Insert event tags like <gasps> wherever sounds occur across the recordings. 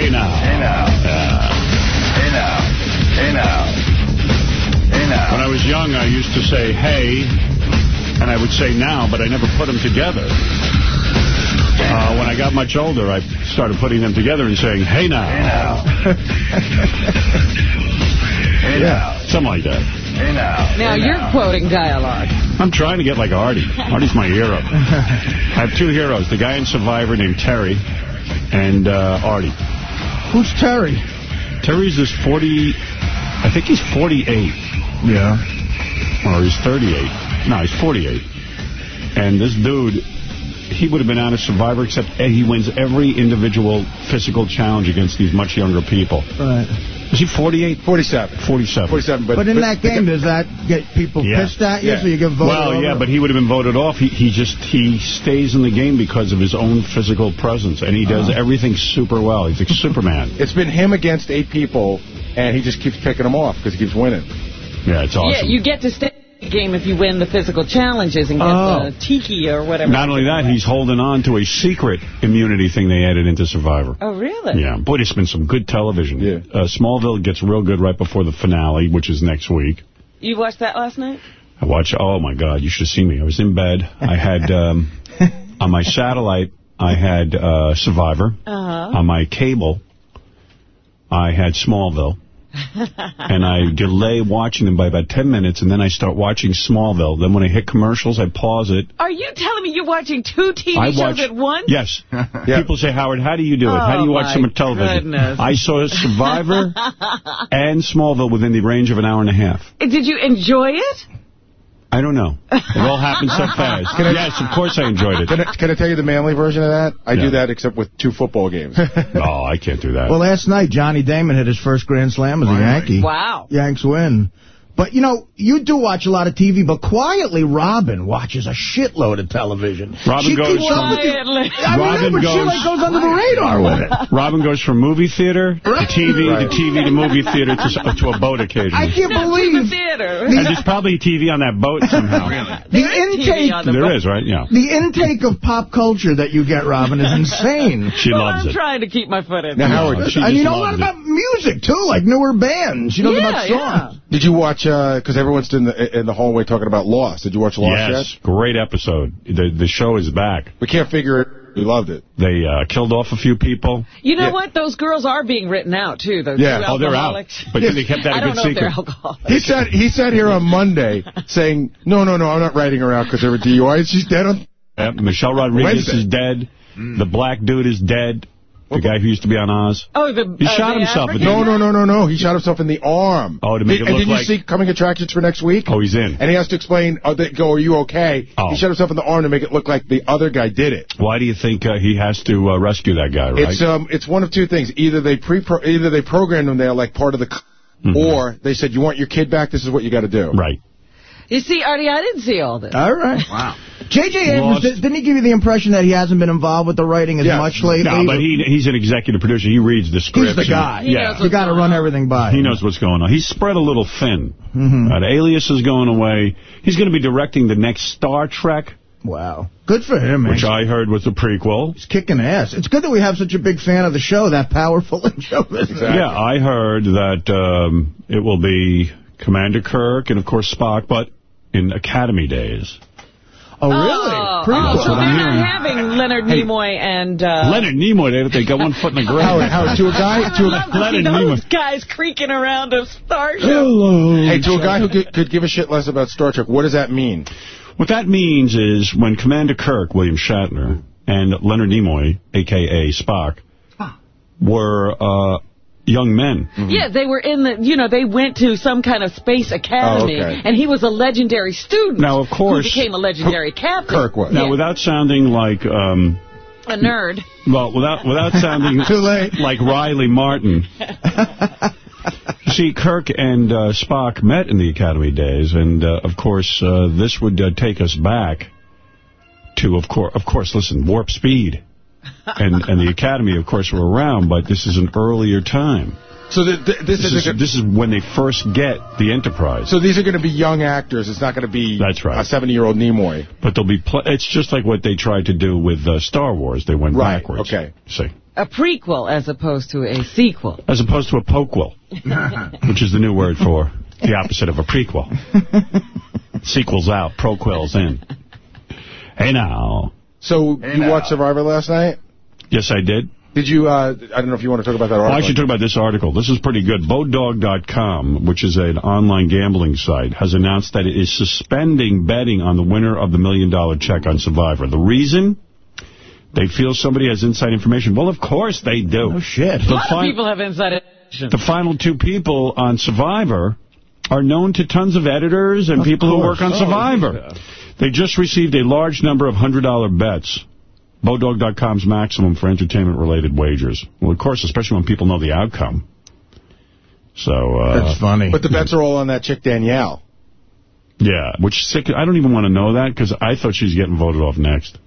Hey now. Hey now. Yeah. Hey now. Hey now. Hey now. When I was young, I used to say hey, and I would say now, but I never put them together. Uh, when I got much older, I started putting them together and saying, hey now. Hey now. <laughs> Hey now. Something like that. Hey now. Now Hey you're now. quoting dialogue. I'm trying to get like Artie. Artie's my hero. <laughs> I have two heroes, the guy in Survivor named Terry and uh, Artie. Who's Terry? Terry's is 40, I think he's 48. Yeah. Or he's 38. No, he's 48. And this dude, he would have been out of Survivor, except eh, he wins every individual physical challenge against these much younger people. Right. Is he 48? 47. 47. 47, but... But in that game, does that get people Yeah. pissed at you Yeah. so you get voted Well, over? yeah, but he would have been voted off. He he just he stays in the game because of his own physical presence, and he does Uh-huh. everything super well. He's like Superman. <laughs> It's been him against eight people, and he just keeps picking them off because he keeps winning. Yeah, it's awesome. Yeah, you get to stay in game if you win the physical challenges and get Oh. the tiki or whatever. Not only that, he's holding on to a secret immunity thing they added into Survivor. Oh, really? Yeah, boy, there's been some good television. Yeah. Uh, Smallville gets real good right before the finale, which is next week. You watched that last night? I watched, Oh my God, you should have seen me. I was in bed. I had um, <laughs> on my satellite. I had uh, Survivor. Uh-huh. On my cable, I had Smallville. <laughs> and I delay watching them by about 10 minutes, and then I start watching Smallville. Then when I hit commercials, I pause it. Are you telling me you're watching two TV I shows watch, at once? Yes. <laughs> People say, Howard, how do you do it? how do you Oh, watch so much television? goodness. I saw Survivor <laughs> and Smallville within the range of an hour and a half. Did you enjoy it? I don't know. It all happened so fast. yes, of course I enjoyed it. Can I, can I tell you the manly version of that? I Yeah. do that except with two football games. <laughs> No, I can't do that. Well, last night, Johnny Damon hit his first Grand Slam as a Yankee. Wow. Yanks win. But, you know, you do watch a lot of TV, but quietly, Robin watches a shitload of television. Robin she goes keeps from- up with you. Quietly. I Robin no, but she goes- like goes under the radar with it. <laughs> Robin goes from movie theater to TV Right. to TV to movie theater to, uh, to a boat occasionally. I can't No, to the believe theater. And there's probably TV on that boat somehow. <laughs> the There is TV intake. on the There boat. is, right? Yeah. The intake of pop culture that you get, Robin, is insane. <laughs> She Well, loves I'm it. trying to keep my foot in. Now. Howard, She and you know a loves lot it. about music, too, like newer bands. She knows Yeah, about yeah. songs. did you watch, uh, because everyone's in the in the hallway talking about Lost. Did you watch Lost Yes, yet? great episode. The the show is back. We can't figure it. We loved it. They uh, killed off a few people. You know Yeah. what? Those girls are being written out, too. Those Yeah. two Oh, they're out. alcoholics. But they kept that <laughs> I a don't good know if they're secret. alcoholics. He said he said here on Monday saying, no, no, no, I'm not writing her out because they're a DUI. She's dead on... Yeah, Michelle Rodriguez Wednesday. is dead. The black dude is dead. The guy who used to be on Oz. Oh, the He uh, shot the himself. No, no, no, no, no. He shot himself in the arm. Oh, to make it look. and look did you like- see coming attractions for next week? Oh, he's in. And he has to explain, oh, they go, are you okay? Oh. He shot himself in the arm to make it look like the other guy did it. Why do you think uh, he has to uh, rescue that guy, right? It's um, it's one of two things. Either they pre either they programmed him there like part of the, c Mhm. or they said, you want your kid back? This is what you got to do. right. You see, Artie, I didn't see all this. All right. Wow. J.J. Abrams, did- didn't he give you the impression that he hasn't been involved with the writing as Yeah. much lately? No, but he he's an executive producer. He reads the scripts. He's the guy. He knows yeah. what's You got to run everything by He him. knows what's going on. He's spread a little thin. Mhm. Uh, Alias is going away. He's going to be directing the next Star Trek, Wow. Good for him, man. which I heard was a prequel. He's kicking ass. It's good that we have such a big fan of the show, that powerful in show business. Exactly. Yeah, I heard that um, it will be Commander Kirk and, of course, Spock, but in Academy days. Oh, really? Oh, Prequel. oh, so I'm they're hearing. not having Leonard Nimoy and... Uh, Leonard Nimoy, they, they got one foot in the <laughs> grave. Howard, Howard, to a guy, to I a, love to Leonard those Nimoy. guys creaking around a starship. Hello. hey, to a guy who could, could give a shit less about Star Trek, what does that mean? What that means is when Commander Kirk, William Shatner, and Leonard Nimoy, a.k.a. Spock, were uh, young men. Yeah, they were in the, you know, they went to some kind of space academy, Oh, okay. and he was a legendary student. Now, of course- Who became a legendary captain. Kirk was. Now, Yeah. without sounding like, um, A nerd. well, without without <laughs> sounding Too late. like Riley Martin. <laughs> See, Kirk and uh, Spock met in the Academy days, and uh, of course, uh, this would uh, take us back to, of course, of course, listen, warp speed. And and the Academy, of course, were around, but this is an earlier time. So the, the, this, This is, is, this is when they first get the Enterprise. so these are going to be young actors. It's not going to be That's right. a 70-year-old Nimoy. But they'll be. Pl it's just like what they tried to do with uh, Star Wars. They went Right, backwards. okay. See. a prequel as opposed to a sequel. As opposed to a pokewill, <laughs> which is the new word for the opposite of a prequel. <laughs> Sequels out, proquels in. Hey, now. So Hey, you now. watched Survivor last night? Yes, I did. Did you, uh, I don't know if you want to talk about that Well, I article. should talk about this article. This is pretty good. Bodog.com, which is an online gambling site, has announced that it is suspending betting on the winner of the million-dollar check on Survivor. The reason? They feel somebody has inside information. Well, of course they do. Oh, shit. A The, lot of people have inside information. the final two people on Survivor are known to tons of editors and Of people who work on Oh, Survivor. They just received a large number of $100 bets. Bodog.com's maximum for entertainment-related wagers. Well, of course, especially when people know the outcome. So, uh, That's funny. But the bets are all on that chick Danielle. yeah, which sick. I don't even want to know that because I thought she was getting voted off next.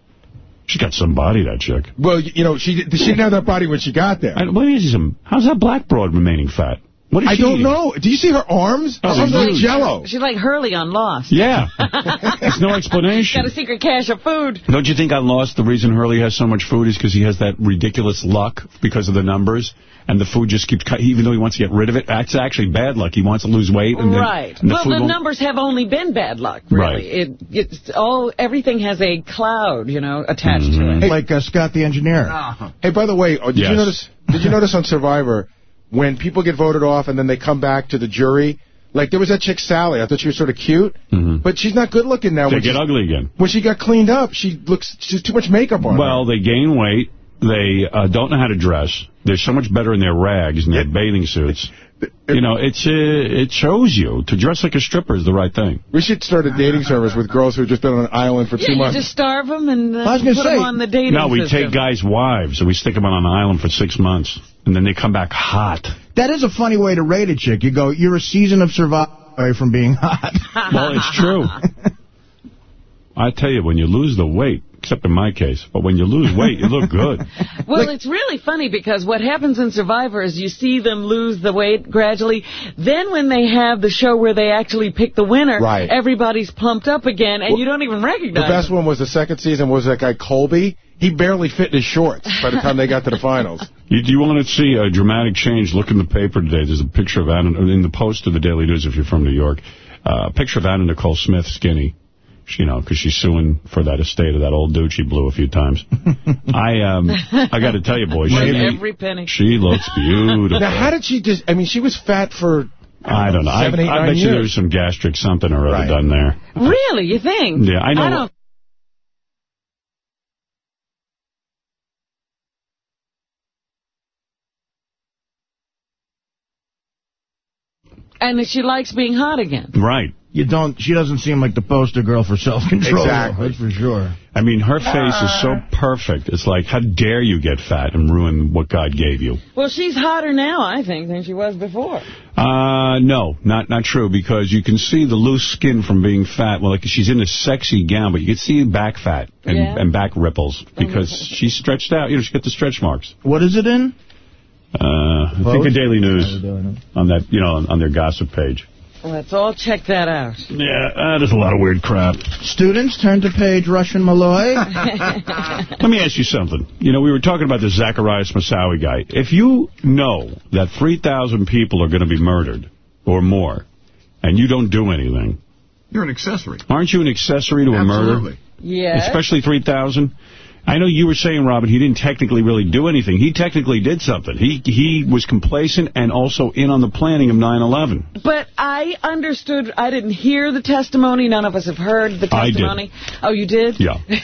She got some body, that chick. Well, you you know, she, she didn't have that body when she got there. I, let me ask you something. How's that black broad remaining fat? What is I she don't eating? know. Do you see her arms? Oh, Her arms they're are like jello. She's like Hurley on Lost. Yeah. <laughs> There's no explanation. Got a secret cache of food. Don't you think on Lost the reason Hurley has so much food is because he has that ridiculous luck because of the numbers? And the food just keeps cut, even though he wants to get rid of it. That's actually bad luck. He wants to lose weight. And then, right. and the well, the won't- numbers have only been bad luck, really. Right. It, it's all, everything has a cloud, you know, attached Mm-hmm. to it. like uh, Scott the engineer. Hey, by the way, oh, did Yes. you notice? Did you notice on Survivor when people get voted off and then they come back to the jury? Like there was that chick Sally. I thought she was sort of cute, but she's not good looking now. They when get ugly again. When she got cleaned up, she looks. She's too much makeup on. Well, they gain weight. They uh, don't know how to dress. They're so much better in their rags and their bathing suits. You know, it's uh, it shows you to dress like a stripper is the right thing. we should start a dating service with girls who've just been on an island for Yeah, two you months. just starve them and uh, put gonna them on the dating No, we system. take guys' wives and we stick them on an island for six months, and then they come back hot. That is a funny way to rate a chick. You go, you're a season of survival away from being hot. Well, it's true. <laughs> I tell you, when you lose the weight, except in my case, but when you lose weight, you look good. <laughs> Well, it's really funny because what happens in Survivor is you see them lose the weight gradually. Then when they have the show where they actually pick the winner, Right. everybody's plumped up again, and you don't even recognize The best them. one was the second season. Was that guy Colby? He barely fit in his shorts by the time they got to the finals. <laughs> You, do you want to see a dramatic change? Look in the paper today. There's a picture of Anna, in the post of the Daily News if you're from New York, uh, a picture of Anna Nicole Smith skinny. She, you know, because she's suing for that estate of that old dude she blew a few times. <laughs> I um, I got to tell you, boy, Worth she, every penny. she looks <laughs> beautiful. Now, how did she just? I mean, she was fat for. I don't know. I, Seven, eight, I nine bet you years. there's some gastric something or other Right. done there. Really, you think? Yeah, I know. I don't. And she likes being hot again. Right. You don't. She doesn't seem like the poster girl for self-control. Exactly. That's for sure. I mean, her face is so perfect. It's like, how dare you get fat and ruin what God gave you? Well, she's hotter now, I think, than she was before. Uh, no, not not true, because you can see the loose skin from being fat. Well, like she's in a sexy gown, but you can see back fat and, Yeah. and back ripples because she's stretched out. You know, she got the stretch marks. What is it in? Uh, I think Post? the Daily News on that, you know, on, on their gossip page. Let's all check that out. Yeah, uh, there's a lot of weird crap. Students, turn to page Russian Malloy. <laughs> <laughs> Let me ask you something. You know, we were talking about this Zacarias Moussaoui guy. If you know that 3,000 people are going to be murdered or more, and you don't do anything, You're an accessory. aren't you an accessory to a murder? Absolutely. Yes. Especially 3,000? I know you were saying, Robin, he didn't technically really do anything. He technically did something. He he was complacent and also in on the planning of 9-11. But I understood, I didn't hear the testimony. None of us have heard the I did. testimony. Oh, you did? Yeah. <laughs>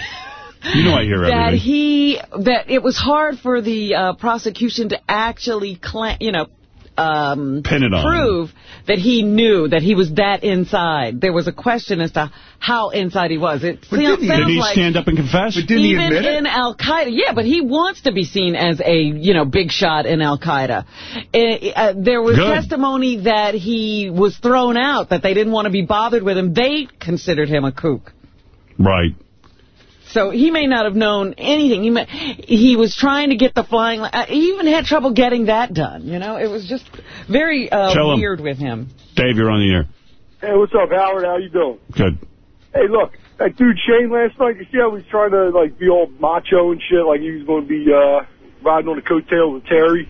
You know I hear that everything. he, that it was hard for the uh, prosecution to actually, cla you know, um, Pin it on prove that he knew that he was that inside. There was a question as to how inside he was. It But sounds didn't he- Did he like stand up and confess? But didn't he even admit it? in Al Qaeda, yeah, but he wants to be seen as a you know big shot in Al Qaeda. Uh, uh, there was Good. testimony that he was thrown out, that they didn't want to be bothered with him. They considered him a kook. Right. So he may not have known anything. He may, he was trying to get the flying. li- Uh, he even had trouble getting that done. You know, it was just very uh, Tell him. weird with him. Dave, you're on the air. Hey, what's up, Howard? How you doing? Good. Hey, look, that dude Shane last night, you see how he's trying to like be all macho and shit, like he was going to be uh riding on the coattails of Terry.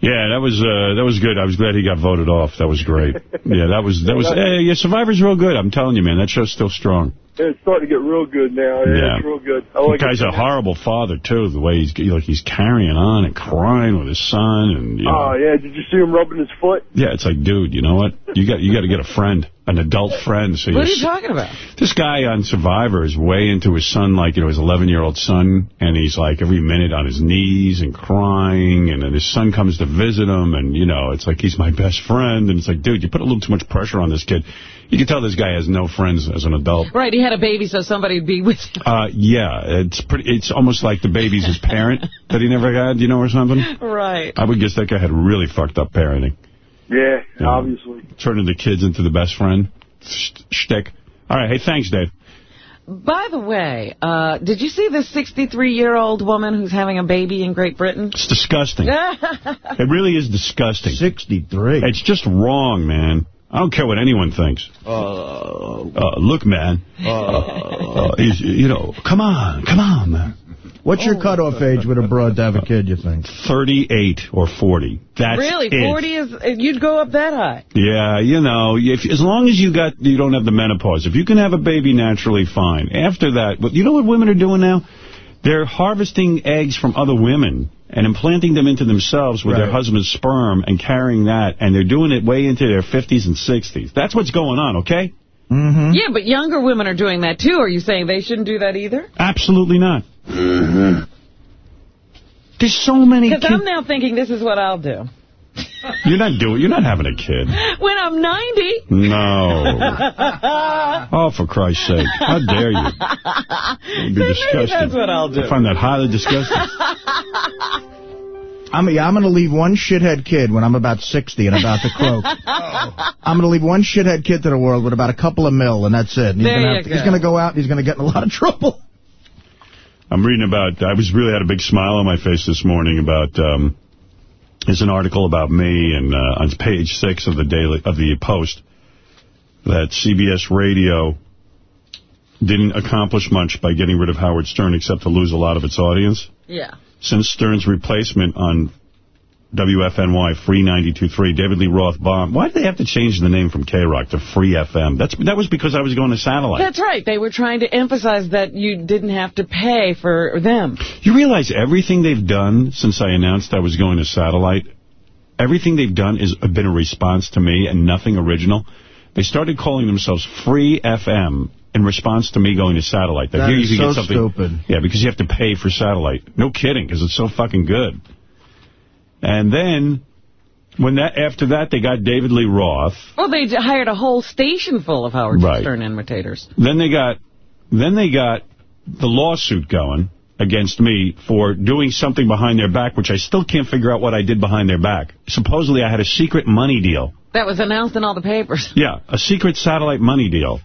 Yeah, that was uh, that was good. I was glad he got voted off. That was great. <laughs> yeah, that was that was. Hey, yeah, Survivor's real good. I'm telling you, man, that show's still strong. It's starting to get real good now. Yeah, Yeah. it's real good. I The like guy's it. a horrible father too. The way he's like he's carrying on and crying with his son, and you oh, know, Oh, yeah. Did you see him rubbing his foot? yeah, it's like, dude, you know what? You got you got to get a friend, an adult friend. So What you're you talking about? This guy on Survivor is way into his son, like, you know, his 11-year-old son, and he's, like, every minute on his knees and crying, and then his son comes to visit him, and, you know, it's like he's my best friend, and it's like, dude, you put a little too much pressure on this kid. You can tell this guy has no friends as an adult. Right, he had a baby so somebody would be with him. Uh, yeah, it's pretty. It's almost like the baby's his parent <laughs> that he never had, you know, or something. Right. I would guess that guy had really fucked up parenting. Yeah, Yeah. obviously. Turning the kids into the best friend. Sh- Shtick. All right, hey, thanks, Dave. By the way, uh, did you see this 63-year-old woman who's having a baby in Great Britain? It's disgusting. <laughs> It really is disgusting. 63. It's just wrong, man. I don't care what anyone thinks. Uh, look, man. Uh, he's- you know, come on, come on, man. What's your cutoff age with a broad to have a kid, you think? 38 or 40. That's really, it. 40 is, you'd go up that high. Yeah, you know, if, as long as you got you don't have the menopause. If you can have a baby naturally, fine. After that, but you know what women are doing now? They're harvesting eggs from other women and implanting them into themselves with their husband's sperm and carrying that, and they're doing it way into their 50s and 60s. That's what's going on, okay? Mm-hmm. Yeah, but younger women are doing that too. Are you saying they shouldn't do that either? Absolutely not. There's so many Because. I'm now thinking this is what I'll do. <laughs> You're not doing. You're not having a kid. When I'm 90. No. <laughs> Oh, for Christ's sake! How dare you? It would be Maybe disgusting. that's what I'll do. I find that highly disgusting. <laughs> I'm, yeah, I'm going to leave one shithead kid when I'm about 60 and about to croak. I'm going to leave one shithead kid to the world with about a couple of mil, and that's it. And he's There gonna you go. He's going to go out and he's going to get in a lot of trouble. I'm reading about. I was really had a big smile on my face this morning about. Um, there's an article about me and uh, on page six of the daily of the Post that CBS Radio didn't accomplish much by getting rid of Howard Stern except to lose a lot of its audience. Yeah. Since Stern's replacement on WFNY Free 92.3, David Lee Roth bomb. Why did they have to change the name from K-Rock to Free FM? That's That was because I was going to satellite. That's right. They were trying to emphasize that you didn't have to pay for them. You realize everything they've done since I announced I was going to satellite, everything they've done has been a response to me and nothing original. They started calling themselves Free FM in response to me going to satellite. That here is you can so get something, stupid. Yeah, because you have to pay for satellite. No kidding, because it's so fucking good. And then, when that after that, they got David Lee Roth. Well, they hired a whole station full of Howard Right. Stern imitators. Then they got, then they got the lawsuit going against me for doing something behind their back, which I still can't figure out what I did behind their back. Supposedly, I had a secret money deal. That was announced in all the papers. Yeah, a secret satellite money deal.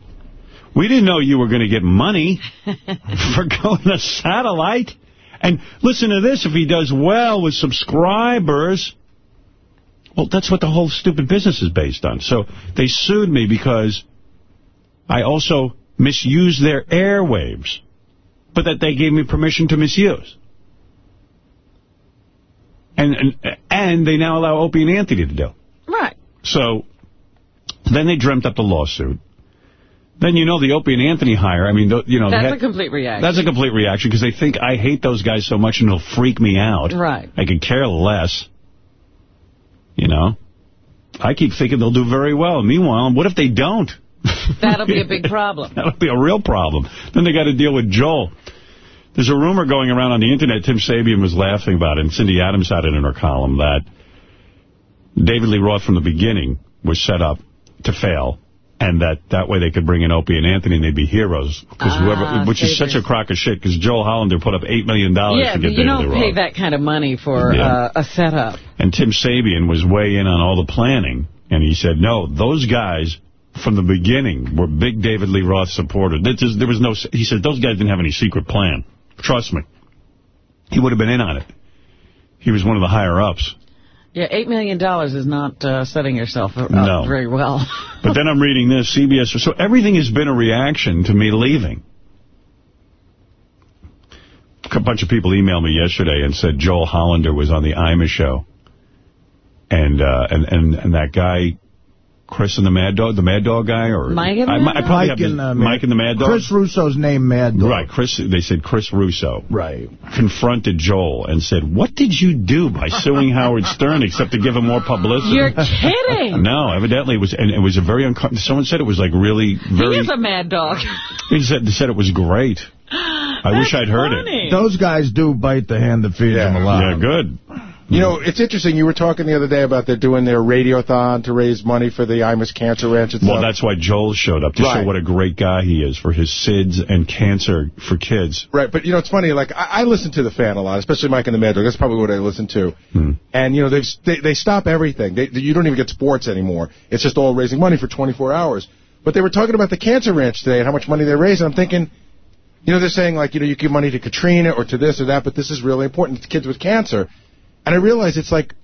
We didn't know you were going to get money <laughs> for going to satellite. And listen to this, if he does well with subscribers, well, that's what the whole stupid business is based on. So they sued me because I also misused their airwaves, but that they gave me permission to misuse. And, and, and they now allow Opie and Anthony to do. Right. So then they dreamt up the lawsuit. Then you know the Opie and Anthony hire. I mean, th- you know, That's had- a complete reaction. that's a complete reaction because they think I hate those guys so much and it'll freak me out. Right. I could care less. You know, I keep thinking they'll do very well. Meanwhile, what if they don't? <laughs> That'll be a big problem. That'll be a real problem. Then they got to deal with Joel. There's a rumor going around on the Internet, Tim Sabean was laughing about it, and Cindy Adams had it in her column, that David Lee Roth from the beginning was set up to fail, and that that way they could bring in Opie and Anthony and they'd be heroes. Because Ah, whoever, which is such a crock of shit, because Joel Hollander put up $8 million Yeah, to get you don't pay that kind of money for Yeah. uh, a setup. And Tim Sabian was way in on all the planning. And he said, no, those guys from the beginning were big David Lee Roth supporters. There was no, he said, those guys didn't have any secret plan. Trust me. He would have been in on it. He was one of the higher-ups. Yeah, $8 million is not uh, setting yourself up No. very well. <laughs> But then I'm reading this, CBS. So everything has been a reaction to me leaving. a bunch of people emailed me yesterday and said Joel Hollander was on the Ima show. And, uh, and, and, and that guy, Chris and the Mad Dog, the Mad Dog guy? or Mike and the I, Mad I Dog? Mike and, the, uh, Mike and the Mad Dog. Chris Russo's name Mad Dog. Right, Chris. They said Chris Russo Right. confronted Joel and said, "What did you do by suing Howard Stern except to give him more publicity?" You're kidding. <laughs> No, evidently it was, and it was a very uncomfortable. Someone said it was like really very. He is a mad dog. <laughs> He said, they said it was great. I wish I'd heard funny. it. Those guys do bite the hand that feeds Yeah. them alive. Yeah, good. You know, it's interesting. You were talking the other day about they're doing their radiothon to raise money for the Imus Cancer Ranch and Well, stuff. that's why Joel showed up to show what a great guy he is for his SIDS and cancer for kids. Right, but you know, it's funny. Like I, I listen to the fan a lot, especially Mike and the Mad Dog. That's probably what I listen to. Hmm. And you know, they've, they they stop everything. They, you don't even get sports anymore. It's just all raising money for 24 hours. But they were talking about the cancer ranch today and how much money they raise. And I'm thinking, you know, they're saying like, you know, you give money to Katrina or to this or that, but this is really important to kids with cancer. And I realize it's like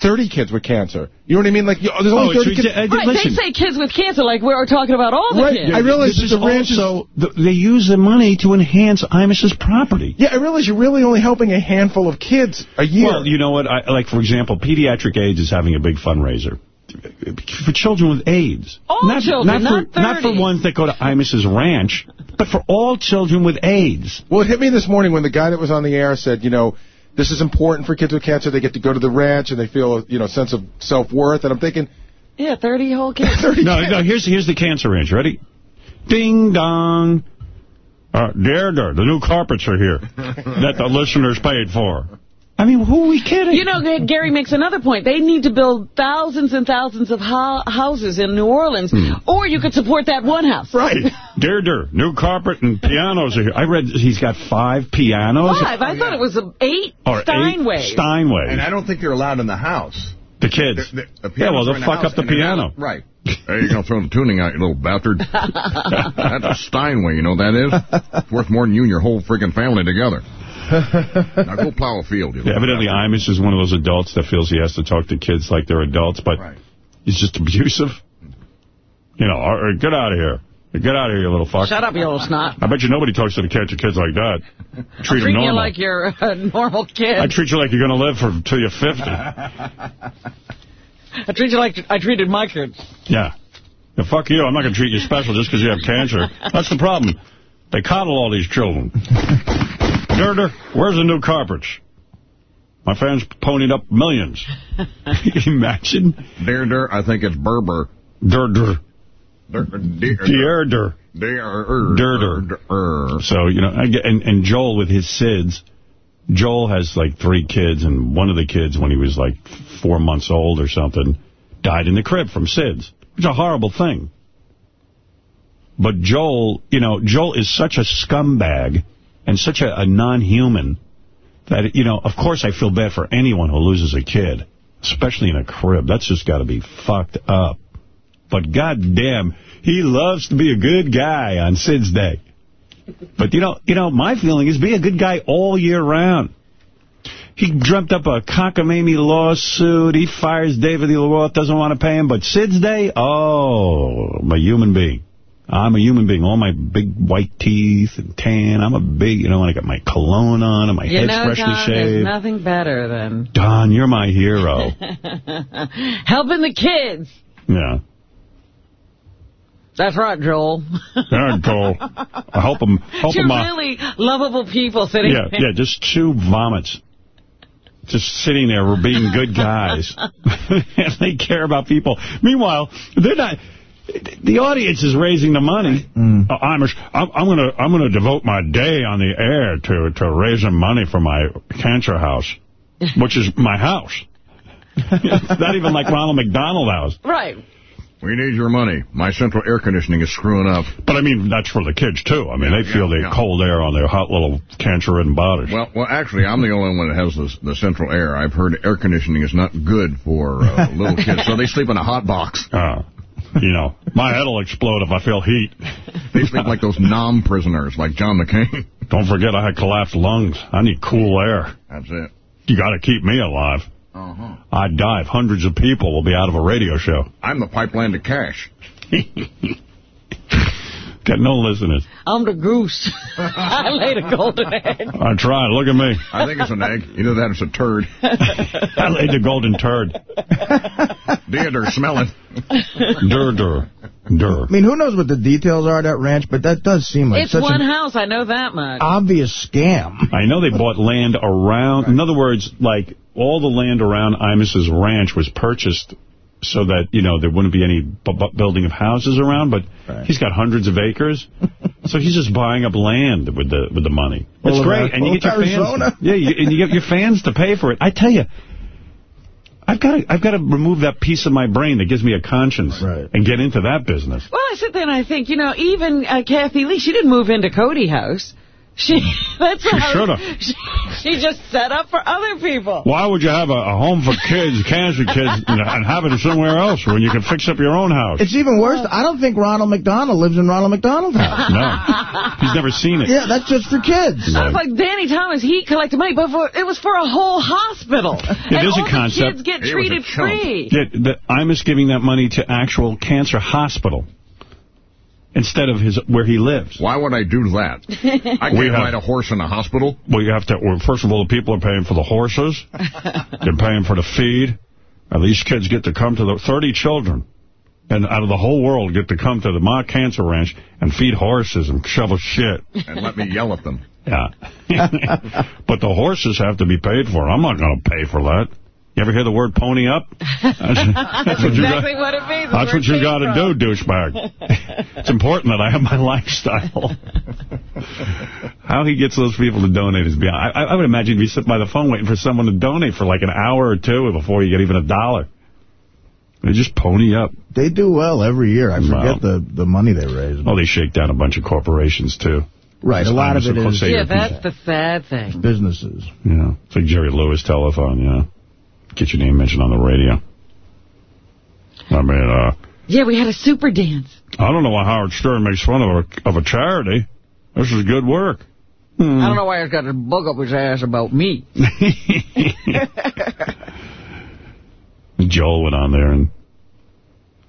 30 kids with cancer. You know what I mean? Like, you, there's only Oh, 30 kids. ridi- uh, Right, listen. they say kids with cancer like we're talking about all the Right, kids. I realize This that is the ranch is also, th- they use the money to enhance Imus's property. Yeah, I realize you're really only helping a handful of kids a year. Well, you know what? I, like, for example, Pediatric AIDS is having a big fundraiser for children with AIDS. All not, children, not, not for, not for ones that go to Imus's ranch, but for all children with AIDS. Well, it hit me this morning when the guy that was on the air said, you know, this is important for kids with cancer. They get to go to the ranch and they feel, a, you know, sense of self-worth. And I'm thinking, Yeah, 30 whole kids. 30 <laughs> No, kids. no. <laughs> Here's here's the cancer ranch. Ready? Ding dong. Uh, there, there. The new carpets are here that the listeners paid for. I mean, who are we kidding? You know, Gary makes another point. They need to build thousands and thousands of ho houses in New Orleans, hmm. or you could support that one house. Right. <laughs> There, there. New carpet and pianos are here. I read he's got five pianos. Five. I oh, thought it was eight Or eight Steinway. Steinway. And I don't think they're allowed in the house. the kids. The- the yeah, well, they'll in the fuck up the piano. not- Right. <laughs> There you go, throwing the tuning out, you little bastard. <laughs> That's a Steinway, you know what that is? It's worth more than you and your whole freaking family together. <laughs> Now go plow a field. You Yeah, evidently, bastard. Imus is one of those adults that feels he has to talk to kids like they're adults, but Right. he's just abusive. You know, all right, get out of here. Get out of here, you little fuck. Shut up, you old snot. I bet you nobody talks to the cancer kids like that. Treat them Treat normal. you like you're a normal kid. I treat you like you're going to live for until you're 50. I treat you like I treated my kids. Yeah. yeah fuck you. I'm not going to treat you special just because you have cancer. That's the problem. They coddle all these children. Durder, where's the new carpets? My fans ponied up millions. <laughs> Can you imagine? Der, der, I think it's Berber. Durder. Der, der, Durder. der, Der, der. So, you know, and, and Joel with his SIDS, Joel has like three kids, and one of the kids, when he was like four months old or something, died in the crib from SIDS. It's a horrible thing. But Joel, you know, Joel is such a scumbag and such a, a non-human that, you know, of course I feel bad for anyone who loses a kid, especially in a crib. That's just got to be fucked up. But goddamn, he loves to be a good guy on SIDS Day. But, you know, you know, my feeling is be a good guy all year round. He dreamt up a cockamamie lawsuit. He fires David Roth, doesn't want to pay him. But SIDS Day, oh, I'm a human being. I'm a human being. All my big white teeth and tan. I'm a big, you know, when I got my cologne on and my You head's know, freshly Don, there's shaved. nothing better than Don, you're my hero. <laughs> helping the kids. yeah. That's right, Joel. There, Joel. I help them. Help Two out. really lovable people sitting Yeah, there. yeah, just two vomits. Just sitting there being good guys. and <laughs> they care about people. Meanwhile, they're not... The audience is raising the money. Uh, I'm, I'm, I'm going to I'm gonna devote my day on the air to, to raising money for my cancer house, <laughs> which is my house. it's <laughs> not even like Ronald McDonald House. Right. We need your money. My central air conditioning is screwing up. But, I mean, that's for the kids, too. I mean, Yeah, they feel yeah, the yeah. cold air on their hot little cancer-ridden bodies. Well, well, actually, I'm the only one that has the, the central air. I've heard air conditioning is not good for uh, little kids, <laughs> so they sleep in a hot box. Uh, <laughs> you know, my head will explode if I feel heat. They sleep like those nom-prisoners, like John McCain. <laughs> Don't forget I had collapsed lungs. I need cool air. That's it. You got to keep me alive. Uh-huh. I'd die if hundreds of people will be out of a radio show. I'm the pipeline to cash. <laughs> Got no listeners. I'm the goose. <laughs> I laid a golden egg. I tried. Look at me. I think it's an egg. Either that or it's a turd. I laid the golden turd. Theater, smell it. Dur, dur, dur. I mean, who knows what the details are at that ranch, but that does seem like It's such one house. I know that much. obvious scam. I know they bought land around. In other words, like, all the land around Imus's ranch was purchased so that, you know, there wouldn't be any b b building of houses around, but Right. he's got hundreds of acres. <laughs> so he's just buying up land with the with the money. It's All of great. Ar- And you get your Arizona. fans. <laughs> Yeah, you, and you get your fans to pay for it. I tell you, I've got to, I've got to remove that piece of my brain that gives me a conscience Right. and get into that business. Well, I sit there and I think, you know, even uh, Kathie Lee, she didn't move into Cody House. She <laughs> that's She shoulda. <laughs> She, she just set up for other people. Why would you have a, a home for kids, cancer kids, and, <laughs> and have it somewhere else when you can fix up your own house? It's even worse. I don't think Ronald McDonald lives in Ronald McDonald House. No. He's never seen it. Yeah, that's just for kids. I was like, Danny Thomas, he collected money, but for, it was for a whole hospital. and there's a concept. the kids get It treated free. Yeah, the, Imus giving that money to actual cancer hospital instead of his where he lives. Why would I do that? <laughs> I can't have- ride a horse in a hospital. Well, you have to. Well, first of all, the people are paying for the horses. <laughs> They're paying for the feed. And these kids get to come to the 30 children, and out of the whole world get to come to the Ma Cancer Ranch and feed horses and shovel shit. And let me yell at them. Yeah. <laughs> but the horses have to be paid for. I'm not going to pay for that. You ever hear the word pony up? <laughs> That's, that's what you got. exactly what it means. That's what you got to do, douchebag. <laughs> it's important that I have my <laughs> lifestyle. How he gets those people to donate is beyond. I, I would imagine he'd be sitting by the phone waiting for someone to donate for like an hour or two before you get even a dollar. They just pony up. They do well every year. I Wow. forget the, the money they raise. Oh, they shake down a bunch of corporations, too. Right, a lot of it is Say Yeah, your that's the sad thing. businesses. Yeah. It's like Jerry Lewis telephone, yeah. Get your name mentioned on the radio. I mean, uh, Yeah, we had a super dance. I don't know why Howard Stern makes fun of a, of a charity. This is good work. I don't know why he's got a bug up his ass about me. <laughs> <laughs> Joel went on there and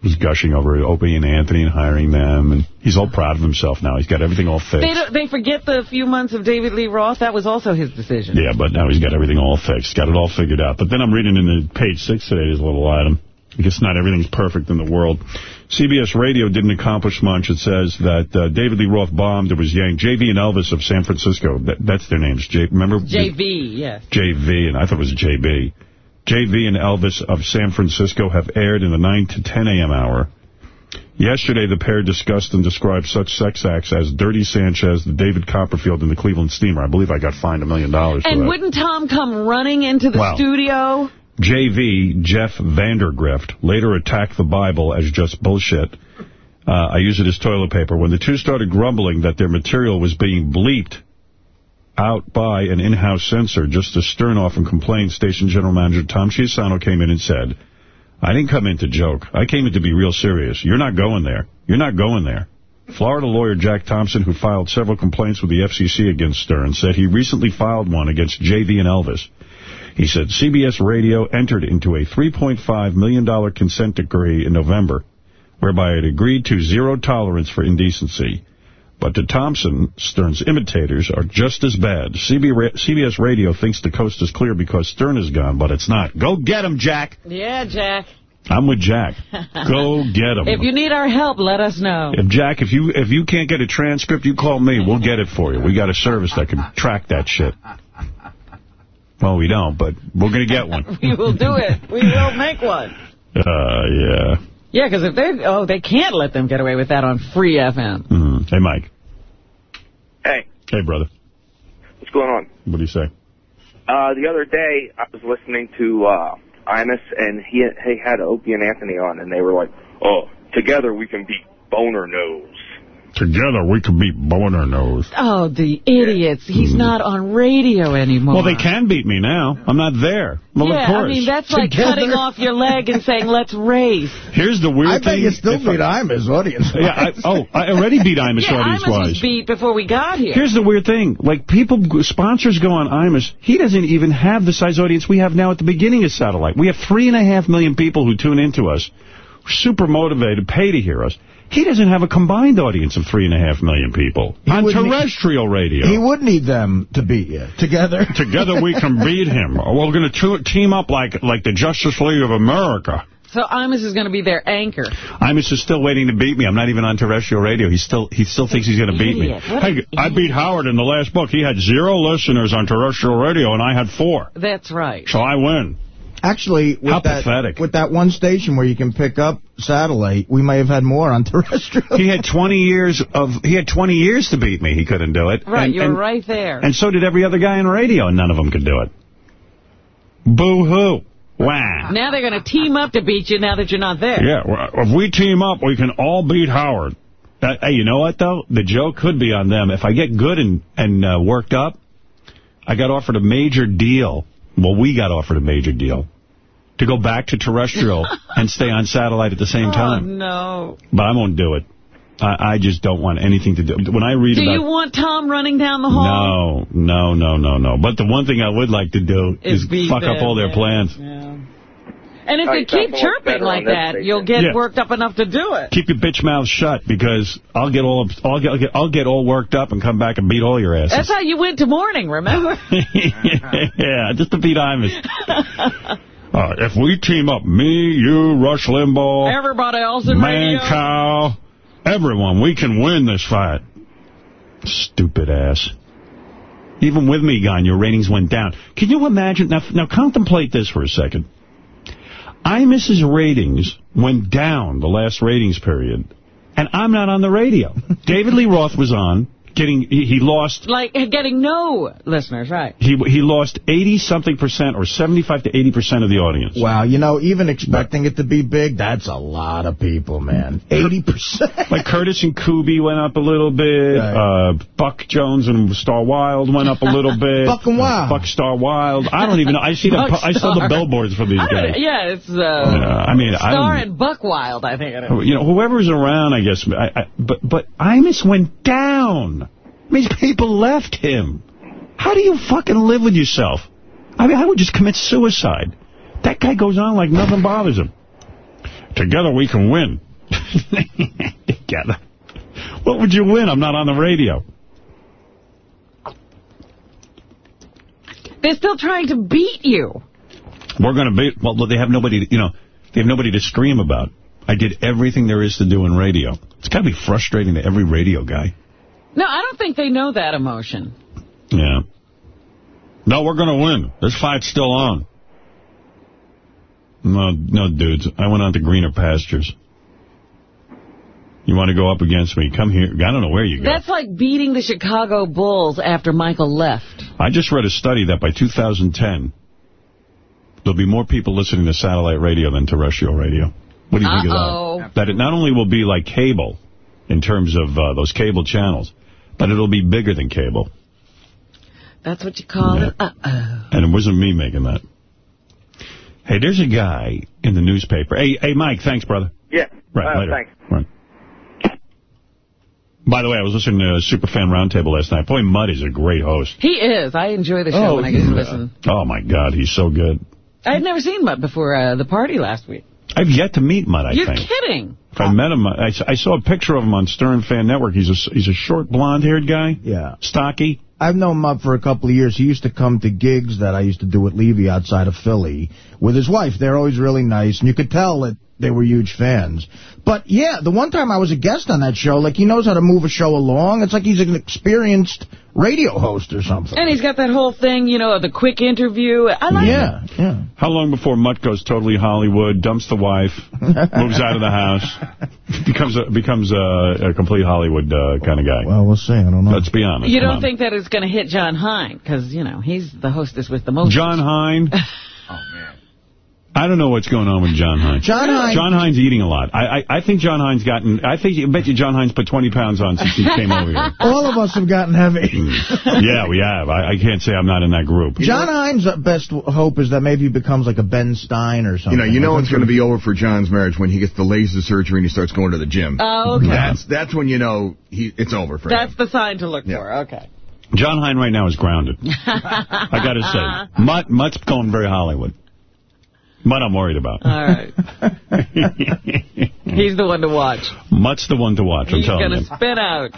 was gushing over Opie and Anthony and hiring them, and he's all proud of himself now. He's got everything all fixed. They they forget the few months of David Lee Roth. That was also his decision. Yeah, but now he's got everything all fixed, got it all figured out. But then I'm reading in the page six today, his little item. I guess not everything's perfect in the world. CBS Radio didn't accomplish much. It says that uh, David Lee Roth bombed. It was Yang. JV and Elvis of San Francisco. That, that's their names. J, remember? JV, yes. JV, and I thought it was JB. JV and Elvis of San Francisco have aired in the 9 to 10 a.m. hour. Yesterday, the pair discussed and described such sex acts as Dirty Sanchez, the David Copperfield, and the Cleveland Steamer. I believe I got fined a million dollars And that. wouldn't Tom come running into the Wow. studio? JV, Jeff Vandergrift, later attacked the Bible as just bullshit. Uh, I use it as toilet paper. When the two started grumbling that their material was being bleeped out by an in-house censor, just to stern off and complain, station general manager Tom Chiusano came in and said, I didn't come in to joke. I came in to be real serious. You're not going there. You're not going there. Florida lawyer Jack Thompson, who filed several complaints with the FCC against Stern, said he recently filed one against JV and Elvis. He said CBS Radio entered into a $3.5 million consent decree in November, whereby it agreed to zero tolerance for indecency. But to Thompson, Stern's imitators are just as bad. CBS Radio thinks the coast is clear because Stern is gone, but it's not. Go get him, Jack. Yeah, Jack. I'm with Jack. <laughs> Go get him. If you need our help, let us know. If Jack, if you if you can't get a transcript, you call me. We'll get it for you. We got a service that can track that shit. Well, we don't, but we're going to get one. <laughs> We will do it. We will make one. <laughs> Uh, yeah. Yeah, because if they oh they can't let them get away with that on free FM. Mm -hmm. Hey, Mike. Hey, Hey, brother. what's going on? What do you say? Uh, the other day, I was listening to uh, Imus, and he he had Opie and Anthony on, and they were like, "Oh, together we can beat Boner Nose." Together we could beat Boner Nose. Oh, the idiots. He's mm. not on radio anymore. Well, they can beat me now. I'm not there. Well, yeah, of course. I mean, that's like Together. cutting off your leg and saying, let's race. Here's the weird I thing. bet you still If beat I- Imus audience. Yeah, I, oh, I already beat Imus yeah, Imus audience-wise. was beat before we got here. Here's the weird thing. Like, people, sponsors go on Imus. He doesn't even have the size audience we have now at the beginning of Satellite. We have three and a half million people who tune into us, super motivated, pay to hear us. He doesn't have a combined audience of three and a half million people He on wouldn't- terrestrial radio. He would need them to beat you together. <laughs> Together we can beat him. We're going to team up like like the Justice League of America. So Imus is going to be their anchor. Imus is still waiting to beat me. I'm not even on terrestrial radio. He still he still thinks he's going to beat me. Hey, I beat Howard in the last book. He had zero listeners on terrestrial radio, and I had four. That's right. So I win. Actually, with How that pathetic. with that one station where you can pick up satellite, we may have had more on <laughs> terrestrial. He had 20 years of he had 20 years to beat me. He couldn't do it. Right, And- you're and- right there. And so did every other guy on radio, and none of them could do it. Boo-hoo. Wow. now they're going to team up to beat you now that you're not there. Yeah, well, if we team up, we can all beat Howard. Uh, hey, you know what, though? The joke could be on them. If I get good and, and uh, worked up, I got offered a major deal. Well, we got offered a major deal to go back to terrestrial <laughs> and stay on satellite at the same Oh, time. no. But I won't do it. I, I just don't want anything to do. When I read Do about... you want Tom running down the hall? No, no, no, no, no. But the one thing I would like to do Is is, beat fuck up all their yeah. plans. And if Oh, they you keep chirping like that, station. you'll get Yeah. worked up enough to do it. Keep your bitch mouth shut because I'll get all I'll get, I'll get I'll get all worked up and come back and beat all your asses. That's how you went to morning, remember? <laughs> yeah, just to beat Imus. <laughs> Uh, if we team up, me, you, Rush Limbaugh, Everybody else in Man radio. Cow, everyone, we can win this fight. Stupid ass. Even with me gone, your ratings went down. Can you imagine? Now, now contemplate this for a second. Imus's ratings went down the last ratings period, and I'm not on the radio. <laughs> David Lee Roth was on, getting he, he lost Like getting no listeners, right? he he lost 80 something percent or 75 to 80 percent of the audience. Wow, you know, even expecting it to be big, that's a lot of people, man. 80%. Like Curtis and Kuby went up a little bit. Right. Uh, Buck Jones and Star Wild went up a little bit. Buck and Wild. Buck Star Wild. I don't even know. I see the Buck I saw the billboards for these guys. yeah, it's uh, Yeah, I mean, I Star don't- and Buckwild, I think it is. You know, whoever's around, I guess. I, I, but but Imus went down. Mean, people left him. How do you fucking live with yourself? I mean, I would just commit suicide. That guy goes on like nothing bothers him. Together we can win. <laughs> Together. What would you win? I'm not on the radio. They're still trying to beat you. We're going to be, well, they have nobody, to, you know, they have nobody to scream about. I did everything there is to do in radio. It's got to be frustrating to every radio guy. No, I don't think they know that emotion. Yeah. No, we're going to win. This fight's still on. No, no, dudes. I went on to greener pastures. You want to go up against me? Come here. I don't know where you go. That's like beating the Chicago Bulls after Michael left. I just read a study that by 2010, there'll be more people listening to satellite radio than terrestrial radio. What do you think Uh-oh. of that? That it not only will be like cable in terms of uh, those cable channels, but it'll be bigger than cable. That's what you call Yeah. it? Uh-oh. And it wasn't me making that. Hey, there's a guy in the newspaper. Hey, hey, Mike, thanks, brother. Yeah. Right, Uh, later. Thanks. Right. By the way, I was listening to Superfan Roundtable last night. Boy, Mutt is a great host. He is. I enjoy the show Oh, when I get to listen. Oh, my God, he's so good. I had never seen Mutt before uh, the party last week. I've yet to meet Mutt, I You're think. kidding. If I met him, I, I saw a picture of him on Stern Fan Network. He's a, he's a short, blonde-haired guy. Yeah. Stocky. I've known him up for a couple of years. He used to come to gigs that I used to do with Levy outside of Philly with his wife. They're always really nice, and you could tell that they were huge fans. But, yeah, the one time I was a guest on that show, like, he knows how to move a show along. It's like he's an experienced radio host or something. And he's got that whole thing, you know, the quick interview. I like yeah, yeah. How long before Mutt goes totally Hollywood, dumps the wife, <laughs> moves out of the house, becomes a, becomes a, a complete Hollywood uh, kind of guy? Well, we'll see. I don't know. Let's be honest. You don't on. think that it's going to hit Jon Hein, because, you know, he's the hostess with the most. Jon Hein? <laughs> Oh, man. I don't know what's going on with Jon Hein. Jon Hein- Jon Hein's eating a lot. I, I I think Jon Hein's gotten. I think I bet you Jon Hein's put 20 pounds on since he came over here. <laughs> All of us have gotten heavy. <laughs> Mm. Yeah, we have. I, I can't say I'm not in that group. Jon Hein's best hope is that maybe he becomes like a Ben Stein or something. You know, you know it's going to be over for John's marriage when he gets the laser surgery and he starts going to the gym. Oh, okay. That's that's when you know he it's over for That's him. the sign to look Yeah. for. Okay. Jon Hein right now is grounded. <laughs> I got to say, Mutt Mutt's going very Hollywood. Mutt I'm worried about. All right. <laughs> He's the one to watch. Mutt's the one to watch, I'm He's telling going to spin out.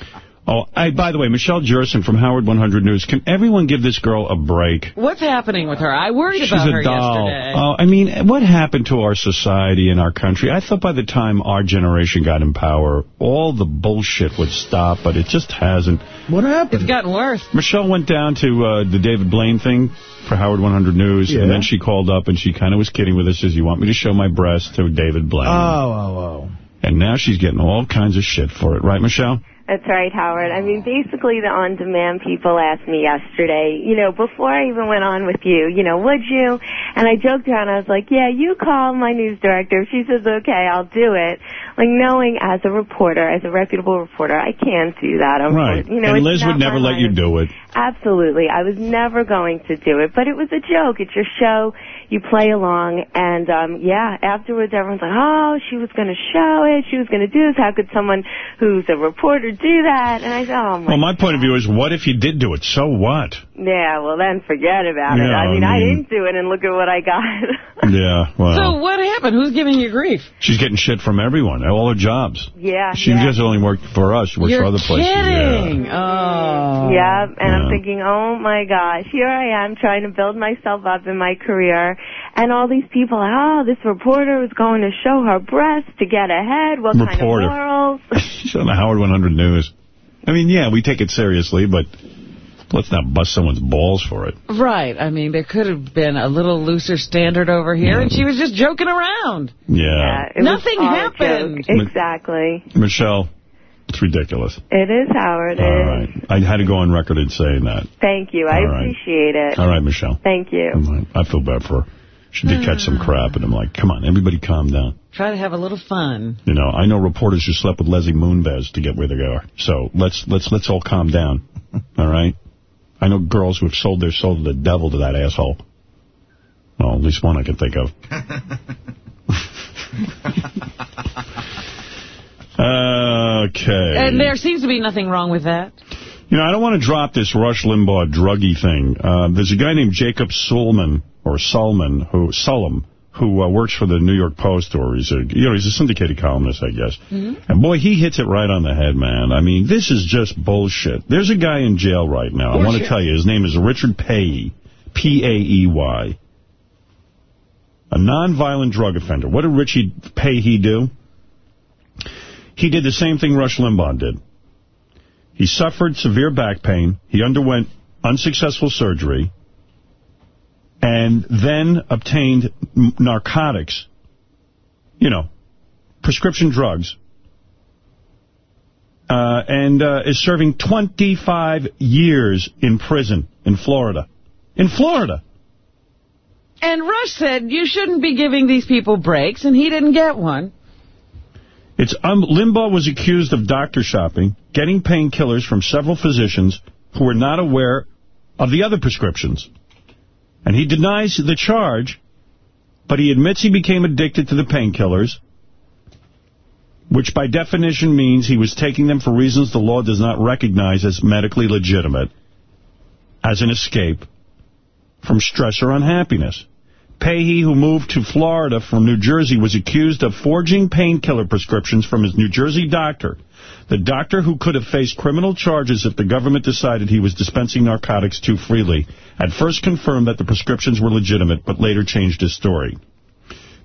Oh, I, by the way, Michelle Jerson from Howard 100 News, can everyone give this girl a break? What's happening with her? I worried She's about a her doll. yesterday. Oh, I mean, what happened to our society and our country? I thought by the time our generation got in power, all the bullshit would stop, but it just hasn't. What happened? It's gotten worse. Michelle went down to uh, the David Blaine thing for Howard 100 News, Yeah. and then she called up and she kind of was kidding with us, says, you want me to show my breast to David Blaine? Oh, oh, oh. and now she's getting all kinds of shit for it. Right, Michelle? That's right, Howard. I mean, basically, the on-demand people asked me yesterday, you know, before I even went on with you, you know, would you? And I joked around. I was like, yeah, you call my news director. If she says, okay, I'll do it. Like, knowing as a reporter, as a reputable reporter, I can't do that. I'm, Right. You know, and Liz would never let you do it. Absolutely. I was never going to do it, but it was a joke. It's your show. You play along. And, um, yeah, afterwards everyone's like, oh, she was going to show it. She was going to do this. How could someone who's a reporter do that? And I said, oh, my Well, my point of view is, what if you did do it? So what? Yeah, well, then forget about it. I mean, I I, didn't do it, and look at what I got. <laughs> Yeah, well, So what happened? Who's giving you grief? she's getting shit from everyone, all her jobs. yeah, She yeah. just only worked for us. She works You're for other places. kidding. Oh. Yeah, and Yeah. I'm thinking, oh my gosh, here I am trying to build myself up in my career, and all these people, oh, this reporter was going to show her breasts to get ahead. What Reporter. kind of morals? <laughs> She's on the Howard 100 News. I mean, yeah, we take it seriously, but let's not bust someone's balls for it. Right. I mean, there could have been a little looser standard over here, and she was just joking around. Yeah. Yeah, Nothing happened. joke. Exactly. Michelle, it's ridiculous. It is, Howard. It All is. right. I had to go on record in saying that. Thank you. I All right. appreciate it. All right, Michelle. Thank you. I'm I feel bad for her. She did catch some crap, and I'm like, come on, everybody calm down. Try to have a little fun. You know, I know reporters who slept with Leslie Moonves to get where they are. So let's let's let's all calm down. <laughs> All right? I know girls who have sold their soul to the devil to that asshole. Well, at least one I can think of. <laughs> okay. And there seems to be nothing wrong with that. You know, I don't want to drop this Rush Limbaugh druggy thing. Uh, there's a guy named Jacob Sulman, or Sulman, who, Sullum, who uh, works for the New York Post, or he's a, you know, he's a syndicated columnist, I guess. And boy, he hits it right on the head, man. I mean, this is just bullshit. There's a guy in jail right now. I want to tell you, his name is Richard Paey, P-A-E-Y. A nonviolent drug offender. What did Richie Paey do? He did the same thing Rush Limbaugh did. He suffered severe back pain. He underwent unsuccessful surgery and then obtained narcotics, you know, prescription drugs, uh, and uh, is serving 25 years in prison in Florida. In Florida. And Rush said you shouldn't be giving these people breaks, and he didn't get one. It's um, Limbaugh was accused of doctor shopping, getting painkillers from several physicians who were not aware of the other prescriptions. And he denies the charge, but he admits he became addicted to the painkillers, which by definition means he was taking them for reasons the law does not recognize as medically legitimate, as an escape from stress or unhappiness. Paey, who moved to Florida from New Jersey, was accused of forging painkiller prescriptions from his New Jersey doctor. The doctor who could have faced criminal charges if the government decided he was dispensing narcotics too freely had first confirmed that the prescriptions were legitimate, but later changed his story.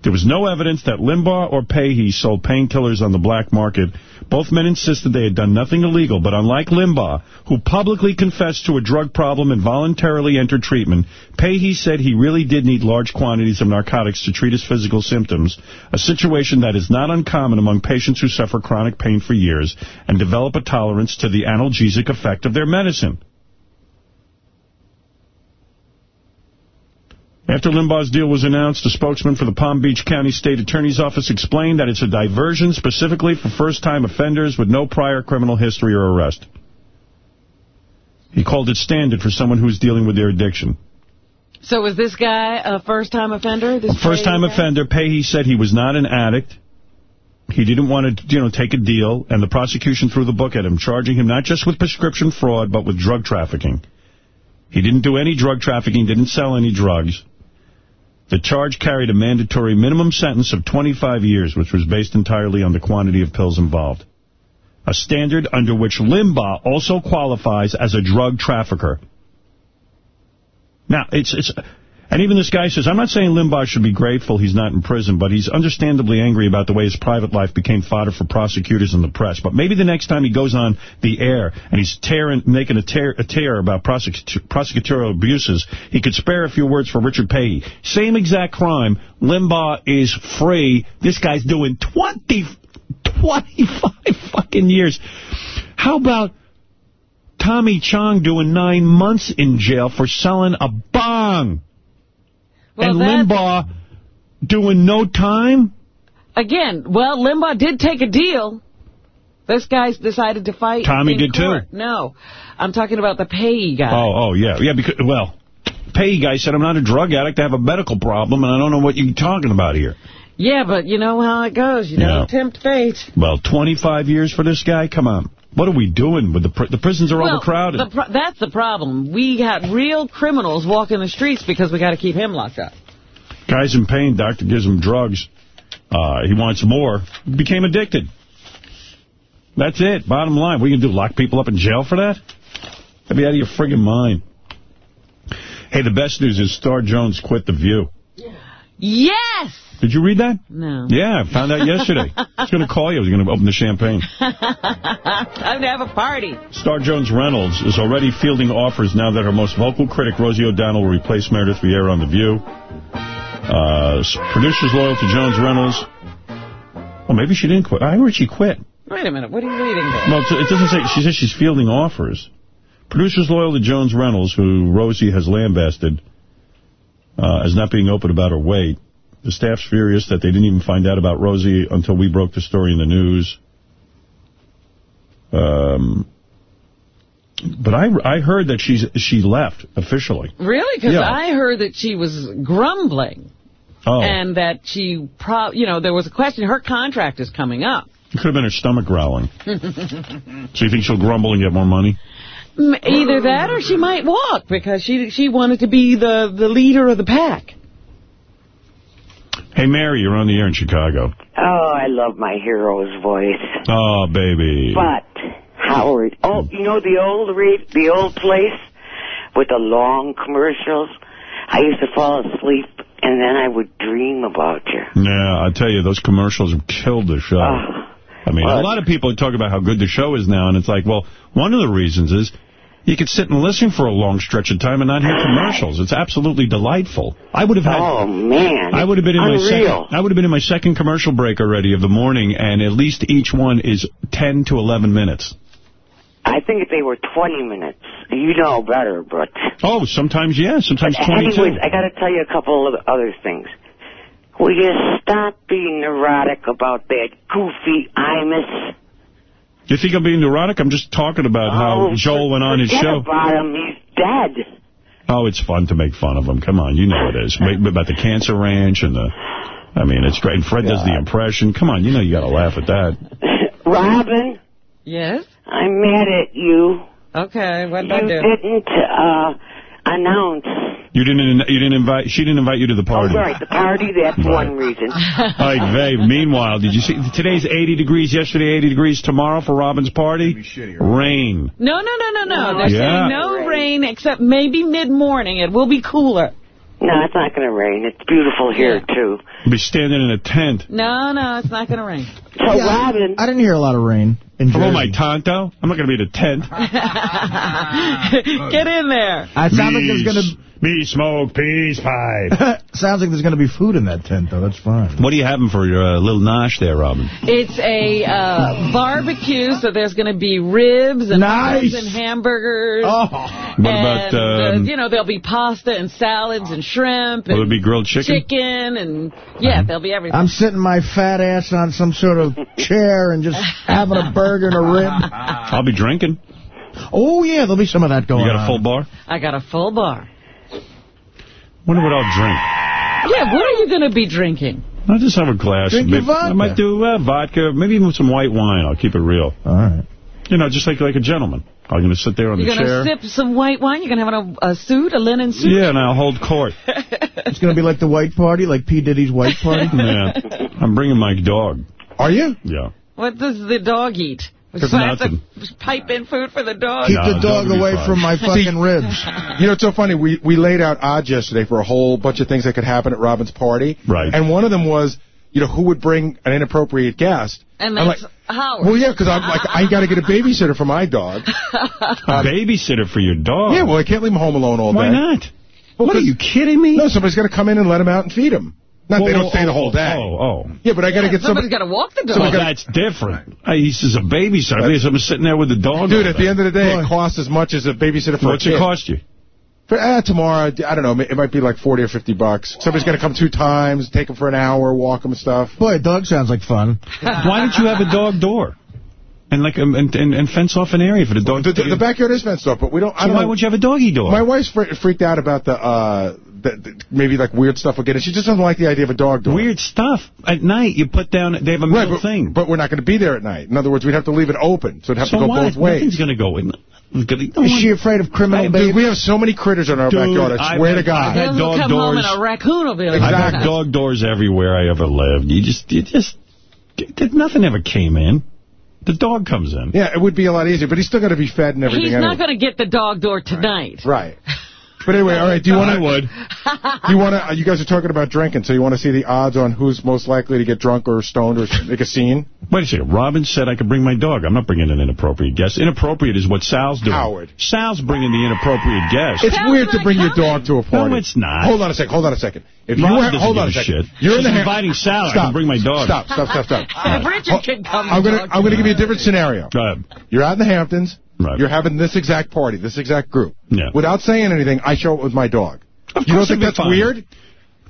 There was no evidence that Limbaugh or Paey sold painkillers on the black market. Both men insisted they had done nothing illegal, but unlike Limbaugh, who publicly confessed to a drug problem and voluntarily entered treatment, Paey said he really did need large quantities of narcotics to treat his physical symptoms, a situation that is not uncommon among patients who suffer chronic pain for years and develop a tolerance to the analgesic effect of their medicine. After Limbaugh's deal was announced, a spokesman for the Palm Beach County State Attorney's Office explained that it's a diversion specifically for first-time offenders with no prior criminal history or arrest. He called it standard for someone who's dealing with their addiction. So was this guy a first-time offender? First-time offender, Paey said he was not an addict. He didn't want to, you know, take a deal, and the prosecution threw the book at him, charging him not just with prescription fraud, but with drug trafficking. He didn't do any drug trafficking, didn't sell any drugs. The charge carried a mandatory minimum sentence of 25 years, which was based entirely on the quantity of pills involved. A standard under which Limbaugh also qualifies as a drug trafficker. Now, it's it's and even this guy says, I'm not saying Limbaugh should be grateful he's not in prison, but he's understandably angry about the way his private life became fodder for prosecutors and the press. But maybe the next time he goes on the air and he's tearing, making a tear, a tear about prosecutorial abuses, he could spare a few words for Richard Paey. Same exact crime. Limbaugh is free. This guy's doing 20, 25 fucking years. How about Tommy Chong doing nine months in jail for selling a bong? Well, and Limbaugh doing no time? Again, well, Limbaugh did take a deal. This guy's decided to fight Tommy did court. too. No, I'm talking about the Paey guy. Oh, oh, yeah. Yeah, because, well, Paey guy said, I'm not a drug addict. I have a medical problem, and I don't know what you're talking about here. Yeah, but you know how it goes. You yeah. don't tempt fate. Well, 25 years for this guy? Come on. What are we doing? with The pr the prisons are well, overcrowded. The that's the problem. We got real criminals walking the streets because we got to keep him locked up. Guy's in pain. Doctor gives him drugs. Uh, he wants more. Became addicted. That's it. Bottom line. What are you going to do? Lock people up in jail for that? That'd be out of your friggin' mind. Hey, the best news is Star Jones quit The View. Yes! Did you read that? No. Yeah, I found out yesterday. <laughs> I was going to call you. I was going to open the champagne. <laughs> Time to have a party. Star Jones Reynolds is already fielding offers now that her most vocal critic, Rosie O'Donnell, will replace Meredith Vieira on The View. Uh, producers loyal to Jones Reynolds. Well, maybe she didn't quit. I heard she quit. Wait a minute. What are you reading there? No, it doesn't say. She says she's fielding offers. Producers loyal to Jones Reynolds, who Rosie has lambasted uh, as not being open about her weight. The staff's furious that they didn't even find out about Rosie until we broke the story in the news. Um, but I I heard that she's she left officially. Really? Because yeah. I heard that she was grumbling. Oh. And that she, pro you know, there was a question. Her contract is coming up. It could have been her stomach growling. <laughs> so you think she'll grumble and get more money? Either that or she might walk because she she wanted to be the, the leader of the pack. Hey, Mary, you're on the air in Chicago. Oh, I love my hero's voice. Oh, baby. But, Howard, oh, you know the old re the old place with the long commercials? I used to fall asleep, and then I would dream about you. Yeah, I tell you, those commercials have killed the show. Uh, I mean, what? a lot of people talk about how good the show is now, and it's like, well, one of the reasons is you could sit and listen for a long stretch of time and not hear commercials. It's absolutely delightful. I would have had. Oh man! I would have been in Unreal. my second. I would have been in my second commercial break already of the morning, and at least each one is 10 to 11 minutes. I think if they were 20 minutes, you know better, but... Oh, sometimes, yeah. Sometimes but 22. Anyways, I got to tell you a couple of other things. Will you stop being neurotic about that goofy Imus? You think I'm being neurotic? I'm just talking about oh, how Joel went on his show. about him. He's dead. Oh, it's fun to make fun of him. Come on, you know it is. about the cancer ranch and the... I mean, it's great. And Fred God. does the impression. Come on, you know you got to laugh at that. <laughs> Robin? Yes? I'm mad at you. Okay, what did I do? You didn't uh, announce. You didn't. You didn't invite. She didn't invite you to the party. Oh, right, the party. That's right. one reason. All right, Vave. Meanwhile, did you see? Today's 80 degrees. Yesterday, 80 degrees. Tomorrow for Robin's party, rain. No, no, no, no, no. They're yeah. saying no rain. rain except maybe mid morning. It will be cooler. No, it's not going to rain. It's beautiful here, yeah. too. You'll be standing in a tent. No, no, it's not going to rain. So, yeah, Robin... I didn't hear a lot of rain in Jersey. Hello, my Tonto. I'm not going to be in a tent. <laughs> <laughs> Get in there. It sounds like there's going to... Me smoke peace pipe. <laughs> sounds like there's going to be food in that tent, though. That's fine. What are you having for your uh, little nosh there, Robin? It's a uh, barbecue, so there's going to be ribs and nice. and hamburgers. Oh. What about, um, uh, you know, there'll be pasta and salads and shrimp. And Will it be grilled chicken? Chicken and, yeah, there'll be everything. I'm sitting my fat ass on some sort of chair and just having a burger and a rib. I'll be drinking. Oh, yeah, there'll be some of that going on. You got a full bar? I got a full bar. Wonder what I'll drink. Yeah, what are you going to be drinking? I'll just have a glass. Drink maybe, your vodka. I might do uh, vodka, maybe even some white wine. I'll keep it real. All right. You know, just like like a gentleman. I'm going to sit there on the chair. You're going to sip some white wine? You're going to have a, a suit, a linen suit? Yeah, and I'll hold court. <laughs> It's going to be like the white party, like P. Diddy's white party? <laughs> yeah. I'm bringing my dog. Are you? Yeah. What does the dog eat? It's So I have to pipe in food for the dog? Keep No, the the dog dog will be away fine. from my fucking ribs. You know, it's so funny. We we laid out odds yesterday for a whole bunch of things that could happen at Robin's party. Right. And one of them was, you know, who would bring an inappropriate guest? And I'm that's like, Howard. well, yeah, because I'm like, I got to get a babysitter for my dog. A babysitter for your dog? Yeah, well, I can't leave him home alone all Why day. not? Well, what are 'cause- you kidding me? No, somebody's got to come in and let him out and feed him. Not they don't stay the whole day. Oh, oh. Yeah, but I got to Yeah, get somebody's somebody. got to walk the dog. Well, gotta- that's different. Uh, He's just a babysitter. I think someone's sitting there with the dog. Dude, all at the end of the day, Boy. it costs as much as a babysitter for What's a kid. it cost you? For, uh, tomorrow, I don't know, it might be like 40 or 50 bucks. Somebody's got to come two times, take them for an hour, walk them and stuff. Boy, a dog sounds like fun. <laughs> Why don't you have a dog door? And like um, and, and, and fence off an area for the dog The, the, the backyard is fenced off, but we don't. I So don't why know. would you have a doggy door? My wife's fre- freaked out about the, uh, the, the maybe like weird stuff will get it. She just doesn't like the idea of a dog door. Weird stuff. At night, you put down, they have a Right, middle but, thing. but we're not going to be there at night. In other words, we'd have to leave it open, so it'd have so to go what? both ways. Nothing's going to go in. Gonna- no Is she afraid of criminal Dude, we have so many critters in our Dude, backyard. I I've swear had- to God. I've had dog come home doors. and a raccoon will be like, I've had Exactly. dog doors everywhere I ever lived. You just, you just, did nothing ever came in. The dog comes in. Yeah, it would be a lot easier, but he's still got to be fed and everything. He's anyway. not going to get the dog door tonight. Right. But anyway, all right. Do you want I to? would. You want to? Uh, you guys are talking about drinking, so you want to see the odds on who's most likely to get drunk or stoned or make a scene? Wait a second. Robin said I could bring my dog. I'm not bringing an inappropriate guest. Inappropriate is what Sal's doing. Howard. Sal's bringing the inappropriate guest. It's Sounds weird to like bring your dog to a party. No, it's not. Hold on a second. Hold on a second. If you Robin were, doesn't hold on a give second. shit. You're in the inviting Sal. I Stop. can bring my dog. Stop. Stop. Stop. Stop. <laughs> If Richard can come I'm gonna I'm gonna give you a different scenario. Go ahead. You're out in the Hamptons. Right. You're having this exact party, this exact group. Yeah. Without saying anything, I show up with my dog. Of you don't think that's fine. weird?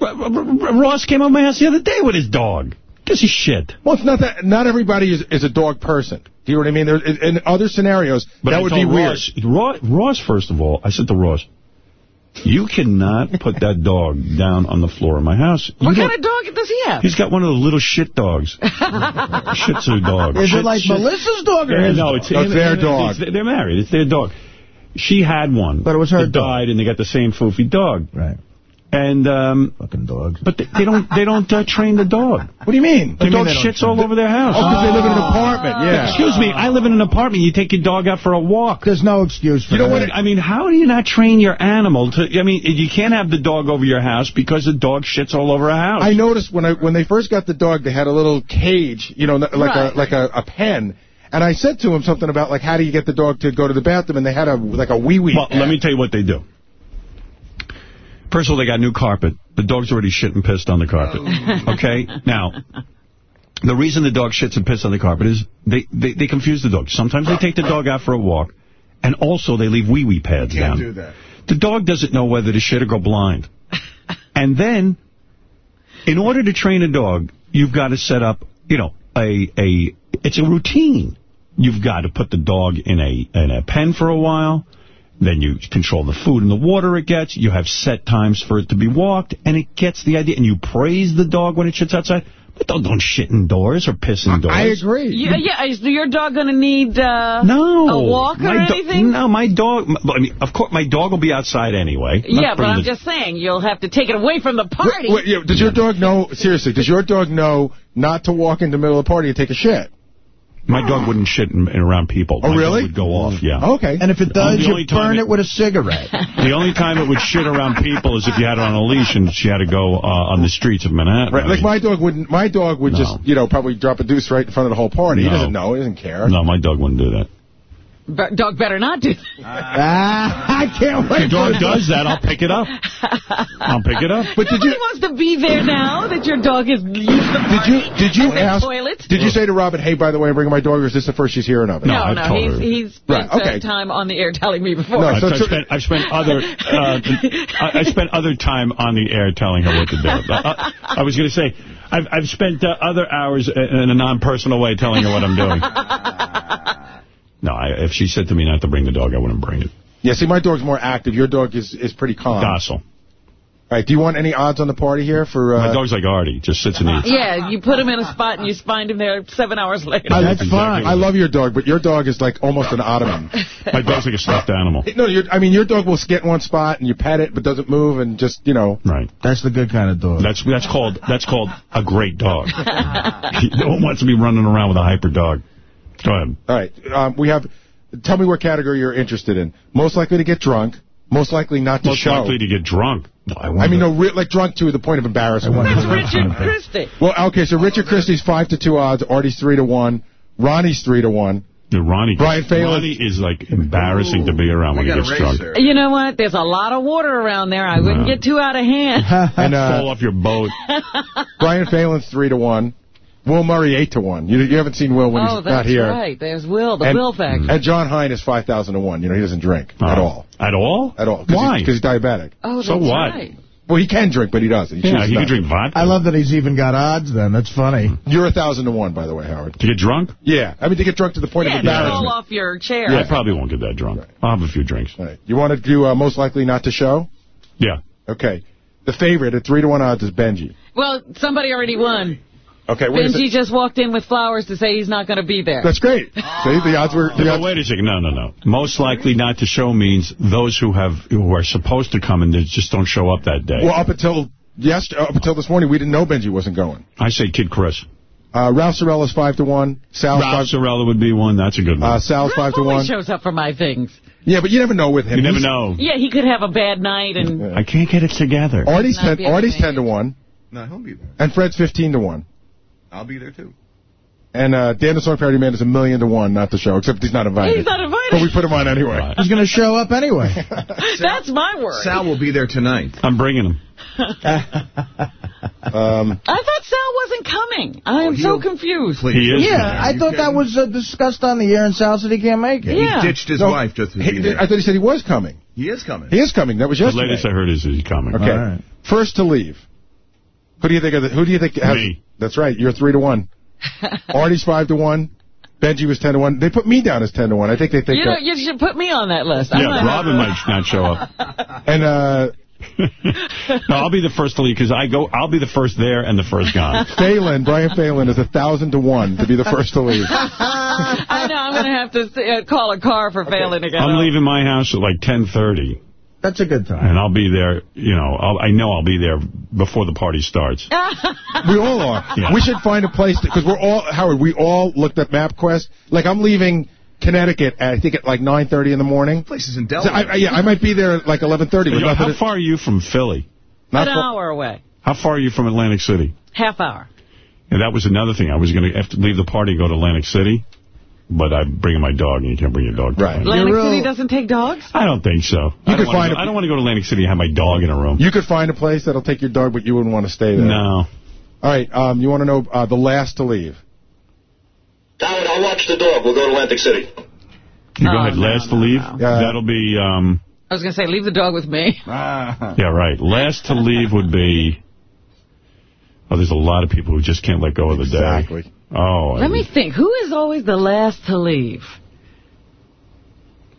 Ross came over my house the other day with his dog. Gives a shit. Well, it's not that. Not everybody is, is a dog person. Do you know what I mean? There, in, other scenarios, But that I would be weird. Ross, Ross, Ross, first of all, I said to Ross, you cannot put that dog down on the floor of my house. You What don't- kind of dog does he have? He's got one of the little shit dogs. <laughs> Shih Tzu dog. Is Shit- it like shit- Melissa's dog or Yeah, his no, dog? it's, No, it's their dog. it's- they're married. It's their dog. She had one. But it was her that dog. died, and they got the same foofy dog. Right. And um, Fucking dogs. but they, they don't they don't uh, train the dog. What do you mean? The do you mean dog they don't shits all over their house. Oh, because they live in an apartment. Yeah. Excuse me, I live in an apartment. You take your dog out for a walk. There's no excuse for You know that. what? I mean, how do you not train your animal to? I mean, you can't have the dog over your house because the dog shits all over a house. I noticed when I when they first got the dog, they had a little cage, you know, like Right. a like a, a pen. And I said to him something about like how do you get the dog to go to the bathroom? And they had a like a wee wee. Well, let me tell you what they do. First of all, they got new carpet. The dog's already shit and pissed on the carpet. Oh. Okay? Now, the reason the dog shits and pisses on the carpet is they, they, they confuse the dog. Sometimes they take the dog out for a walk, and also they leave wee-wee pads Can't down. do that. The dog doesn't know whether to shit or go blind. <laughs> And then, in order to train a dog, you've got to set up, you know, a a it's a routine. You've got to put the dog in a in a pen for a while. Then you control the food and the water it gets. You have set times for it to be walked, and it gets the idea. And you praise the dog when it shits outside. But don't, don't shit indoors or piss indoors. I agree. Yeah, yeah. Is your dog going to need uh, No. a walk or My do- anything? No, my dog, I mean, of course, my dog will be outside anyway. Yeah, but I'm the- just saying you'll have to take it away from the party. Wait, wait, yeah, does your dog know? Seriously, does your dog know not to walk in the middle of the party and take a shit? My dog wouldn't shit in, in around people. Oh, My dog really? would go off, yeah. Okay. And if it does, The you burn it- it with a cigarette. <laughs> The only time it would shit around people is if you had it on a leash and she had to go uh, on the streets of Manhattan. Right, I like mean, my dog wouldn't. My dog would No. just, you know, probably drop a deuce right in front of the whole party. No. He doesn't know. He doesn't care. No, my dog wouldn't do that. But dog better not do that. ah, I can't If wait. your dog does that, I'll pick it up. I'll pick it up. But did Nobody you wants to be there now that your dog has used the did you did you ask? toilet. Did you say to Robin, "Hey, by the way, I'm bringing my dog," or is this the first she's hearing of it? No, no, no, he's, he's spent Right, okay. uh, time on the air telling me before. No, I've, so- I've spent, I've spent other <laughs> uh, I, I spent other time on the air telling her what to do. <laughs> I, I was going to say I've I've spent uh, other hours in a non-personal way telling her what I'm doing. <laughs> No, I, if she said to me not to bring the dog, I wouldn't bring it. Yeah, see, my dog's more active. Your dog is is pretty calm. Docile. All right, do you want any odds on the party here for... Uh, My dog's like Artie, just sits and eats. Yeah, you put him in a spot and you find him there seven hours later. I, That's fine. I love your dog, but your dog is like almost an ottoman. <laughs> My dog's like a stuffed animal. No, you're, I mean, your dog will get in one spot and you pet it, but doesn't move and just, you know. Right. That's the good kind of dog. That's that's called that's called a great dog. <laughs> no one wants to be running around with a hyper dog. Go ahead. All right, um, we have... Tell me what category you're interested in. Most likely to get drunk. Most likely not to Most show. Most likely to get drunk. No, I, I mean, no, re- like drunk to the point of embarrassment. That's Richard Christie. Well, okay, so Richard Christie's 5 to 2 odds, Artie's 3 to 1, Ronnie's 3 to 1. Yeah, Ronnie, Brian Phelan- Ronnie is like embarrassing to be around when he gets drunk. You know what? There's a lot of water around there. I wouldn't get too out of hand. <laughs> And Fall uh, off your boat. <laughs> Brian Phelan's 3 to 1. Will Murray 8 to 1. You, you haven't seen Will when oh, he's not here. Oh, that's right. There's Will, the And- Will factor. And Jon Hein is 5,000 to 1. You know, he doesn't drink at Uh, all. At all? At all. Why? Because he's diabetic. oh, so that's what? right. Well, he can drink, but he doesn't. He Yeah, he can drink vodka. I love that he's even got odds then. That's funny. You're a 1,000 to 1, by the way, Howard. To get drunk? Yeah. I mean, to get drunk to the point Yeah, of to fall embarrassment. off your chair. I probably won't get that drunk. I'll have a few drinks. All right. You want to do uh, most likely not to show? Yeah. Okay. The favorite at 3 to 1 odds is Benji. Well, somebody already won. Okay, wait Benji second. just walked in with flowers to say he's not going to be there. That's great. See, the odds were... The No, odds, wait a second. No, no, no. Most likely not to show means those who have who are supposed to come and they just don't show up that day. well, up until yes, up until this morning, we didn't know Benji wasn't going. I say Kid Chris. Uh, Ralph Cirella's 5 to 1. Sal's Ralph 5 Cirella would be one. That's a good one. uh, Sal's 5 to 1. shows up for my things. Yeah, but you never know with him. you never He's- know. Yeah, he could have a bad night and I can't get it together. Artie's, 10, be Artie's to 10 to 1. No, he'll be there. And Fred's 15 to 1. I'll be there, too. And uh, Dan the Song Parody Man is a million to 1 not to show, except he's not invited. he's not invited. But we put him on anyway. Right. He's going to show up anyway. <laughs> <laughs> That's my word. Sal will be there tonight. I'm bringing him. <laughs> Um, I thought Sal wasn't coming. I am so confused. Please. He is. yeah, there. I thought that was uh, discussed on the air and Sal said he can't make it. Yeah. He ditched his no, wife just to he- be there. I thought he said he was coming. He is coming. He is coming. That was The latest I heard is he's coming. Okay. All right. First to leave. Who do you think? Of the, who do you think? Has, Me. That's right. You're three to one. <laughs> Artie's five to one. Benji was ten to one. They put me down as ten to one. I think they think. You know, that, you should put me on that list. I'm Yeah, Robin might not show up. <laughs> and uh, <laughs> no, I'll be the first to leave because I go. I'll be the first there and the first gone. Phelan, Brian Phelan, is a thousand to one to be the first to leave. I know. I'm going to have to uh, call a car for Phelan to get I'm leaving my house at like 10:30, That's a good time. and I'll be there. You know, I'll, I know I'll be there before the party starts. <laughs> We all are. Yeah. We should find a place because we're all Howard. We all looked at MapQuest. Like I'm leaving Connecticut, at, I think at like 9:30 in the morning. Places in So Delaware. I, I, yeah, I might be there at like 11:30. With Yo, how far are you from Philly? not An far- hour away. How far are you from Atlantic City? Half hour. And that was another thing. I was going to have to leave the party and go to Atlantic City, but I'm bringing my dog, and you can't bring your dog. Right. Atlantic- Atlantic real- City doesn't take dogs? I don't think so. I could don't wanna find go- a- I don't want to go to Atlantic City and have my dog in a room. You could find a place that'll take your dog, but you wouldn't want to stay there. no. All right. Um, you want to know uh, the last to leave? Howard, I'll watch the dog. We'll go to Atlantic City. You go ahead. no, Last to leave. no. Yeah. That'll be. um I was going to say, leave the dog with me. <laughs> Yeah, right. Last to leave would be. Oh, there's a lot of people who just can't let go of the day. Exactly. Oh, Let me think. Who is always the last to leave?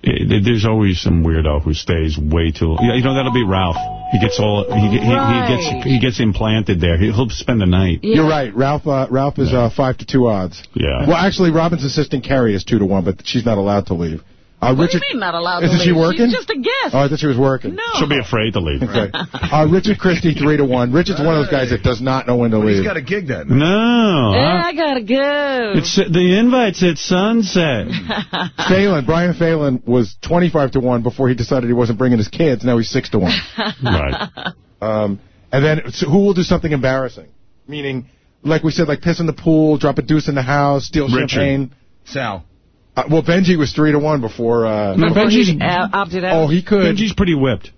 it- there's always some weirdo who stays way too. Yeah, you know that'll be Ralph. He gets all he he, he gets he gets implanted there. He'll spend the night. Yeah. You're right. Ralph. Uh, Ralph is uh, five to two odds. Yeah. Well, actually, Robin's assistant Carrie is two to one, but she's not allowed to leave. Uh, What Richard, do you mean not allowed Isn't she working? She's just a guest. Oh, I thought she was working. no. She'll be afraid to leave. Okay. Uh, Richard Christie, three to one. Richard's one of those guys that does not know when to But leave. he's got a gig that night. No. Yeah, I- I gotta go. it's the invites at sunset. <laughs> Phelan, Brian Phelan was 25 to 1 before he decided he wasn't bringing his kids. Now he's 6 to 1. right. <laughs> Um, and then so who will do something embarrassing? Meaning, like we said, like piss in the pool, drop a deuce in the house, steal Richard. champagne. Sal. Uh, well, Benji was 3 to 1 before. Uh, No, Before Benji's, uh, opted out. oh, he could. Benji's pretty whipped.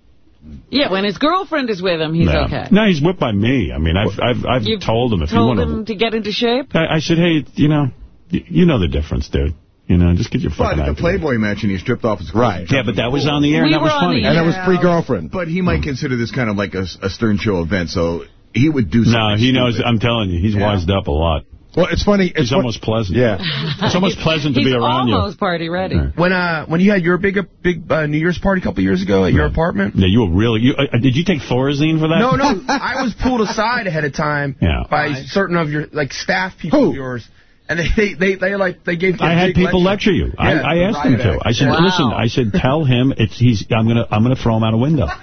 yeah, when his girlfriend is with him, he's no. okay. No, he's whipped by me. I mean, I've I've I've You've told him if you Told want him to get into shape? I, I said, hey, you know, you know the difference, dude. You know, just get your But fucking at the act together. Playboy match and he stripped off his clothes. Right. Yeah, but that was on the air We and that was funny. and that was Yeah. pre-girlfriend. But he might consider this kind of like a, a Stern Show event, so he would do something No, he knows. I'm telling you, he's Yeah. wised up a lot. Well, it's funny. It's He's almost pleasant. Yeah. It's almost pleasant to He's be around you. He's almost party ready. When uh when you had your big big uh, New Year's party a couple years ago at your apartment. Yeah, you were really. You, uh, did you take Thorazine for that? No, no, <laughs> I was pulled aside ahead of time Yeah. by certain of your like staff people of yours, and they they they, they like they gave. I had people lecture, you. I, Yeah, I asked them to. act. I said, Wow. listen. I said, tell him it's he's. I'm gonna I'm gonna throw him out a window. <laughs>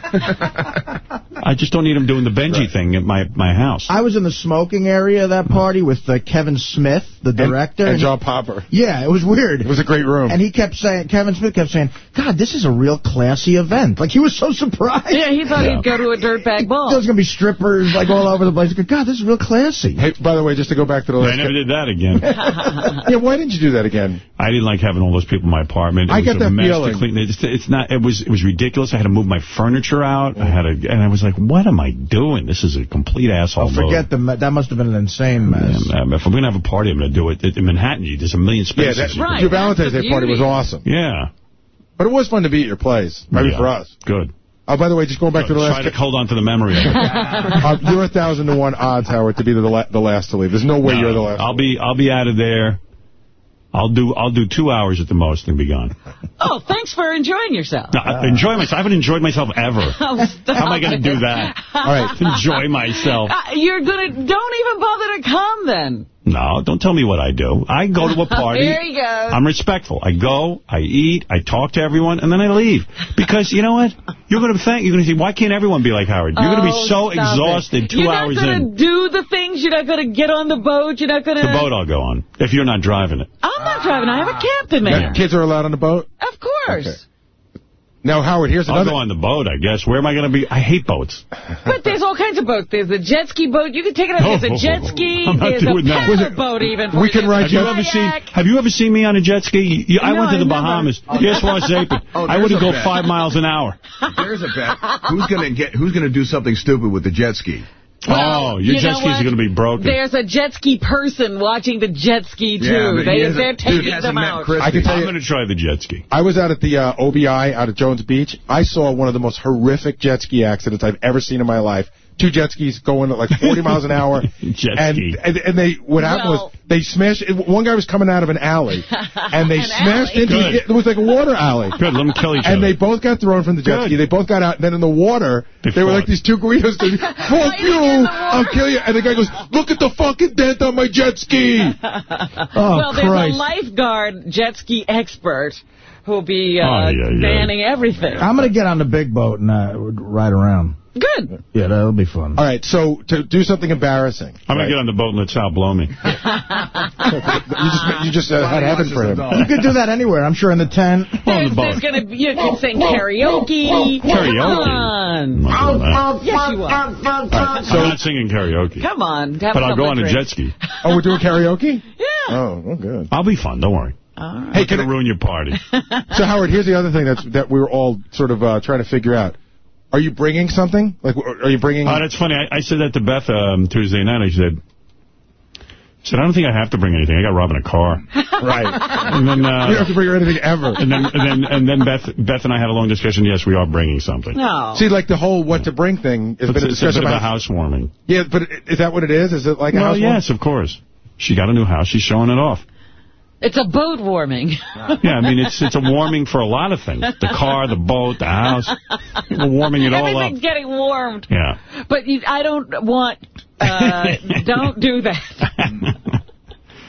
I just don't need him doing the Benji thing at my my house. I was in the smoking area of that party with uh, Kevin Smith, the director. And John Popper. Yeah, it was weird. It was a great room. And he kept saying, Kevin Smith kept saying, God, this is a real classy event. Like, he was so surprised. Yeah, he thought he'd go to a dirtbag ball. There's going to be strippers, like, all over the place. God, this is real classy. Hey, by the way, just to go back to the I last... never did that again. <laughs> <laughs> yeah, why didn't you do that again? I didn't like having all those people in my apartment. It I was get a that mess feeling. To clean. It's, it's not. It was. It was ridiculous. I had to move my furniture out. I had to, and I was like, "What am I doing? This is a complete asshole." Oh, forget the me- that must have been an insane mess. move. Um, if I'm going to have a party, I'm going to do it in Manhattan. There's a million spaces. Yeah, spaces. that, your Valentine's Day party was awesome. Yeah. But it was fun to be at your place. Maybe Yeah. for us. Good. Oh, by the way, just going back to the Try last... to hold on to the memory of it. <laughs> uh, you're a thousand to one odds, Howard, to be the, la the last to leave. There's no way you're the last. I'll be I'll be out of there. I'll do I'll do two hours at the most and be gone. <laughs> Oh, thanks for enjoying yourself. No, I enjoy myself. I haven't enjoyed myself ever. <laughs> Oh, stop How am I going to do that? All right, enjoy myself. Uh, you're gonna don't even bother to come then. No, don't tell me what I do. I go to a <laughs> party. There you go. I'm respectful. I go, I eat, I talk to everyone, and then I leave. Because you know what? You're going to think, you're going to say, why can't everyone be like Howard? You're going to be Oh, so stop exhausted it. two you're hours not gonna do the things. You're not gonna get on the boat. You're not gonna. The boat I'll go on, if you're not driving it. I'm not driving. I have a captain there. Yeah, Kids are allowed on the boat? Of course. Now, Howard, here's I'll go on the boat, I guess. Where am I going to be? I hate boats. But there's all kinds of boats. There's a jet ski boat. You can take it out. There's a <laughs> oh, jet ski. I'm not There's a doing that. paddle boat even. We can ride Have you jet- ever seen Have you ever seen me on a jet ski? You- I No, went to the I. Bahamas. Oh, Yes, Ross Zapin. <laughs> Oh, I wouldn't go bet. five miles an hour. There's a bet. Who's gonna get? Who's gonna do something stupid with the jet ski? Oh, your you jet know skis are going to be broken. There's a jet ski person watching the jet ski too. Yeah, they, they're dude, taking he them out. Chris. I can tell I'm going to try the jet ski. I was out at the uh, OBI out at Jones Beach. I saw one of the most horrific jet ski accidents I've ever seen in my life. Two jet skis going at like 40 miles an hour. <laughs> Jet and, ski. and and they what happened Well- was they smashed. One guy was coming out of an alley, <laughs> and they An smashed alley? into Good. it. It was like a water alley. Good, let them kill each And other. they both got thrown from the jet Good. ski. They both got out. And then in the water, They they, were like these two Guidos. They, <laughs> Fuck you! in the water. I'll kill you. And the guy goes, look at the fucking dent on my jet ski. Oh, well, there's Christ. a lifeguard jet ski expert who'll be uh, Oh, yeah, yeah. manning everything. I'm going to get on the big boat and uh, ride around. Good. Yeah, that'll be fun. All right, so to do something embarrassing. I'm going to get on the boat and let Sal blow me. <laughs> You just, you just uh, had heaven for him. You could do that anywhere. I'm sure in the tent. On the There's, boat. there's gonna be, you can sing karaoke. Karaoke? Come on. I'm not doing that. Yes, you are. I'm not singing karaoke. Come on. But I'll go on something a jet ski. <laughs> Oh, we're doing karaoke? Yeah. Oh, well, good. I'll be fun. Don't worry. All right. Hey, can going to ruin your party. <laughs> So, Howard, here's the other thing that's, that we were all sort of uh, trying to figure out. Are you bringing something? Like, are you bringing... Oh, that's funny. I, I said that to Beth um, Tuesday night. I said, I said, I don't think I have to bring anything. I got robbed in a car. <laughs> right. And then, you don't uh, have to bring her anything ever. and then, and then, and then Beth, Beth and I had a long discussion. Yes, we are bringing something. No. See, like the whole what to bring thing has It's, been a it's a discussion bit of a about... housewarming. Yeah, but is that what it is? Is it like a Well, yes, of course. She got a new house. She's showing it off. It's a boat warming. <laughs> Yeah, I mean, it's it's a warming for a lot of things. The car, the boat, the house. We're warming it all up. Everything's getting warmed. Yeah. But you, I don't want, uh, <laughs> don't do that.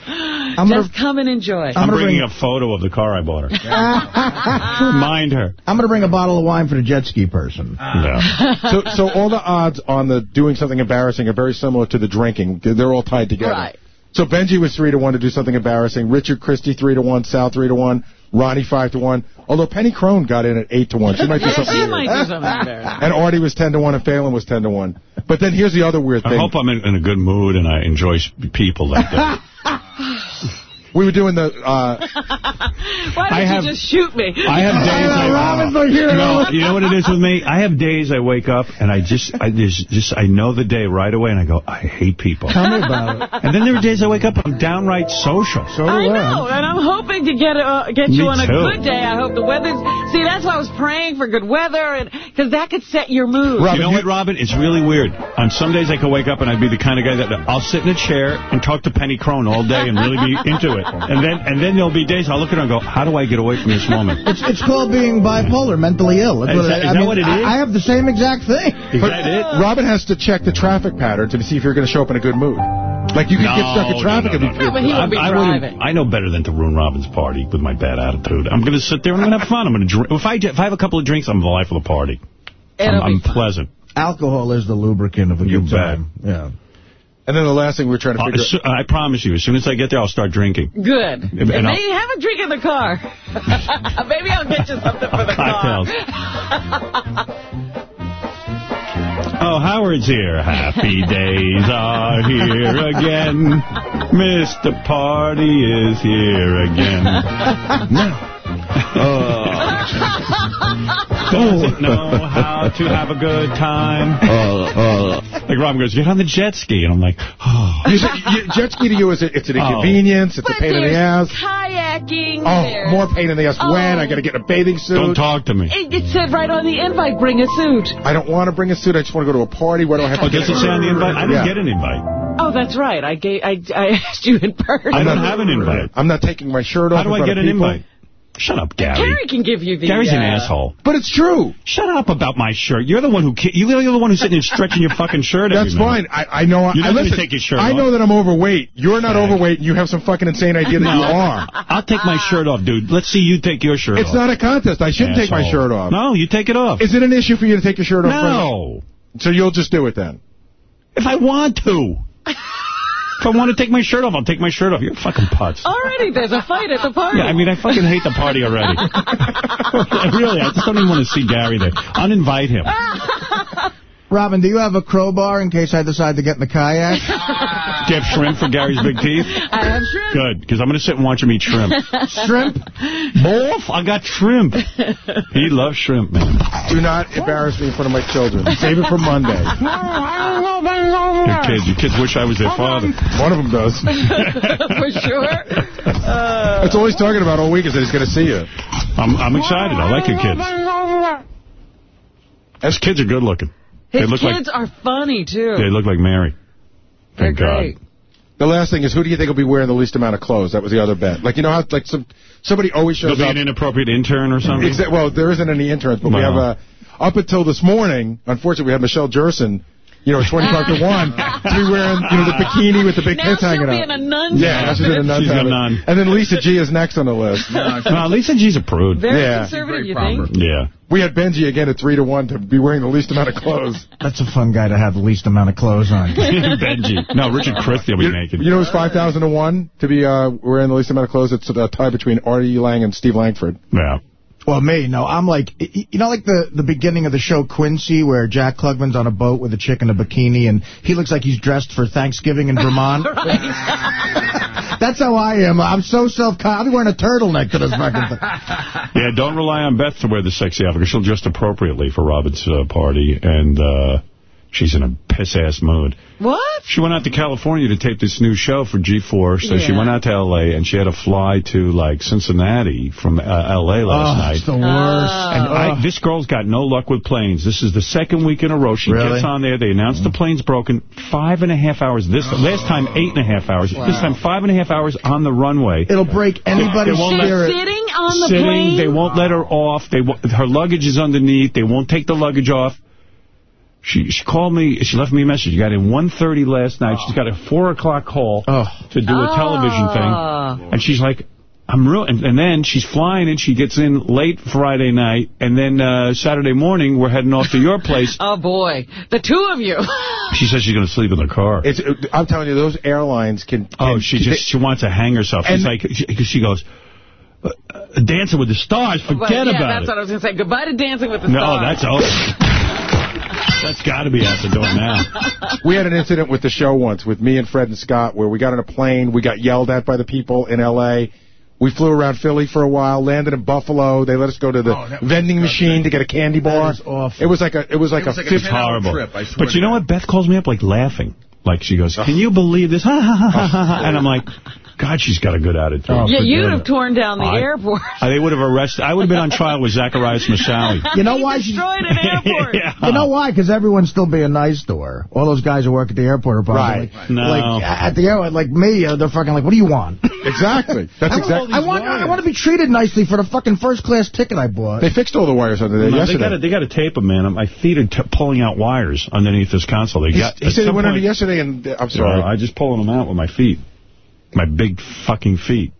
I'm Just come and enjoy. I'm, gonna bringing bring- a photo of the car I bought her. Remind <laughs> her. I'm going to bring a bottle of wine for the jet ski person. Yeah. So, so all the odds on the doing something embarrassing are very similar to the drinking. They're they're all tied together. Right. So Benji was three to one to do something embarrassing. Richard Christie three to one. Sal three to one. Ronnie five to one. Although Penny Crone got in at eight to one. She might do something. she weird. might do something embarrassing. And Artie was ten to one, and Phelan was ten to one. But then here's the other weird thing. I hope I'm in, in a good mood and I enjoy s- people that day. <laughs> we were doing the. Uh, <laughs> Why don't I you have- just shoot me? I have <laughs> days. I, Robin's like, here, no, you know what it is with me? I have days I wake up and I just, I just, just, I know the day right away, and I go, I hate people. Tell me about it. <laughs> And then there are days I wake up, I'm downright social. So I I. know, and I'm hoping to get uh, get Me you on a too. good day. I hope the weather's... See, that's why I was praying for good weather, and because that could set your mood. Robin, you know what, Robin? It's really weird. On some days I can wake up and I'd be the kind of guy that I'll sit in a chair and talk to Penny Crone all day and really be into it. And then and then there'll be days I'll look at her and go, how do I get away from this woman? It's it's called being bipolar, mentally ill. That's Is what that- it- is I that mean, what it I- have the same exact thing. Is that it? Robin has to check the traffic pattern to see if you're going to show up in a good mood. Like you can get stuck in traffic no, and no, be no. No, but he won't be I, I wouldn't- driving. I know better than to ruin Robin's party with my bad attitude. I'm going to sit there and I'm going to have fun. I'm going to drink. If I, if I have a couple of drinks, I'm the life of the party. I'm, It'll be I'm fun. pleasant. Alcohol is the lubricant of a You good bet. time. Yeah. And then the last thing we were trying to Uh, figure as soo- I promise you, as soon as I get there, I'll start drinking. Good. And And I'll- maybe have a drink in the car. <laughs> maybe I'll get you something for the car. Cocktails. Oh, Howard's here. Happy <laughs> days are here again. Mr. Party is here again. <laughs> Doesn't <laughs> know how to have a good time. <laughs> Oh, oh. Like Robin goes, get on the jet ski. And I'm like, oh. You say, jet ski to you is a, it's an Oh. inconvenience. It's But a pain in the ass. kayaking. Oh, there's- more pain in the ass. When I oh. got to get a bathing suit. Don't talk to me. It, it said right on the invite, bring a suit. I don't want to bring a suit. I just want to go to a party. Why do I have Oh, to get does it say on the invite? I didn't Yeah. get an invite. Oh, that's right. I gave. I, I <laughs> asked you in person. I don't have an invite. I'm not taking my shirt off. How do I get an people. invite? Shut up, Gary. Gary can give you the. Gary's an uh, asshole. But it's true. Shut up about my shirt. You're the one who you're the one who's sitting there stretching your fucking shirt. every That's minute. fine. I, I know. You're I not gonna listen, take your shirt I off. know that I'm overweight. You're not Fag. overweight, and you have some fucking insane idea that you are. I'll take my shirt off, dude. Let's see you take your shirt It's off. It's not a contest. I shouldn't take my shirt off. No, you take it off. Is it an issue for you to take your shirt off? no. So you'll just do it then. If I want to. <laughs> if I want to take my shirt off, I'll take my shirt off. You're fucking putz. Already, there's a fight at the party. Yeah, I mean, I fucking hate the party already. <laughs> <laughs> really, I just don't even want to see Gary there. Uninvite him. <laughs> Robin, do you have a crowbar in case I decide to get in the kayak? <laughs> Do you have shrimp for Gary's big teeth? I have shrimp. Good, because I'm going to sit and watch him eat shrimp. <laughs> Shrimp? Boff, I got shrimp. He loves shrimp, man. Do not embarrass me in front of my children. Save it for Monday. <laughs> Your kids, your kids wish I was their father. One of them does. For sure. Uh, That's all he's talking about all week is that he's going to see you. I'm, I'm excited. I like your kids. His kids are good looking. His they look kids are funny, too. they look like Mary. They're Thank God. great. The last thing is, who do you think will be wearing the least amount of clothes? That was the other bet. Like, you know how, like, some somebody always There'll shows be up. an inappropriate intern or something. Exa- well, there isn't any interns, but we have a... up until this morning. Unfortunately, we had Michelle Jerson, you know, at 25 to <laughs> one, to be wearing you know the bikini with the big Now tits she'll hanging be out. in a nun's yeah, now she's in a outfit. nun's She's a nun. And then Lisa G is next on the list. <laughs> Well, Lisa G's a prude. Very Yeah. conservative, you Very think? Yeah. We had Benji again at three to one to be wearing the least amount of clothes. That's a fun guy to have the least amount of clothes on. <laughs> Benji. No, Richard Christie will be You, naked. you know who's 5,000 to one to be uh, wearing the least amount of clothes? It's a tie between Artie Lang and Steve Langford. Yeah. Well, me, no, I'm like, you know, like the, the beginning of the show Quincy, where Jack Klugman's on a boat with a chick in a bikini, and he looks like he's dressed for Thanksgiving in Vermont. <laughs> <laughs> That's how I am. I'm so self-conscious. I'll be wearing a turtleneck to this fucking thing. <laughs> Yeah, don't rely on Beth to wear the sexy outfit. 'cause She'll dress appropriately for Robin's uh, party, and uh, she's in a piss-ass mood. What? She went out to California to tape this new show for G4, so she went out to L.A., and she had to fly to, like, Cincinnati from uh, L.A. last Oh, night. it's the worst. And I, this girl's got no luck with planes. This is the second week in a row. She Really? gets on there. They announced the plane's broken. Five and a half hours. This Last time, eight and a half hours. This time, five and a half hours on the runway. It'll break anybody's They She's spirit. sitting on the Sitting. plane? They won't let her off. They Her luggage is underneath. They won't take the luggage off. She she called me. She left me a message. She got in 1.30 last night. She's got a 4 o'clock call Oh. to do a television Ah. thing. And she's like, I'm real. And, and then she's flying and she gets in late Friday night. And then uh, Saturday morning, we're heading off to your place. <laughs> Oh, boy. The two of you. <laughs> She says she's going to sleep in the car. It's, I'm telling you, those airlines can. Oh, can- she they- just she wants to hang herself. She's And- like, she, she goes, uh, uh, Dancing with the Stars, forget But, yeah, about that's what I was going to say. Goodbye to Dancing with the No, Stars. No, that's over. <laughs> That's That's got to be out the door now. <laughs> We had an incident with the show once with me and Fred and Scott where we got on a plane. We got yelled at by the people in L.A. We flew around Philly for a while, landed in Buffalo. They let us go to the Oh, vending machine to get a candy bar. It was like a it was like It was a like fifth horrible. trip, I swear But you know what? Beth calls me up like laughing. Like she goes, can you believe this? Ha, ha, ha, ha, ha, ha. And I'm like, God, she's got a good attitude. yeah, you'd have it. torn down the I- airport. Uh, they would have arrested. I would have been on trial with Zacarias <laughs> Moussaoui. You know He why she's... destroyed an airport. <laughs> Yeah. You know why? Because everyone's still being nice to her. All those guys who work at the airport are probably Right. like, No. like at the airport, like me, uh, they're fucking like, what do you want? <laughs> Exactly. That's I, exactly. I want I want to be treated nicely for the fucking first class ticket I bought. They fixed all the wires under there No, they yesterday. got to they got to tape them, man. My feet are t pulling out wires underneath this console. They He, got. he said he some went under yesterday, and I'm sorry. Well, I just pulling them out with my feet, my big fucking feet.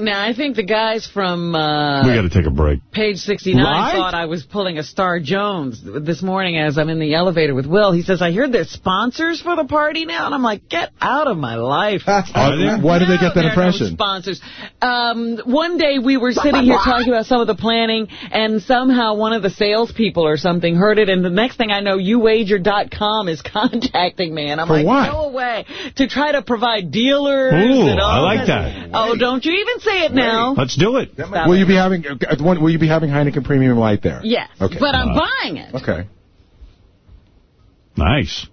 Now, I think the guys from uh, we got to take a break. Page 69 Right? thought I was pulling a Star Jones this morning as I'm in the elevator with Will. He says, I hear there's sponsors for the party now. And I'm like, get out of my life. <laughs> Why did they get that are no impression? sponsors. Um, one day we were sitting here talking about some of the planning, and somehow one of the salespeople or something heard it, and the next thing I know, YouWager.com is <laughs> contacting me, and I'm For like, what? go away, to try to provide dealers. Ooh, and all I like that. Oh, don't you even say it now. Let's do it. Stop Will it. you be having uh, one- Will you be having Heineken Premium Light there? Yes, Okay. but I'm Uh, buying it. Okay. Nice.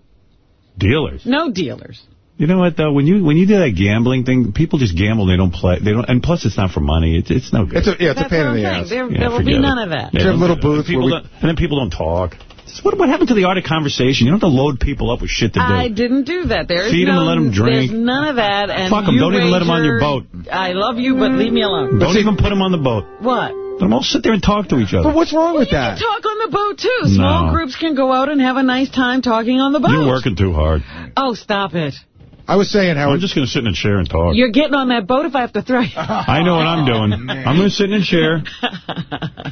Dealers. No dealers. You know what though? When you when you do that gambling thing, people just gamble. They don't play. They don't. And plus, it's not for money. It's it's no good. It's a, yeah, it's That's a pain what in I'm the saying. ass. There, Yeah, there will be none it. of that. Yeah, They have little do that. booths People where we- and then people don't talk. Just What, what happened to the art of conversation? You don't have to load people up with shit to do. I didn't do that. There is Feed 'em no, and let 'em drink. There's none of that. And Fuck 'em. you Don't even let 'em on your wager- boat. I love you, but leave me alone. don't even put them on the boat. What? Let them all sit there and talk to each other. But what's wrong with You that? can talk on the boat, too. Small No. groups can go out and have a nice time talking on the boat. You're working too hard. Oh, stop it. I was saying, I'm Howard. just going to sit in a chair and talk. You're getting on that boat if I have to throw you. <laughs> I know what I'm doing. <laughs> I'm going to sit in a chair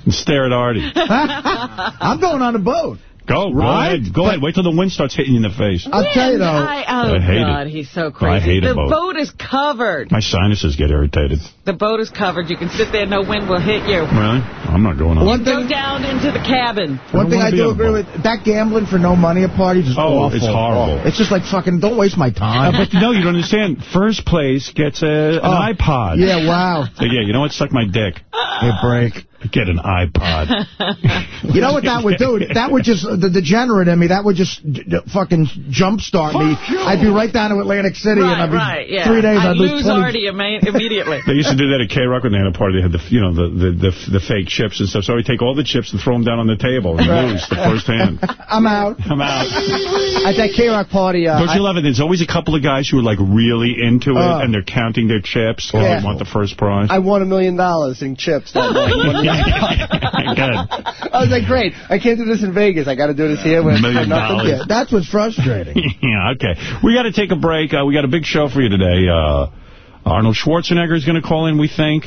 and stare at Artie. <laughs> I'm going on a boat. Go, go Right? ahead. Go ahead. Wait till the wind starts hitting you in the face. I'll tell you though. I, oh, I hate God, it. he's so crazy. I hate a the boat. boat is covered. My sinuses get irritated. The boat is covered. You can sit there, no wind will hit you. Really? I'm not going on. One Go thing, down into the cabin. one thing I do agree with, that gambling for no money at parties is Oh, awful. it's horrible. It's just like fucking, don't waste my Uh, time. but no, you don't understand. First place gets a, an Oh, iPod. Yeah, wow. So, yeah, you know what? Suck my dick. Hey, break. Get an iPod. <laughs> You know what that would do? That would just, the degenerate in me, that would just d- d- fucking jumpstart me. I'd be right down to Atlantic City and I'd Right, be right, yeah. three days, I I'd lose lose 20. Artie imme- immediately. They used to do that at K-Rock when they had a party. They had the, you know, the, the, the, the fake chips and stuff. So we take all the chips and throw them down on the table and lose the first hand. <laughs> I'm out. I'm out. <laughs> At that K-Rock party, uh, Don't you love it? There's always a couple of guys who are like really into it Uh. and they're counting their chips because Yeah. they want the first prize. I won a million dollars in chips that night. <laughs> Good. I was like, great. I can't do this in Vegas. I got to do this here. With Million dollars. Yeah, that's what's frustrating. <laughs> yeah, okay. We got to take a break. Uh, we got a big show for you today. Uh, Arnold Schwarzenegger is going to call in, we think.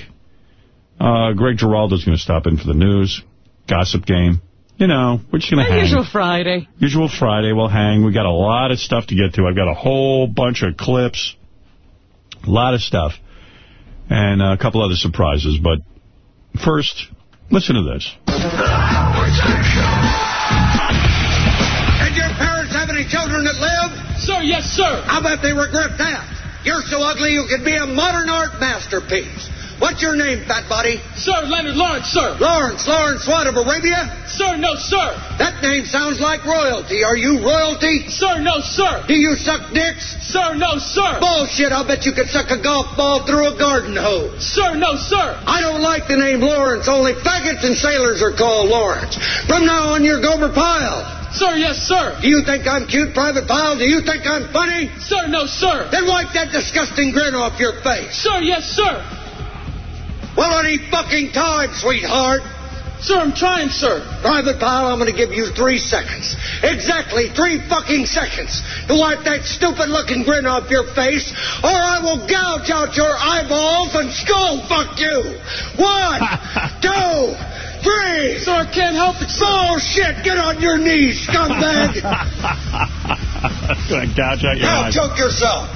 Uh, Greg is going to stop in for the news. Gossip game. You know, we're just going to Our hang. usual Friday. Usual Friday, we'll hang. We got a lot of stuff to get to. I've got a whole bunch of clips, a lot of stuff, and a couple other surprises. But first, listen to this. Did your parents have any children that live? Sir, yes, sir. I bet they regret that. You're so ugly you could be a modern art masterpiece. What's your name, fat body? Sir, Leonard Lawrence, sir. Lawrence, Lawrence what, of Arabia? Sir, no, sir. That name sounds like royalty. Are you royalty? Sir, no, sir. Do you suck dicks? Sir, no, sir. Bullshit, I'll bet you could suck a golf ball through a garden hose. Sir, no, sir. I don't like the name Lawrence. Only faggots and sailors are called Lawrence. From now on, you're Gomer Pyle. Sir, yes, sir. Do you think I'm cute, Private Pyle? Do you think I'm funny? Sir, no, sir. Then wipe that disgusting grin off your face. Sir, yes, sir. Well, any fucking time, sweetheart. Sir, I'm trying, sir. Private Pyle, I'm going to give you three seconds. Exactly three fucking seconds to wipe that stupid-looking grin off your face, or I will gouge out your eyeballs and skull fuck you. One, <laughs> two, three. Sir, I can't help it. Oh shit! Get on your knees, scumbag. <laughs> Going to gouge out your now eyes. choke yourself.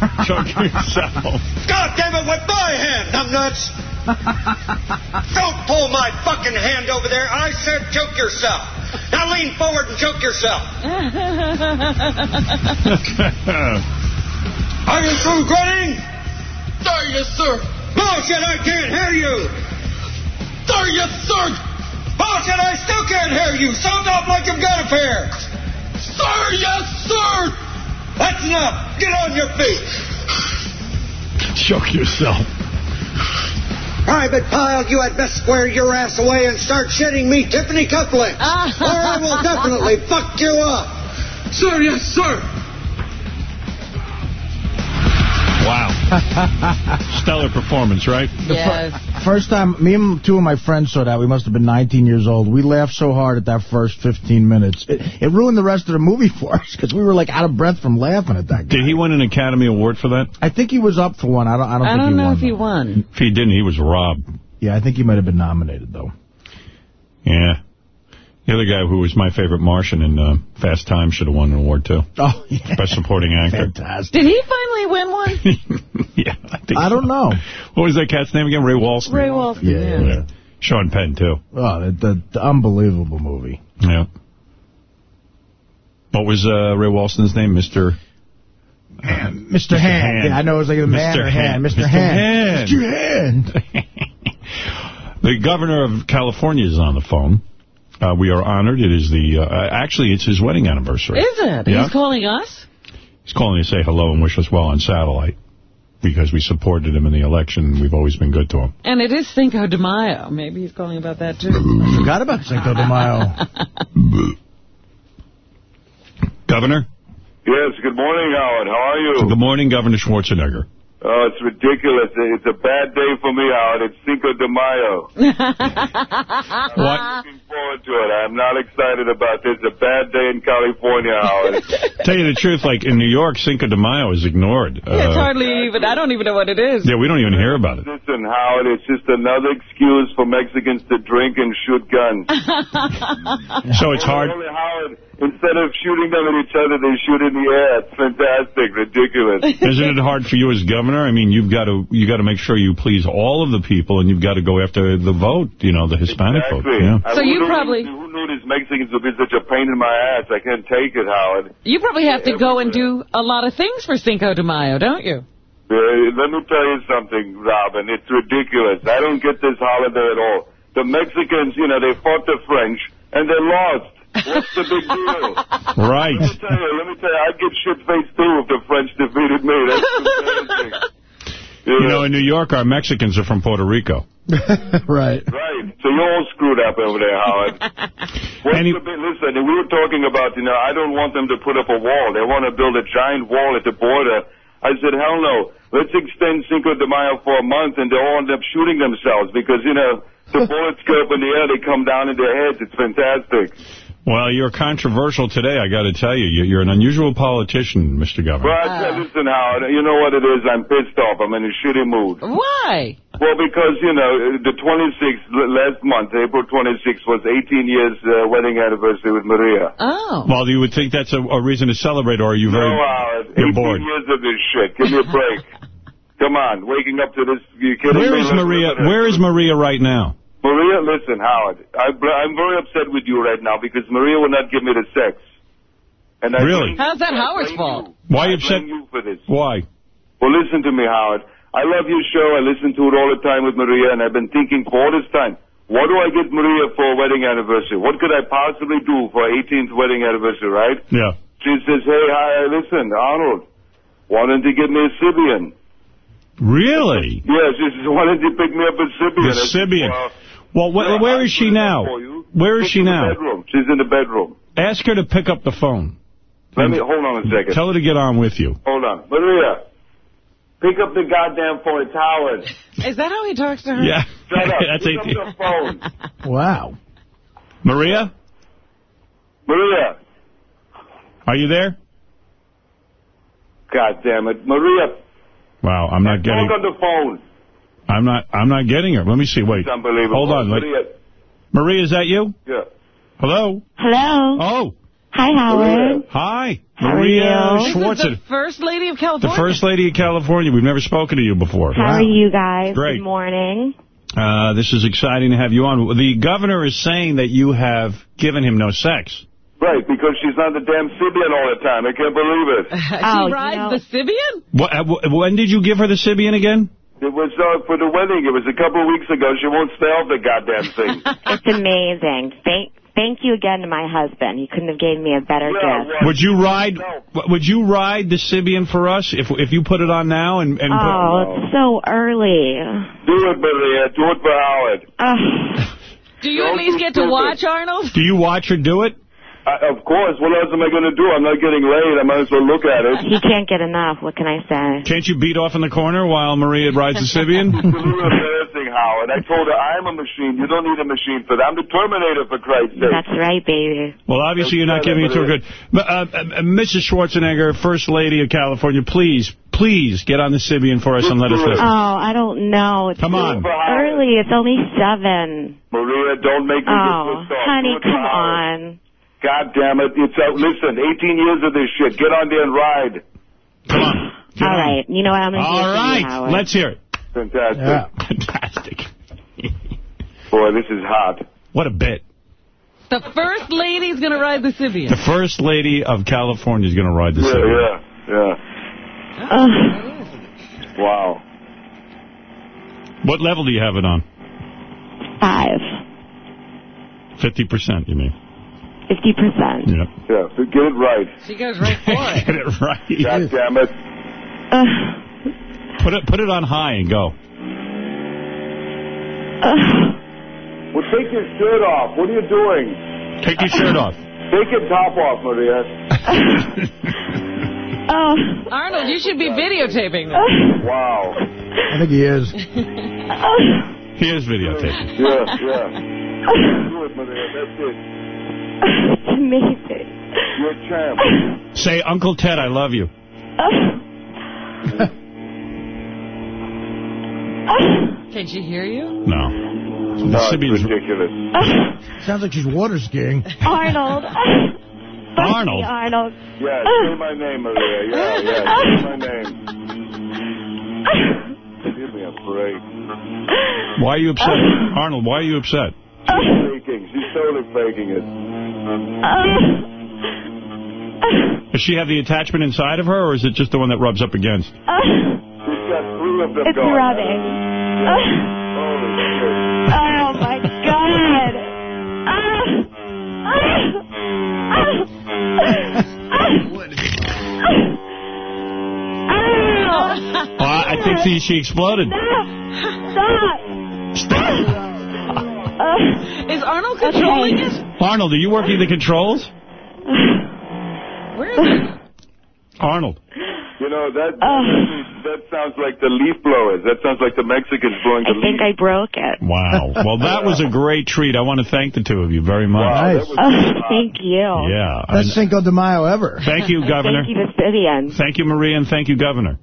<laughs> Choke yourself. God damn it, with my hand, numbnuts! <laughs> Don't pull my fucking hand over there. I said choke yourself. Now lean forward and choke yourself. <laughs> Are you through grinning? Sir, yes, sir. Bullshit, I can't hear you. Sir, yes, sir. Bullshit, I still can't hear you. Sound off like you've got a pair. Sir, yes, sir. That's enough. Get on your feet. Choke yourself. Private Pyle, you had best square your ass away and start shitting me Tiffany cufflinks. <laughs> or I will definitely fuck you up. Sir, yes, sir. Wow. <laughs> Stellar performance, right? The first time, me and two of my friends saw that, we must have been 19 years old. We laughed so hard at that first 15 minutes. It, it ruined the rest of the movie <laughs> for us because we were like out of breath from laughing at that guy. Did he win an Academy Award for that? I think he was up for one. I don't. I don't, I think don't he know won. if he won. If he didn't, he was robbed. Yeah, I think he might have been nominated though. Yeah. The other guy who was my favorite Martian in uh, Fast Times should have won an award, too. Oh, yeah. Best supporting actor. Fantastic. Did he finally win one? <laughs> yeah, I think I don't know. What was that cat's name again? Ray Walston? Ray Walston, Yeah, yeah. yeah. Sean Penn, too. Oh, the, the, the unbelievable movie. Yeah. What was uh, Ray Walston's name? Mr. Mr. Hand. Yeah, I know it was like a man Mr. or hand. Hand. Mr. Mr. Hand. Hand. Mr. Hand. <laughs> The governor of California is on the phone. Uh, we are honored. It is the, uh, actually, it's his wedding anniversary. Is it? Yeah. He's calling us? He's calling to say hello and wish us well on satellite because we supported him in the election. We've always been good to him. And it is Cinco de Mayo. Maybe he's calling about that, too. I forgot about Cinco de Mayo. Governor? Yes, good morning, Howard. How are you? Good morning, Governor Schwarzenegger. Oh, it's ridiculous. It's a bad day for me, Howard. It's Cinco de Mayo. <laughs> I'm looking forward to it. I'm not excited about this. It's a bad day in California, Howard. <laughs> Tell you the truth, like in New York, Cinco de Mayo is ignored. it's Uh, hardly even, I don't even know what it is. yeah, we don't even hear about it. Listen, Howard, it's just another excuse for Mexicans to drink and shoot guns. <laughs> So it's hard. Only, Howard, instead of shooting them at each other, they shoot in the air. It's fantastic, ridiculous. Isn't it hard for you as governor? I mean, you've got to you got to make sure you please all of the people, and you've got to go after the vote. You know, the Hispanic Exactly. vote. Yeah. I- So who you knew- probably- Who knew these Mexicans would be such a pain in my ass? I can't take it, Howard. You probably have to go and do a lot of things for Cinco de Mayo, don't you? Uh, let me tell you something, Robin. It's ridiculous. I don't get this holiday at all. The Mexicans, you know, they fought the French, and they lost. What's the big deal? <laughs> Right. Let me tell you, let me tell you, I'd get shit-faced too if the French defeated me. That's embarrassing. You know, in New York, our Mexicans are from Puerto Rico. <laughs> right. Right. So you're all screwed up over there, Howard. <laughs> What's Any- the big, listen, we were talking about, you know, I don't want them to put up a wall. They want to build a giant wall at the border. I said, hell no. Let's extend Cinco de Mayo for a month, and they'll all end up shooting themselves because, you know, the bullets go up in the air, they come down in their heads. It's fantastic. Well, you're controversial today, I got to tell you. You- You're an unusual politician, Mr. Governor. But I said, listen, Howard, you know what it is? I'm pissed off. I'm in a shitty mood. Why? Well, because, you know, the 26th, last month, April 26th, was 18 years uh, wedding anniversary with Maria. Oh. Well, you would think that's a, a reason to celebrate, or are you very... No, Howard. 18 bored. years of this shit. Give me a break. <laughs> Come on, waking up to this. You kidding Where me? is Maria? Where is Maria right now? Maria, listen, Howard. I, I'm very upset with you right now because Maria will not give me the sex. And I Really? blame- How's that I Howard's fault? you. Why I you upset? blame you for this. Why? Well, listen to me, Howard. I love your show. I listen to it all the time with Maria, and I've been thinking for all this time, what do I get Maria for a wedding anniversary? What could I possibly do for 18th wedding anniversary, right? Yeah. She says, hey, hi, listen, Arnold, why don't you get me a Sybian? Really? Yeah, she says, why don't you pick me up a Sybian? The I said, Sybian. "Well, Well, wh- yeah, where she now? up for you. Where is She's she now? bedroom. She's in the bedroom. Ask her to pick up the phone. Let me, hold on a second. Tell her to get on with you. Hold on. Maria, pick up the goddamn phone. It's Howard. Is that how he talks to her? Yeah. Shut up. <laughs> That's pick up the phone. Wow. Maria, Maria. are you there? God damn it. Maria, Wow, I'm not getting. Talk getting. on the phone. I'm not. I'm not getting her. Let me see. Wait. It's unbelievable. Hold on. Let- Maria. Maria, is that you? Yeah. Hello. Hello. Oh. Hi, Howard. Hi, How are Maria you? This is Schwarzer, the first lady of California. the California. first lady of California. We've never spoken to you before. How are you guys? Great. Good morning. Uh, this is exciting to have you on. The governor is saying that you have given him no sex. Right, because she's on the damn Sybian all the time. I can't believe it. <laughs> she rides the Sybian? What, when did you give her the Sybian again? It was uh, for the wedding. It was a couple of weeks ago. She won't stay off the goddamn thing. <laughs> It's amazing. Thank thank you again to my husband. He couldn't have given me a better gift. Would you ride? w- Would you ride the Sybian for us if if you put it on now and and Oh, it's so early. Do it, Maria. Do it for Howard. Do you at least get to watch Arnold? do you watch her do it? I, of course. What else am I going to do? I'm not getting laid. I might as well look at it. He can't get enough. What can I say? Can't you beat off in the corner while Maria rides the Sybian? <laughs> It's a little embarrassing, Howard. I told her I'm a machine. You don't need a machine for that. I'm the Terminator, for Christ's sake. That's right, baby. Well, obviously you're not giving it to her good. But, uh, uh, Mrs. Schwarzenegger, First Lady of California, please, please get on the Sybian for us and let us Oh. I don't know. It's Come on. early. It's only seven. Maria, don't make me Oh, get pissed off. honey, Do it for come Howard. on. God damn it. It's out. Listen, 18 years of this shit. Get on there and ride. Come on. All right. You know what I'm going to do All for you, let's hear it. Fantastic. Fantastic. <laughs> Boy, this is hot. What a bit. The first lady is going to ride the Sybian. The First Lady of California is going to ride the Yeah, Sybian. yeah, yeah. Wow. What level do you have it on? Five. 50%, you mean? 50%. Yep. Yeah, so get it right. She goes right for it. <laughs> Get it right. God damn it. Put it, put it on high and go. <sighs> Well, take your shirt off. What are you doing? Take your shirt off. Take your top off, Maria. <laughs> Oh. Arnold, you should be videotaping this. <sighs> Wow. I think he is. <laughs> He is videotaping. Yeah, yeah. Do it, Maria. That's it. It's <laughs> amazing. You're a champ. Say, Uncle Ted, I love you. <laughs> Can she hear you? No. The No, it's ridiculous. <laughs> Sounds like she's water skiing. Arnold. Arnold. Arnold. Yeah, say my name, Maria. Yeah, yeah, say my name. Give me a break. Why are you upset? Arnold, why are you upset? She's uh. faking. She's totally faking it. Uh. Uh. Does she have the attachment inside of her, or is it just the one that rubs up against? She's got three of them It's going. rubbing. Holy shit. Oh, my God. Oh, I I think she, she exploded. Uh, is Arnold controlling it? Arnold, are you working the controls? Where is it? Arnold. You know, that, that that sounds like the leaf blowers. That sounds like the Mexicans blowing the I think I broke it. Wow. Well, that was a great treat. I want to thank the two of you very much. Nice. Oh, uh, thank you. Yeah. Best Cinco de Mayo ever. Thank you, Governor. Thank you Vivian. Thank you, Maria, and thank you, Governor.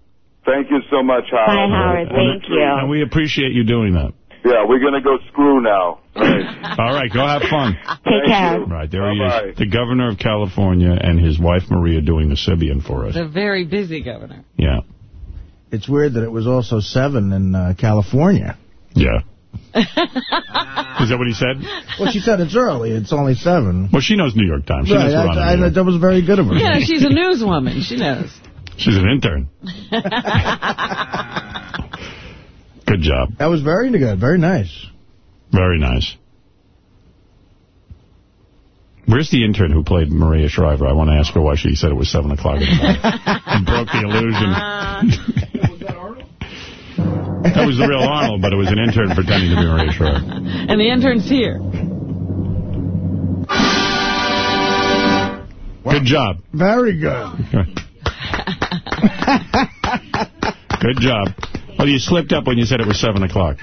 Thank you so much, Howard. Bye, Howard. Thank you. And we appreciate you doing that. Yeah, we're going to go screw now. Right. <laughs> All right, go have fun. Take care. Right, there he Bye-bye. is. The governor of California and his wife, Maria, doing the Sybian for us. The very busy governor. Yeah. It's weird that it was also 7 in uh, California. Yeah. <laughs> Is that what he said? Well, she said it's early. It's only 7. Well, she knows New York Times. She Right, knows we're I, I, that was very good of her. Yeah, she's a newswoman. She knows. She's an intern. <laughs> Good job. That was very good. Very nice. Very nice. Where's the intern who played Maria Shriver? I want to ask her why she said it was 7 o'clock in the morning. and broke the illusion. <laughs> that was the real Arnold, but it was an intern pretending to be Maria Shriver. And the intern's here. Good job. Very good. <laughs> Good job. Well, you slipped up when you said it was 7 o'clock.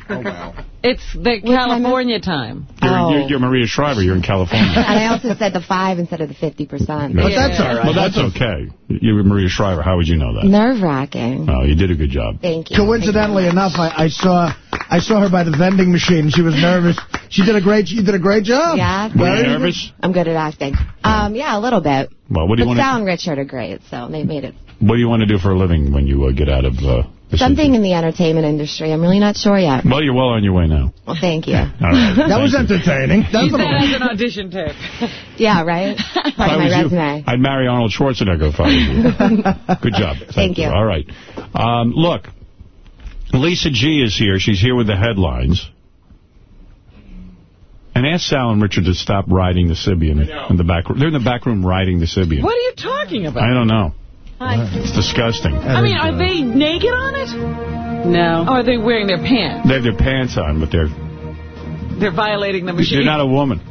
It's the California time. You're, Oh. you're, you're Maria Shriver. You're in California. And <laughs> I also said the five instead of the 50%. But that's all right. Well, that's okay. You were Maria Shriver. How would you know that? Nerve-wracking. Oh, you did a good job. Thank you. Coincidentally enough, I, I saw I saw her by the vending machine. She was nervous. She did a great. She did a great job. Yeah. Were you nervous? I'm good at acting. Um, yeah, a little bit. Well, what do you want to Sal and Richard are great, so they made it. What do you want to do for a living when you uh, get out of uh, Something in the entertainment industry. I'm really not sure yet. Well, you're well on your way now. Well, thank you. <laughs> All right. That was Thank you. entertaining. Use <laughs> that Definitely. as an audition tape. <laughs> Yeah, right? Part I of my was you, resume. I'd marry Arnold Schwarzenegger if I was you. Good job. Thank you. All right. Um, look, Lisa G is here. She's here with the headlines. And ask Sal and Richard to stop riding the Sybian in the back room. They're in the back room riding the Sybian. What are you talking about? I don't know. Hi. It's disgusting. I mean, are they naked on it? No. Or are they wearing their pants? They have their pants on, but they're They're violating the machine. You're not a woman. <laughs>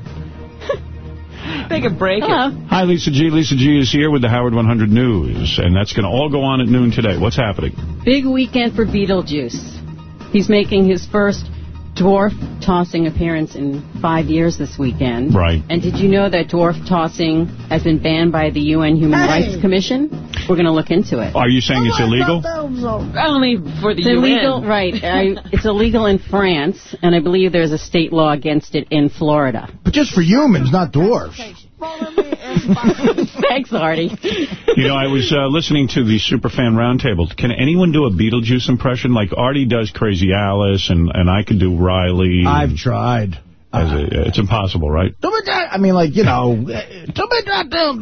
They can break Hello. it. Hi, Lisa G. Lisa G is here with the Howard 100 News, and that's going to all go on at noon today. What's happening? Big weekend for Beetlejuice. He's making his first dwarf tossing appearance in five years this weekend. Right. And did you know that dwarf tossing has been banned by the UN Human Rights Commission? We're going to look into it. Are you saying it's illegal? Only for the It's UN. illegal, right. I, it's illegal in France, and I believe there's a state law against it in Florida. But just for humans, not dwarfs. <laughs> Thanks, Artie. You know, I was uh, listening to the Superfan Roundtable. Can anyone do a Beetlejuice impression? Like Artie does Crazy Alice, and, and I could do Riley. I've tried. As a, it's impossible, right? I mean, like, you know, eh, too many goddamn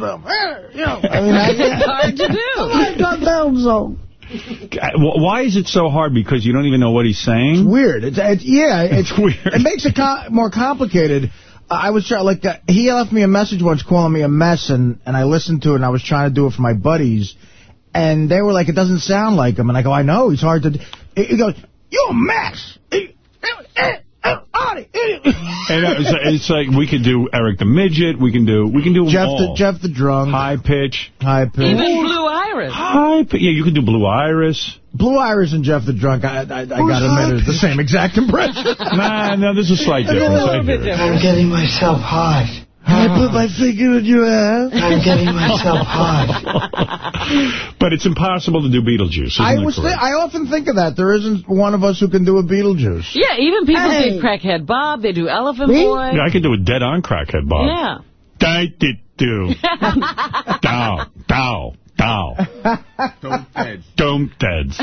You know, I mean, I, <laughs> It's hard to do. Too many goddamn them. Uh, Why is it so hard? Because you don't even know what he's saying? Weird. It's, it's yeah, <laughs> it's weird. It makes it co more complicated. I was trying, like, uh, he left me a message once calling me a mess, and, and I listened to it, and I was trying to do it for my buddies, and they were like, it doesn't sound like him. And I go, I know, he's hard to... d-" He goes, you're a mess. Artie. <laughs> And uh, it's, it's like we could do Eric the Midget. We can do we can do them Jeff the Jeff the drunk, High pitch. high pitch. Even Blue Iris. High pitch. Yeah, you could do Blue Iris. Blue Iris and Jeff the drunk. I I, I gotta admit, it's the same exact impression. Nah, no, there's a slight A difference. little I bit hear it. different. getting myself hard. I put my finger in your ass. <laughs> I'm getting myself hot. But it's impossible to do Beetlejuice, isn't I it was. Th? I often think of that. There isn't one of us who can do a Beetlejuice. Yeah, even people Hey. did Crackhead Bob. They do Elephant Me? Boy. Yeah, I can do a dead-on crackhead, Bob. Yeah. Die, did, do. <laughs> Dow, dow, dow. Don't dead. Don't deads.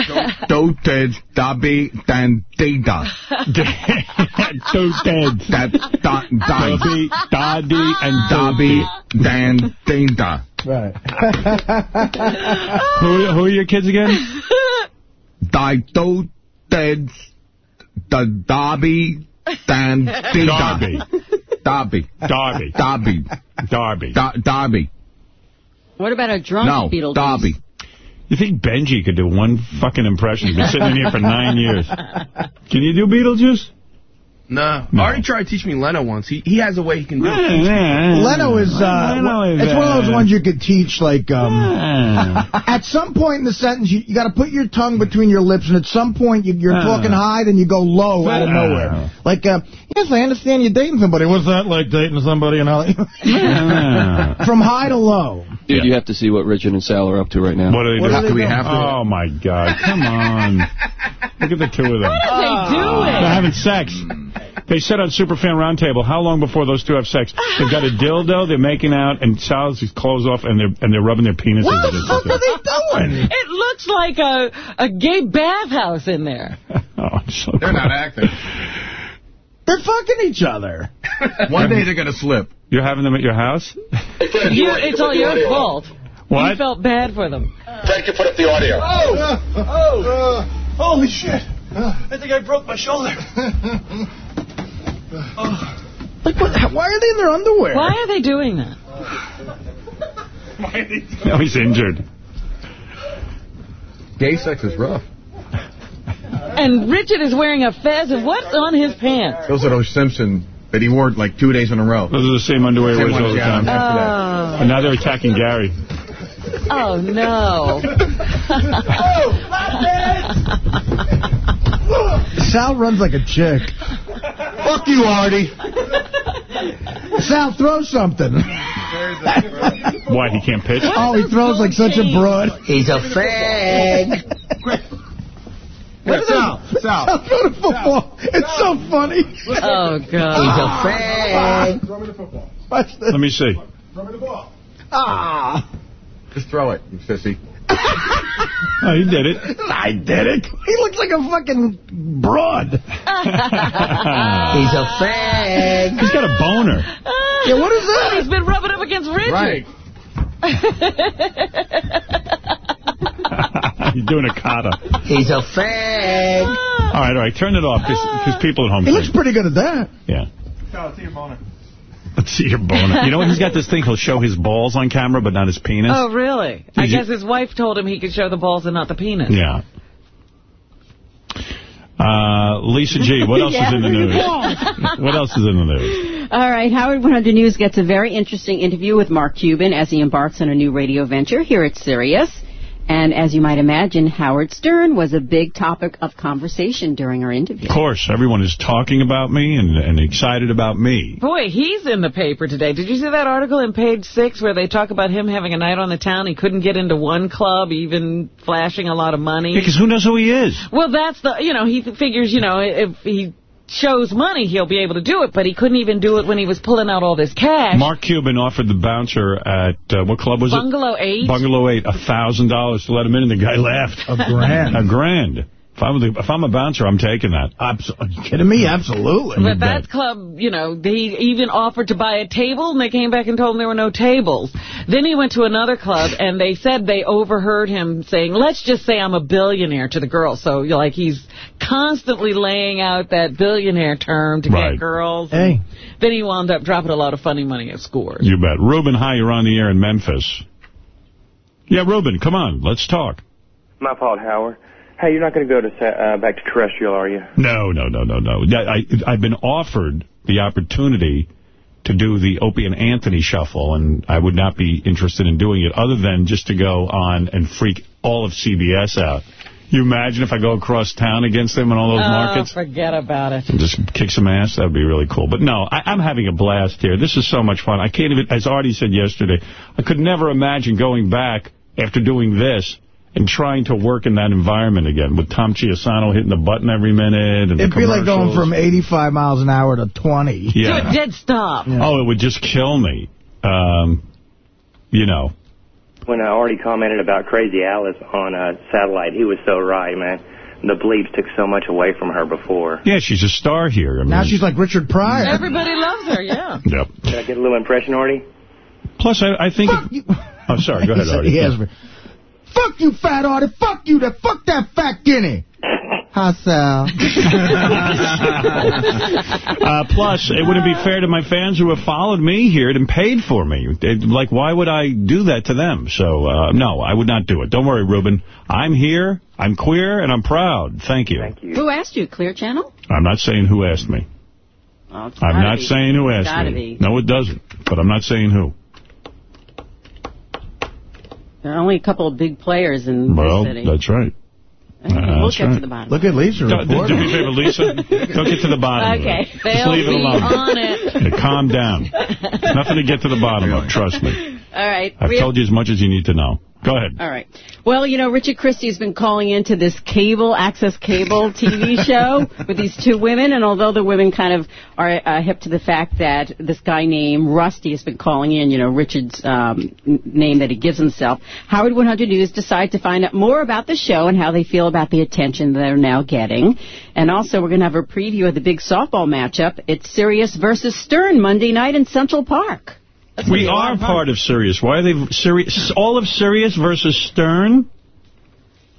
Don't dead. Dabby dan data. Don't. That da die. Dobby, Doddy, and Dabby Dobby. dan data. Right. Who, who are your kids again? Die do dead. The Dabby dan data. Darby. Darby. Darby. Darby. Darby. Darby. What about a drunk No, Beetlejuice? Darby. You think Benji could do one fucking impression? He's been sitting in here for nine years. <laughs> Can you do Beetlejuice? No. No. Artie tried to teach me Leno once. He he has a way he can do it. Leno is, uh, Leno is, it's one of those ones you could teach, like, um, <laughs> at some point in the sentence, you, you got to put your tongue between your lips, and at some point you, you're Ah. talking high, then you go low out of nowhere. Like, uh, yes, I understand you're dating somebody. What's that like, dating somebody in Hollywood? <laughs> Ah. From high to low. Dude, you have to see what Richard and Sal are up to right now. What are they What doing? do they we do? have to? Oh, my God. Come on. <laughs> Look at the two of them. What are they doing? They're having sex. They said on Superfan Roundtable, how long before those two have sex? They've got a dildo, they're making out, and Sal's his clothes off, and they're and they're rubbing their penises. What the fuck are they doing? It looks like a, a gay bathhouse in there. <laughs> Oh, I'm so They're not glad. acting. They're fucking each other. <laughs> One day they're going to slip. You're having them at your house? You, it's all your fault. What? You felt bad for them. Thank you put up the audio. Oh! oh, oh, holy shit. I think I broke my shoulder. <laughs> Like, what, why are they in their underwear? Why are they doing that? Why are they? No, he's injured. Gay sex is rough. And Richard is wearing a fez, and what's on his pants? Those are those Simpson that he wore like two days in a row. Those are the same underwear he wears all the time. Oh, And now they're attacking Gary. oh no. <laughs> Oh, <laughs> Sal runs like a chick. Fuck you, Artie. <laughs> Sal, throw something. Why, he can't pitch? Oh, he throws like such a broad. He's a fag. What is Sal, Sal. Sal, throw the football. It's so funny. Oh, god, He's God. a fag. Watch this. Let me see. Throw me the ball. Ah. Just throw it, you sissy. <laughs> Oh, he did it. I did it. He looks like a fucking broad. <laughs> He's a fag. He's got a boner. Yeah, what is that? He's been rubbing up against Richard. Right. <laughs> He's doing a kata. He's a fag. All right, all right, turn it off because people at home. He think- looks pretty good at that. Yeah. Oh, see your boner. Let's see your boner. You know what? He's got this thing. He'll show his balls on camera, but not his penis. Oh, really? I you- guess his wife told him he could show the balls and not the penis. Yeah. Uh, Lisa G, what else is in the news? <laughs> what else is in the news? All right, Howard 100 News gets a very interesting interview with Mark Cuban as he embarks on a new radio venture here at Sirius. And as you might imagine, Howard Stern was a big topic of conversation during our interview. Of course, everyone is talking about me and, and excited about me. Boy, he's in the paper today. Did you see that article in page six where they talk about him having a night on the town? He couldn't get into one club, even flashing a lot of money. Because who knows who he is? Well, that's the, you know, he figures, you know, if he shows money, he'll be able to do it, but he couldn't even do it when he was pulling out all this cash. Mark Cuban offered the bouncer at, uh, what club was it? Bungalow 8? Bungalow 8. a $1,000 to let him in, and the guy laughed. A grand. a grand. If I'm, the, if I'm a bouncer, I'm taking that. Abs are you kidding me? Absolutely. But that club, you know, he even offered to buy a table, and they came back and told him there were no tables. Then he went to another club, and they said they overheard him saying, let's just say I'm a billionaire to the girls. So, you're like, he's constantly laying out that billionaire term to Right. get girls. Hey. Then he wound up dropping a lot of funny money at scores. You bet. Ruben, hi, you're on the air in Memphis. Yeah, Ruben, come on, let's talk. My fault, Howard. Hey, you're not going to go to uh, back to terrestrial, are you? No, no, no, no, no. I, I've been offered the opportunity to do the Opie and Anthony shuffle, and I would not be interested in doing it other than just to go on and freak all of CBS out. You imagine if I go across town against them in all those oh, markets? forget about it. and just kick some ass, that would be really cool. But no, I, I'm having a blast here. This is so much fun. I can't even, as Artie said yesterday, I could never imagine going back after doing this and trying to work in that environment again with Tom Chiusano hitting the button every minute. And It'd the be like going from 85 miles an hour to 20. Yeah. Do dead stop. Oh, it would just kill me. Um, you know. When I already commented about Crazy Alice on uh, satellite, he was so right, man. The bleeps took so much away from her before. Yeah, she's a star here. I mean, Now she's like Richard Pryor. Everybody loves her, yeah. <laughs> Yep. Did I get a little impression, Artie? Plus, I, I think... It, oh, sorry. Go <laughs> ahead, Artie. he has- Fuck you, fat Artie. Fuck you. That Fuck that fat guinea. Hi, Sal. <laughs> Uh, plus, it wouldn't be fair to my fans who have followed me here and paid for me. It- like, why would I do that to them? So, uh, no, I would not do it. Don't worry, Ruben. I'm here, I'm queer, and I'm proud. Thank you. Thank you. Who asked you? Clear Channel? I'm not saying who asked me. It's I'm not be. saying who asked me. be. No, it doesn't. But I'm not saying who. There are only a couple of big players in Well, the city. Well, that's right. Okay, Uh, we'll that's get right. to the bottom. Look at Lisa. Don't- Do, do me a favor, Lisa. Don't get to the bottom Okay. of it. Just They'll leave it alone. on it. Yeah, calm down. <laughs> Nothing to get to the bottom of, trust me. All right. I've we have- told you as much as you need to know. Go ahead. All right. Well, you know, Richard Christie's been calling into this cable, access cable TV <laughs> show with these two women, and although the women kind of are uh, hip to the fact that this guy named Rusty has been calling in, you know, Richard's um, name that he gives himself, Howard 100 News decided to find out more about the show and how they feel about the attention they're now getting. And also, we're going to have a preview of the big softball matchup. It's Sirius versus Stern Monday night in Central Park. We are part of Sirius. Why are they Sirius? All of Sirius versus Stern?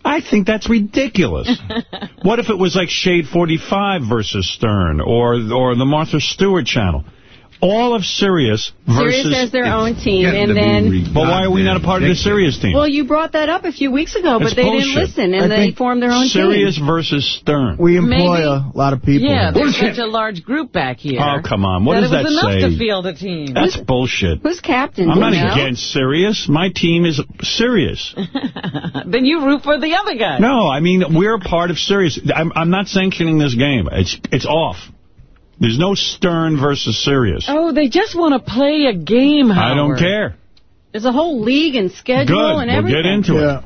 I think that's ridiculous. <laughs> what if it was like Shade 45 versus Stern or or the Martha Stewart channel? All of Sirius versus... Sirius has their own team, and then... But why are we not a part of the Sirius team? Well, you brought that up a few weeks ago, but It's they bullshit. didn't listen, and I they formed their own Sirius team. versus Stern. We employ Maybe- a lot of people. Yeah, there's such a large group back here. Oh, come on. What that does it was that enough say? to field a team. That's bullshit. Who's captain? I'm not know? against Sirius. My team is Sirius. <laughs> then you root for the other guy. No, I mean, we're a part of Sirius. I'm, I'm not sanctioning this game. It's it's off. There's no Stern versus Sirius. Oh, they just want to play a game, I don't care. There's a whole league and schedule Good. and We'll everything. get into it.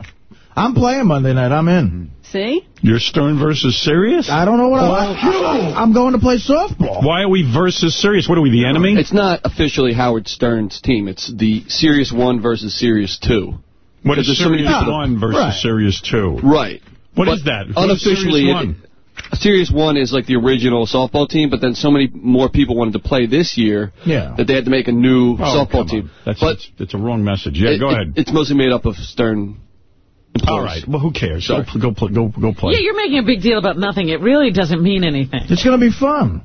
I'm playing Monday night. I'm in. See? You're Stern versus Sirius? I don't know what I'm... I'm going to play softball. Why are we versus Sirius? What are we, the enemy? It's not officially Howard Stern's team. It's the Sirius 1 versus Sirius 2. What is Because there's so many 1 versus Right. Sirius 2? Right. What But is that? What is Unofficially, Sirius it- 1? Sirius 1 is like the original softball team, but then so many more people wanted to play this year Yeah. that they had to make a new Oh, come softball on. team. That's, but it's, it's a wrong message. Yeah, it- go it- ahead. it's mostly made up of Stern employees. All right. Well, who cares? Go, go, play, go, go play. Yeah, you're making a big deal about nothing. It really doesn't mean anything. It's going to be fun.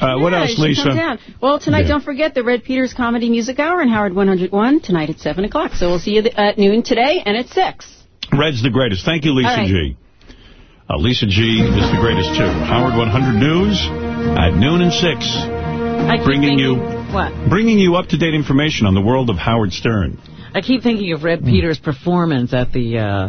Uh, what else, Lisa? Well, tonight, Yeah. don't forget the Red Peters Comedy Music Hour in Howard 101 tonight at 7 o'clock. So we'll see you at noon today and at 6. Red's the greatest. Thank you, Lisa All right. G. Uh, Lisa G is the greatest, too. Howard 100 News at noon and 6. I keep Bringing thinking, you What? bringing you up-to-date information on the world of Howard Stern. I keep thinking of. Red Peters' performance at the uh,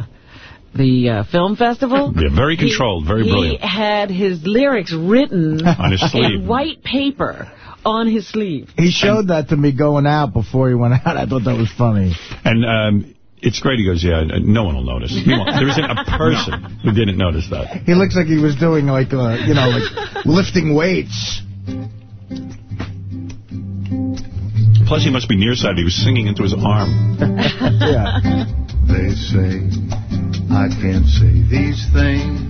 the uh, film festival. Yeah, very controlled, very he, brilliant. He had his lyrics written <laughs> On his sleeve. in white paper on his sleeve. He showed that to me going out before he went out. I thought that was funny. And um, it's great. He goes, yeah, no one will notice. Meanwhile, there isn't a <laughs> person who didn't notice that. He looks like he was doing like, uh, you know, like <laughs> lifting weights. Plus, he must be nearsighted. He was singing into his arm. <laughs> yeah. They say I can't say these things.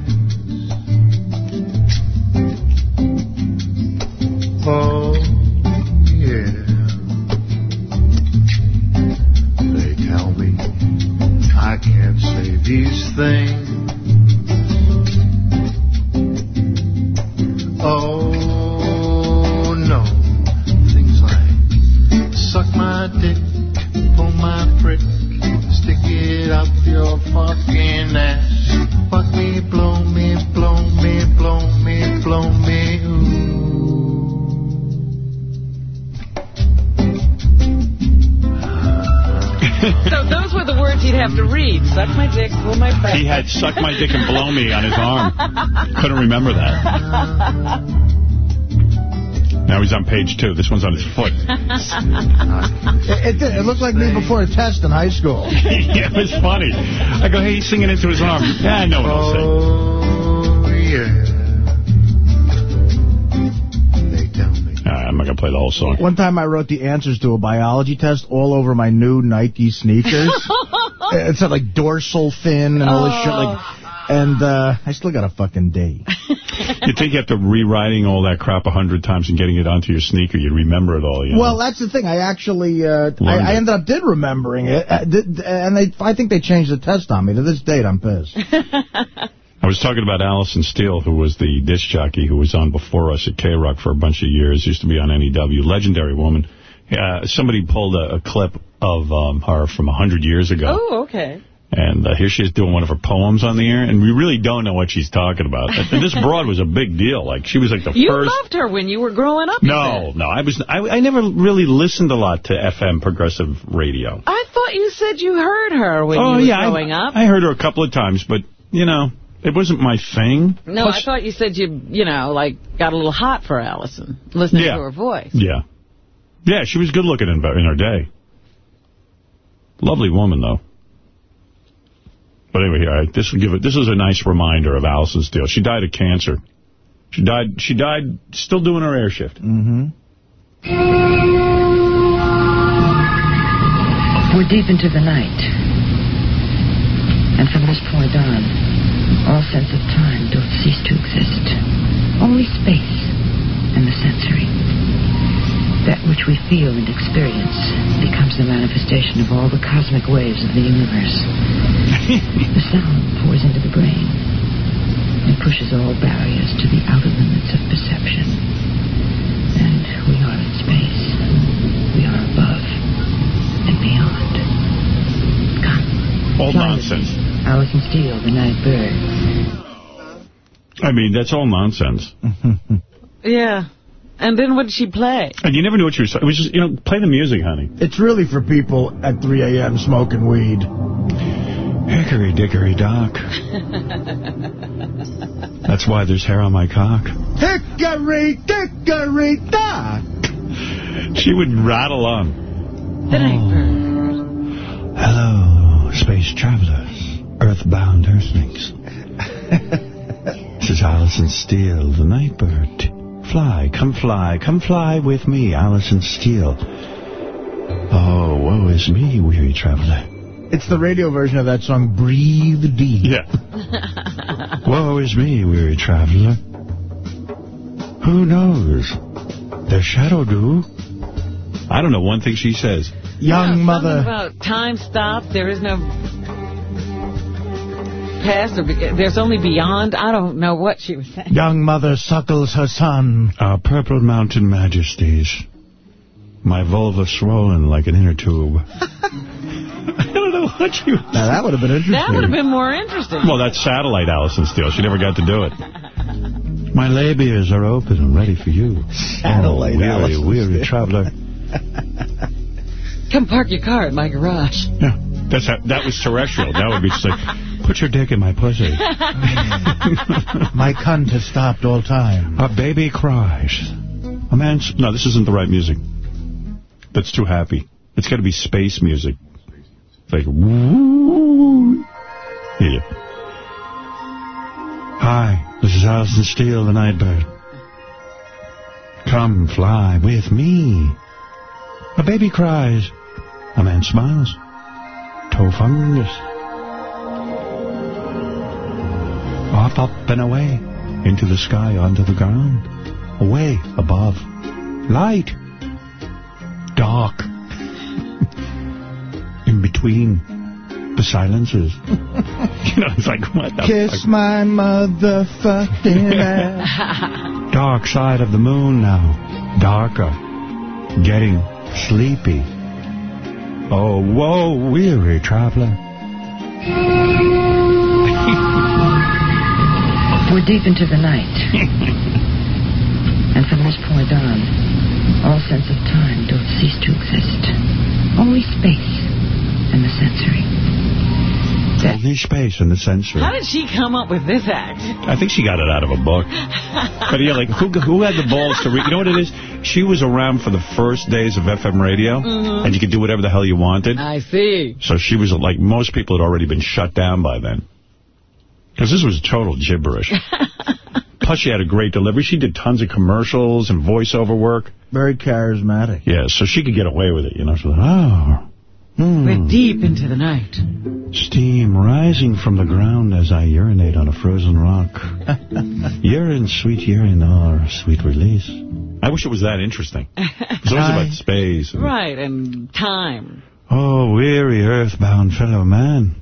Oh, can't say these things. Oh, no. Things like suck my dick, pull my prick, stick it up your fucking ass. Fuck me, blow me, blow me, blow me, blow me, <laughs> so those were words he'd have to read. Suck my dick, pull my breath. He had suck my dick and blow me on his arm. Couldn't remember that. Now he's on page two. This one's on his foot. It, it, did. it looked like me before a test in high school. <laughs> yeah, it was funny. I go, hey, he's singing into his arm. Yeah, no one will sing. Oh, yeah. I'm not going to play the whole song. One time I wrote the answers to a biology test all over my new Nike sneakers. <laughs> it said like dorsal fin and all this shit. Like, and uh, I still got a fucking D. <laughs> You think after rewriting all that crap a hundred times and getting it onto your sneaker, you'd remember it all, you know? Well, that's the thing. I actually, uh, I, I ended up did remembering it, uh, did, and they, I think they changed the test on me. To this date, I'm pissed. <laughs> I was talking about Allison Steele, who was the disc jockey who was on before us at K-Rock for a bunch of years, used to be on NEW, legendary woman. Uh, somebody pulled a, a clip of um, her from a 100 years ago. Oh, okay. And uh, here she is doing one of her poems on the air, and we really don't know what she's talking about. And this <laughs> broad was a big deal. Like, she was like the You first... loved her when you were growing up. No, no, I was I, I never really listened a lot to FM progressive radio. I thought you said you heard her when oh you were yeah, growing I, up. I heard her a couple of times, but you know, it wasn't my thing. No, I thought you said you, you know, like, got a little hot for Allison, listening Yeah. to her voice. Yeah, yeah, she was good looking in, in her day. Lovely woman though. But anyway, all right, this will give it. This is a nice reminder of Allison's deal. She died of cancer. She died. She died still doing her air shift. Mm-hmm. We're deep into the night. And from this point on, all sense of time doth cease to exist. Only space and the sensory. That which we feel and experience becomes the manifestation of all the cosmic waves of the universe. <laughs> the sound pours into the brain and pushes all barriers to the outer limits of perception. And we are in space. We are above and beyond. All nonsense. Allison Steele, the night bird. I mean, that's all nonsense. <laughs> Yeah. And then what did she play? And you never knew what she was. It was just, you know, play the music, honey. It's really for people at 3 a.m. smoking weed. Hickory dickory dock. That's why there's hair on my cock. Hickory dickory dock. She would rattle on. The night bird. Hello, space travelers, earthbound earthlings. this is Allison Steele, the night bird. Fly, come fly, come fly with me, Allison Steele. Oh, woe is me, weary traveler. It's the radio version of that song, Breathe Deep. Yeah. Woe is me, weary traveler. Who knows? The shadow do. I don't know one thing she says. Young Yeah, mother. About time stops. There is no past or be there's only beyond. I don't know what she was saying. Young mother suckles her son. Our purple mountain majesties. My vulva swollen like an inner tube. <laughs> I don't know what you... Now, that would have been interesting. That would have been more interesting. Well, that's satellite Allison Steele. She never got to do it. My labias are open and ready for you. Satellite oh, weary, Allison weary Steele. traveler. Come park your car at my garage. Yeah, that's how, that was terrestrial. That would be just like, put your dick in my pussy. <laughs> My cunt has stopped all time. A baby cries. A man's... No, this isn't the right music. That's too happy. It's got to be space music. It's like... Woo. Yeah. Hi, this is Allison Steele, the Nightbird. Come fly with me. A baby cries. A man smiles. Toe fungus. Up, up, and away. Into the sky, onto the ground. Away, above. Light. Dark. <laughs> In between. The silences. <laughs> you know, it's like, what the Kiss fuck? my motherfucking <laughs> ass. Dark side of the moon now. Darker. Getting sleepy. Oh, whoa, weary traveler. We're deep into the night. <laughs> and from this point on, all sense of time doth cease to exist. Only space and the sensory. Only space and the sensory. How did she come up with this act? I think she got it out of a book. But yeah, like, who who had the balls to read? You know what it is? She was around for the first days of FM radio, Mhm. and you could do whatever the hell you wanted. I see. So she was like, most people had already been shut down by then. Because this was total gibberish. <laughs> Plus, she had a great delivery. She did tons of commercials and voiceover work. Very charismatic. Yeah, so she could get away with it, you know. So, oh. hmm. We're deep into the night. Steam rising from the ground as I urinate on a frozen rock. <laughs> urine, sweet urine, or sweet release. I wish it was that interesting. It's always about <laughs> space. and- Right, and time. Oh, weary earthbound fellow man,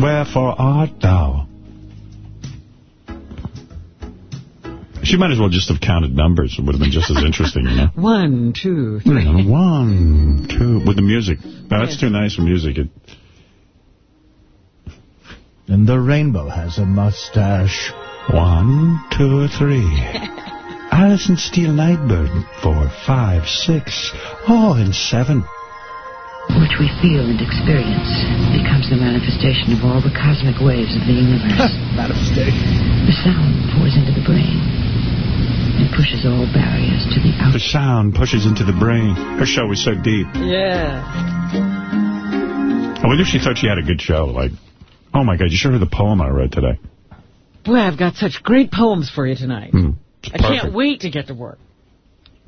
wherefore art thou? She might as well just have counted numbers. It would have been just as <laughs> interesting, you know. One, two, You three. know, One, two, with the music. No, that's too nice for music. It, And the rainbow has a mustache. one, two, three. <laughs> Alison Steele Nightbird. Four, five, six. Oh, and seven. Which we feel and experience becomes the manifestation of all the cosmic waves of the universe. <laughs> manifestation. The sound pours into the brain and pushes all barriers to the The sound pushes into the brain. Her show was so deep. Yeah. I wonder if she thought she had a good show. Like, oh my God, you should heard the poem I read today. Boy, I've got such great poems for you tonight. Hmm, it's I can't wait to get to work.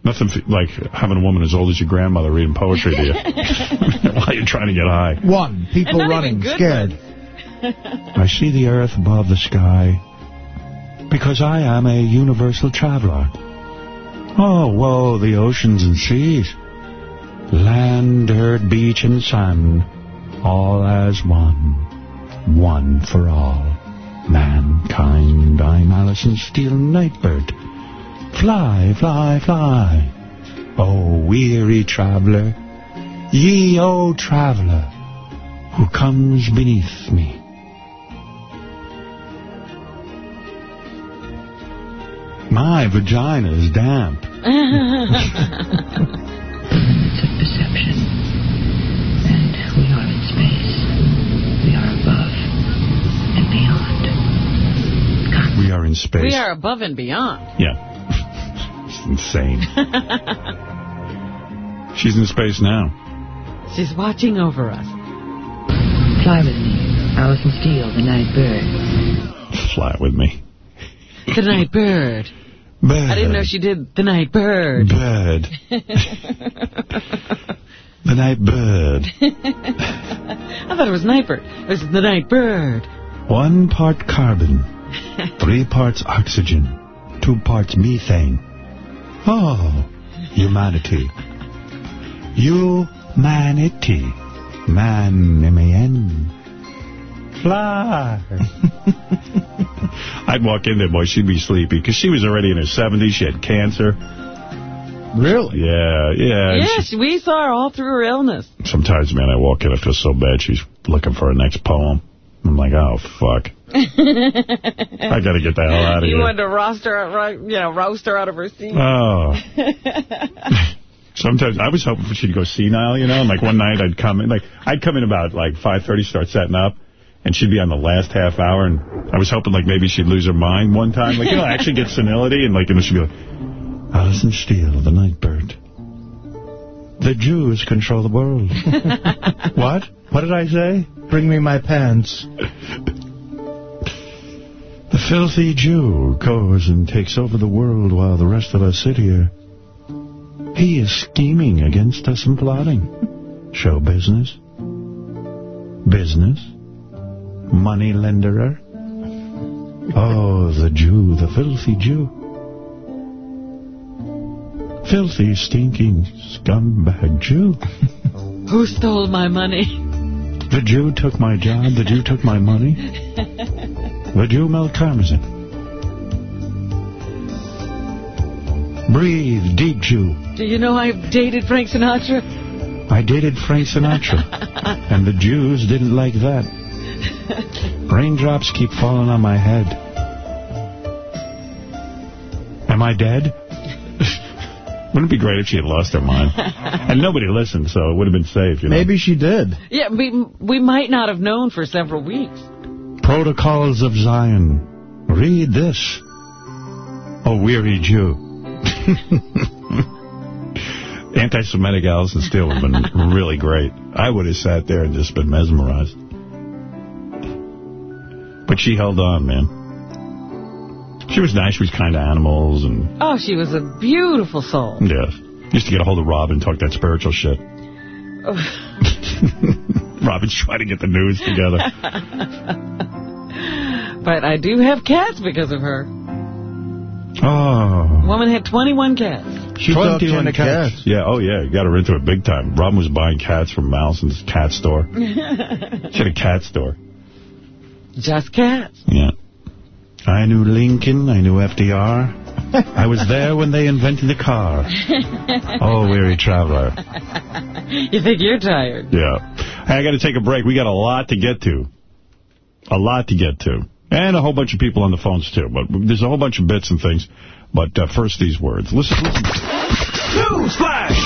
Nothing like having a woman as old as your grandmother reading poetry to you <laughs> <laughs> while you're trying to get high. One. People running, scared. I see the earth above the sky because I am a universal traveler. Oh, whoa, the oceans and seas. Land, dirt, beach, and sun, all as one, one for all. Mankind, I'm Alison Steele Nightbird. Fly, fly, fly. Oh, weary traveler, ye old traveler, who comes beneath me. My vagina is damp. <laughs> limits of perception. And we are in space. We are above and beyond. We are in space. We are above and beyond. Yeah. Insane. She's in space now. She's watching over us. Fly with me. Alison Steele, the night bird. Fly with me. The night bird. Bird. I didn't know she did the night bird. Bird. <laughs> The night bird. I thought it was night bird. It was the night bird. One part carbon, three parts oxygen, two parts methane. Oh, humanity. Humanity. Man, M-A-N. Fly. <laughs> I'd walk in there, boy, she'd be sleepy, because she was already in her 70s. She had cancer. Really? Yeah, yeah. and Yes, we saw her all through her illness. sometimes, man, I walk in, I feel so bad. She's looking for her next poem. I'm like, oh, fuck. I got to get the hell out of You here. You wanted to roast her, you know, roast her out of her seat. Oh. <laughs> Sometimes I was hoping for she'd go senile, you know, and like one night I'd come in, like I'd come in about like 5:30, start setting up, and she'd be on the last half hour, and I was hoping like maybe she'd lose her mind one time, like you know, actually get senility, and like you know she'd be like, Alison Steele, the night bird. The Jews control the world. <laughs> what? What did I say? Bring me my pants. The filthy Jew goes and takes over the world while the rest of us sit here. He is scheming against us and plotting. Show business. Business. Money lenderer. Oh, the Jew, the filthy Jew. Filthy, stinking, scumbag Jew. <laughs> Who stole my money? The Jew took my job. The Jew took my money. <laughs> The Jew Mel Karmazin. Breathe, deep Jew. Do you know I've dated Frank Sinatra? I dated Frank Sinatra, <laughs> and the Jews didn't like that. Raindrops keep falling on my head. Am I dead? Wouldn't it be great if she had lost her mind? <laughs> and nobody listened, so it would have been safe. You know? Maybe she did. Yeah, we, we might not have known for several weeks. Protocols of Zion. Read this. O weary Jew. <laughs> Anti-Semitic Alison Steele would have been really great. I would have sat there and just been mesmerized. But she held on, man. She was nice. She was kind to animals. and Oh, she was a beautiful soul. Yeah. Used to get a hold of Robin, and talk that spiritual shit. <laughs> Robin's trying to get the news together. <laughs> but I do have cats because of her. Oh. Woman had 21 cats. She talked 21 into cats. Yeah, oh yeah, got her into it big time. Robin was buying cats from Alison's cat store. <laughs> She had a cat store. Just cats. Yeah. I knew Lincoln, I knew FDR. I was there when they invented the car. <laughs> Oh, weary traveler. You think you're tired? Yeah. Hey, I got to take a break. We got a lot to get to. A lot to get to. And a whole bunch of people on the phones, too. But there's a whole bunch of bits and things. But uh, first, these words. Listen, listen. Newsflash!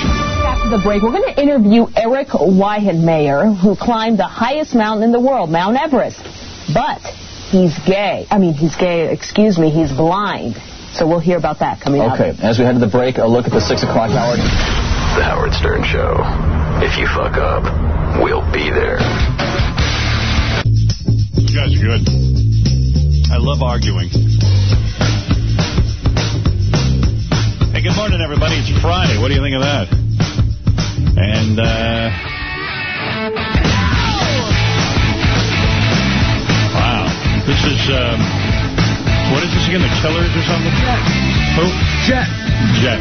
After the break, we're going to interview Eric Weihenmayer, who climbed the highest mountain in the world, Mount Everest. But he's gay. I mean, he's gay, excuse me, he's blind. So we'll hear about that coming up. Okay, as we head to the break, a look at the 6 o'clock hour. The Howard Stern Show. If you fuck up, we'll be there. You guys are good. I love arguing. Hey, good morning, everybody. It's Friday. What do you think of that? And, uh... This is, um... What is this again? The Killers or something? Who? Jet. Jet.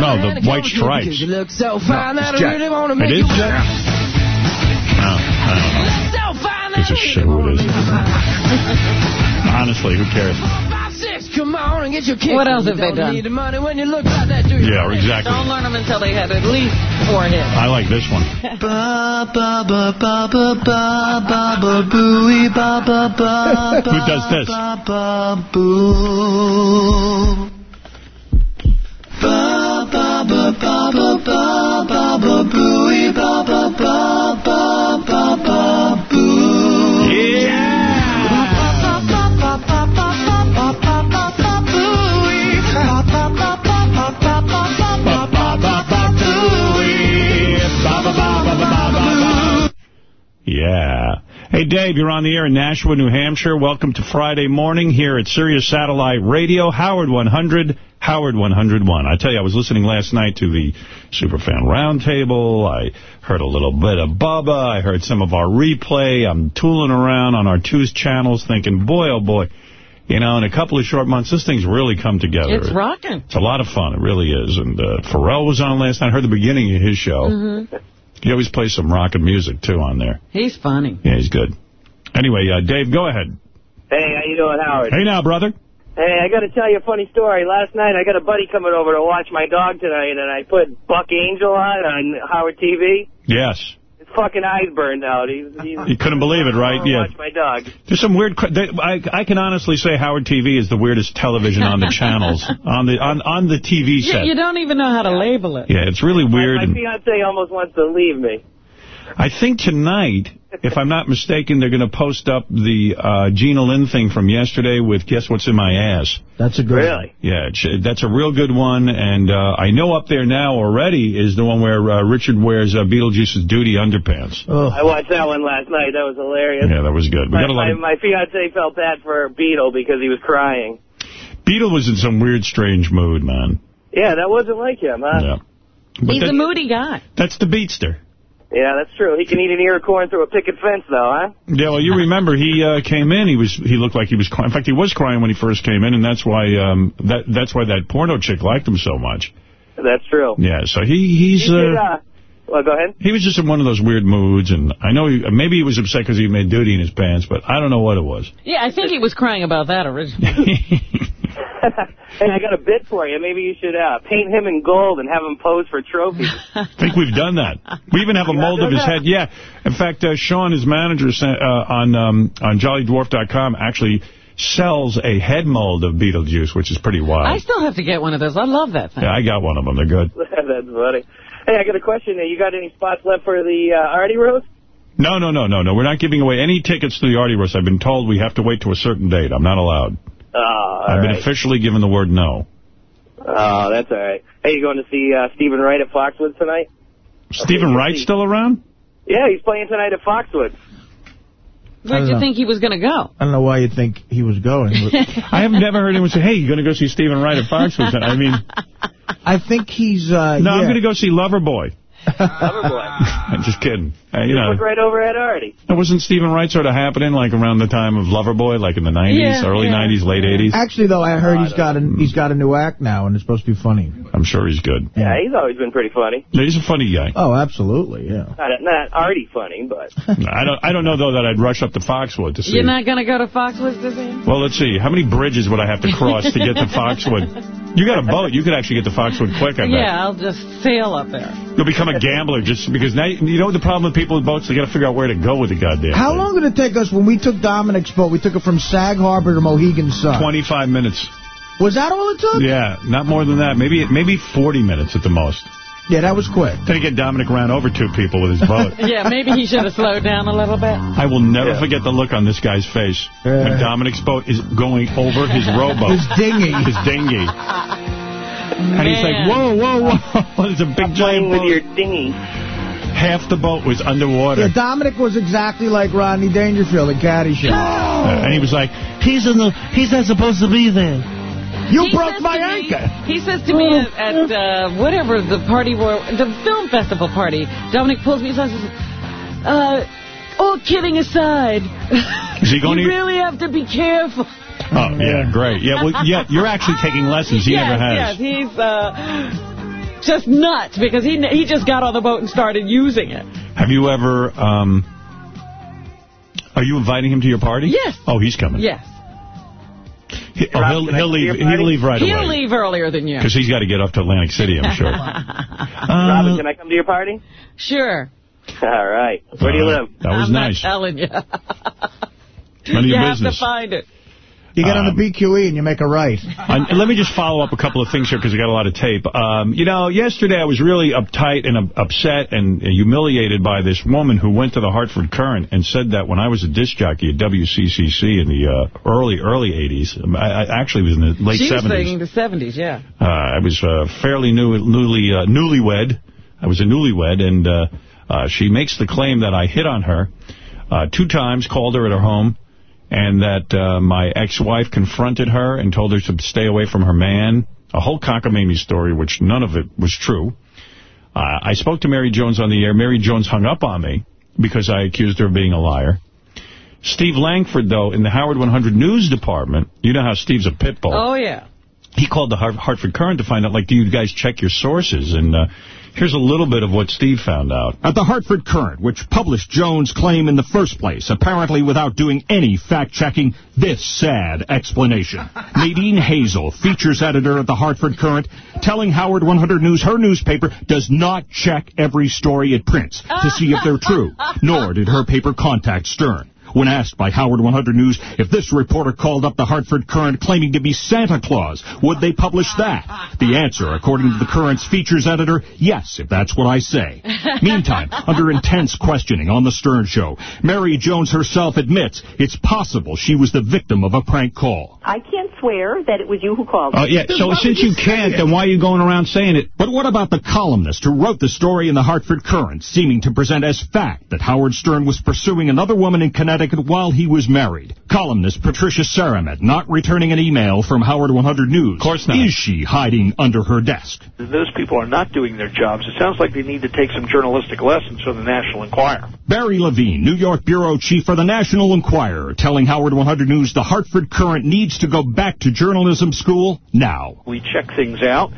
No, the White Stripes. You look so fine that I Jet. really want to It make is you Jet? No, I don't know. It's a shit who it is. Honestly, who cares? Come on and get your kick. What else have they don't done? Need the money when you look like that, do you? Yeah, exactly. Don't learn them until they had at least four hits. I like this one. Ba ba ba ba ba ba ba ba booey ba ba ba Who does this? ba ba boo. Ba ba ba ba ba ba ba ba booey ba ba ba ba ba ba boo. Yeah. Yeah. Hey, Dave, you're on the air in Nashua, New Hampshire. Welcome to Friday morning here at Sirius Satellite Radio, Howard 100, Howard 101. I tell you, I was listening last night to the Superfan Roundtable. I heard a little bit of Bubba. I heard some of our replay. I'm tooling around on our Tues channels thinking, boy, oh, boy. You know, in a couple of short months, this thing's really come together. It's rocking. It's a lot of fun. It really is. And uh, Pharrell was on last night. I heard the beginning of his show. Mm -hmm. He always plays some rockin' music, too, on there. He's funny. Yeah, he's good. Anyway, uh, Dave, go ahead. Hey, how you doing, Howard? Hey now, brother. Hey, I got to tell you a funny story. Last night, I got a buddy coming over to watch my dog tonight, and I put Buck Angel on on Howard TV. Yes. His fucking eyes burned out. He, he's <laughs> you couldn't believe it, right? Yeah. Yeah. Watch my dog. There's some weird. I I can honestly say Howard TV is the weirdest television on the <laughs> channels on the on on the TV set. Yeah, you don't even know how to label it. Yeah, it's really weird. My, my fiance almost wants to leave me. I think tonight, <laughs> if I'm not mistaken, they're going to post up the uh, Gina Lynn thing from yesterday with Guess What's in My Ass. That's a good Really? one. Yeah, that's a real good one. And uh, I know up there now already is the one where uh, Richard wears uh, Beetlejuice's duty underpants. Oh. I watched that one last night. That was hilarious. Yeah, that was good. We My, got a lot my, of... my fiance felt bad for Beetle because he was crying. Beetle was in some weird, strange mood, man. Yeah, that wasn't like him, huh? Yeah. But He's that- a moody guy. That's the beatster. Yeah, that's true. He can eat an ear of corn through a picket fence, though, huh? Yeah, well, you remember he uh, came in. He was he looked like he was crying. In fact, he was crying when he first came in, and that's why um, that that's why that porno chick liked him so much. That's true. Yeah, so he he's He did, uh, uh, well, go ahead. he was just in one of those weird moods, and I know he, maybe he was upset because he made duty in his pants, but I don't know what it was. Yeah, I think he was crying about that originally. <laughs> <laughs> Hey, I got a bit for you. Maybe you should uh, paint him in gold and have him pose for trophies. <laughs> I think we've done that. We even have a mold of his that? head. Yeah. In fact, uh, Sean, his manager, sent, uh, on um, on JollyDwarf.com actually sells a head mold of Beetlejuice, which is pretty wild. I still have to get one of those. I love that thing. yeah, I got one of them. They're good. <laughs> That's funny. Hey, I got a question. You got any spots left for the uh, Artie roast? No, no, no, no, no. We're not giving away any tickets to the Artie Roast. I've been told we have to wait to a certain date. I'm not allowed. Oh, I've been right. officially given the word no. Oh, that's all right. Hey, you going to see uh, Stephen Wright at Foxwoods tonight? Stephen Wright still around? Yeah, he's playing tonight at Foxwoods. Where'd you think he was going to <laughs> go? I don't know why you'd think he was going. I have never heard anyone say, hey, you're going to go see Stephen Wright at Foxwoods. I mean, <laughs> I think he's... Uh, no, I'm going to go see Loverboy. Loverboy. I'm <laughs> just kidding. Uh, you Just know, look right over at Artie. wasn't Stephen Wright sort of happening like around the time of Loverboy, like in the 90s, Yeah, early yeah. 90s, late 80s? Actually, though, I heard he's got a he's got a new act now, and it's supposed to be funny. I'm sure he's good. Yeah, he's always been pretty funny. Yeah, He's a funny guy. Oh, absolutely, yeah. Not, not Artie funny, but... <laughs> I don't I don't know, though, that I'd rush up to Foxwood to see. You're not going to go to Foxwoods to see? Well, let's see. How many bridges would I have to cross to get to Foxwood? <laughs> You got a boat. You could actually get to Foxwood quick, I bet. Yeah, I'll just sail up there. You'll become a gambler just because now, you know the problem with people in boats? They got to figure out where to go with the goddamn How thing. long did it take us when we took Dominic's boat? We took it from Sag Harbor to Mohegan Sun. 25 minutes. Was that all it took? Yeah, not more than that. Maybe maybe 40 minutes at the most. Yeah, that was quick. Then again, Dominic ran over two people with his boat. <laughs> Yeah, maybe he should have slowed down a little bit. I will never forget the look on this guy's face when Dominic's boat is going over his rowboat. His dinghy. His dinghy. <laughs> And he's like, whoa, whoa, whoa. <laughs> There's a big giant with boat. your dinghy. Half the boat was underwater. Yeah, Dominic was exactly like Rodney Dangerfield at Caddyshack. Uh, and he was like, He's in the. He's not supposed to be there. You He broke my to me- anchor. He says to me at, at uh, whatever the party were, the film festival party, Dominic pulls me aside and says, uh, all kidding aside, <laughs> Is he going you to- really have to be careful. Oh, yeah, great. Yeah, well, yeah, you're actually taking lessons. He yes, never has. yes, he's uh, just nuts because he he just got on the boat and started using it. Have you ever, um, are you inviting him to your party? Yes. Oh, he's coming. Yes. He, oh, he'll, he'll leave, he'll leave right He'll away. leave earlier than you. Because he's got to get up to Atlantic City, I'm sure. <laughs> Robin, can I come to your party? Sure. All right. Where do you Uh, live? That was I'm nice. not telling you. None of you your have business. to find it. You get on Um, the BQE and you make a right. <laughs> Uh, let me just follow up a couple of things here because I got a lot of tape. Um, you know, yesterday I was really uptight and uh, upset and humiliated by this woman who went to the Hartford Courant and said that when I was a disc jockey at WCCC in the uh, early, early 80s, um, I, I actually was in the late she 70s. was saying the 70s, yeah. Uh, I was uh, fairly new, newly uh, newlywed. I was a newlywed, and uh, uh, she makes the claim that I hit on her uh, two times, called her at her home, and that uh, my ex-wife confronted her and told her to stay away from her man. A whole cockamamie story, which none of it was true. Uh, I spoke to Mary Jones on the air. Mary Jones hung up on me because I accused her of being a liar. Steve Langford, though, in the Howard 100 News Department, you know how Steve's a pit bull. Oh, yeah. He called the Hartford Courant to find out, like, do you guys check your sources? And uh, here's a little bit of what Steve found out. At the Hartford Courant, which published Jones' claim in the first place, apparently without doing any fact-checking, this sad explanation. <laughs> Nadine Hazel, features editor at the Hartford Courant, telling Howard 100 News her newspaper does not check every story it prints to see if they're true, <laughs> nor did her paper contact Stern. When asked by Howard 100 News if this reporter called up the Hartford Courant claiming to be Santa Claus, would they publish that? The answer, according to the Courant's features editor, yes, if that's what I say. <laughs> Meantime, under intense questioning on The Stern Show, Mary Jones herself admits it's possible she was the victim of a prank call. I can't swear that it was you who called. Oh, yeah, so since you can't, then why are you going around saying it? But what about the columnist who wrote the story in the Hartford Courant, seeming to present as fact that Howard Stern was pursuing another woman in Connecticut while he was married? Columnist Patricia Saramet not returning an email from Howard 100 News. Of course not. Is she hiding under her desk? Those people are not doing their jobs. It sounds like they need to take some journalistic lessons from the National Enquirer. Barry Levine, New York bureau chief for the National Enquirer, telling Howard 100 News the Hartford Courant needs to go back to journalism school now. We check things out.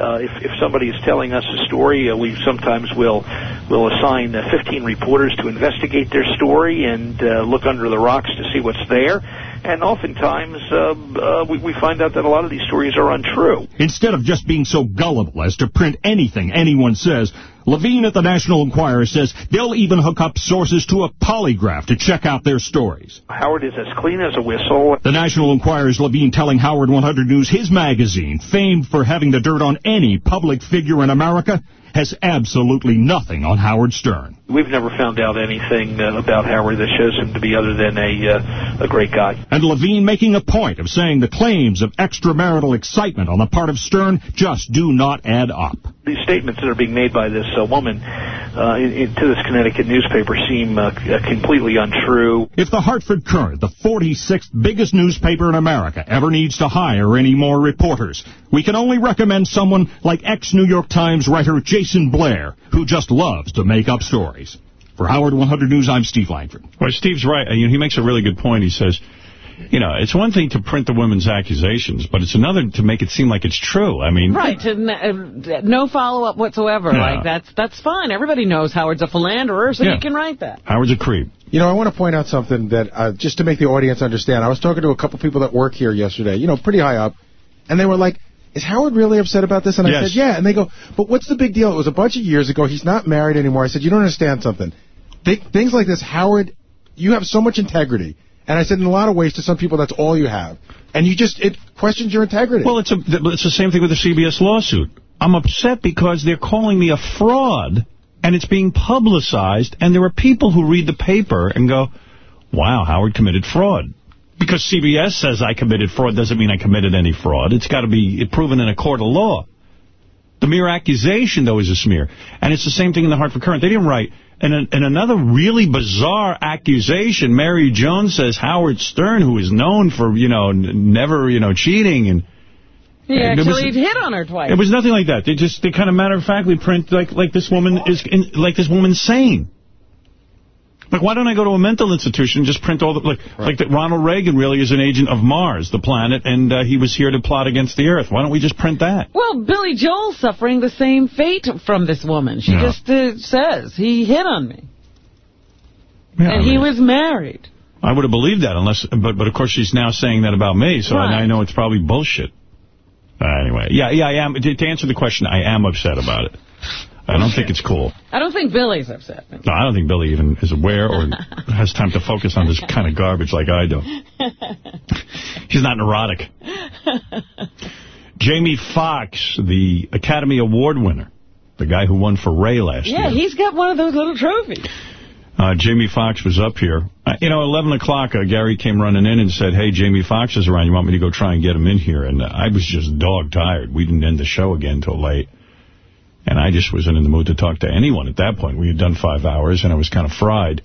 Uh, if, if somebody is telling us a story, uh, we sometimes will will assign uh, 15 reporters to investigate their story and uh, look under the rocks to see what's there. And oftentimes, uh, uh, we, we find out that a lot of these stories are untrue. Instead of just being so gullible as to print anything anyone says, Levine at the National Enquirer says they'll even hook up sources to a polygraph to check out their stories. Howard is as clean as a whistle. The National Enquirer's Levine telling Howard 100 News his magazine, famed for having the dirt on any public figure in America, has absolutely nothing on Howard Stern. We've never found out anything uh, about Howard that shows him to be other than a uh, a great guy. And Levine making a point of saying the claims of extramarital excitement on the part of Stern just do not add up. These statements that are being made by this uh, woman uh, in, in, to this Connecticut newspaper seem uh, completely untrue. If the Hartford Courant, the 46th biggest newspaper in America, ever needs to hire any more reporters, we can only recommend someone like ex-New York Times writer Jason Blair, who just loves to make up stories. For Howard 100 News, I'm Steve Langford. Well, Steve's right. You know, he makes a really good point. He says, you know, it's one thing to print the women's accusations, but it's another to make it seem like it's true. I mean... Right, uh, no follow-up whatsoever. Yeah. Like, that's that's fine. Everybody knows Howard's a philanderer, so yeah. you can write that. Howard's a creep. You know, I want to point out something that, uh, just to make the audience understand, I was talking to a couple people that work here yesterday, you know, pretty high up, and they were like, is Howard really upset about this? And I said, yeah. And they go, but what's the big deal? It was a bunch of years ago. He's not married anymore. I said, you don't understand something. Th things like this, Howard, you have so much integrity. And I said, in a lot of ways, to some people, that's all you have. And you just, it questions your integrity. Well, it's, a, it's the same thing with the CBS lawsuit. I'm upset because they're calling me a fraud, and it's being publicized, and there are people who read the paper and go, wow, Howard committed fraud. Because CBS says I committed fraud doesn't mean I committed any fraud. It's got to be proven in a court of law. The mere accusation, though, is a smear. And it's the same thing in the Hartford Courant. They didn't write, and, and another really bizarre accusation, Mary Jones says Howard Stern, who is known for, you know, never, you know, cheating and... He actually was, hit on her twice. It was nothing like that. They just, they kind of matter-of-factly print like like this woman is, in, like this woman's sane. Like, why don't I go to a mental institution and just print all the... Like, right. like that Ronald Reagan really is an agent of Mars, the planet, and uh, he was here to plot against the Earth. Why don't we just print that? Well, Billy Joel's suffering the same fate from this woman. She yeah. just uh, says, he hit on me. Yeah, and I mean, he was married. I would have believed that, unless, but but of course she's now saying that about me, so right. I, I, know it's probably bullshit. Uh, anyway, yeah, yeah, I am. To, to answer the question, I am upset about it. I don't think it's cool. I don't think Billy's upset. No, I don't think Billy even is aware or <laughs> has time to focus on this kind of garbage like I do. He's not neurotic. Jamie Foxx, the Academy Award winner, the guy who won for Ray last yeah, year. Yeah, he's got one of those little trophies. Uh, Jamie Foxx was up here. Uh, you know, 11 o'clock, uh, Gary came running in and said, hey, Jamie Foxx is around. You want me to go try and get him in here? And uh, I was just dog tired. We didn't end the show again until late. And I just wasn't in the mood to talk to anyone at that point. We had done five hours, and I was kind of fried.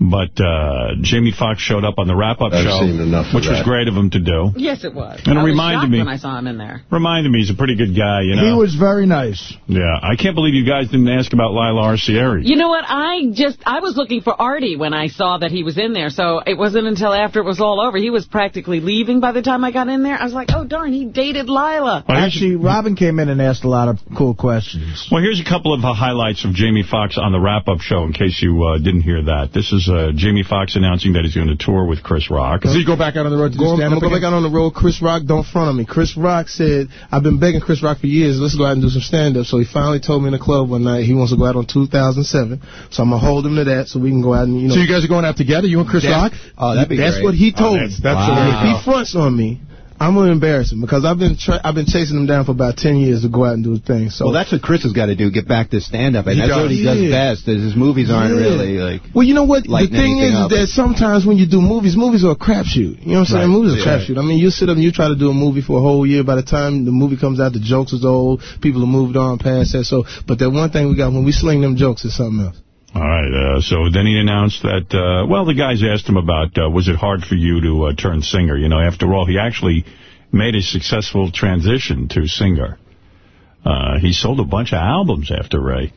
But uh, Jamie Foxx showed up on the wrap-up show, seen enough which was great of him to do. Yes, it was. And it I was reminded shocked me- when I saw him in there. Reminded me he's a pretty good guy, you know. He was very nice. Yeah, I can't believe you guys didn't ask about Lila Arcieri. You know what? I just I was looking for Artie when I saw that he was in there. So it wasn't until after it was all over. He was practically leaving by the time I got in there. I was like, oh darn, he dated Lila. Actually, Robin came in and asked a lot of cool questions. Well, here's a couple of uh, highlights of Jamie Foxx on the wrap-up show, in case you uh, didn't hear that. This is uh, Jamie Foxx announcing that he's going to tour with Chris Rock. Does he go back out on the road to Go, I'm stand-up going to go back out on the road. Chris Rock, don't front on me. Chris Rock said, I've been begging Chris Rock for years, let's go out and do some stand-up. So he finally told me in the club one night he wants to go out on 2007. So I'm going to hold him to that so we can go out and, you know. So you guys are going out together, you and Chris That's- Rock? Oh, that'd be That's what he told me. That's, that's And wow. If he fronts on me, I'm to embarrass him because I've been I've been chasing him down for about 10 years to go out and do his thing. So Well, that's what Chris has got to do, get back to stand-up. And that's does. what he does best, is his movies aren't Yeah. really, like... Well, you know what? The thing is, up. that sometimes when you do movies, movies are a crapshoot. You know what I'm saying? Right. Movies are a Yeah. crapshoot. I mean, you sit up and you try to do a movie for a whole year. By the time the movie comes out, the jokes is old. People have moved on past that. So, but that one thing we got when we sling them jokes is something else. All right, uh, so then he announced that, uh, well, the guys asked him about, uh, was it hard for you to uh, turn singer? You know, after all, he actually made a successful transition to singer. Uh, he sold a bunch of albums after Ray.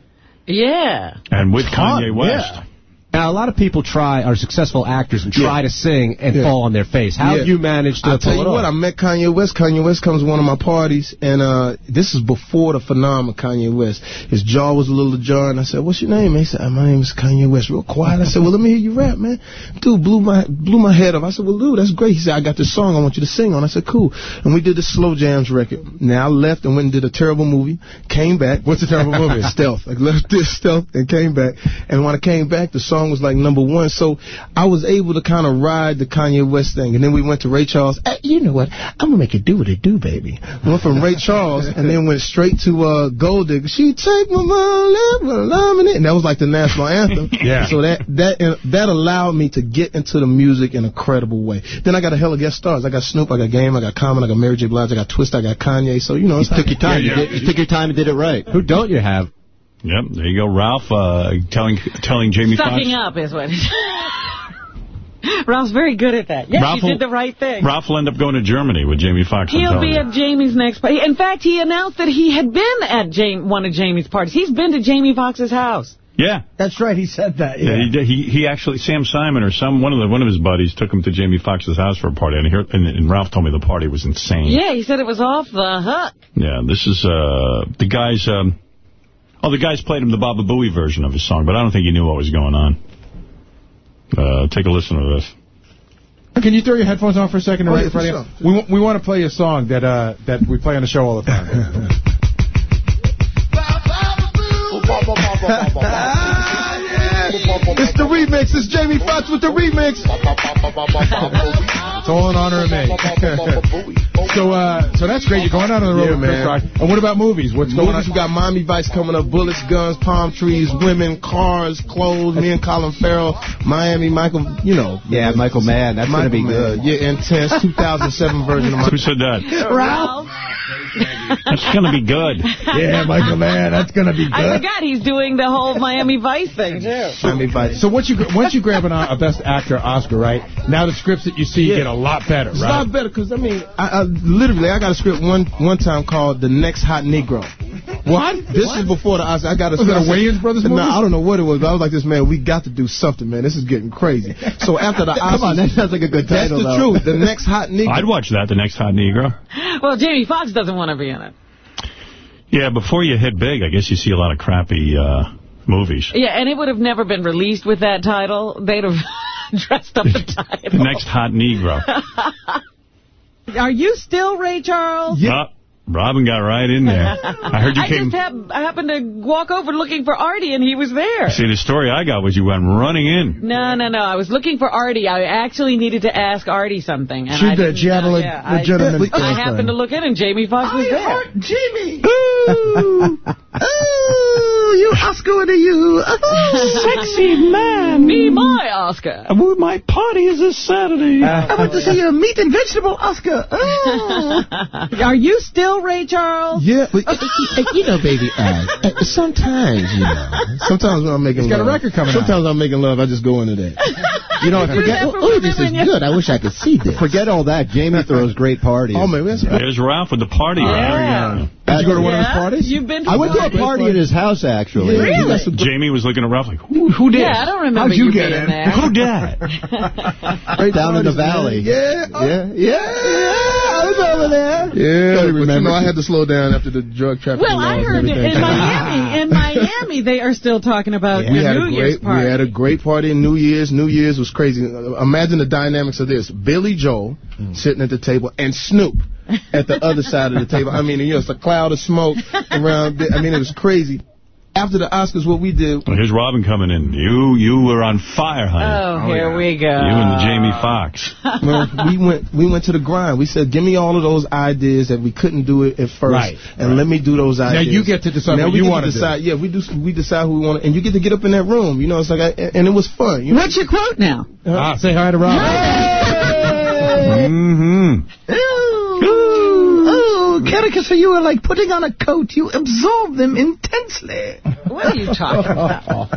Yeah. And with Kanye West. yeah. Now, a lot of people try, are successful actors and try Yeah. to sing and Yeah. fall on their face. How Yeah. have you managed to I'll tell you what, I met Kanye West. Kanye West comes to one of my parties, and uh, this is before the phenomenon Kanye West. His jaw was a little ajar, and I said, what's your name? And he said, my name is Kanye West. Real quiet. I said, well, let me hear you rap, man. Dude blew my blew my head off. I said, well, dude, that's great. He said, I got this song I want you to sing on. I said, cool. And we did the Slow Jams record. Now I left and went and did a terrible movie, came back. What's a terrible movie? <laughs> Stealth. I left this Stealth and came back. And when I came back, the song was like number one. So I was able to kind of ride the Kanye West thing. And then we went to Ray Charles. "Eh, you know what? I'm going to make it do what it do, baby. Went from Ray Charles and then went straight to uh, Gold Digger. She take my money, well, I'm in it. And that was like the national anthem. <laughs> Yeah. So that, that, that allowed me to get into the music in a credible way. Then I got a hell of guest stars. I got Snoop, I got Game, I got Common, I got Mary J. Blige, I got Twist, I got Kanye. So, you know, it's You took your time. Yeah, yeah. You, did, you took your time and did it right. Who don't you have? Yep, there you go. Ralph uh, telling telling Jamie Foxx. Sucking up is what. <laughs> Ralph's very good at that. Yes, Ralph you will- did the right thing. Ralph will end up going to Germany with Jamie Foxx. He'll be you. at Jamie's next party. In fact, he announced that he had been at Jam one of Jamie's parties. He's been to Jamie Foxx's house. Yeah. That's right, he said that. Yeah, Yeah. he, he he actually Sam Simon or some one of the one of his buddies took him to Jamie Foxx's house for a party, and, here, and, and Ralph told me the party was insane. Yeah, he said it was off the hook. Yeah, this is uh the guys. Um, oh, the guys played him the Baba Booey version of his song, but I don't think he knew what was going on. Uh, take a listen to this. Can you throw your headphones on for a second? Oh, right yeah, in front of you? We, we want to play a song that uh, that we play on the show all the time. It's the remix. It's Jamie Foxx with the remix. It's all in honor of me. <laughs> so uh, so that's great. You're going out on the road Yeah, with Chris man. Rock. And what about movies? What's going Movies, on? we got Miami Vice coming up, bullets, guns, palm trees, women, cars, clothes, me and Colin Farrell, Miami, Michael, you know. Yeah, Michael Mann. That's going to be Mann. good. Yeah, Intense, 2007 version of <laughs> Who my... said that? Ralph. That's going to be good. Yeah, Michael Mann, that's going to be good. I forgot he's doing the whole Miami Vice thing, too. Miami Vice. So once you once you grab an, uh, a Best Actor Oscar, right? Now the scripts that you see Yeah. get a lot better, It's a lot better because, I mean, I, I, literally, I got a script one one time called The Next Hot Negro. What? This is before the Oscar. I got a Was it a I said- Wayans Brothers No, movie? I don't know what it was, but I was like, this, man, we got to do something, man. This is getting crazy. So after the Oscars... <laughs> Come on, that sounds like a good title. That's the though. truth. The Next Hot Negro. I'd watch that, the next hot Negro. Well, Jamie Foxx doesn't want to be in it. Yeah, before you hit big, I guess you see a lot of crappy uh, movies. Yeah, and it would have never been released with that title. They'd have <laughs> dressed up the title. The <laughs> next hot Negro. Are you still Ray Charles? Uh, Robin got right in there. <laughs> I heard you I came... just hap happened to walk over looking for Artie, and he was there. See, the story I got was you went running in. No, no, no. I was looking for Artie. I actually needed to ask Artie something. And She I did. didn't She had a know. yeah, I- legitimate I, girlfriend. happened to look in, and Jamie Foxx was there. Jimmy. <laughs> Ooh. Ooh. Oh, you Oscar to you. Sexy man. Me, my Oscar. My party is this Saturday. I want to see a meat and vegetable Oscar. Oh. <laughs> Are you still Ray Charles? Yeah, but, you know, baby, uh, sometimes, you know, sometimes when I'm making He's got a love, record coming out. Sometimes I'm making love, I just go into that. You know, <laughs> Do forget, that oh, this is good. I wish I could see this. Forget all that. Jamie throws great parties. Oh, man, that's right. There's Ralph with the party. Yeah. Did you go to one of his parties? You've been to I went to a party? party at his house, actually. Yeah, Really? that's a good- Jamie was looking at Ralph like, who, who did? Yeah, I don't remember How'd you get being in? there. Who did? <laughs> right Down in the valley. Yeah, oh, Yeah, yeah, I was over there. Yeah, but you know, I had to slow down after the drug trafficking Well, I heard everything. in Miami, <laughs> in Miami, they are still talking about we your had New a Year's great, party. We had a great party in New Year's. New Year's was crazy. Imagine the dynamics of this. Billy Joel mm. sitting at the table and Snoop at the other side of the table. I mean, you know, it's a cloud of smoke around. there. I mean, it was crazy. After the Oscars, what we did, Well, here's Robin coming in. You you were on fire, honey. Oh, here we go. You and the Jamie Foxx. man, we went we went to the grind. We said, give me all of those ideas that we couldn't do it at first, Right, and let me do those ideas. Now you get to decide now what we you want to do. decide. Yeah, we do. We decide who we want, and you get to get up in that room. You know, it's like, I, and it was fun. You know? What's your quote now? Ah, say hi to Rob. Mm-hmm. So you were like putting on a coat. You absorb them intensely. What are you talking about?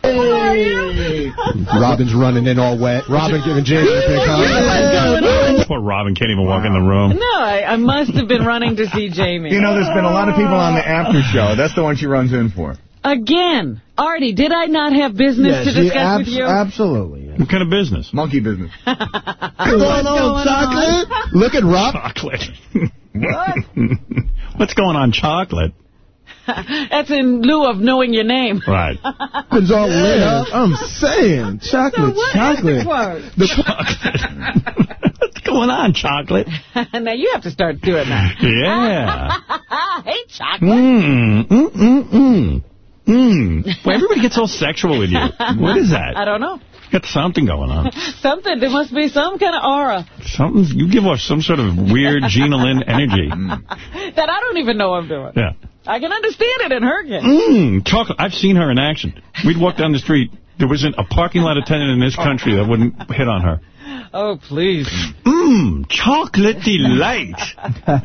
Hey. Robin's running in all wet. Robin giving Jamie a big hug. Poor Robin can't even walk in the room. No, I, I must have been running to see Jamie. You know, there's been a lot of people on the ah. after show. That's the one she runs in for. Again, Artie, did I not have business to discuss with you? Absolutely. What kind of business? Monkey business. <laughs> What's going on, chocolate? Look at Rob. Chocolate. <laughs> What? <laughs> What's going on, chocolate? That's in lieu of knowing your name. Right. It's all lit up. I'm saying, chocolate, What is chocolate. the quote? The What's going on, chocolate? now you have to start doing that. Yeah. hey, chocolate. Mmm. Mm, mm, mm. Mmm. Well, everybody gets all sexual with you. What is that? I don't know. Got something going on. <laughs> Something. There must be some kind of aura Something. You give off some sort of weird <laughs> Gina Lynn energy. <laughs> that I don't even know I'm doing. Yeah. I can understand it in her case. Mmm. Chocolate. I've seen her in action. We'd walk down the street. There wasn't a parking lot attendant in this country that wouldn't hit on her. Oh, please. Mmm. Chocolate delight.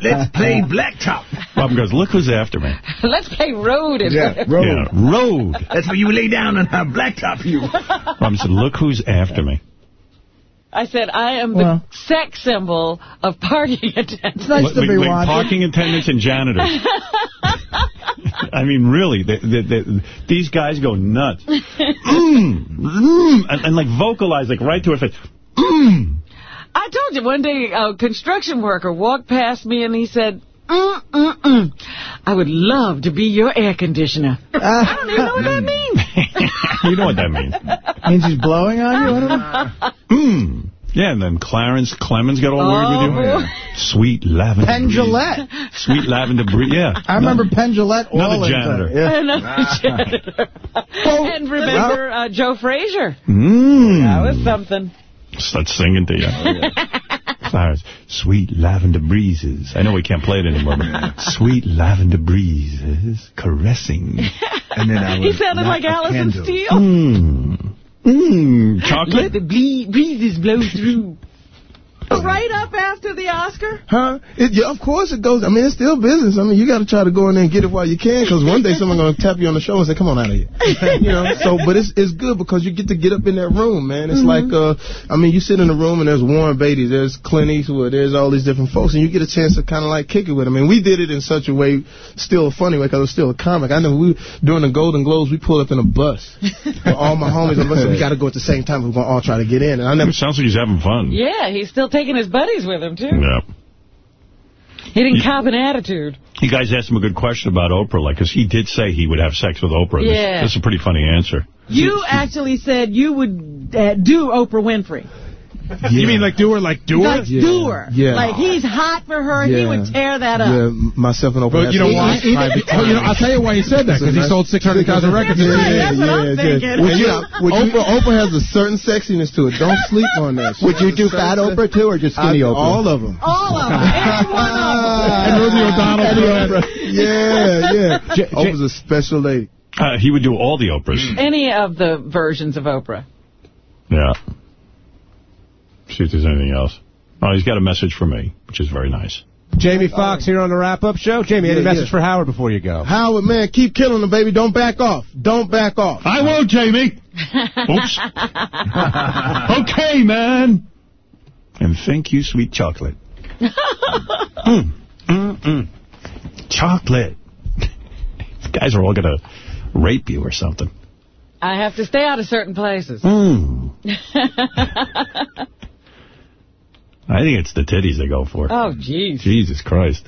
Let's play blacktop. Robin goes, look who's after me. <laughs> Let's play road. and- Yeah, road. Yeah. Road. That's where you lay down on our blacktop, you. <laughs> Robin said, look who's after me. I said, I am the Well. sex symbol of party <laughs> attendance. It's nice to be like watching. parking attendants and janitors. I mean, really, they, they, they, these guys go nuts. mm, mm, and, and like vocalize like right to her face. Mm. I told you one day a construction worker walked past me and he said, mm, mm, mm. I would love to be your air conditioner. I don't even know what that means. <laughs> you know what that means. Means he's blowing on you? <laughs> I don't know. Mm. Yeah, and then Clarence Clemons got all weird with Oh, you. Sweet lavender. Penn. Jillette. Sweet lavender breeze. Yeah. I remember Penn Jillette. all Another janitor. Yeah. Another janitor. and remember uh, Joe Frazier. Mm. That was something. Start singing to you. Oh, Clarence, <laughs> sweet lavender breezes. I know we can't play it anymore, but <laughs> sweet lavender breezes caressing. And then I <laughs> He sounded like Alison Steele. Mmm. Mmm. Chocolate? Let the ble- breezes blow through. Right up after the Oscar? Huh? It, yeah, of course it goes. I mean, it's still business. I mean, you got to try to go in there and get it while you can, because one day someone's going to tap you on the shoulder and say, come on out of here. <laughs> you know, so, but it's it's good because you get to get up in that room, man. It's like, uh, I mean, you sit in the room and there's Warren Beatty, there's Clint Eastwood, there's all these different folks, and you get a chance to kind of like kick it with them. And we did it in such a way, still a funny way, because it was still a comic. I know we, during the Golden Globes, we pulled up in a bus. with all my homies, and listen, we got to go at the same time. We're going to all try to get in. And I never It sounds like he's having fun. Yeah, he's still taking his buddies with him, too. Yeah. He didn't cop an attitude. You guys asked him a good question about Oprah, like, because he did say he would have sex with Oprah. Yeah. That's a pretty funny answer. You actually said you would uh, do Oprah Winfrey. You mean like doer, like doer? Like doer. Yeah. Like he's hot for her. He would tear that up. Yeah, myself and Oprah. But you know why? He- he- he- Oh, you know, I'll tell you why he said that, because he sold 600,000 records. Yeah, in a yeah, day. yeah, yeah. Would you, would you, Oprah, Oprah has a certain sexiness to it. Don't sleep on that. Would you do fat Oprah too, or just skinny I- Oprah? All of them. All of them. Every one of them. <laughs> And Rosie O'Donnell. too. <laughs> Yeah, yeah. J- J- Oprah's a special lady. Uh, he would do all the Oprahs. Any of the versions of Oprah. Yeah. See if there's anything else. Oh, he's got a message for me, which is very nice. Jamie Foxx here on the wrap-up show. Jamie, any message yeah. for Howard before you go? Howard, man, keep killing them, baby. Don't back off. Don't back off. I won't, Jamie. Oops. <laughs> okay, man. And thank you, sweet chocolate. <laughs> mm, mm, mm. Chocolate. These guys are all going to rape you or something. I have to stay out of certain places. Mm. <laughs> I think it's the titties they go for. oh, jeez. Jesus Christ.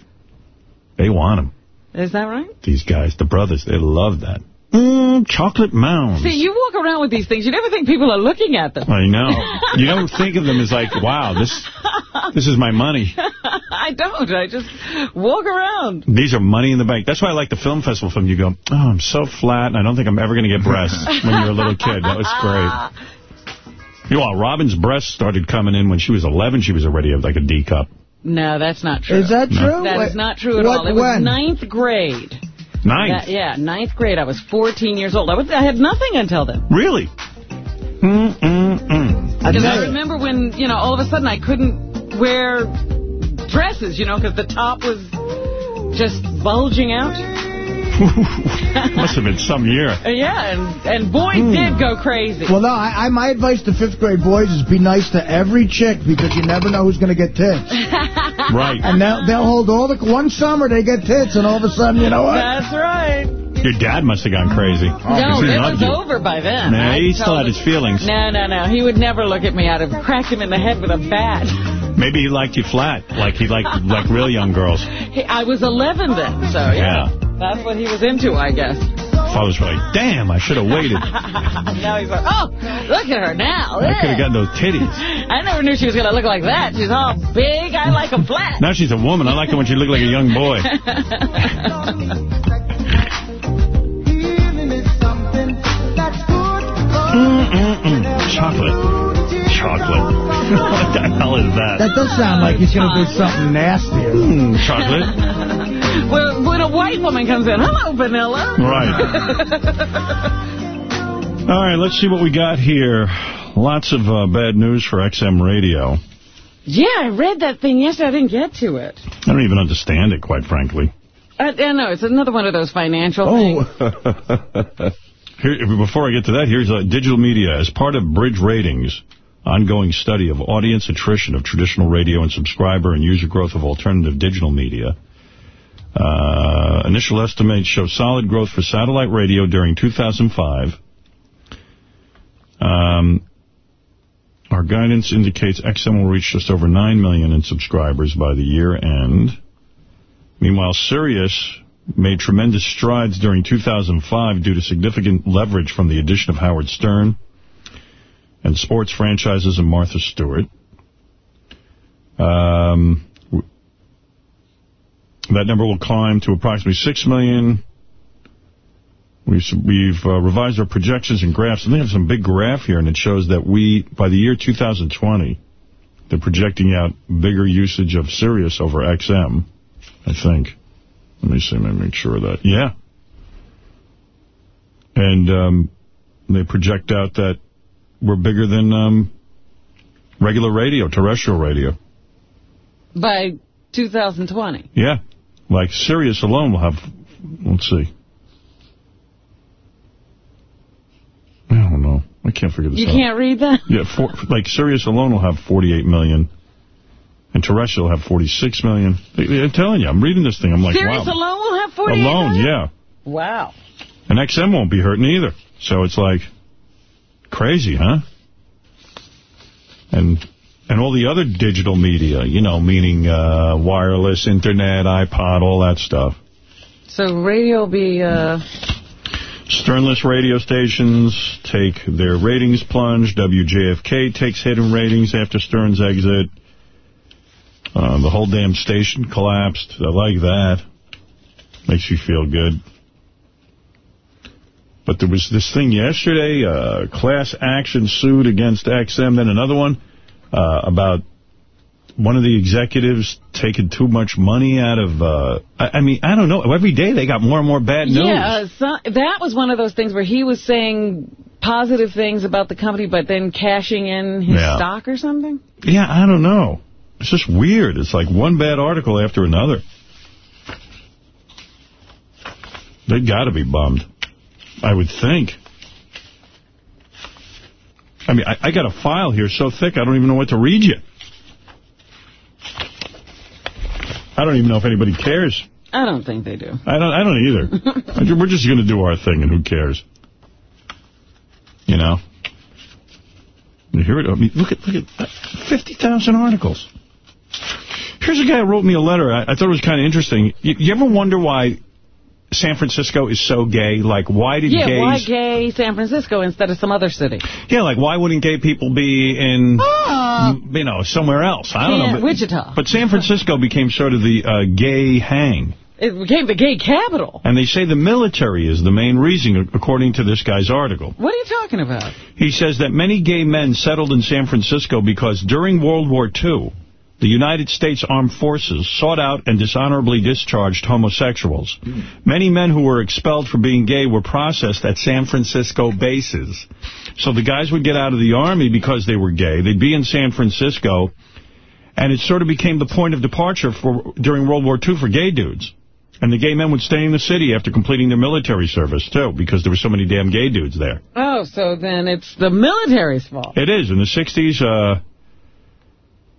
They want them. Is that right? These guys, the brothers, they love that. Mm, chocolate mounds. See, you walk around with these things. You never think people are looking at them. I know. You don't think of them as like, wow, this this is my money. <laughs> I don't. I just walk around. These are money in the bank. That's why I like the film festival film. You go, oh, I'm so flat, and I don't think I'm ever going to get breasts when you're a little kid. That was great. <laughs> You know, Robin's breasts started coming in when she was 11, she was already like a D cup. No, that's not true. Is that true? That What- is not true at what- all. It was ninth grade. Ninth? That- yeah, ninth grade. I was 14 years old. I, was, I had nothing until then. Really? Mm-mm-mm. Because I remember when, you know, all of a sudden I couldn't wear dresses, you know, because the top was just bulging out. <laughs> Must have been some year. Yeah, and, and boys Hmm. did go crazy. Well, no, I, I, my advice to fifth grade boys is be nice to every chick because you never know who's going to get tits. <laughs> Right. And they'll, they'll hold all the... One summer they get tits, and all of a sudden, you know what? That's right. Your dad must have gone crazy. no, 'Cause he it was you. over by then. Nah, I he still told had his feelings. No, no, no. He would never look at me. I'd have cracked him in the head with a bat. Maybe he liked you flat, like he liked like real young girls. He, I was 11 then, so yeah. That's what he was into, I guess. Father's like, damn, I should have waited. <laughs> now he's like, oh, look at her now. I could have gotten those titties. <laughs> I never knew she was going to look like that. She's all big. I like them flat. Now she's a woman. I like her when she looked like a young boy. <laughs> Mm-mm-mm. Chocolate. Chocolate. <laughs> what the hell is that? That does sound like he's going to do something nasty. Mm, chocolate. <laughs> when, when a white woman comes in, hello, Vanilla. Right. <laughs> All right, let's see what we got here. Lots of uh, bad news for XM Radio. Yeah, I read that thing yesterday. I didn't get to it. I don't even understand it, quite frankly. I, I know, it's another one of those financial things. Here, before I get to that, here's uh, digital media. As part of Bridge Ratings, ongoing study of audience attrition of traditional radio and subscriber and user growth of alternative digital media. Uh, initial estimates show solid growth for satellite radio during 2005. Um, our guidance indicates XM will reach just over 9 million in subscribers by the year end. Meanwhile, Sirius made tremendous strides during 2005 due to significant leverage from the addition of Howard Stern and sports franchises and Martha Stewart. Um, that number will climb to approximately 6 million. We've, we've uh, revised our projections and graphs, and they have some big graph here, and it shows that we, by the year 2020, they're projecting out bigger usage of Sirius over XM, I think. Let me see, let me make sure of that. Yeah. And um, they project out that we're bigger than um, regular radio, terrestrial radio. By 2020. Yeah. Like Sirius alone will have, let's see. I don't know. I can't figure this You out. can't read that? Yeah, for, like Sirius alone will have 48 million. And terrestrial will have 46 million. I'm telling you, I'm reading this thing. I'm like, Sirius wow. alone will have 48 Alone, million? yeah. Wow. And XM won't be hurting either. So it's like crazy, huh? And and all the other digital media, you know, meaning uh, wireless, internet, iPod, all that stuff. So radio will be... Uh, Sternless radio stations take their ratings plunge. WJFK takes hidden ratings after Stern's exit. Uh, the whole damn station collapsed. I like that. Makes you feel good. But there was this thing yesterday, uh, class action suit against XM, then another one uh, about one of the executives taking too much money out of, uh, I, I mean, I don't know. Every day they got more and more bad news. Yeah, uh, so, that was one of those things where he was saying positive things about the company, but then cashing in his Yeah. stock or something. Yeah, I don't know. It's just weird. It's like one bad article after another. They got to be bummed. I would think. I mean, I, I got a file here so thick I don't even know what to read you. I don't even know if anybody cares. I don't think they do. I don't. I don't either. <laughs> We're just going to do our thing, and who cares? You know. Hear it? I mean, look at look at uh, fifty thousand articles. Here's a guy who wrote me a letter. I, I thought it was kind of interesting. You, you ever wonder why San Francisco is so gay? Like, why did Yeah, gays? why gay San Francisco instead of some other city? Yeah, like why wouldn't gay people be in, Ah. you know, somewhere else? I don't know. But, Wichita. But San Francisco became sort of the uh, gay hang. It became the gay capital. And they say the military is the main reason, according to this guy's article. What are you talking about? He says that many gay men settled in San Francisco because during World War II, the United States Armed Forces sought out and dishonorably discharged homosexuals. Many men who were expelled for being gay were processed at San Francisco bases. So the guys would get out of the Army because they were gay. They'd be in San Francisco, and it sort of became the point of departure for during World War II for gay dudes. And the gay men would stay in the city after completing their military service, too, because there were so many damn gay dudes there. Oh, so then it's the military's fault. It is. In the 60s, uh,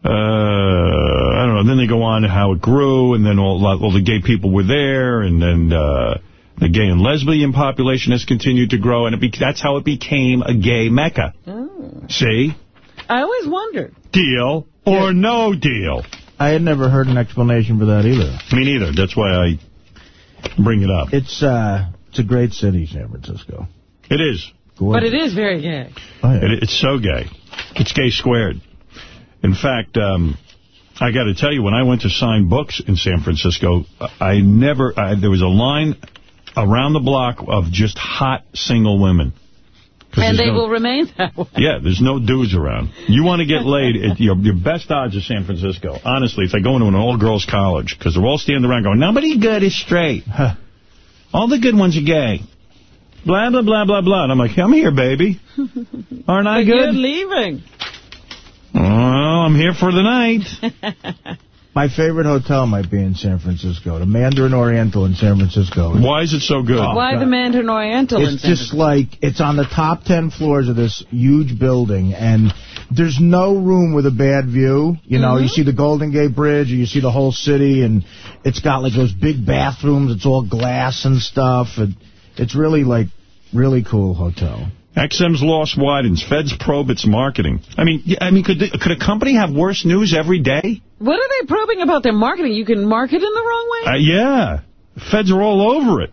uh, I don't know, then they go on to how it grew, and then all, all the gay people were there, and then uh, the gay and lesbian population has continued to grow, and it be that's how it became a gay mecca. Oh. See? I always wondered. Deal or no deal? I had never heard an explanation for that either. Me neither. That's why I bring it up. It's uh, it's a great city, San Francisco. It is. But it is very gay. It, it's so gay. It's gay squared. In fact, um, I got to tell you, when I went to sign books in San Francisco, I never, I, there was a line around the block of just hot single women. And they no- will remain that way. Yeah, there's no dudes around. You want to get laid, it, your, your best odds are San Francisco. Honestly, if they go into an all-girls college, because they're all standing around going, nobody good is straight. All the good ones are gay. Blah, blah, blah, blah, blah. And I'm like, I'm here, baby. Aren't I good? You're leaving. Well, I'm here for the night. <laughs> My favorite hotel might be in San Francisco, the Mandarin Oriental in San Francisco. Why is it so good? Why the Mandarin Oriental? in It's just like, it's on the top 10 floors of this huge building, and there's no room with a bad view. You know, Mm-hmm. you see the Golden Gate Bridge, or you see the whole city, and it's got, like, those big bathrooms. It's all glass and stuff. And it's really, like, really cool hotel. XM's loss widens. Feds probe its marketing. I mean, I mean, could could a company have worse news every day? What are they probing about their marketing? You can market in the wrong way? Uh, yeah. Feds are all over it.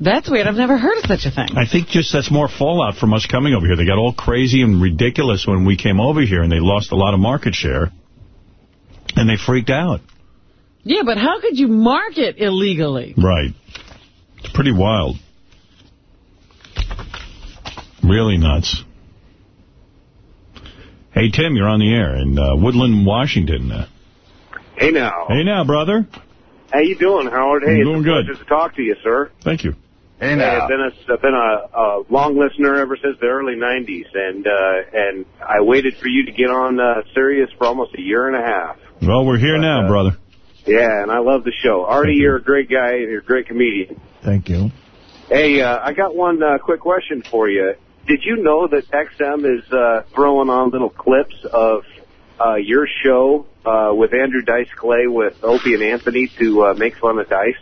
That's weird. I've never heard of such a thing. I think just that's more fallout from us coming over here. They got all crazy and ridiculous when we came over here, and they lost a lot of market share, and they freaked out. Yeah, but how could you market illegally? Right. It's pretty wild. Really nuts. Hey, Tim, you're on the air in uh, Woodland, Washington. Uh, Hey now. hey now, brother. How you doing, Howard? Hey, I'm doing it's a good. pleasure to talk to you, sir. Thank you. Hey now. I've been a I've been a, a long listener ever since the early '90s, and uh, and I waited for you to get on uh, Sirius for almost a year and a half. Well, we're here now, brother. Yeah, and I love the show. Artie, you're a great guy. and You're a great comedian. Thank you. Hey, uh, I got one uh, quick question for you. Did you know that XM is uh, throwing on little clips of uh, your show uh, with Andrew Dice Clay with Opie and Anthony to uh, make fun of Dice?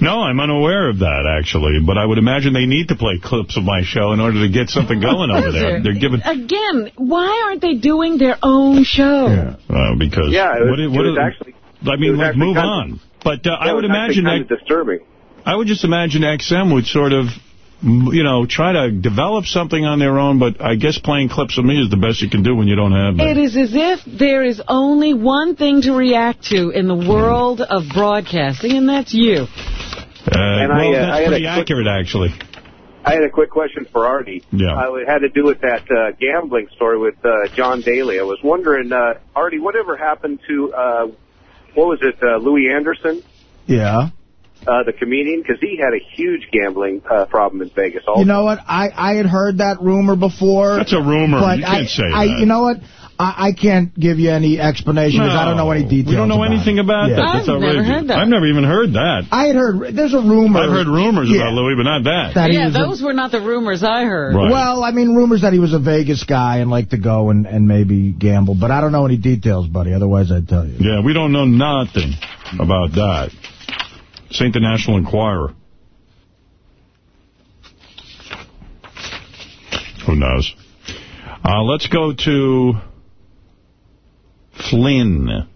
No, I'm unaware of that, actually. But I would imagine they need to play clips of my show in order to get something going over there. <laughs> They're giving... Again, why aren't they doing their own show? Uh, because... Yeah, it was, what, it what was are- actually. I it mean, was like, move kind on. of- But uh, I would was actually imagine kind that... of disturbing. I would just imagine XM would sort of, m- you know, try to develop something on their own, but I guess playing clips of me is the best you can do when you don't have It that. is as if there is only one thing to react to in the world of broadcasting, and that's you. Uh, And I, well, uh, that's I had pretty accurate, actually. I had a quick question for Artie. Yeah. Uh, it had to do with that uh, gambling story with uh, John Daly. I was wondering, uh, Artie, whatever happened to, uh, what was it, uh, Louie Anderson, Yeah. Uh, the comedian? Because he had a huge gambling uh, problem in Vegas also. You know what? I, I had heard that rumor before. That's a rumor. But You can't I, say I, that. You know what? I, I can't give you any explanation because I don't know any details. We don't know about anything it. about Yeah. that. That's outrageous. I've never even heard that. I had heard, there's a rumor. I've heard rumors Yeah. about Louie, but not that. That yeah, was a- those were not the rumors I heard. Well, I mean, rumors that he was a Vegas guy and liked to go and, and maybe gamble, but I don't know any details, buddy. Otherwise, I'd tell you. Yeah, we don't know nothing about that. St. the National Enquirer. Who knows? Uh, let's go to Flynn.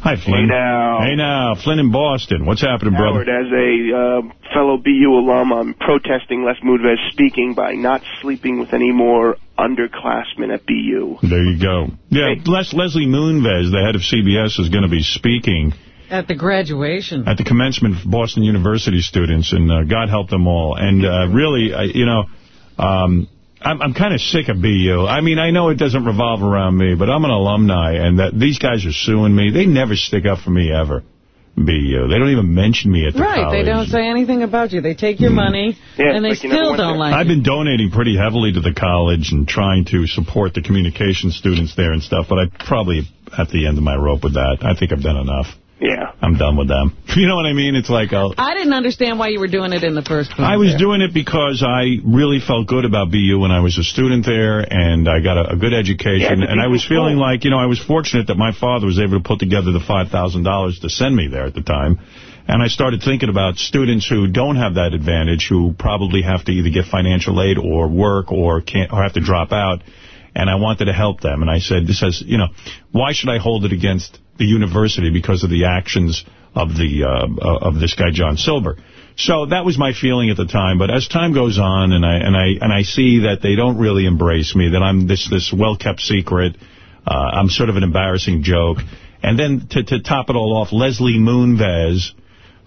Hi, Flynn. Hey, now. Hey, now. Flynn in Boston. What's happening, brother? As a uh, fellow BU alum, I'm protesting Les Moonves speaking by not sleeping with any more underclassmen at BU. There you go. Yeah, Les Leslie Moonves, the head of CBS, is going to be speaking At the graduation. at the commencement of Boston University students, and uh, God help them all. And uh, really, I, you know, um, I'm, I'm kind of sick of BU. I mean, I know it doesn't revolve around me, but I'm an alumni, and that these guys are suing me. They never stick up for me, ever, BU. They don't even mention me at the Right, college. they don't say anything about you. They take your money, Yeah, and they like still don't there. like I've been donating pretty heavily to the college and trying to support the communication students there and stuff, but I probably at the end of my rope with that. I think I've done enough. Yeah. I'm done with them. <laughs> You know what I mean? It's like I'll, I didn't understand why you were doing it in the first place. I was doing it because I really felt good about BU when I was a student there, and I got a, a good education, Yeah, and I was feeling school. like, you know, I was fortunate that my father was able to put together the $5,000 to send me there at the time. And I started thinking about students who don't have that advantage, who probably have to either get financial aid or work or can't or have to drop out. And I wanted to help them. And I said, this has, you know, why should I hold it against the university because of the actions of the uh, of this guy, John Silber? So that was my feeling at the time. But as time goes on, and I and I and I see that they don't really embrace me, that I'm this this well kept secret. Uh, I'm sort of an embarrassing joke. And then to, to top it all off, Leslie Moonves,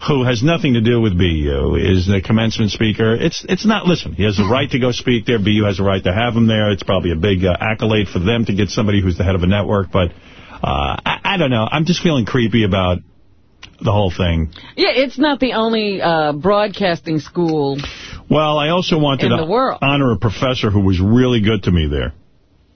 who has nothing to do with BU, is the commencement speaker. It's it's not, listen, he has the right to go speak there. BU has a right to have him there. It's probably a big uh, accolade for them to get somebody who's the head of a network. But uh, I, I don't know. I'm just feeling creepy about the whole thing. Yeah, it's not the only uh, broadcasting school. Well, I also wanted to world. honor a professor who was really good to me there.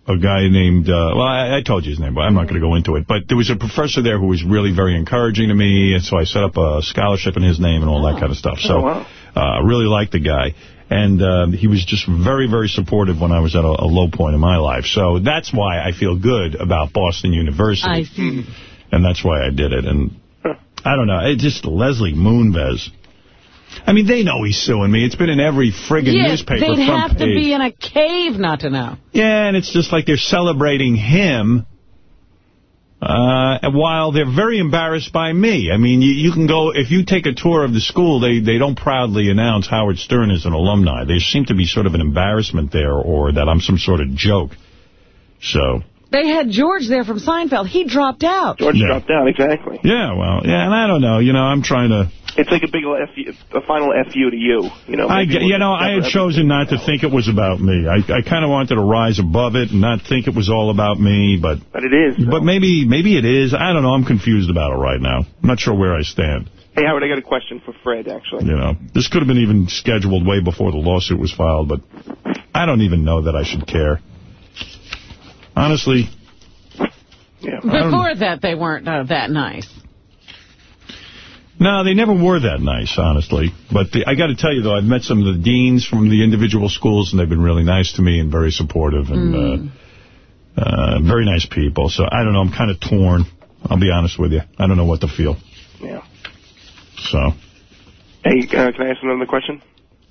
A guy named, uh, well, I, I told you his name, but I'm not going to go into it. But there was a professor there who was really very encouraging to me, and so I set up a scholarship in his name and all that kind of stuff. So Oh, wow. uh, I really liked the guy. And um, he was just very, very supportive when I was at a, a low point in my life. So that's why I feel good about Boston University. I see. And that's why I did it. And I don't know. It's just Leslie Moonves. I mean, they know he's suing me. It's been in every friggin' yeah, newspaper they'd front have to be in a cave not to know. Yeah, and it's just like they're celebrating him uh, while they're very embarrassed by me. I mean, you, you can go, if you take a tour of the school, they, they don't proudly announce Howard Stern as an alumni. There seem to be sort of an embarrassment there or that I'm some sort of joke. So, They had George there from Seinfeld. He dropped out. George Yeah. dropped out, exactly. yeah, well, yeah, and I don't know. You know, I'm trying to... It's like a big F you, a final FU to you. You know, I, get- you know, I had chosen not to think it was about me. I, I kind of wanted to rise above it and not think it was all about me, but... But it is. But maybe maybe it is. I don't know. I'm confused about it right now. I'm not sure where I stand. Hey, Howard, I got a question for Fred, actually. You know, this could have been even scheduled way before the lawsuit was filed, but I don't even know that I should care. Honestly, Yeah. Before that, they weren't uh, that nice. no, they never were that nice, honestly. But the, I got to tell you, though, I've met some of the deans from the individual schools, and they've been really nice to me and very supportive and uh, uh, very nice people. So I don't know. I'm kind of torn. I'll be honest with you. I don't know what to feel. Yeah. So, Hey, uh, can I ask another question?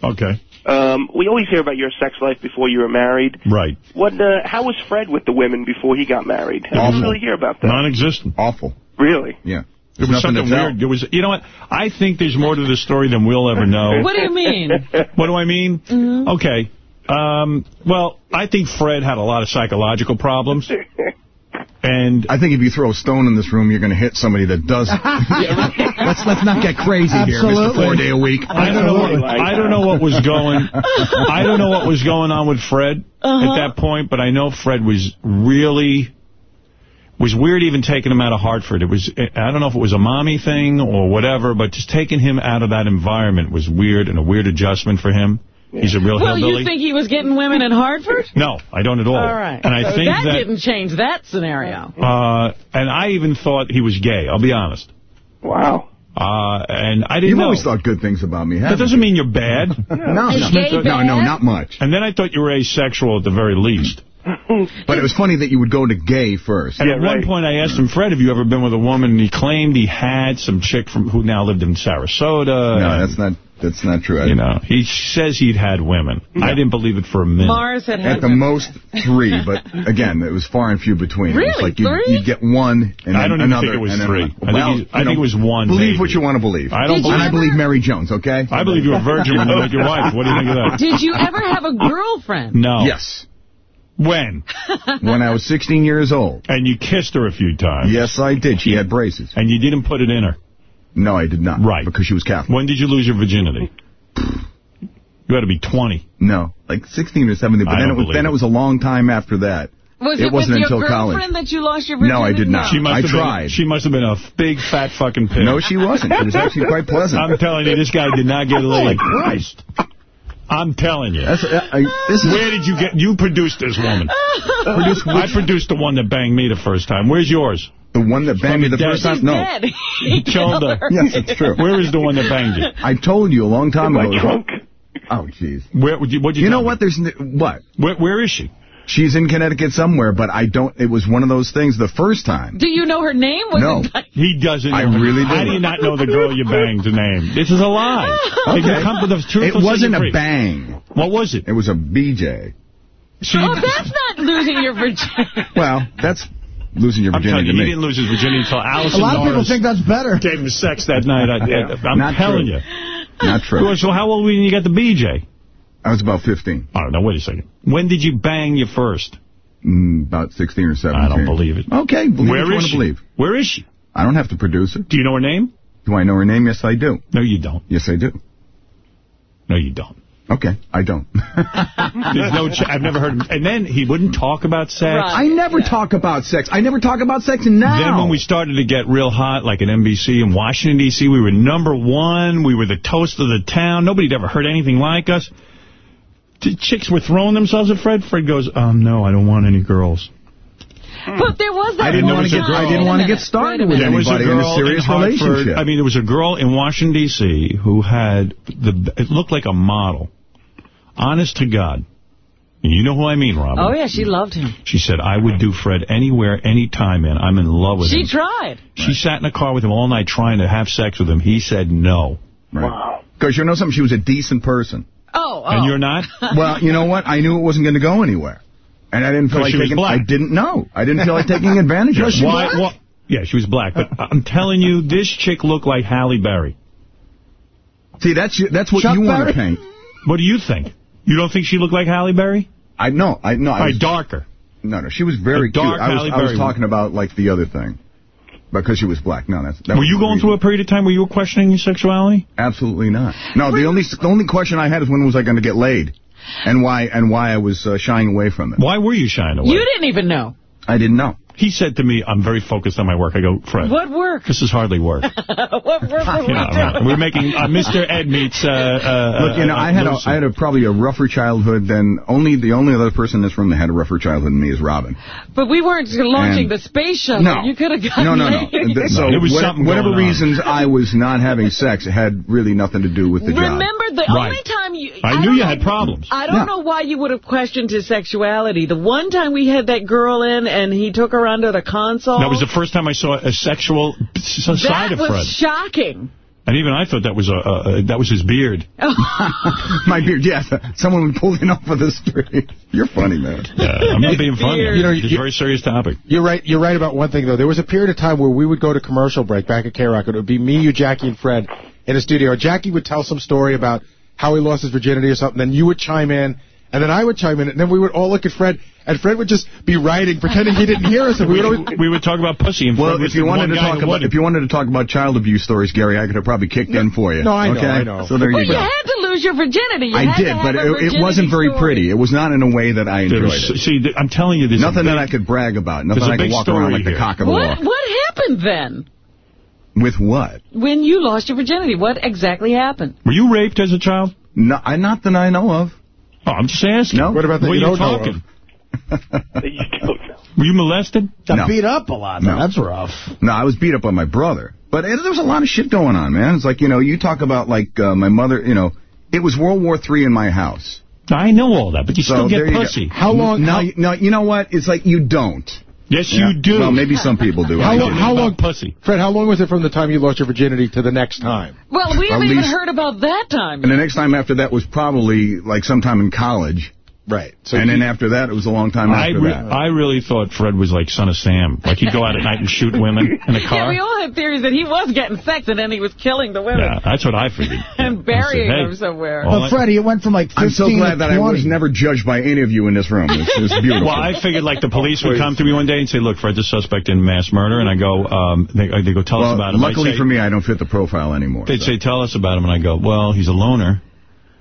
okay. Um, we always hear about your sex life before you were married. Right. What? Uh, how was Fred with the women before he got married? I didn't really hear about that. Non-existent. Awful. Really? Yeah. There was something weird. There was, you know what? I think there's more to the story than we'll ever know. <laughs> What do you mean? What do I mean? Okay. Um, well, I think Fred had a lot of psychological problems. <laughs> And I think if you throw a stone in this room, you're going to hit somebody that does. <laughs> let's let's not get crazy here, Mr. Absolutely. Four Day a Week. I don't know. What, I don't know what was going. I don't know what was going on with Fred Uh-huh. at that point, but I know Fred was really was weird. Even taking him out of Hartford, it was. I don't know if it was a mommy thing or whatever, but just taking him out of that environment was weird and a weird adjustment for him. He's a real Well, hillbilly. you think he was getting women in Hartford? <laughs> no, I don't at all. All right. And I So think that, that didn't change that scenario. uh, and I even thought he was gay. I'll be honest. Wow. Uh, and I didn't You've know. always thought good things about me, That haven't doesn't mean you're bad. <laughs> No, no. gay no, no, not much. And then I thought you were asexual at the very least. But it was funny that you would go to gay first. And at one point I asked him, Fred, have you ever been with a woman? And he claimed he had some chick from who now lived in Sarasota. No, that's not that's not true. I- You know, he says he'd had women. I didn't believe it for a minute. Mars had had At the most, three, but <laughs> again, it was far and few between. It was Really? like you'd, Three? you'd get one, and I then don't even another, think it was and then three. another. I think I you think it was one, Believe maybe. what you want to believe. I don't and believe- I believe Mary Jones. Okay. I believe you were a virgin when you met your wife. What do you think of that? Did you ever have a girlfriend? No. Yes. When? <laughs> when I was 16 years old. And you kissed her a few times. Yes, I did. She had braces. And you didn't put it in her. No, I did not. Right. Because she was Catholic. When did you lose your virginity? You had to be 20. No, like 16 or 17. But I then don't it was believe then it. it was a long time after that. Was It it, wasn't with your until college. girlfriend that you lost your virginity? No, I did not. She must I have tried. Been, she must have been a big, fat fucking pig. No, she wasn't. It was actually quite pleasant. I'm telling you, this guy did not get laid. Holy <laughs> Christ. I'm telling you. That's, uh, I, this is, Where did you get... You produced this woman. <laughs> Produced I produced the one that banged me the first time. Where's yours? the one that banged me the From first the time? No. Dead. <laughs> He killed her. her. Yes, it's true. Where is the one that banged you? I told you a long time My ago. trunk. Oh, jeez. Where would you? What'd you? You tell know me? what? There's what? Where, where is she? She's in Connecticut somewhere, but I don't. It was one of those things. The first time. Do you know her name? Was No. it- He doesn't. I know. really How do you not know the girl you banged the name? This is a lie. <laughs> If you Okay. come to the truth, It wasn't a free. bang. What was it? It was a BJ. She, Oh, that's not losing your virginity. <laughs> Well, that's losing your I'm telling virginity you, he didn't lose his virginity until A lot of people think that's better. gave him sex that night. I, I, <laughs> am Not telling true. you. Not true. So how old were you when you got the BJ? I was about 15. I don't. Wait a second. When did you bang your first? Mm, about 16 or 17. I don't believe it. Okay, believe Where what you want she? to believe. Where is she? I don't have to produce her. Do you know her name? Do I know her name? Yes, I do. No, you don't. Yes, I do. No, you don't. Okay, I don't. <laughs> There's no. Ch I've never heard him. And then he wouldn't talk about sex. I never talk about sex. I never talk about sex now. Then when we started to get real hot, like at NBC in Washington, D.C., we were number one. We were the toast of the town. Nobody'd ever heard anything like us. T- Chicks were throwing themselves at Fred. Fred goes, um, no, I don't want any girls. But there was that I didn't one want to get. I didn't want to get started with There was a anybody in girl a serious in relationship. I mean, there was a girl in Washington, D.C. who had the. It looked like a model. Honest to God. You know who I mean, Robin. Oh, yeah, she loved him. She said, I would do Fred anywhere, anytime, man. I'm in love with She him. She tried. She sat in a car with him all night trying to have sex with him. He said no. Wow. Because you know something, she was a decent person. Oh, oh. And you're not? <laughs> well, you know what? I knew it wasn't going to go anywhere, and I didn't feel like Because she was taking. black. I didn't know. I didn't feel like <laughs> taking advantage of it. Why? why- yeah, she was black. But <laughs> I'm telling you, this chick looked like Halle Berry. See, that's that's what Chuck you want to paint. What do you think? You don't think she looked like Halle Berry? I know. I know. I All right, was, darker. no, no, she was very A dark cute. I was, Halle I was talking about like the other thing, because she was black. No, that's. That Were you going reason. through a period of time where you were questioning your sexuality? Absolutely not. No, the only the only question I had is when was I going to get laid, and why and why I was uh, shying away from it. Why were you shying away? You didn't even know. I didn't know. He said to me, I'm very focused on my work. I go, Fred, What work? this is hardly work. <laughs> what work were we You know, doing? we're making uh, Mr. Ed meets. Uh, uh, Look, you know, uh, I had a, Lucy. I had a probably a rougher childhood than only the only other person in this room that had a rougher childhood than me is Robin. But we weren't launching And- the space shuttle. No. You could have gotten No, no, no. laid. Th- So No, was what- something whatever going on. reasons I was not having sex had really nothing to do with the job. Remember, the Right. only time you... I knew you had problems. I don't Yeah. know why you would have questioned his sexuality. The one time we had that girl in and he took her under the console... That was the first time I saw a sexual s- side That of was Fred. shocking. And even I thought that was a, uh, that was his beard. <laughs> <laughs> My beard, yes. Someone would pull in off of the street. You're funny, man. Yeah, I'm not being funny. You know, it's a very serious topic. You're right. You're right about one thing, though. There was a period of time where we would go to commercial break back at K-Rock. It would be me, you, Jackie, and Fred in a studio. Jackie would tell some story about how he lost his virginity or something. Then you would chime in, and then I would chime in, and then we would all look at Fred, and Fred would just be writing, pretending he didn't hear us. And we would always, we would talk about pussy. And Well, Fred was if you wanted to talk about if you wanted to talk about child abuse stories, Gary, I could have probably kicked in for you. No, I know. I know. So there But you you go. had to lose your virginity. You I did, but it, it wasn't very story. pretty. It was not in a way that I enjoyed was- it. See, I'm telling you, there's Nothing big, that I could brag about. Nothing I could walk around story like the cock of the What, walk. what happened then? With what? When you lost your virginity, what exactly happened? Were you raped as a child? No, I, not that I know of. Oh, I'm just asking. No. What about that Were you you don't talking? You don't know. <laughs> Were you molested? Got No. beat up a lot. No. That's rough. No, I was beat up by my brother. But it, there was a lot of shit going on, man. It's like, you know, you talk about, like, uh, my mother, you know, it was World War III in my house. I know all that, but you So still there get you go. pussy. How long- No, how- no, you know what? It's like you don't. Yes, Yeah. you do. Well, maybe some people do. How long- how long- pussy? Fred, how long was it from the time you lost your virginity to the next time? Well, we haven't even heard about that time. And the next time after that was probably, like, sometime in college. Right. So and then after that, it was a long time I, after re- that. I really thought Fred was like Son of Sam. Like he'd go out at night and shoot women in a <laughs> car. Yeah, car. we all had theories that he was getting sex and then he was killing the women Yeah, that's what I figured. <laughs> and burying said, hey, them somewhere. Well, But Freddie, it went from like 15 I'm so glad that 20. I was never judged by any of you in this room. It's, it's <laughs> beautiful. Well, I figured like the police would come to me one day and say, look, Fred's a suspect in mass murder. And I go, um, they, they go, tell us about him. I'd luckily say- for me, I don't fit the profile anymore. They'd so. say, tell us about him. And I go, well, he's a loner.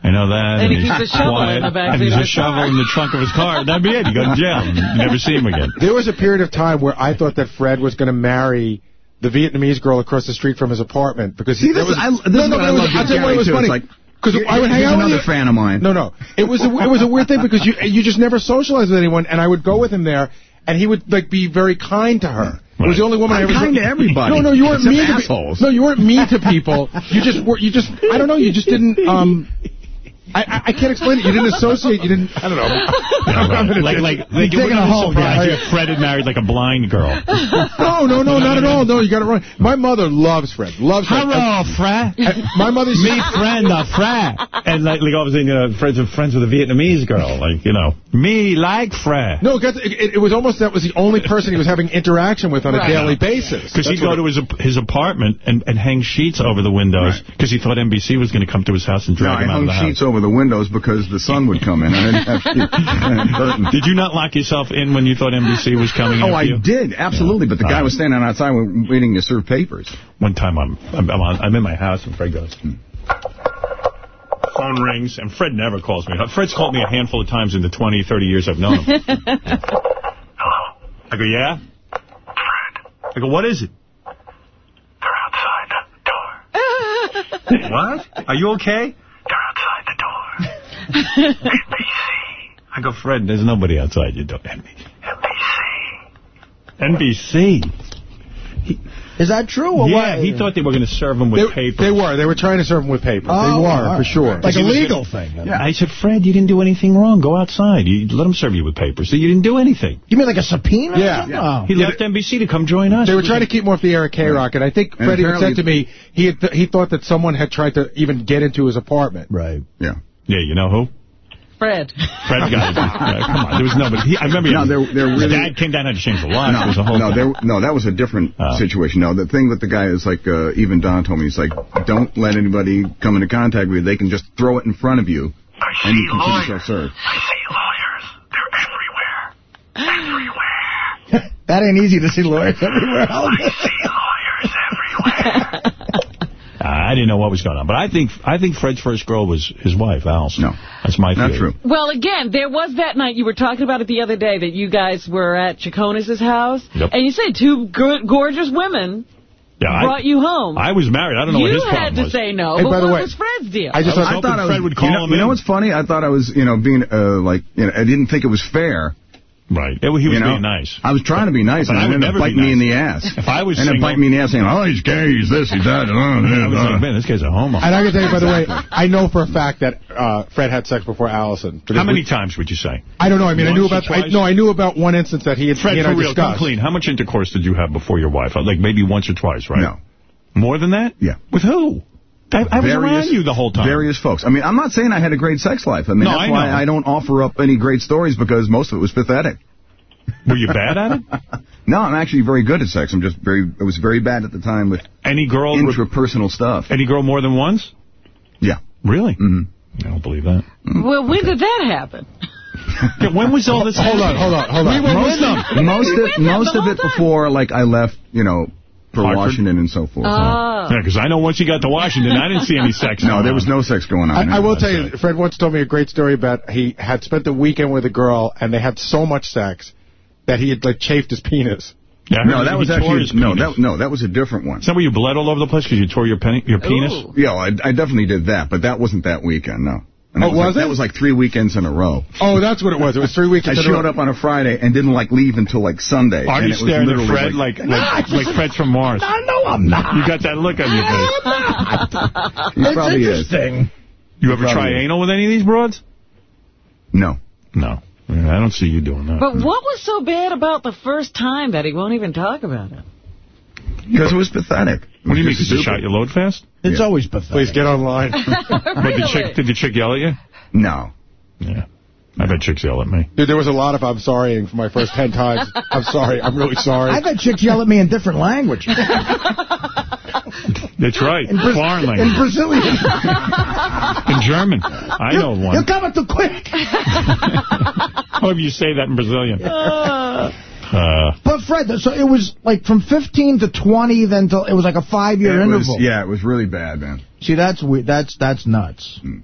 I know that. And he he's keeps a shovel in the backseat And he's of a shovel car. in the trunk of his car. That'd be it. You go to jail. You never see him again. There was a period of time where I thought that Fred was going to marry the Vietnamese girl across the street from his apartment because See, he, there this, was, I, this no, is no, what I love I'll tell you why was too. funny. Like, Because I would hang here's out with another you. fan of mine. No, no, it was a, it was a weird thing because you you just never socialized with anyone, and I would go with him there, and he would like be very kind to her. It was the only woman I I'm ever kind to everybody, No, no, you weren't except mean to assholes. pe- No, you weren't mean to people. You just were. You just I don't know. You just didn't. um I, I I can't explain it. You didn't associate. You didn't. I don't know. <laughs> I'm gonna like, dig- like, like it digging wouldn't a have hole. surprised you Yeah. if Fred had married like a blind girl. No, no, no, not at all. No, you got it wrong. My mother loves Fred. Loves Fred. Hello, Fred. And My mother's <laughs> Me, friend, a Fred. And like, like all of you know, friends with friends with a Vietnamese girl. Like, you know, me like Fred. No, it, it, it- it was almost that was the only person he was having interaction with on a daily basis. Because he'd go to his his apartment and, and hang sheets over the windows because he thought NBC was going to come to his house and No, drag I him out of the house. Sheets over the windows because the sun would come in. I didn't have sheets <laughs> and curtains. Did you not lock yourself in when you thought NBC was coming in? Oh, I you? did, absolutely. But the guy Uh, was standing outside waiting to serve papers. One time I'm I'm, I'm, on, I'm in my house and Fred goes. Phone rings and Fred never calls me. Fred's called me a handful of times in the 20, 30 years I've known him. Hello? <laughs> I go, yeah? Fred. I go, what is it? They're outside the door. <laughs> what? Are you okay? They're outside the door. NBC. <laughs> I go, Fred, there's nobody outside your door. NBC. NBC. Is that true? Or yeah, what? he thought they were going to serve him with They, paper. they were. They were trying to serve him with paper. Oh, they were, all for right. sure. Like a legal gonna- thing. Yeah, I said, Fred, you didn't do anything wrong. Go outside. You let him serve you with paper. So you didn't do anything. You mean like a subpoena? Yeah. Yeah. Oh. He left NBC to come join us. They were trying to keep him off the air at K-Rock, and I think And Freddie said to me he had th he thought that someone had tried to even get into his apartment. Right. Yeah. Yeah, you know who? Fred. Fred got it. <laughs> Yeah, come on, there was nobody. He, I remember No, he- they're- they're his really- dad came down and had to change the locks. No, was a whole no, there, no, that was a different Oh. situation. No, the thing with the guy is like, uh, even Don told me, he's like, don't let anybody come into contact with you. They can just throw it in front of you, and you can keep yourself served. I see lawyers. They're everywhere. Everywhere. <laughs> That ain't easy to see lawyers everywhere I see lawyers Uh, <laughs> I didn't know what was going on, but I think I think Fred's first girl was his wife, Alison. No, that's my not theory. true. Well, again, there was that night you were talking about it the other day that you guys were at Chaconis' house, Yep. and you said two gorgeous women Yeah, I- brought you home. I was married. I don't know what you his problem had to say no, Hey, but by the what way, was Fred's deal? I just I, thought I was, Fred would call you know, him you know in. what's funny? I thought I was, you know, being uh, like, you know, I didn't think it was fair. Right. He was you know? being nice. I was trying to be nice, But and I would ended up never be biting me in the ass. If I was and then single- biting me in the ass saying, oh, he's gay, he's this, he's that. Uh, I was like, man, this guy's a homo. And I can tell you, by the way, <laughs> I know for a fact that uh, Fred had sex before Allison. How many times would you say? I don't know. I mean, I knew about. I, no, I knew about one instance that he had. Fred, he and for I real, come discussed. clean. How much intercourse did you have before your wife? Like maybe once or twice, right? No. More than that? Yeah. With who? I, I was around you the whole time. Various folks. I mean, I'm not saying I had a great sex life. I mean, No, that's I why know. I don't offer up any great stories because most of it was pathetic. Were you bad at it? <laughs> no, I'm actually very good at sex. I'm just very, I was very bad at the time with any girl intrapersonal stuff. Any girl more than once? Yeah. Really? Mm-hmm. I don't believe that. Well, when did that happen? <laughs> Yeah, when was all this? Hold on, hold on, hold We on. were most with them. most We of, were most of whole it before, like, I left, you know, for Hartford? Washington and so forth. Oh. Yeah, because I know once you got to Washington, I didn't see any sex. No, there was no sex going on. I, I will tell you, Fred once told me a great story about he had spent the weekend with a girl, and they had so much sex that he had like chafed his penis. Yeah, no, that was actually no, that no, that was a different one. Is that where you bled all over the place because you tore your, pen, your penis? Yeah, I, I definitely did that, but that wasn't that weekend. No. And Oh, that was, was like, it? That was like three weekends in a row. Oh, that's what it was. It was three weekends. in a showed up on a Friday and didn't like leave until like Sunday. Are and you it was staring at Fred like like, like, Fred's from Mars? No, I'm not. You got that look on your face. He It's probably is. interesting. You ever try is. anal with any of these broads? No. No. I don't see you doing that. But what was so bad about the first time that he won't even talk about it? Because it was pathetic. What do you mean? It was Because you shot your load fast? It's Yeah. always pathetic. Please get online. <laughs> <laughs> What, did, chick, did the chick yell at you? No. Yeah. I bet chicks yell at me. Dude, there was a lot of I'm sorrying for my first ten times. <laughs> I'm sorry. I'm really sorry. I've had chicks yell at me in different languages. That's right. In, Braz- Foreign in. Brazilian. In German. I know one. You're coming too quick. However you say that in Brazilian. Uh, Uh, but Fred, so it was like from 15 to 20, then till it was like a five-year It was, interval. yeah, it was really bad, man. See, that's that's that's nuts. Hmm.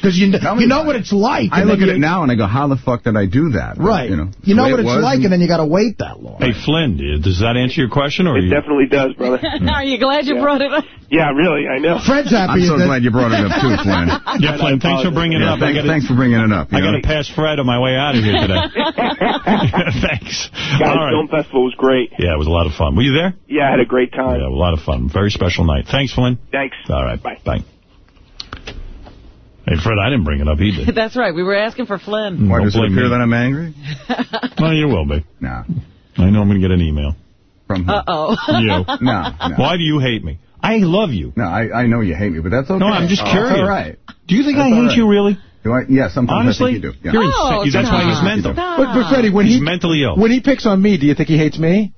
Because you you know what it's like. I look then at it now and I go, how the fuck did I do that? But, Right. You know, You know what it it's was, like, and then you got to wait that long. hey, Flynn, uh, does that answer your question? or It you... definitely does, brother. <laughs> Are you glad you brought it up? Yeah, really, I know. Fred's happy. I'm so that- glad you brought it up too, <laughs> Flynn. Yeah, Flynn, thanks for bringing it Yeah, up. I thanks, gotta, thanks for bringing it up. I got know. to pass Fred on my way out of here today. <laughs> thanks. Guys, All right. Film Festival was great. Yeah, it was a lot of fun. Were you there? Yeah, I had a great time. Yeah, a lot of fun. Very special night. Thanks, Flynn. Thanks. All right. Bye. Bye. Hey, Fred, I didn't bring it up either. <laughs> That's right. We were asking for Flynn. Mm. Why Don't does it appear me. that I'm angry? <laughs> Well, you will be. Nah. I know I'm going to get an email. From who? Uh-oh. You. <laughs> No, no. Why do you hate me? I love you. No, I, I know you hate me, but that's okay. No, I'm just Oh, curious. All right. Do you think That's I hate right. you, really? Do I? Yeah, sometimes Honestly? I think you do. Yeah. You're Oh, insane. That's why he's stop. mental. But, but Freddie, when He's he mentally ill. when he picks on me, do you think he hates me?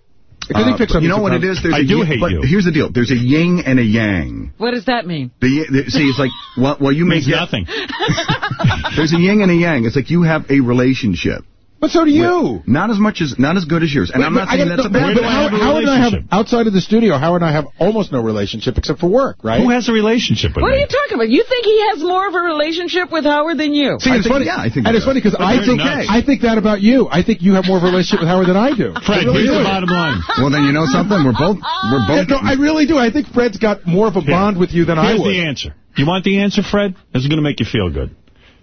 Because he Uh, picks but on you know what it is? sometimes. There's I a do yin- hate but you. here's the deal. There's a yin and a yang. What does that mean? The, the see, it's like well, well, you may means nothing. <laughs> <laughs> there's a yin and a yang. It's like you have a relationship. But so do you. Not as much as not as good as yours. And Wait, I'm not saying gotta- that's a bad but do I thing. Howard, a Howard and I have, outside of the studio, Howard and I have almost no relationship except for work, right? Who has a relationship with What are you talking about? You think he has more of a relationship with Howard than you? See, I it's think- funny. yeah, I think and it's funny because I think nuts. I think that about you. I think you have more of a relationship with Howard than I do. <laughs> Fred, I really here's do. the bottom line. Well, then you know something. We're both we're Yeah, both. no, I really do. I think Fred's got more of a bond with you than I would. Here's the answer. You want the answer, Fred? This is going to make you feel good.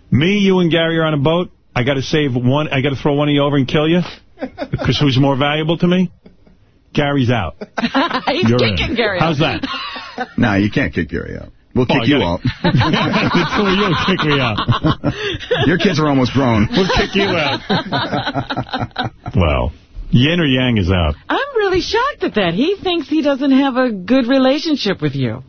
Me, you, and Gary are on a boat. I got to save one. I got to throw one of you over and kill you. Because who's more valuable to me? Gary's out. <laughs> He's You're kicking in. Gary. How's out. that? <laughs> Nah, you can't kick Gary out. We'll Oh, kick you out. the two of you will kick me out. <laughs> Your kids are almost grown. We'll kick you out. well, yin or yang is out. I'm really shocked at that. He thinks he doesn't have a good relationship with you.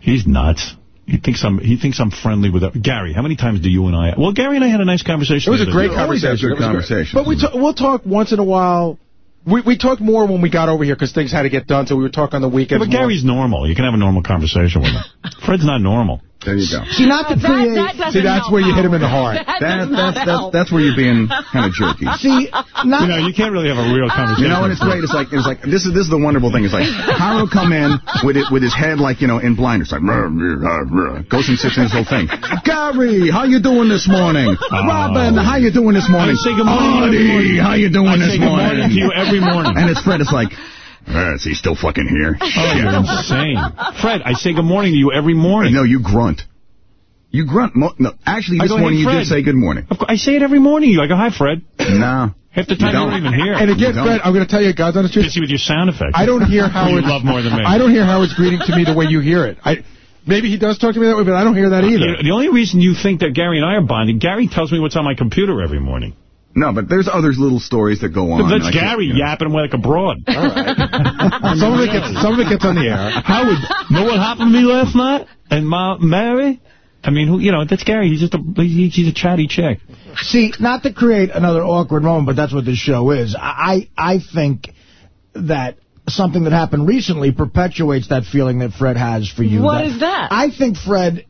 He's nuts. He thinks I'm. He thinks I'm friendly with Gary. How many times do you and I? Well, Gary and I had a nice conversation. It was a great day. conversation. good It was great. conversations. But we ta- we'll talk once in a while. We we talked more when we got over here because things had to get done, so we would talk on the Yeah, weekends. but more. Gary's normal. You can have a normal conversation with him. <laughs> Fred's not normal. There you go. See, not to that, create... that See, that's help where you hit him in the heart. That, That, does that's, that's, that's where you're being kind of jerky. <laughs> See, not... You know, you can't really have a real oh. conversation. You know, and it's great. It's like it's like this is this is the wonderful thing. It's like Howard will come in with it with his head like you know in blinders, like "Rrr, rrr, rrr, rrr." goes and sits in his whole thing. Gary, how you doing this morning? Oh. Robin, how you doing this morning? I say good morning every. Artie, how you doing I this say good morning? morning to you every morning. And it's Fred. It's like, uh, is he still fucking here? <laughs> Oh, you're insane. Fred, I say good morning to you every morning. No, you grunt. You grunt. Mo- no, actually, this morning you did say good morning. Of course, I say it every morning. You, I go, hi, Fred. No. Half the time you don't. don't even hear. And again, Fred, I'm going to tell you, God's honest truth. Busy with your sound effects. I don't hear Who <laughs> you Howard. love more than me. I don't hear Howard's greeting to me the way you hear it. I maybe he does talk to me that way, but I don't hear that either. the only reason you think that Gary and I are bonding, Gary tells me what's on my computer every morning. No, but there's other little stories that go on. That's I can't- Gary yapping like a broad. <laughs> <laughs> some of it gets some of it gets on the air. How <laughs> Howard, know what happened to me last night? And my Mary? I mean, who? you know, that's Gary. He's just a he's a chatty chick. See, not to create another awkward moment, but that's what this show is. I I think that something that happened recently perpetuates that feeling that Fred has for you. What is that? I think Fred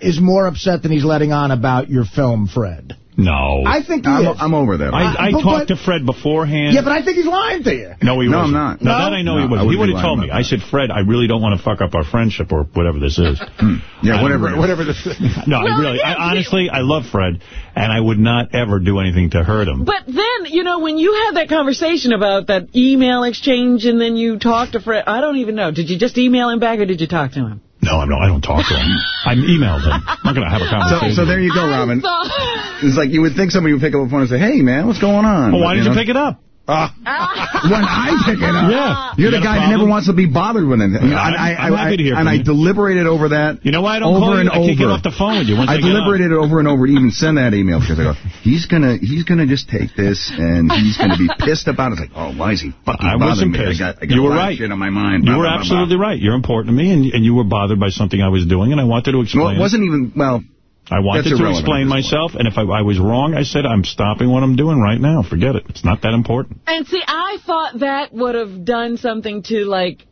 is more upset than he's letting on about your film, Fred. No. I think he I'm, is. I'm over that. I, uh, I But- talked but- to Fred beforehand. Yeah, but I think he's lying to you. No, he No, wasn't. I'm not. No, No? that I know No, he wasn't. He wouldn't would have told me. about I said, Fred, I really don't want to fuck up our friendship or whatever this is. Hmm. Yeah, I- whatever. it is. Whatever this <laughs> No, I really, I, honestly, I love Fred, and I would not ever do anything to hurt him. But then, you know, when you had that conversation about that email exchange and then you talked to Fred, I don't even know. Did you just email him back or did you talk to him? No, I'm no, I don't talk to him. <laughs> I'm emailed him. I'm not going to have a conversation. so there you go, Robin. It's like you would think somebody would pick up a phone and say, hey, man, what's going on? Well, why did you know? pick it up? Ah. When I pick it up. Yeah. You're You the guy that never wants to be bothered with anything. Yeah, and I'm- I, I'm I- happy to hear And from I you. deliberated over that You know why I don't over call and you? I can't get off the phone with you once I, I get on. deliberated over and over to even send that email because I go, he's gonna, he's gonna just take this and he's gonna be pissed about it. It's like, oh, why is he fucking I bothering wasn't me? pissed. I got, I got you a were lot of right. shit on my mind. You blah, were blah, blah, blah. absolutely right. You're important to me, and, and you were bothered by something I was doing, and I wanted to explain. Well, it wasn't even, well, I wanted to explain myself, and if I, I was wrong, I said, I'm stopping what I'm doing right now. Forget it. It's not that important. And see, I thought that would have done something to, like,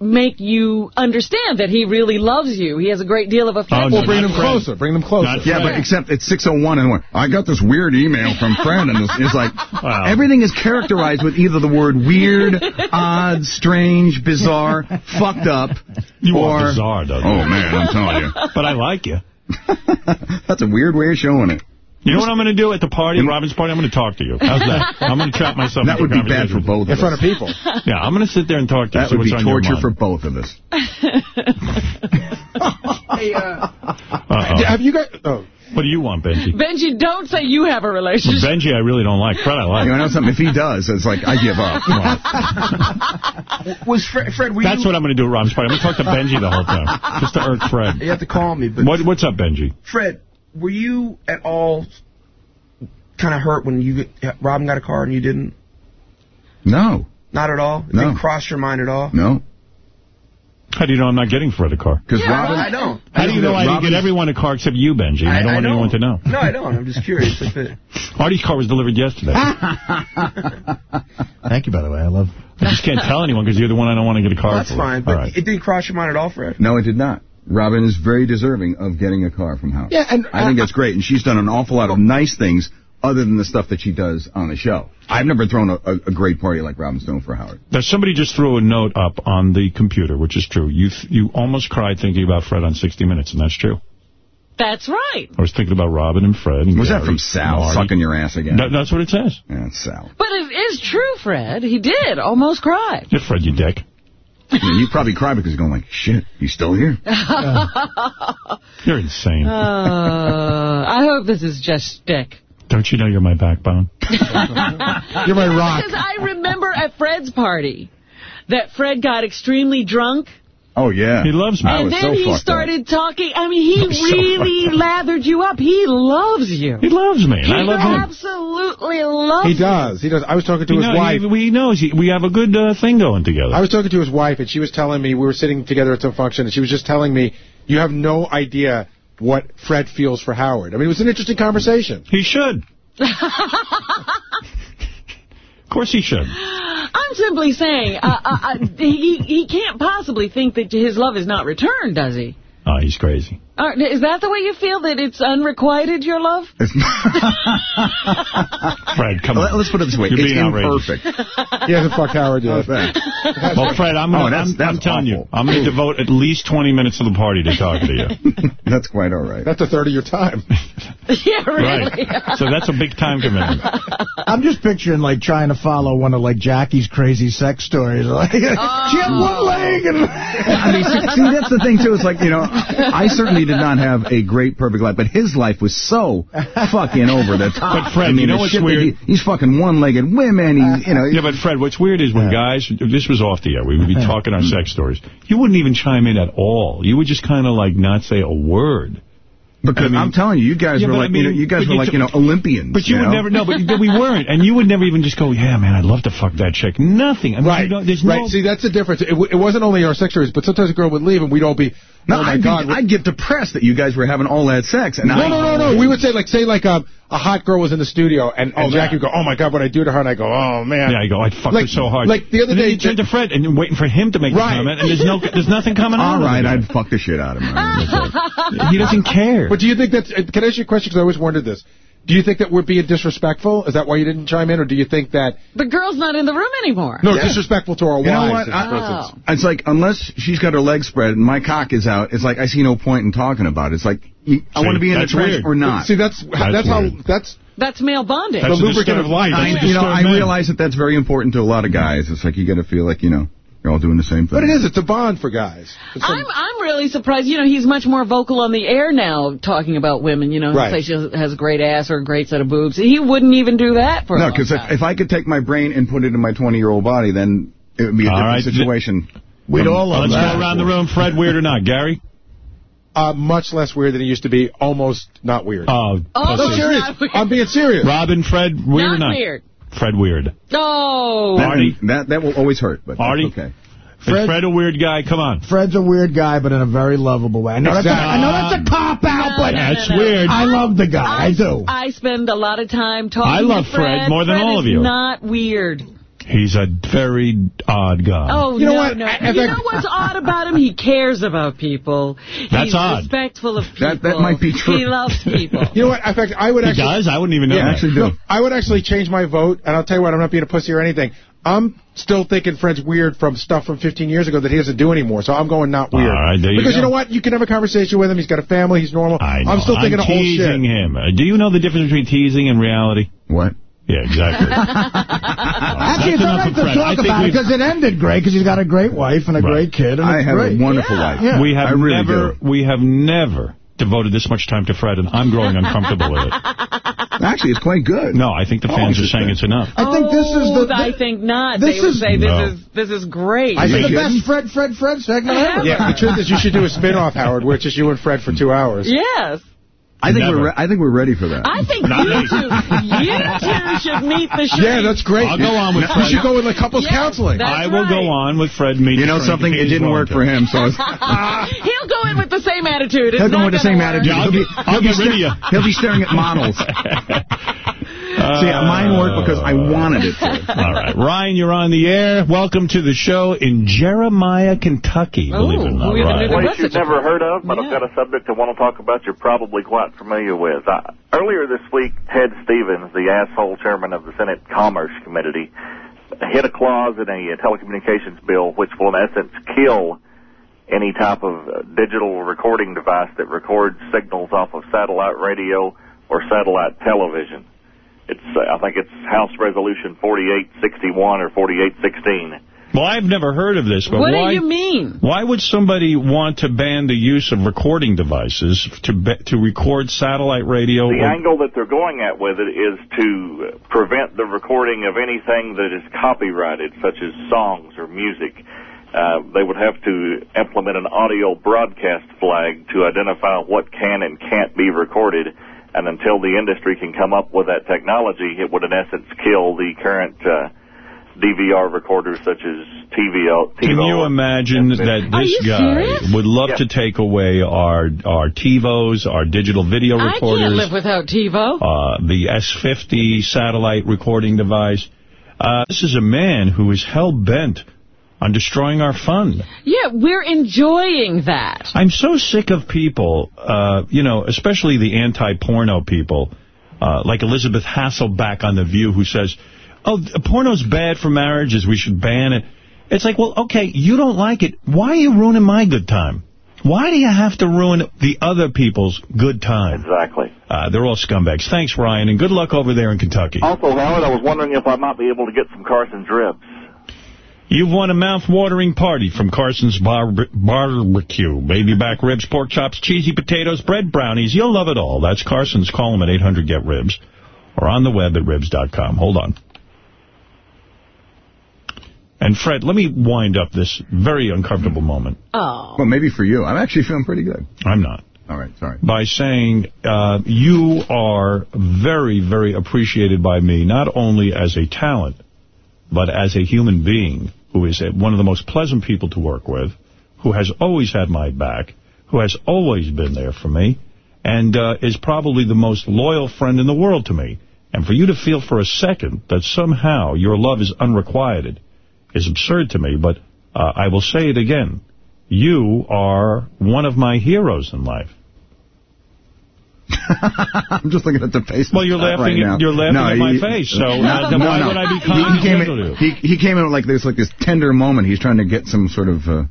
make you understand that he really loves you. He has a great deal of affection. no, Well, bring them Fred. closer. Bring them closer. Not Yeah, Fred. but except it's 601 and one. I got this weird email from Fred and it's, it's like Wow. everything is characterized with either the word weird, odd, strange, bizarre, fucked up, You or are bizarre, though. Oh man, I'm telling you. But I like you. <laughs> That's a weird way of showing it. You know what I'm going to do at the party, Robin's party? I'm going to talk to you. How's that? I'm going to trap myself That would be bad for conversation. both In front of people. <laughs> Yeah, I'm going to sit there and talk to you. That would be torture for both of us. <laughs> Uh-oh. Have you guys... Oh. What do you want, Benji? Benji, don't say you have a Well, relationship. Benji, I really don't like. Fred, I like. You know something? If he does, it's like I give up. <laughs> Was Fred, Fred were That's you... what I'm going to do at Robin's party. I'm going to talk to Benji the whole time, just to irk Fred. You have to call me, but... What, what's up, Benji? Fred, were you at all kind of hurt when you Robin got a car and you didn't? No, Not at all? It No. didn't cross your mind at all? no, How do you know I'm not getting Fred a car? because Yeah, Robin. I don't. How do you know I didn't Robin's- get everyone a car except you, Benji? I, don't want anyone to know. No, I don't. I'm just curious. If it, <laughs> Artie's car was delivered yesterday. <laughs> Thank you, by the way. I love... I just can't tell anyone because you're the one I don't want to get a car that's for. fine, but right. it didn't cross your mind at all, Fred? No, it did not. Robin is very deserving of getting a car from Howard. Yeah, and I think uh, that's great, and she's done an awful lot of nice things other than the stuff that she does on the show. I've never thrown a, a, a great party like Robin Stone for Howard. Now, somebody just threw a note up on the computer, which is true. You you almost cried thinking about Fred on 60 Minutes, and that's true. That's right. I was thinking about Robin and Fred. And Was that from Sal and sucking your ass again? That- that's what it says. Yeah, it's Sal. But it is true, Fred. He did almost cry. Yeah, Fred, you dick. Yeah, you probably cry because you're going like, shit, he's still here. <laughs> You're insane. Uh, I hope this is just shtick. Don't you know you're my backbone? <laughs> You're my rock. Because I remember at Fred's party that Fred got extremely drunk. Oh, yeah. He loves me. I and was then so he fucked up. started talking. I mean, he I was so really lathered you up. He loves you. He loves me, and He I love him. absolutely loves He does. He does. I was talking to He his know- wife. he, he knows. He, we have a good uh, thing going together. I was talking to his wife, and she was telling me, we were sitting together at some function, and she was just telling me, you have no idea what Fred feels for Howard. I mean, it was an interesting conversation. he should. <laughs> of course he should. I'm simply saying, uh, uh, uh, he he can't possibly think that his love is not returned, does he? Oh, he's crazy. Uh, is that the way you feel, that it's unrequited, your love? <laughs> Fred, come on. Let's put it this way. You're it's being outrageous. imperfect. He hasn't fucked Howard yet. Well, Fred, I'm, Oh, gonna, that's- I'm, that's I'm telling you. I'm going to devote at least 20 minutes of the party to talking to you. <laughs> That's quite all right. That's a third of your time. <laughs> yeah, really. Right. So that's a big time commitment. I'm just picturing, like, trying to follow one of, like, Jackie's crazy sex stories. Like, she had one leg. And I mean, see, see, that's the thing, too. It's like, you know, I certainly did not have a great, perfect life, but his life was so fucking over the top. But, Fred, I mean, you know what's weird? He, he's fucking one-legged women. He, you know, Yeah, but Fred, what's weird is when guys, this was off the air, we would be talking our sex stories. You wouldn't even chime in at all. You would just kind of like not say a word. Because I mean- I'm telling you, you guys Yeah, were like, I mean, you know, you guys were you like, you know, Olympians. But you, would know? never, no, but, but we weren't. And you would never even just go, yeah, man, I'd love to fuck that chick. Nothing. I mean, Right. you there's right. no... See, that's the difference. It, w- it wasn't only our sex stories, but sometimes a girl would leave and we'd all be, No, oh my I'd, God. be, I'd get depressed that you guys were having all that sex. And no, I, no, no, no. We would say, like, say, like, um, a hot girl was in the studio, and, and Oh, Jackie would go, oh, my God, what I do to her? And I go, oh, man. Yeah, I go, I'd fuck her so hard. like the other and day- you turn to Fred and you're waiting for him to make Right. the comment, and there's no, there's nothing coming out. All of right. I'd fuck the shit out of him. <laughs> He doesn't care. But do you think that's, uh, can I ask you a question, because I always wondered this. Do you think that we're being disrespectful? Is that why you didn't chime in, or do you think that, The girl's not in the room anymore. no, Yeah. disrespectful to our You know wives? what? is- I- Oh. It's like, unless she's got her legs spread and my cock is out, it's like, I see no point in talking about it. It's like, you, I want to be in the that's trench weird. or not. See, that's, that's, how, that's, That's male bonding. That's the lubricant of life. I, you know, I realize that that's very important to a lot of guys. It's like, you got to feel like, you know, you're all doing the same thing. but it is, it's a bond for guys. It's some- I'm I'm really surprised. You know, he's much more vocal on the air now, talking about women. You know, he'll Right. say she has a great ass or a great set of boobs. He wouldn't even do that for a No, because if, if I could take my brain and put it in my 20-year-old body, then it would be a All different right. situation. We'd all love Let's that. go around the room. Fred, weird or not? Gary? uh, much less weird than it used to be, almost not weird. Oh, Oh, no, pussy. serious. weird. I'm being serious. Robin, Fred, weird or Not not? weird. Fred, weird. Oh. That, Artie? that, that will always hurt, but that's Artie? okay. Is Fred- Fred a weird guy? Come on. Fred's a weird guy, but in a very lovable way. I know, that's, a, I know that's a cop-out, No, but That's no, no. weird. I love the guy. I, do. I spend a lot of time talking I love Fred. Fred more than all of you. not weird. He's a very odd guy. Oh, You know no, what? no. I- in you fact- know what's odd about him? He cares about people. That's He's odd. respectful of people. That- that might be true. He loves people. You know what? In fact, I would he actually... does? I wouldn't even know Yeah, that. actually do. No, I would actually change my vote, and I'll tell you what, I'm not being a pussy or anything. I'm still thinking Fred's weird from stuff from 15 years ago that he doesn't do anymore, so I'm going not weird. All right, there you because go. you know what? You can have a conversation with him. He's got a family. He's normal. I know. I'm still thinking I'm a whole shit. teasing him. Do you know the difference between teasing and reality? What? Yeah, exactly. <laughs> Actually, it's That's all enough right to Fred. I talk think about it because it ended great because he's got a great wife and a Right. great kid. And I have great. a wonderful Yeah. wife. Yeah. we have I really never, do. we have never devoted this much time to Fred, and I'm growing uncomfortable with it. <laughs> Actually, it's quite good. No, I think the Oh, fans are saying it's enough. I think this is the... Oh, I think not. this They would is- say this No. is this is great. This is the best Fred, Fred, Fred segment ever. <laughs> Yeah, the truth is you should do a spin-off, Howard, where it's just you and Fred for two hours. yes. I think Never. we're re- I think we're ready for that. I think Not you me. two, you two should meet the show. Yeah, that's great. I'll go on with You Fred. should go with like couples Yes, counseling. I will right. go on with Fred meeting. you know Frank something? if It didn't work to. for him, so it's, <laughs> He'll go in with the same attitude. It's he'll go not with the same work. attitude. Yeah, I'll he'll be, I'll he'll be rid of you. He'll be staring at models. <laughs> See, mine worked because I wanted it to. <laughs> All right. Ryan, you're on the air. Welcome to the show in Jeremiah, Kentucky, believe it or not, we even Ryan. knew there place you've never heard of, but I've got a subject I want to talk about you're probably quite familiar with. Uh, earlier this week, Ted Stevens, the asshole chairman of the Senate Commerce Committee, hit a clause in a telecommunications bill which will, in essence, kill any type of uh, digital recording device that records signals off of satellite radio or satellite television. It's, uh, I think it's House Resolution 4861 or 4816. Well, I've never heard of this, but What why? do you mean? Why would somebody want to ban the use of recording devices to be, to record satellite radio? The or- angle that they're going at with it is to prevent the recording of anything that is copyrighted, such as songs or music. Uh, they would have to implement an audio broadcast flag to identify what can and can't be recorded. And until the industry can come up with that technology, it would in essence kill the current uh, DVR recorders such as TiVo. Can you imagine that this guy serious? would love Yeah. to take away our our TiVos, our digital video recorders? I can't recorders, live without TiVo. uh, the S50 satellite recording device? Uh, this is a man who is hell-bent on destroying our fun. Yeah, we're enjoying that. I'm so sick of people, uh, you know, especially the anti-porno people, uh, like Elisabeth Hasselbeck on The View, who says, oh, porno's bad for marriages, we should ban it. It's like, well, okay, you don't like it. Why are you ruining my good time? Why do you have to ruin the other people's good time? Exactly. Uh, they're all scumbags. Thanks, Ryan, and good luck over there in Kentucky. Also, Howard, I was wondering if I might be able to get some Carson ribs. You've won a mouth-watering party from Carson's Bar Barbecue. Baby back ribs, pork chops, cheesy potatoes, bread brownies. You'll love it all. That's Carson's. Call them at 800-GET-RIBS or on the web at ribs.com. Hold on. And, Fred, let me wind up this very uncomfortable moment. Oh. Well, maybe for you. I'm actually feeling pretty good. I'm not. All right, sorry. by saying uh, you are very, very appreciated by me, not only as a talent, but as a human being who is one of the most pleasant people to work with, who has always had my back, who has always been there for me, and uh, is probably the most loyal friend in the world to me. And for you to feel for a second that somehow your love is unrequited is absurd to me, but uh, I will say it again. You are one of my heroes in life. <laughs> I'm just looking at the face. Well, you're right laughing. now. You're laughing No, at my he- face. So <laughs> no, uh, then no, why no. would I be He, he came to in. He, he came in like this, like this tender moment. He's trying to get some sort of uh,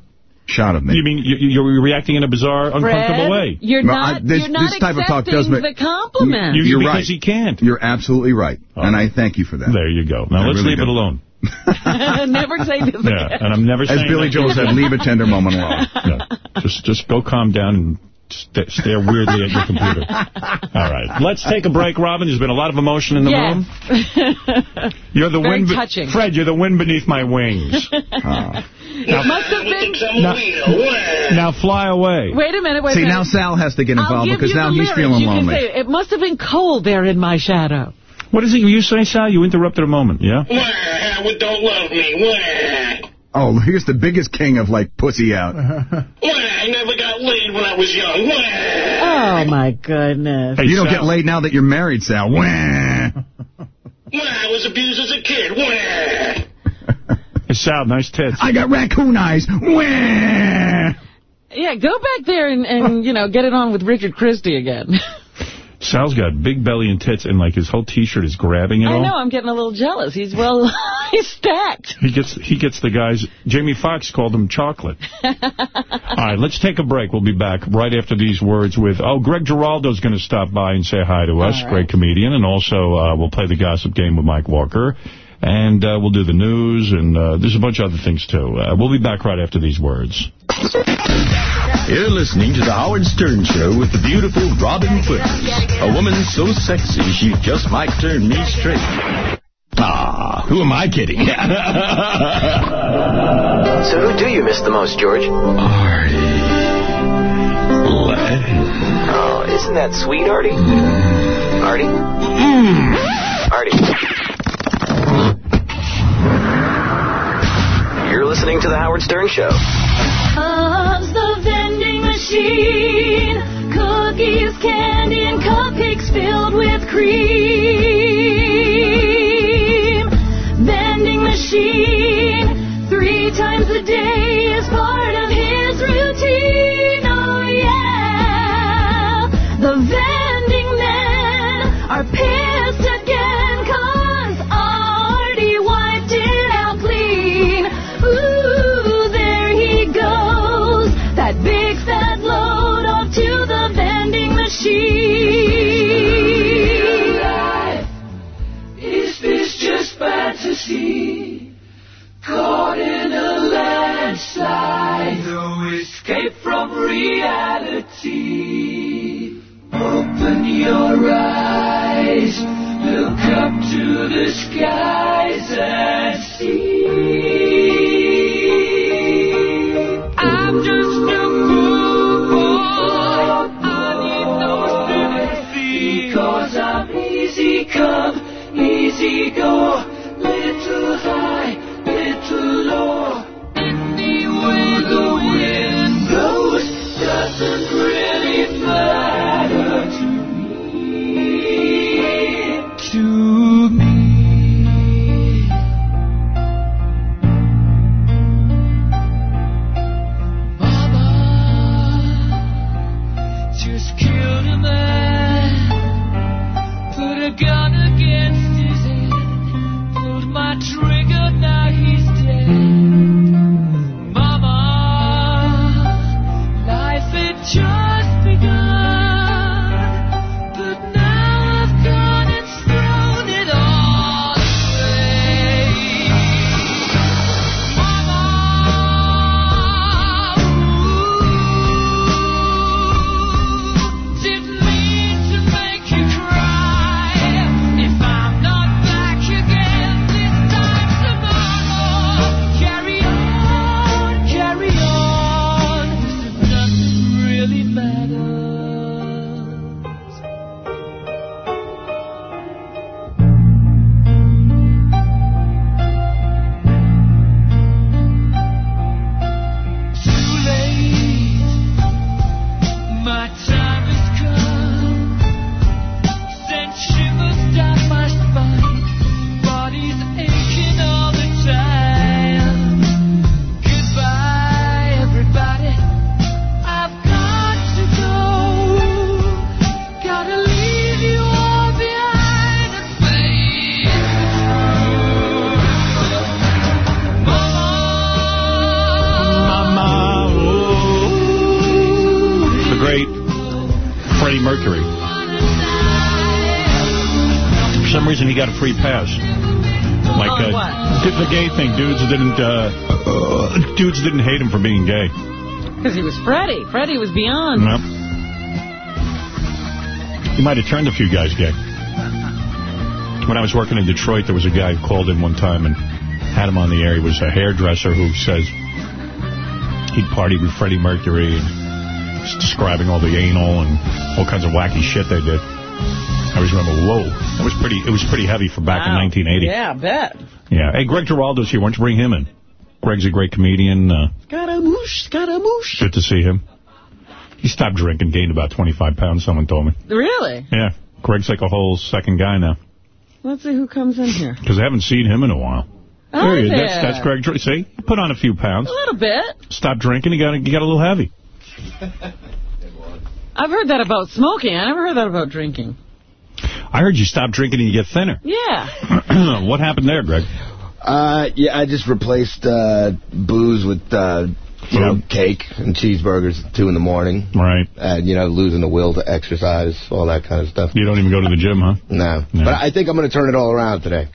shot of me. You mean you, you're reacting in a bizarre, uncomfortable Fred, way? You're Well, not, I- this- you're not this type of talk does make- the compliment. You- You're because right. he can't. You're absolutely right, and I thank you for that. There you go. Now I let's really leave do. it alone. <laughs> Never say this Yeah, again. and I'm never As saying Billy Joel said, leave a tender moment alone. Yeah. Just, just go calm down and st stare weirdly at your computer. <laughs> All right. Let's take a break, Robin. There's been a lot of emotion in the room. <laughs> You're the Very wind. touching. Fred, you're the wind beneath my wings. <laughs> Ah. It must have been... Now fly away. Wait a minute, wait See, a minute. now Sal has to get involved because now he's lyrics. feeling you lonely. Can say it. it must have been cold there in my shadow. What is it you say, Sal? You interrupted a moment, yeah? Howard don't love me. Wah. Oh, here's the biggest king of, like, pussy out. <laughs> Wah. I never got laid when I was young. Oh, my goodness. you don't get laid now that you're married, Sal. Wah. Wah. I was abused as a kid. Wah. Hey, Sal, nice tits. I got raccoon eyes. Wah. Yeah, go back there and, and you know, get it on with Richard Christie again. <laughs> Sal's got big belly and tits, and like his whole T-shirt is grabbing it I all. know, I'm getting a little jealous. He's well, <laughs> he's stacked. He gets he gets the guys. Jamie Foxx called him chocolate. <laughs> All right, let's take a break. We'll be back right after these words with, oh, Greg Giraldo's going to stop by and say hi to us, right. great comedian, and also uh, we'll play the gossip game with Mike Walker, and uh, we'll do the news, and uh, there's a bunch of other things, too. Uh, we'll be back right after these words. You're listening to The Howard Stern Show with the beautiful Robin Foote. A woman so sexy she just might turn me straight. Ah, who am I kidding? <laughs> So who do you miss the most, George? Artie. Oh, isn't that sweet, Artie? Artie? Artie. You're listening to The Howard Stern Show. Loves the vending machine. Cookies, candy, and cupcakes filled with cream. Vending machine. Three times a day is part fantasy? Caught in a landslide, no escape from reality. Open your eyes, look up to the skies and see. I'm just a poor boy. I need no. Because I'm easy come, easy go. Reason he got a free pass. Like uh, did the gay thing. Dudes didn't uh, uh, dudes didn't hate him for being gay. Because he was Freddie. Freddie was beyond. No. He might have turned a few guys gay. When I was working in Detroit, there was a guy who called in one time and had him on the air. He was a hairdresser who says he'd partied with Freddie Mercury and describing all the anal and all kinds of wacky shit they did. I always remember, whoa, that was pretty. It was pretty heavy for back Wow. in 1980. Yeah, I bet. Yeah. Hey, Greg Giraldo's here. Why don't you bring him in? Greg's a great comedian. Uh, Scaramouche, Scaramouche. good to see him. He stopped drinking, gained about 25 pounds, someone told me. Really? Yeah. Greg's like a whole second guy now. Let's see who comes in here. Because I haven't seen him in a while. Oh, there he is. That's, that's Greg. See? He put on a few pounds. A little bit. Stopped drinking. He got, he got a little heavy. I've heard that about smoking. I never heard that about drinking. I heard you stop drinking and you get thinner. Yeah. <clears throat> what happened there, Greg? Uh, yeah, I just replaced uh, booze with uh, you know, cake and cheeseburgers at 2 in the morning. Right. And, you know, losing the will to exercise, all that kind of stuff. You don't even go to the gym, huh? No. No. But I think I'm going to turn it all around today.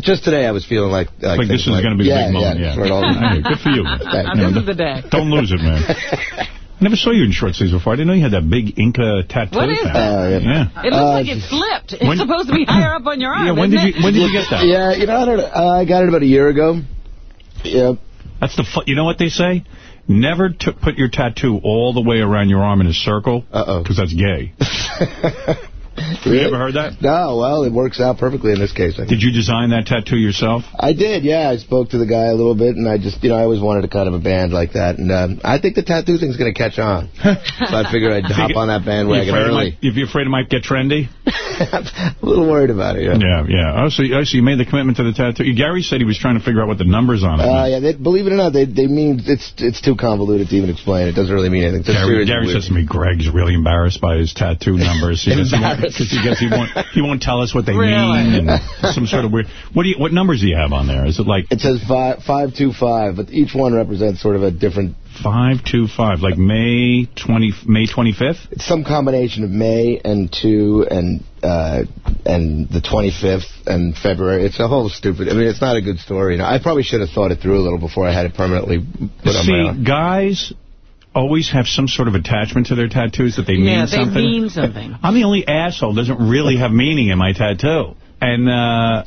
Just today I was feeling like... Like, Like this things is going to be yeah, a big moment. Yeah, Yeah. turn it all Hey, Good for you. man. <laughs> this is the day. Don't lose it, man. <laughs> I never saw you in short sleeves before. I didn't know you had that big Inca tattoo. What is thing. that? yeah. It looks Uh, like it slipped. It's when- supposed to be higher up on your arm. Yeah, when isn't did it? you when did you get that? Yeah, you know, I don't know. Uh, I got it about a year ago. Yep. That's the fu- you know what they say? Never to put your tattoo all the way around your arm in a circle. Uh-oh. Because that's gay. <laughs> Have you ever heard that? No, well, it works out perfectly in this case. I Did you design that tattoo yourself? I did, yeah. I spoke to the guy a little bit, and I just, you know, I always wanted a kind of a band like that. And um, I think the tattoo thing's going to catch on. <laughs> so I figured I'd hop on that bandwagon it early. might- If you're afraid it might get trendy? <laughs> a little worried about it, yeah. Yeah, yeah. Oh, so, oh, so you made the commitment to the tattoo. Gary said he was trying to figure out what the numbers on it. Uh, yeah, they, believe it or not, they they mean it's it's too convoluted to even explain. It doesn't really mean anything. It's Gary, Gary says to me, Greg's really embarrassed by his tattoo numbers. He <laughs> won't, he, goes, he, won't, he won't tell us what they Really? mean and some sort of weird. What do you? What numbers do you have on there? Is it like It says five five two five, but each one represents sort of a different. five two five? Like May twenty May twenty fifth? It's some combination of May and two and uh and the 25th and February. It's a whole stupid. I mean, it's not a good story. You know, I probably should have thought it through a little before I had it permanently put on my See, guys always have some sort of attachment to their tattoos that they mean something. yeah, they mean something. <laughs> I'm the only asshole that doesn't really have meaning in my tattoo. And, uh,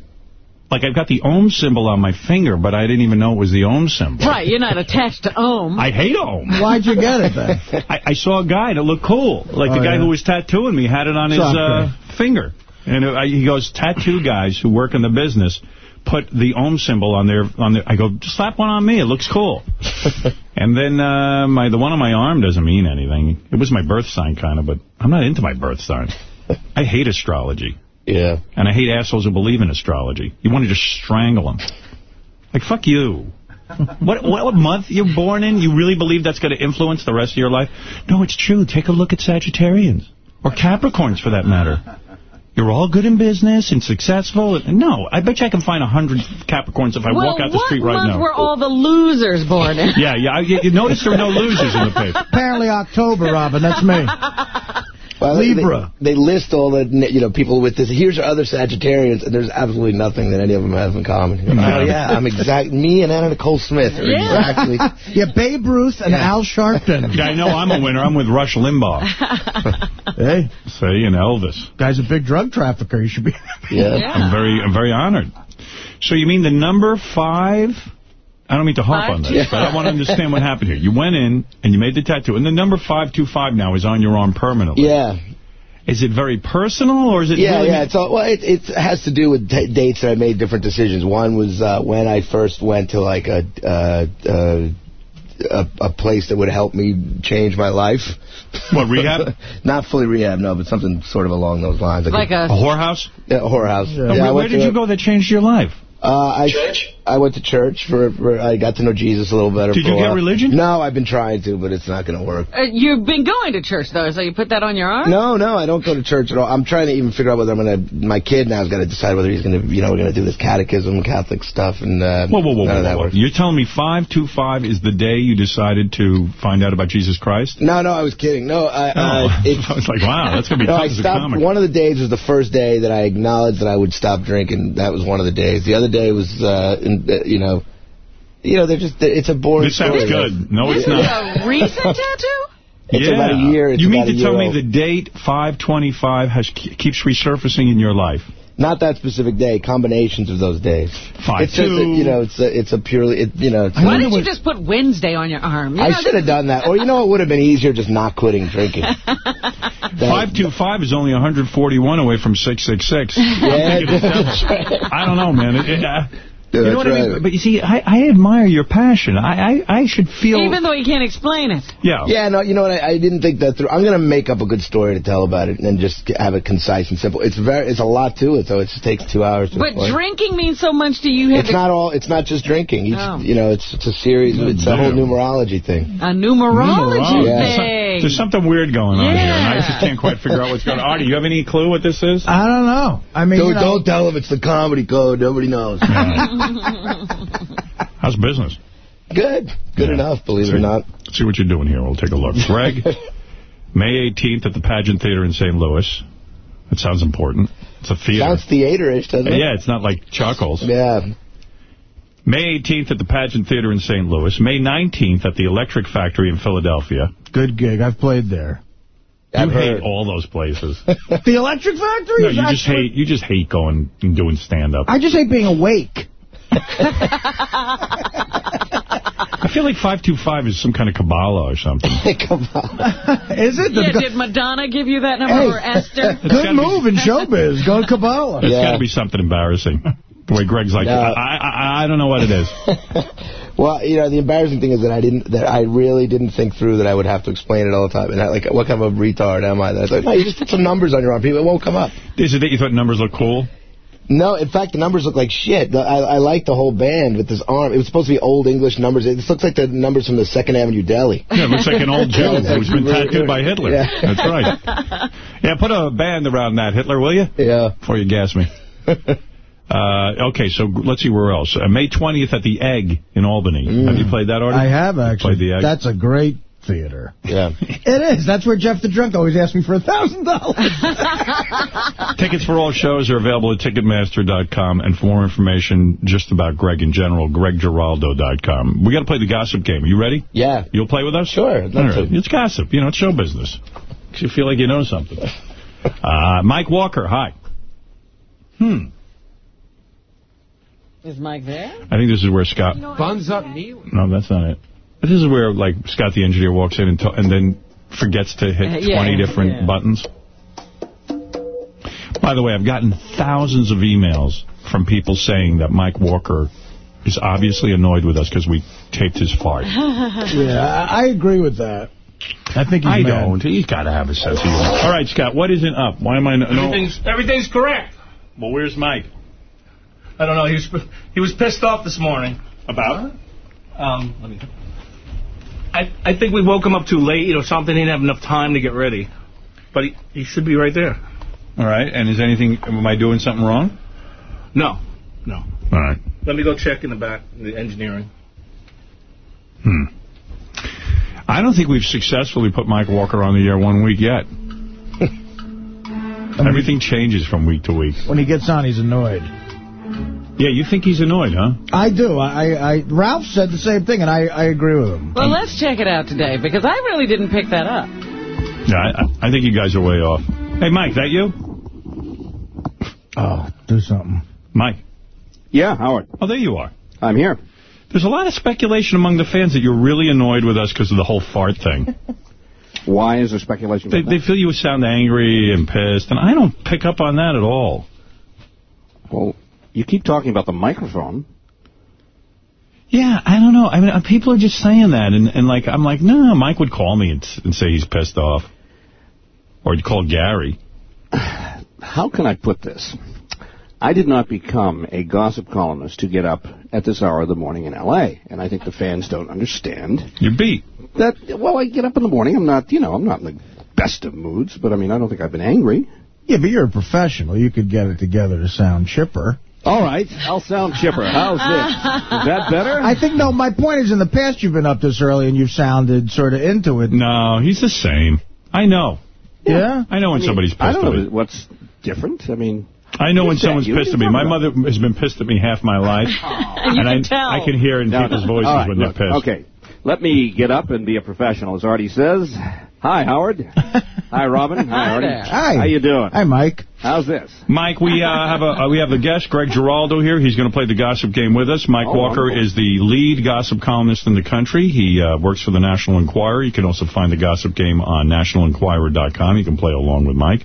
like, I've got the Ohm symbol on my finger, but I didn't even know it was the Ohm symbol. Right, you're not attached to Ohm. I hate Ohm. Why'd you get it <laughs> then? I, I saw a guy that looked cool. Like Oh, the guy yeah? who was tattooing me had it on his uh, finger. And I, he goes, tattoo guys who work in the business put the Ohm symbol on there. on their, I go, just slap one on me. It looks cool. <laughs> and then uh, my the one on my arm doesn't mean anything. It was my birth sign kind of, but I'm not into my birth sign. <laughs> I hate astrology. Yeah. And I hate assholes who believe in astrology. You want to just strangle them. Like, fuck you. <laughs> What, what what month you're born in? You really believe that's going to influence the rest of your life? No, it's true. Take a look at Sagittarians. Or Capricorns, for that matter. You're all good in business and successful. No, I bet you I can find a hundred Capricorns if I well, walk out the street right now. Well, what month now. were all the losers born in? Yeah, yeah. I, you you notice there are no losers in the paper. Apparently October, Robin. That's me. <laughs> Well, they- Libra. They, they list all the you know people with this. Here's our other Sagittarians, and there's absolutely nothing that any of them have in common. You <laughs> go, Yeah. Oh yeah, I'm exact. Me and Anna Nicole Smith are exactly. <laughs> yeah, Babe Ruth and Al Sharpton. Yeah, I know I'm a winner. I'm with Rush Limbaugh. <laughs> Hey, See, and Elvis. guy's a big drug trafficker. You should be. Yeah. I'm very, I'm very honored. So you mean the number five? I don't mean to harp on this, but I want to understand what happened here. You went in and you made the tattoo, and the number 525 now is on your arm permanently. Yeah. Is it very personal, or is it Yeah, really... yeah. It's all, well, it, it has to do with t dates that I made different decisions. One was uh, when I first went to like a, uh, uh, a a place that would help me change my life. What, rehab? <laughs> Not fully rehab, no, but something sort of along those lines. Like a a... whorehouse? Yeah, a whorehouse. And Yeah, where, where did you a- go that changed your life? Uh, I, church? I went to church. for, for I got to know Jesus a little better. Did you get while. religion? No, I've been trying to, but it's not going to work. Uh, you've been going to church, though, so you put that on your arm? No, no, I don't go to church at all. I'm trying to even figure out whether I'm going to... My kid now has got to decide whether he's going to, you know, we're going to do this catechism, Catholic stuff, and uh, Whoa, whoa, whoa, none whoa, of that whoa. works. You're telling me 525 is the day you decided to find out about Jesus Christ? No, no, I was kidding. No, I, Oh, uh, it's, I was like, wow, that's going to be <laughs> no, tough I as a stopped. comic. One of the days was the first day that I acknowledged that I would stop drinking. That was one of the days. The other day was, uh, in, uh, you know, you know, they're just. It's a boring. This sounds story. good. No, it's not. a recent <laughs> tattoo? It's yeah. about a year. It's you mean to tell year me the date 525 has keeps resurfacing in your life? Not that specific day. Combinations of those days. Five, It's just, a, two. you know, it's a, it's a purely, it, you know. It's Why didn't you just put Wednesday on your arm? You I should have done that. Or you know, it would have been easier just not quitting drinking. <laughs> 525 is only 141 away from 666. Yeah, I'm thinking it's double. I don't know, man. It, it, uh, you know that's what I mean? But you see, I, I admire your passion. I, I, I should feel... Even though you can't explain it. yeah. Yeah, no, you know what? I, I didn't think that through. I'm going to make up a good story to tell about it and just have it concise and simple. It's very, it's a lot to it, so it just takes two hours to But explain. drinking means so much to you. you. It's not all. It's not just drinking. Each, Oh. You know, it's it's a series. It's a whole numerology thing. A numerology Numerology. Yeah. thing. There's something weird going on here, and I just can't quite figure out what's going on. Artie, you have any clue what this is? I don't know. I mean, don't, you know, don't tell him it's the comedy code. Nobody knows. <laughs> How's business? Good. Good Yeah. enough, believe it or not. See what you're doing here. We'll take a look. Greg, <laughs> May 18th at the Pageant Theater in St. Louis. That sounds important. It's a theater. Sounds theater-ish, doesn't it? yeah, it's not like Chuckles. Yeah. May 18th at the Pageant Theater in St. Louis. May 19th at the Electric Factory in Philadelphia. good gig. I've played there. You I've hate heard. all those places. <laughs> The Electric Factory? no, you just hate you just hate going and doing stand-up. I just hate being awake. I feel like 525 is some kind of Kabbalah or something. <laughs> Come on. Is it? Yeah, did Madonna give you that number Hey. or Esther? <laughs> Good gotta move in showbiz. Go Kabbalah. It's Yeah. got to be something embarrassing. The way Greg's like, No. I, I I don't know what it is. <laughs> Well, you know, the embarrassing thing is that I didn't, that I really didn't think through that I would have to explain it all the time. And I, like, what kind of a retard am I? That's like, no, you just put some numbers on your arm, people, it won't come up. Is it that you thought numbers look cool? No, in fact, the numbers look like shit. The- I, I like the whole band with this arm. It was supposed to be old English numbers. It looks like the numbers from the Second Avenue Deli. Yeah, it looks like an old <laughs> Jew Yeah, it's who's been really- tattooed by Hitler. Yeah. That's right. <laughs> Yeah, put a band around that, Hitler, will you? Yeah. Before you gas me. <laughs> Uh, okay, so let's see where else. Uh, May 20th at the Egg in Albany. Have you played that already? I have, Played actually. the Egg? That's a great theater. Yeah. It is. That's where Jeff the Drunk always asks me for a $1,000. <laughs> Tickets for all shows are available at Ticketmaster.com, and for more information just about Greg in general, GregGiraldo.com. We got to play the gossip game. Are you ready? Yeah. You'll play with us? Sure. I'd love right. It's gossip. You know, it's show business. You feel like you know something. Uh, Mike Walker, hi. Hmm. Is Mike there? I think this is where Scott... Buns up knee. No, that's not it. This is where, like, Scott the engineer walks in and, to and then forgets to hit Uh, yeah, 20 different yeah. buttons. By the way, I've gotten thousands of emails from people saying that Mike Walker is obviously annoyed with us because we taped his fart. <laughs> yeah, I I agree with that. I think he's I mad. don't. He's got to have a sense of humor. All right, Scott, what isn't up? Why am I... No, Everything's, everything's correct. well, where's Mike? I don't know. He was he was pissed off this morning. About? Um, let me. I I think we woke him up too late or something. He didn't have enough time to get ready. But he he should be right there. All right, and is anything... Am I doing something wrong? No, no. All right. Let me go check in the back, the engineering. Hmm. I don't think we've successfully put Mike Walker on the air one week yet. <laughs> Everything changes from week to week. When he gets on, he's annoyed. Yeah, you think he's annoyed, huh? I do. I, I Ralph said the same thing, and I, I agree with him. Well, let's check it out today, because I really didn't pick that up. Yeah, I, I think you guys are way off. Hey, Mike, that you? Oh, do something. Mike. Yeah, Howard. Oh, there you are. I'm here. There's a lot of speculation among the fans that you're really annoyed with us because of the whole fart thing. <laughs> Why is there speculation They, they feel you sound angry and pissed, and I don't pick up on that at all. Well, you keep talking about the microphone. Yeah, I don't know. I mean, uh, people are just saying that, and, and like, I'm like, no, Mike would call me and, and say he's pissed off. Or he'd call Gary. <sighs> How can I put this? I did not become a gossip columnist to get up at this hour of the morning in L.A., and I think the fans don't understand. You beat. That, well, I get up in the morning. I'm not, you know, I'm not in the best of moods, but I mean, I don't think I've been angry. Yeah, but you're a professional. You could get it together to sound chipper. All right, I'll sound chipper. How's this? Is that better? I think, no, my point is in the past you've been up this early and you've sounded sort of into it. No, he's the same. I know. Yeah? I know when I mean, somebody's pissed I don't at know me. what's different. I mean, I know when someone's You? pissed at me. My you mother has been pissed at me half my life. <laughs> And you I, can tell. I can hear it in No, people's no. voices All right, when look, they're pissed. Okay, let me get up and be a professional, as Artie says. Hi, Howard. <laughs> Hi, Robin. Hi, Artie. Hi. How you doing? Hi, Mike. How's this? Mike, we uh, have a uh, we have a guest, Greg Giraldo here. He's going to play the gossip game with us. Mike Oh, Walker wonderful. is the lead gossip columnist in the country. He uh, works for the National Enquirer. You can also find the gossip game on nationalenquirer.com. You can play along with Mike.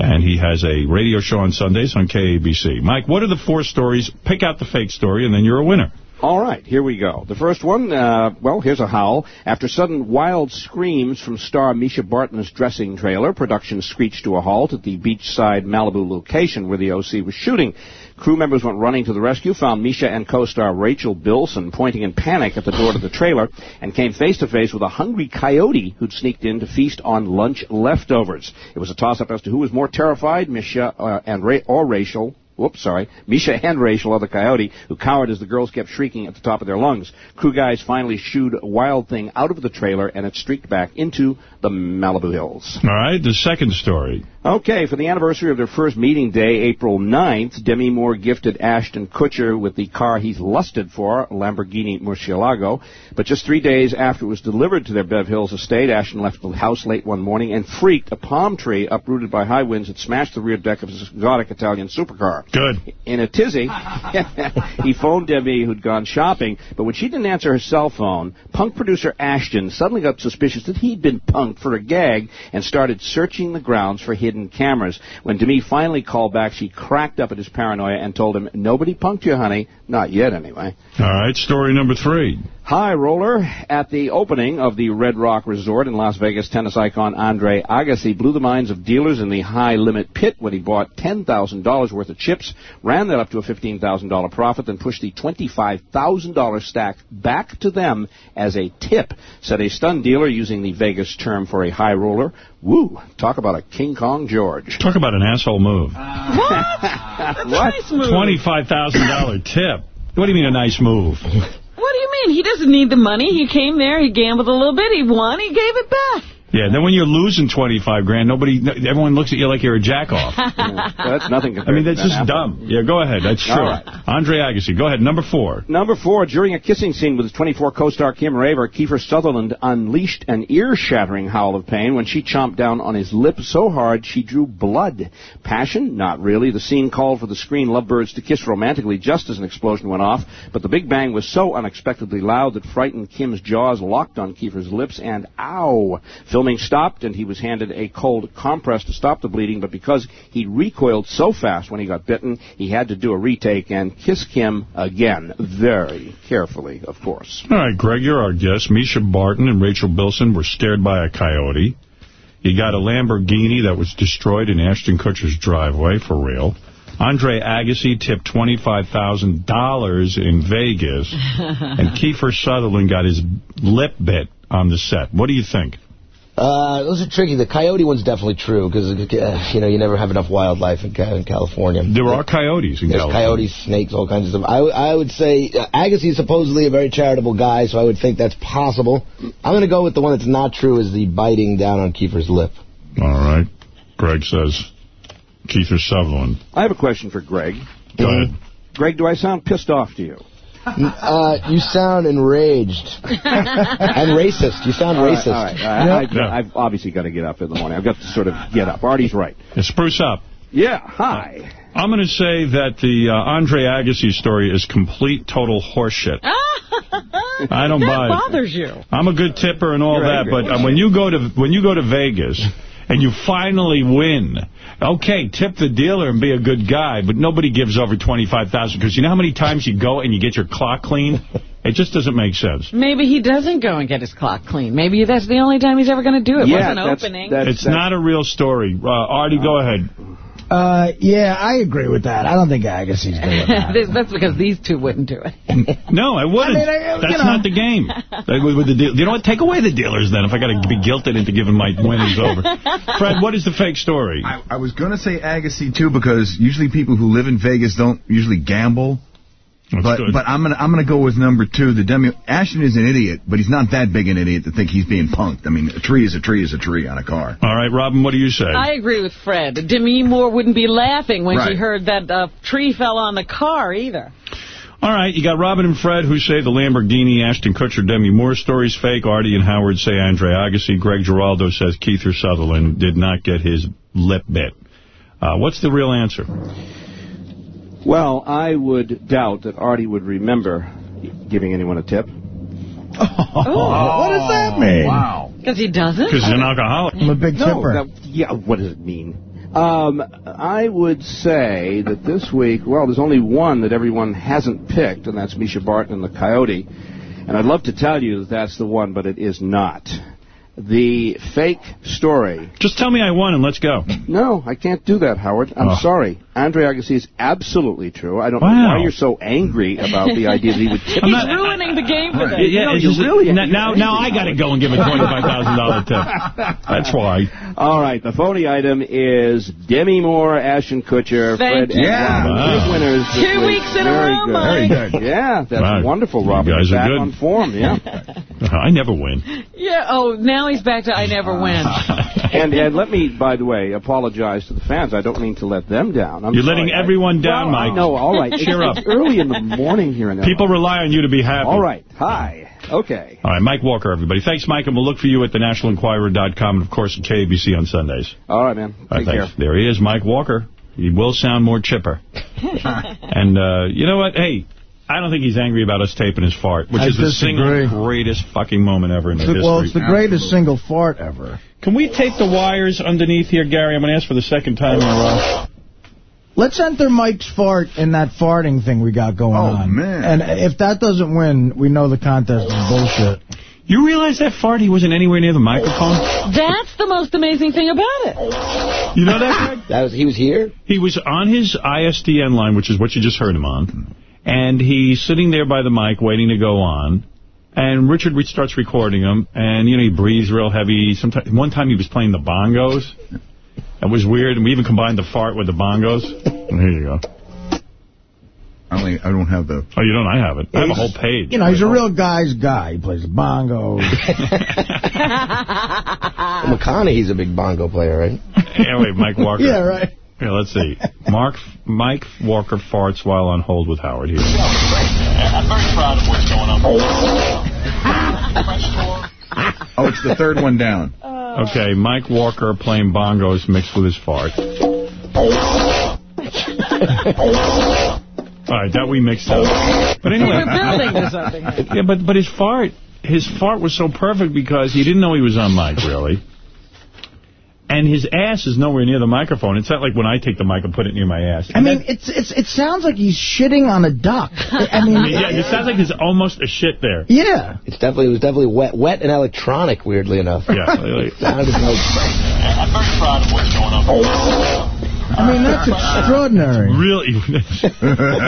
And he has a radio show on Sundays on KABC. Mike, what are the four stories? Pick out the fake story, and then you're a winner. All right, here we go. The first one, uh, well, here's a howl. After sudden wild screams from star Mischa Barton's dressing trailer, production screeched to a halt at the beachside Malibu location where the OC was shooting. Crew members went running to the rescue, found Mischa and co-star Rachel Bilson pointing in panic at the door to the trailer, and came face to face with a hungry coyote who'd sneaked in to feast on lunch leftovers. It was a toss-up as to who was more terrified, Mischa uh, and Ra- or Rachel. Whoops, sorry. Mischa and Rachel the coyote, who cowered as the girls kept shrieking at the top of their lungs. Crew guys finally shooed a Wild Thing out of the trailer, and it streaked back into the Malibu Hills. All right, the second story. Okay, for the anniversary of their first meeting day, April 9th, Demi Moore gifted Ashton Kutcher with the car he's lusted for, Lamborghini Murcielago. But just three days after it was delivered to their Bev Hills estate, Ashton left the house late one morning and freaked a palm tree uprooted by high winds that smashed the rear deck of his exotic Italian supercar. Good. In a tizzy, <laughs> he phoned Demi, who'd gone shopping, but when she didn't answer her cell phone, punk producer Ashton suddenly got suspicious that he'd been punked for a gag and started searching the grounds for hidden cameras. When Demi finally called back, she cracked up at his paranoia and told him, Nobody punked you, honey. Not yet, anyway. All right, story number three. High roller at the opening of the Red Rock Resort in Las Vegas, tennis icon Andre Agassi blew the minds of dealers in the high limit pit when he bought $10,000 worth of chips, ran that up to a $15,000 profit, then pushed the $25,000 stack back to them as a tip, said a stunned dealer using the Vegas term for a high roller. Woo, talk about a King Kong George. Talk about an asshole move. what? <laughs> What? $25,000 tip. What do you mean a nice move? What do you mean? He doesn't need the money. He came there, he gambled a little bit, he won, he gave it back. Yeah, then when you're losing 25 grand, nobody, everyone looks at you like you're a jack-off. <laughs> That's nothing I mean, that's that just apple. dumb. Yeah, go ahead. That's true. Right. Andre Agassi, go ahead. Number four. Number four, during a kissing scene with his 24 co-star Kim Raver, Kiefer Sutherland unleashed an ear-shattering howl of pain when she chomped down on his lip so hard she drew blood. Passion? Not really. The scene called for the screen lovebirds to kiss romantically just as an explosion went off, but the big bang was so unexpectedly loud that frightened Kim's jaws locked on Kiefer's lips and ow! Filming stopped and he was handed a cold compress to stop the bleeding, but because he recoiled so fast when he got bitten, he had to do a retake and kiss Kim again, very carefully, of course. All right, Greg, you're our guest. Mischa Barton and Rachel Bilson were scared by a coyote. You got a Lamborghini that was destroyed in Ashton Kutcher's driveway, for real. Andre Agassi tipped $25,000 in Vegas. <laughs> and Kiefer Sutherland got his lip bit on the set. What do you think? Uh, those are tricky. The coyote one's definitely true because uh, you know you never have enough wildlife in, in California. There are coyotes in There's California. coyotes, snakes, all kinds of stuff. I, I would say uh, Agassi is supposedly a very charitable guy, so I would think that's possible. I'm going to go with the one that's not true is the biting down on Kiefer's lip. All right. Greg says Kiefer Sutherland. I have a question for Greg. Go ahead. Greg, do I sound pissed off to you? Uh, you sound enraged and racist. You sound All right, racist. all right, all right. I, I, I've obviously got to get up in the morning. I've got to sort of get up. Artie's right. Yeah, spruce up. Yeah, hi. I'm going to say that the uh, Andre Agassi story is complete, total horseshit. <laughs> I don't that buy it. bothers you. I'm a good tipper and all You're that, angry. but uh, when you go to when you go to Vegas and you finally win, okay, tip the dealer and be a good guy, but nobody gives over $25,000 because you know how many times you go and you get your clock clean? It just doesn't make sense. Maybe he doesn't go and get his clock clean. Maybe that's the only time he's ever going to do it. Yeah, Wasn't that's- opening. it's not a real story. Uh, Artie, go ahead. Uh, yeah, I agree with that. I don't think Agassi's doing <laughs> that. That's because these two wouldn't do it. <laughs> No, I wouldn't. I mean, I- That's know. not the game. <laughs> Like, with- with the deal- You know what? Take away the dealers then if I got to be guilted into giving my winnings over. Fred, what is the fake story? I, I was going to say Agassi, too, because usually people who live in Vegas don't usually gamble. But good. but I'm gonna I'm gonna go with number two. The demi Ashton is an idiot, but he's not that big an idiot to think he's being punked. I mean, a tree is a tree is a tree on a car. All right, Robin, what do you say? I agree with Fred. Demi Moore wouldn't be laughing when she heard that a tree fell on the car either. All right, you got Robin and Fred who say the Lamborghini, Ashton Kutcher, Demi Moore story's fake. Artie and Howard say Andre Agassi. Greg Giraldo says Kiefer Sutherland did not get his lip bit. Uh, what's the real answer? Well, I would doubt that Artie would remember giving anyone a tip. <laughs> Oh, what does that mean? Wow. Because he doesn't? Because he's an alcoholic. I'm a big No, tipper. that- yeah, what does it mean? Um, I would say that this week, well, there's only one that everyone hasn't picked, and that's Mischa Barton and the Coyote. And I'd love to tell you that that's the one, but it is not. The fake story. Just tell me I won and let's go. No, I can't do that, Howard. I'm Oh. sorry. Andre Agassi is absolutely true. I don't know Wow. why you're so angry about the idea that he would <laughs> tip I'm He's not- ruining the game for them. Yeah, No, you just- really- now, now, now I got to go and give a $25,000 tip. That's why. All right, the phony item is Demi Moore, Ashton Kutcher, Thank Fred, you. and Robin. Wow. Big winners Two week. weeks in a Very row, good. Mike. Very good. Yeah, that's Wow. wonderful, You Robin. guys are Back good. on form, yeah. <laughs> I never win. Yeah, oh, now he's back to I never win. <laughs> and and let me, by the way, apologize to the fans. I don't mean to let them down. I'm You're sorry. letting everyone down, Well, Mike. No, all right. <laughs> Cheer it's, up. It's early in the morning here in People rely on you to be happy. All right. Hi. Okay. All right, Mike Walker, everybody. Thanks, Mike, and we'll look for you at thenationalenquirer.com and, of course, at KABC on Sundays. All right, man. All right, Take care. thanks. There he is, Mike Walker. He will sound more chipper. <laughs> and uh, you know what? Hey, I don't think he's angry about us taping his fart, which I is the single greatest fucking moment ever in the history. Well, it's the greatest single fart ever. Can we tape the wires underneath here, Gary? I'm going to ask for the second time in a row. Let's enter Mike's fart in that farting thing we got going Oh, on. man. And if that doesn't win, we know the contest is bullshit. You realize that fart, he wasn't anywhere near the microphone? That's the most amazing thing about it. You know that, That was he was here. He was on his ISDN line, which is what you just heard him on, and he's sitting there by the mic waiting to go on. And Richard re- starts recording him, and, you know, he breathes real heavy. Sometimes, one time he was playing the bongos. That was weird, and we even combined the fart with the bongos. And here you go. I only I don't have the. Oh, you don't? I have it. I have a whole page. You know, he's a real guy's guy. He plays the bongos. <laughs> <laughs> McConaughey's a big bongo player, right? Yeah, wait, Mike Walker. <laughs> yeah, right. Here, let's see. Mark, Mike Walker farts while on hold with Howard here. I'm very proud of what's going on. Oh, it's the third one down. Okay, Mike Walker playing bongos mixed with his fart. <laughs> All right, that we mixed up. But anyway, We're building to something. <laughs> yeah, but but his fart, his fart was so perfect because he didn't know he was on mic really, and his ass is nowhere near the microphone. It's not like when I take the mic and put it near my ass. I mean, it's it's it sounds like he's shitting on a duck. <laughs> I mean, yeah, it sounds like there's almost a shit there. yeah. It's definitely it was definitely wet, wet and electronic. Weirdly enough. Yeah, like- <laughs> Sounded like I'm very proud of what's going on. Oh, I mean, that's extraordinary. <laughs> Really, <laughs>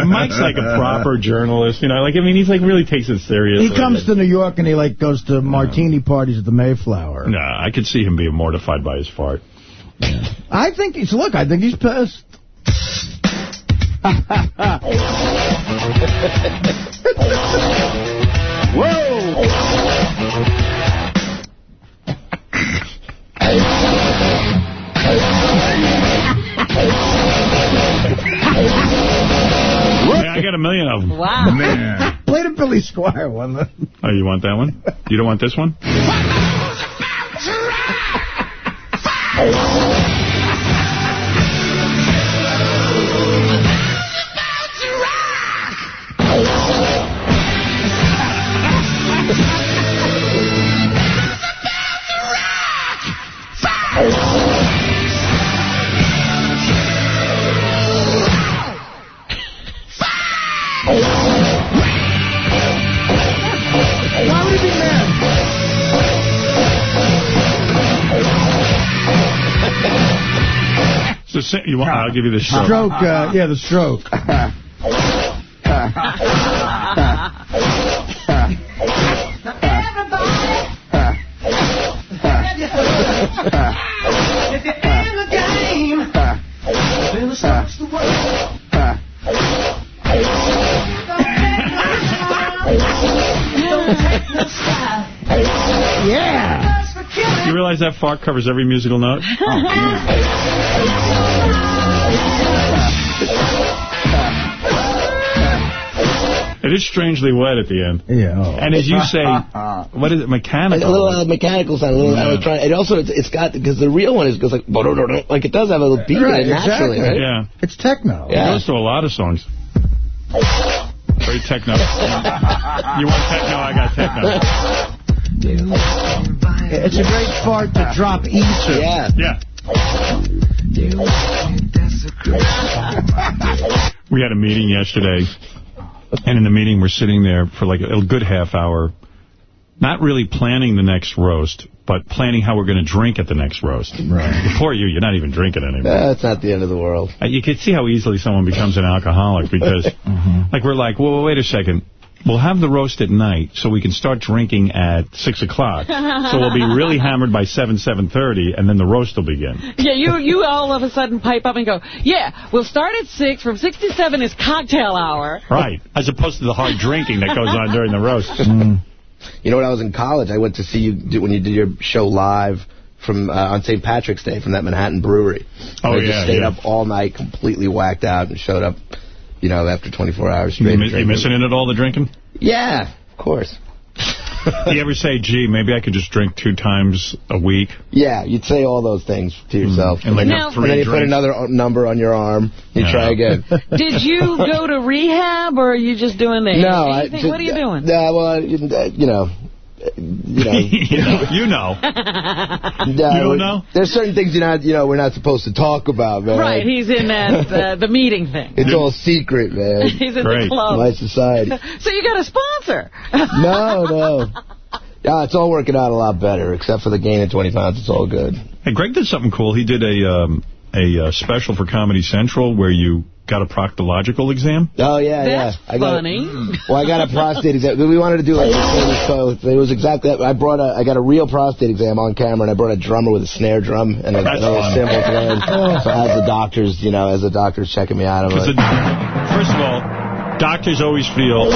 Mike's like a proper journalist, you know. Like, I mean, he's like really takes it seriously. He comes to New York and he like goes to martini parties at the Mayflower. Nah, I could see him being mortified by his fart. I think he's look. I think he's pissed. <laughs> Yeah, I got a million of them. Wow. Man. <laughs> Play the Billy Squier one. Oh, you want that one? You don't want this one? <laughs> sing, you want, I'll give you the stroke. Stroke, uh, yeah, the stroke. At the end of the game, then it starts to work. Yeah. You realize that fart covers every musical note? <laughs> It is strangely wet at the end. Yeah. oh. And as you say, <laughs> what is it, mechanical? a little uh, mechanical sound, a little Yeah. electronic. It also, it's, it's got, because the real one is goes like, <laughs> like it does have a little beat Right, in it naturally, exactly. right? Yeah. It's techno. It goes to a lot of songs. Very techno. you want techno, I got techno. It's a great fart to drop easy. Yeah. Yeah. We had a meeting yesterday, and in the meeting we're sitting there for like a good half hour, not really planning the next roast, but planning how we're going to drink at the next roast. Right. Before you, you're not even drinking anymore. That's not the end of the world. Uh, You can see how easily someone becomes an alcoholic because, <laughs> like, we're like, well, wait a second. We'll have the roast at night so we can start drinking at 6 o'clock. so we'll be really <laughs> hammered by 7, 7.30, and then the roast will begin. Yeah, you you all of a sudden pipe up and go, yeah, we'll start at 6. From 6 to 7 is cocktail hour. Right. As opposed to the hard drinking that goes on during the roast. <laughs> You know, when I was in college, I went to see you do, when you did your show live from uh, on St. Patrick's Day from that Manhattan brewery. Oh, I yeah, just stayed yeah. up all night, completely whacked out, and showed up, you know, after 24 hours You, straight. mi- you missing it at all, the drinking? Yeah, of course. Do you ever say, gee, maybe I could just drink two times a week? Yeah, you'd say all those things to mm-hmm. yourself. And like then, have and then you put another uh, number on your arm. You Yeah. try again. <laughs> Did you go to rehab or are you just doing the no, I just- What are you doing? Yeah, well, you you know, you know. <laughs> you know. You know. No, You don't know? There's certain things you're not, you know, we're not supposed to talk about, man. Right, he's in that <laughs> uh, the meeting thing. It's all secret, man. <laughs> He's in the club. My society. So you got a sponsor. No, no. Yeah, it's all working out a lot better, except for the gain of 20 pounds. It's all good. Hey, Greg did something cool. He did a um, a uh, special for Comedy Central where you got a proctological exam. Oh, yeah, That's yeah. I got, funny. Well, I got a prostate exam. We wanted to do like this so it was exactly. I brought a. I got a real prostate exam on camera, and I brought a drummer with a snare drum and a, That's and a little fun. cymbal playing. <laughs> So as the doctors, you know, as the doctors checking me out, I'm Because, like, first of all, doctors always feel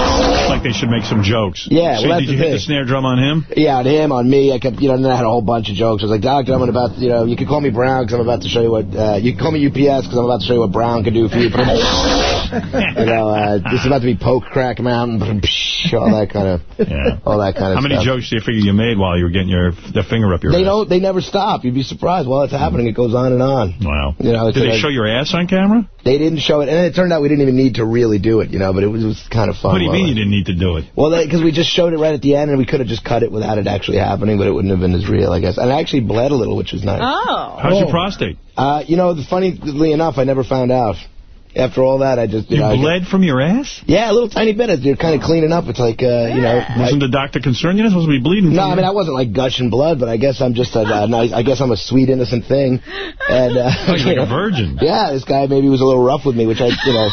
like they should make some jokes. Yeah, So well, did you hit the snare drum on him? Yeah, on him, on me. I kept, you know, and then I had a whole bunch of jokes. I was like, Doctor, I'm about, you know, you can call me Brown because I'm about to show you what, uh, you can call me UPS because I'm about to show you what Brown can do for you. <laughs> you know, uh, this is about to be Poke Crack Mountain, <laughs> all that kind of, Yeah. all that kind of How many stuff. jokes do you figure you made while you were getting your the finger up your They ass? don't, they never stop. You'd be surprised. While it's happening, it goes on and on. Wow. You know, Did they like- show your ass on camera? They didn't show it, and it turned out we didn't even need to really do it, you know, but it was, it was kind of fun. What do you mean it- you didn't need to do it? Well, because we just showed it right at the end, and we could have just cut it without it actually happening, but it wouldn't have been as real, I guess. And I actually bled a little, which was nice. Oh. How's your prostate? Uh, you know, funnily enough, I never found out. After all that, I just, you, You know... I- bled from your ass? yeah, a little tiny bit. As you're kind of cleaning up. It's like, uh, you know... Wasn't the doctor concerned? You're not supposed to be bleeding. no, I mean, I wasn't like gushing blood, but I guess I'm just a, nice. I guess I'm a sweet, innocent thing. And uh, Oh, like a <laughs> virgin. Yeah, this guy maybe was a little rough with me, which I, you know,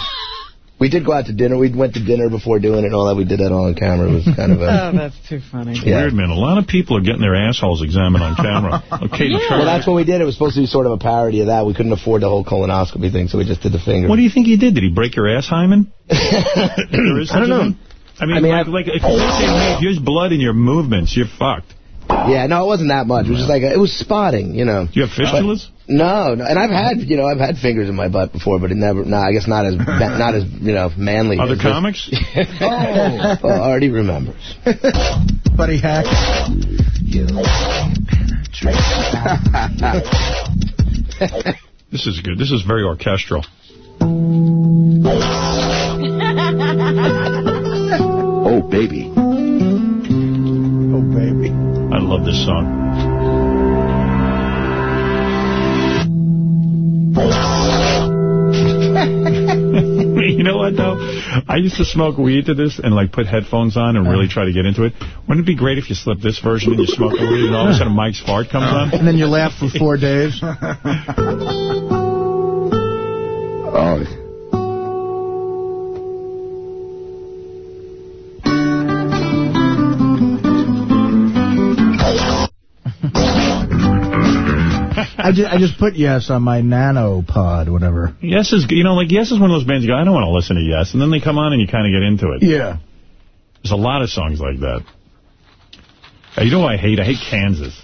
we did go out to dinner. We went to dinner before doing it and all that. We did that all on camera. It was kind of a. <laughs> Oh, that's too funny. Yeah. Weird, man. A lot of people are getting their assholes examined on camera. <laughs> Okay, Yeah. Well, that's what we did. It was supposed to be sort of a parody of that. We couldn't afford the whole colonoscopy thing, so we just did the finger. What do you think he did? Did he break your ass hymen? there is <laughs> I don't know. thing? I mean, I mean, like, I- like if, you say, hey, if there's blood in your movements, you're fucked. Yeah, no, it wasn't that much. It was just like a, it was spotting, you know. Do you have fistulas? No, no, and I've had, you know, I've had fingers in my butt before, but it never, no, I guess not as, <laughs> not as, you know, manly. Other as this. comics? <laughs> oh, well, Artie remembers. <laughs> Buddy hack. This is good. This is very orchestral. Oh, baby. Oh, baby. I love this song. <laughs> you know what, though? I used to smoke weed to this and, like, put headphones on and really try to get into it. Wouldn't it be great if you slipped this version and you smoke the weed and all of a sudden Mike's fart comes on? And then you laugh for four days. <laughs> <laughs> Oh. I just I just put yes on my nano pod, whatever. Yes is, you know, like Yes is one of those bands you go, I don't want to listen to Yes. And then they come on and you kind of get into it. Yeah. There's a lot of songs like that. Uh, You know what I hate? I hate Kansas.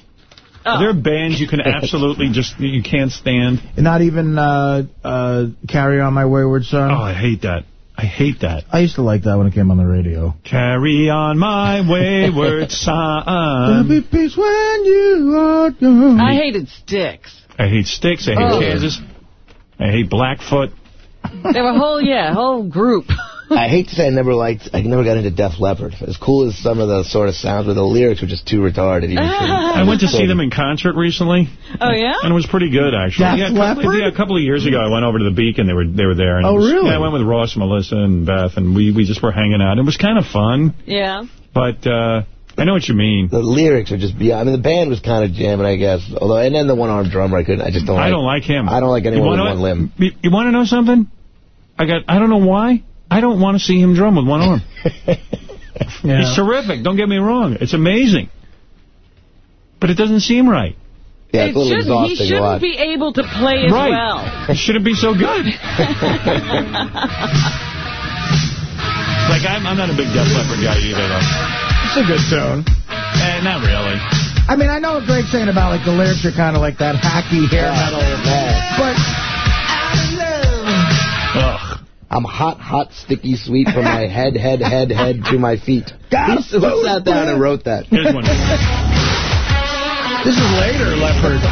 Are there bands you can <laughs> absolutely just, you can't stand? And not even uh, uh, Carry On My Wayward Son. Oh, I hate that. I hate that. I used to like that when it came on the radio. Carry on my <laughs> wayward son. There'll be peace when you are gone. I hated Styx. I hate Styx. I hate Oh. Kansas. I hate Blackfoot. They were whole, yeah, whole group. <laughs> I hate to say I never liked, I never got into Def Leppard. As cool as some of the sort of sounds, but the lyrics were just too retarded. Even I went to see them in concert recently. Oh, yeah? And it was pretty good, actually. Def yeah, a couple, Leppard? yeah, a couple of years ago, I went over to the Beacon. They were they were there. And Oh, was- really? Yeah, I went with Ross, Melissa, and Beth, and we, we just were hanging out. It was kind of fun, Yeah. but uh, I know what you mean. The lyrics are just beyond. I mean, the band was kind of jamming, I guess. Although, and then the one-armed drummer, I couldn't. I just don't. I like, don't like him. I don't like anyone You with wanna- one limb. You, you want to know something? I got. I don't know why. I don't want to see him drum with one arm. <laughs> He's terrific. Don't get me wrong. It's amazing. But it doesn't seem right. Yeah, It shouldn't, he shouldn't be able to play as Right. well. It shouldn't be so good. <laughs> <laughs> Like, I'm, I'm not a big Def Leppard guy either, though. It's a good tune. Eh, not really. I mean, I know what Greg's saying about, like, the lyrics are kind of like that hacky hair metal. But Ugh. I'm hot, hot, sticky, sweet from my head, head, head, head to my feet. Who, who sat down and wrote that? Here's one. this is later, Leppard.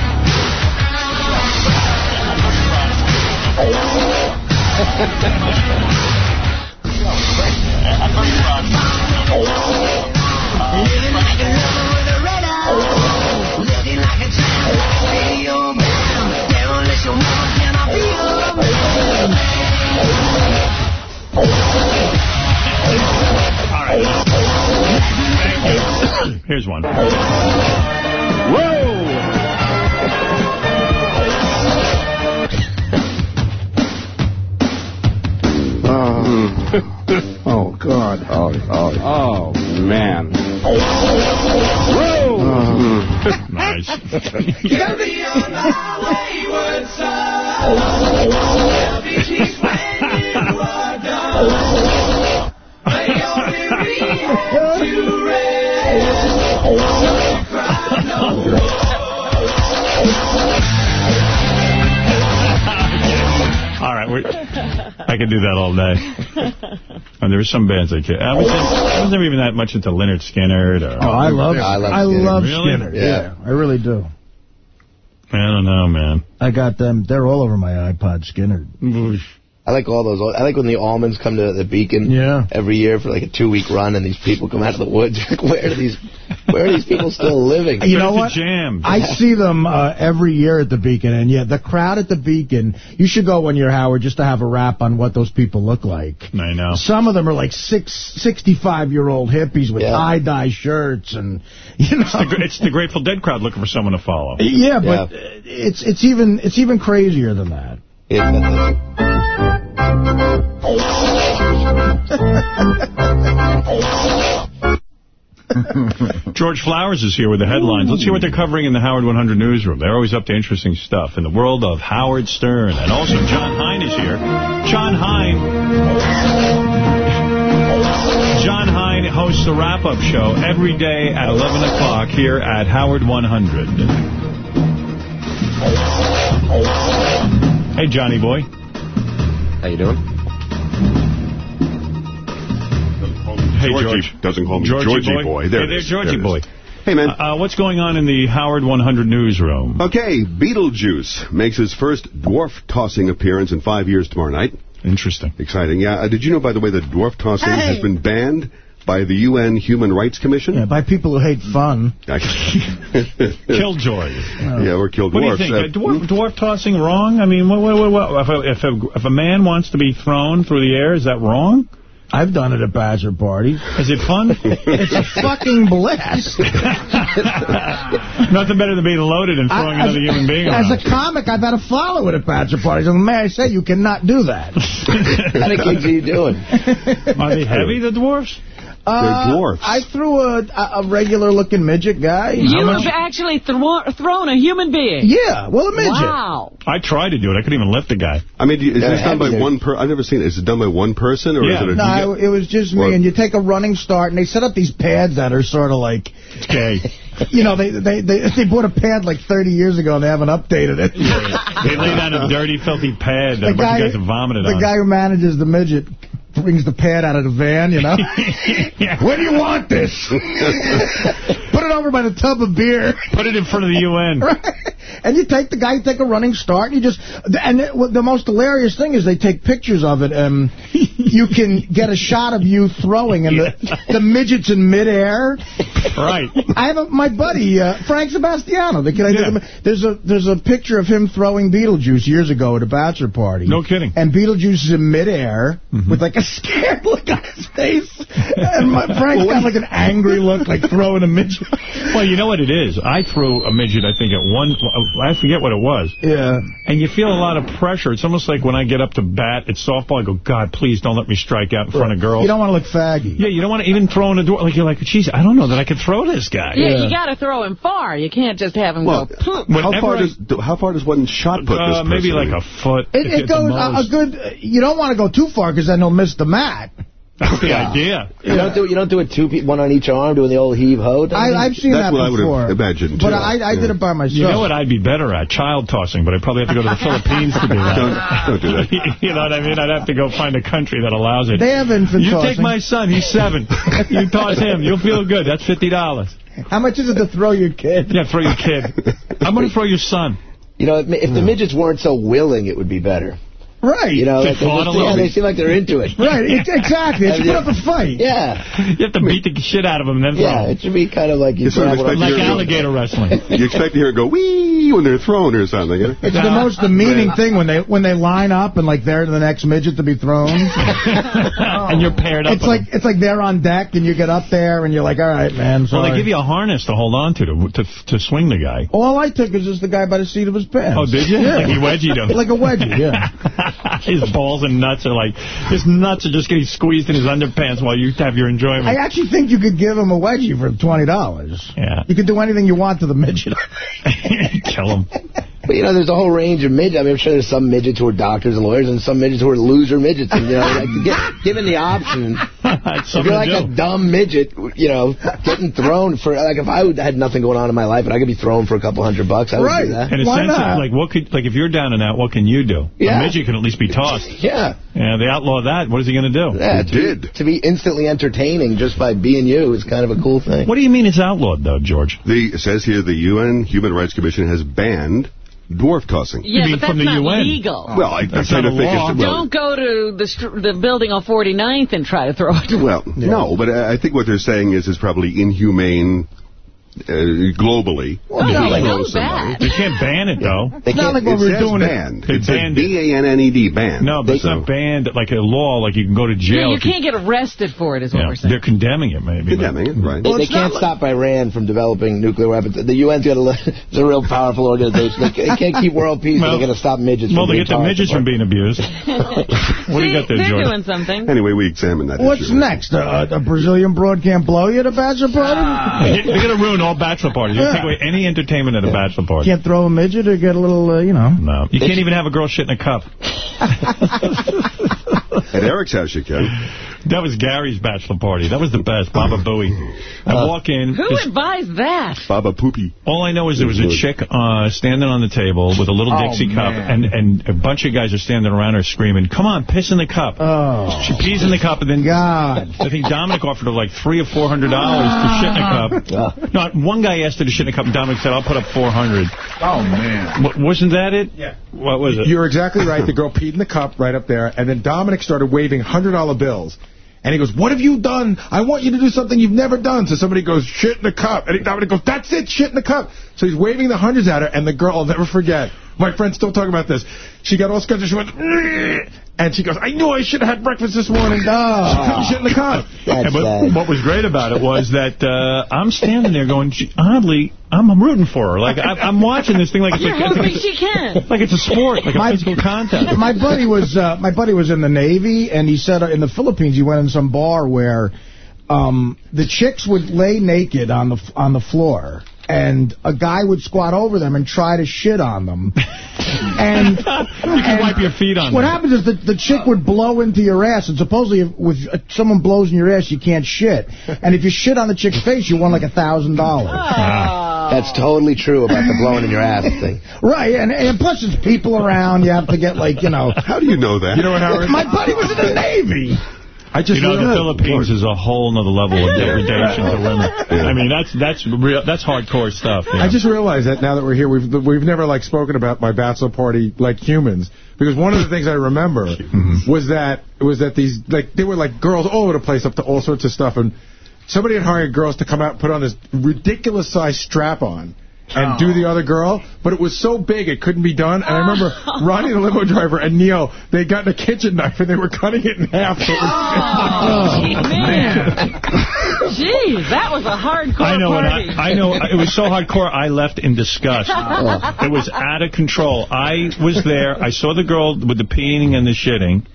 <laughs> Here's one. Whoa! Oh, <laughs> oh God. Oh, oh. Oh, man. Whoa! Oh. <laughs> Nice. <laughs> could do that all day. <laughs> And there were some bands I could. I was, I was never even that much into Lynyrd Skynyrd. Or, Oh, I love, I love I Skynyrd. love Really? Skynyrd. Yeah. Yeah, I really do. I don't know, man. I got them. They're all over my iPod, Skynyrd. I like all those. I like when the Allmans come to the Beacon Yeah. every year for like a two-week run, and these people come out of the woods. <laughs> Where are these? Where are these people still living? You know what? jam. I see them uh, every year at the Beacon, and yeah, the crowd at the Beacon. You should go when you're Howard just to have a wrap on what those people look like. I know. Some of them are like six, 65 year old hippies with Yeah. tie dye shirts, and <laughs> you know. It's the, it's the Grateful Dead crowd looking for someone to follow. yeah, but it's it's even it's even crazier than that. <laughs> George Flowers is here with the headlines. Let's hear what they're covering in the Howard 100 newsroom. They're always up to interesting stuff in the world of Howard Stern. And also Jon Hein is here. Jon Hein. Jon Hein hosts the wrap-up show every day at 11 o'clock here at Howard 100. Hey, Johnny boy. How you doing? Hey, Georgie. George. Doesn't call me Georgie, Georgie boy. boy. There hey, it there's. Georgie There boy. Hey, man. Uh, what's going on in the Howard 100 newsroom? Okay, Beetlejuice makes his first dwarf tossing appearance in five years tomorrow night. Interesting. Exciting. Yeah. Uh, did you know, by the way, that dwarf tossing Hey. has been banned by the UN Human Rights Commission? Yeah, by people who hate fun. <laughs> <laughs> Killjoy. Yeah, we're killed What do you think? Uh, dwarf, dwarf tossing wrong? I mean, what, what, what, what, if, a, if, a, if a man wants to be thrown through the air, is that wrong? I've done it at Badger parties. Is it fun? <laughs> it's a fucking blast. Nothing better than being loaded and throwing I- another human being As around. a comic, I've had to follow it at Badger parties. And may I say, you cannot do that. What kind gigs are you doing? Are they heavy, the dwarfs? Uh, dwarfs. I threw a, a a regular-looking midget guy. You have actually thro thrown a human being. Yeah, well, a midget. Wow. I tried to do it. I couldn't even lift the guy. I mean, is Yeah, this done by heavy. one per? I've never seen it. Is it done by one person or is it a? No, it was just me. And you take a running start, and they set up these pads that are sort of like... gay. You know, they, they they they bought a pad like 30 years ago, and they haven't updated it. They lay down a dirty, filthy pad that a The bunch guy- of guys have vomited The on. guy who manages the midget brings the pad out of the van, you know? <laughs> Where do you want this? <laughs> Put it over by the tub of beer. Put it in front of the UN. <laughs> And you take the guy, you take a running start, and you just... And it, the most hilarious thing is they take pictures of it, and you can get a shot of you throwing, and the, the midget's in midair. Right. I have a, my buddy, uh, Frank Sebastiano. The kid I did, there's a there's a picture of him throwing Beetlejuice years ago at a bachelor party. No kidding. And Beetlejuice is in midair with like a scared look on his face. And my, Frank's got like an angry look, like throwing a midget. Well, you know what it is? I threw a midget, I think, at one... I forget what it was. Yeah. And you feel a lot of pressure. It's almost like when I get up to bat at softball, I go, God, please don't let me strike out in front of girls. You don't want to look faggy. Yeah, you don't want to even throw in the door. Like, you're like, geez, I don't know that I could throw this guy. Yeah, you got to throw him far. You can't just have him Well, go how far I- does how far does one shot put this Uh, person? maybe like a foot. It, it goes a, a good... You don't want to go too far because then he'll miss the mat. <laughs> That's the idea. You don't do you don't do it two people, one on each arm, doing the old heave ho. I, I've seen That's that what I would before. have imagined, But too. I, I did it by myself. You know what I'd be better at? Child tossing, but I'd probably have to go to the <laughs> Philippines to do that. Don't- don't do that. <laughs> you know what I mean? I'd have to go find a country that allows it. They have infant You tossing. take my son, he's seven. you toss him, you'll feel good. That's $50. How much is it to throw your kid? Yeah, throw your kid. I'm going to throw your son. You know, if, if the hmm. midgets weren't so willing, it would be better. Right. You know, They like, they, just- yeah, they seem like they're into it. Right, it, exactly. It should put up a fight. Yeah, You have to beat the shit out of them then yeah. It should be kind of like you You sort of grab one expect of Like to hear- alligator wrestling. <laughs> You expect to hear it go wee when they're thrown or something. You know? It's the most demeaning thing when they when they line up and like they're the next midget to be thrown. <laughs> and you're paired up It's like him. it's like they're on deck and you get up there and you're like, all right, man. Well, Sorry. they give you a harness to hold on to to, to, to swing the guy. All I took is just the guy by the seat of his pants. Oh, did you? Yeah. Like you wedgied him. Like a wedgie, yeah. <laughs> <laughs> his balls and nuts are like, his nuts are just getting squeezed in his underpants while you have your enjoyment. I actually think you could give him a wedgie for twenty dollars. Yeah. You could do anything you want to the midget. <laughs> Kill him. <laughs> But, you know, there's a whole range of midgets. I mean, I'm sure there's some midgets who are doctors and lawyers and some midgets who are loser midgets. And, you know, like, get, <laughs> given the option, <laughs> if you're like to a dumb midget, you know, getting thrown for, like, if I would- had nothing going on in my life and I could be thrown for a couple hundred bucks, I would do that. In a Why sense, not? like what could like if you're down and out, what can you do? Yeah. A midget can at least be tossed. <laughs> Yeah. Yeah, they outlaw that. What is he going to do? Yeah, It to be- did. to be instantly entertaining just by being you is kind of a cool thing. What do you mean it's outlawed, though, George? The it says here the UN Human Rights Commission has banned dwarf tossing. Yeah, mean but that's from the not UN? legal. Well, I, I That's kind not of a think it's well, Don't go to the the building on 49th and try to throw it. well no, but I I think what they're saying is it's probably inhumane uh, globally. To no, I throw know They can't ban it, though. They It's not can't, like what It we were says doing. banned. They It says banned it. B-A-N-N-E-D, banned. No, but it's So- not banned like a law, like you can go to jail. you you- can't get arrested for it, is what yeah, we're saying. they're condemning it, maybe. but- Condemning it, right. They, Well, they can't like- stop Iran from developing nuclear weapons. The UN's got a, it's a real powerful organization. They, they can't keep world peace, Well- they're going to stop midgets Well, from they being get the targeted. midgets from being abused. <laughs> what do you got there, George? they're George? doing something. Anyway, we examined that What's next? Uh, a Brazilian broad can't blow you at a bachelor party? They're going to ruin all bachelor parties. You take away any entertainment at a bachelor party. Can't throw a midget or get a little, uh, you know. No. You can't even have a girl shit in a cup. <laughs> At Eric's house, you can. That was Gary's bachelor party. That was the best. Baba Booey. I walk in. Who advised that? Baba Poopy. all I know is there was a chick uh, standing on the table with a little Oh, Dixie cup, and, and a bunch of guys are standing around her screaming, come on, piss in the cup. Oh. She pees in the cup, and then God. I think Dominic offered her like three or four hundred dollars to shit in a cup. No, one guy asked her to shit in a cup, and Dominic said, I'll put up four hundred. Oh, man. W- wasn't that it? Yeah. What was it? You're exactly right. The girl peed in the cup right up there, and then Dominic started waving $100 bills. And he goes, what have you done? I want you to do something you've never done. So somebody goes, shit in the cup. And Dominic goes, that's it, shit in the cup. So he's waving the hundreds at her, and the girl, I'll never forget, My friend's still talking about this. She got all scared. She went, "Ugh," and she goes, I knew I should have had breakfast this morning. She couldn't shit in the car. <laughs> And but what was great about it was that uh, I'm standing there going, "Gee, oddly, I'm, I'm rooting for her. Like I, I'm watching this thing like it's You're like, hoping it's, she can. like it's a sport, like a physical contest. My buddy was uh, my buddy was in the Navy, and he said uh, in the Philippines he went in some bar where um, the chicks would lay naked on the on the floor. And a guy would squat over them and try to shit on them. <laughs> and <laughs> you can wipe your feet on What them. happens is the, the chick would blow into your ass, and supposedly if with uh, someone blows in your ass, you can't shit. And if you shit on the chick's face, you won like a thousand dollars. <laughs> That's totally true about the blowing in your ass thing. Right, and, and plus there's people around. You have to get like, you know. How do you know that? You know what, Howard? My buddy was in the Navy. I just you know, the Philippines is a whole nother level of <laughs> degradation to women. I mean, that's that's real. That's hardcore stuff. you I just realized that now that we're here, we've we've never like spoken about my bachelor party like humans because one of the things I remember <laughs> <laughs> was that was that these like there were like girls all over the place up to all sorts of stuff and somebody had hired girls to come out and put on this ridiculous size strap on. And do the other girl, but it was so big it couldn't be done. And I remember oh. Ronnie, the limo driver, and Neil, they got a kitchen knife and they were cutting it in half. So it was, Oh, <laughs> man. Jeez, that was a hardcore I know, and party. I, I know. It was so hardcore. I left in disgust. <laughs> It was out of control. I was there. I saw the girl with the peeing and the shitting.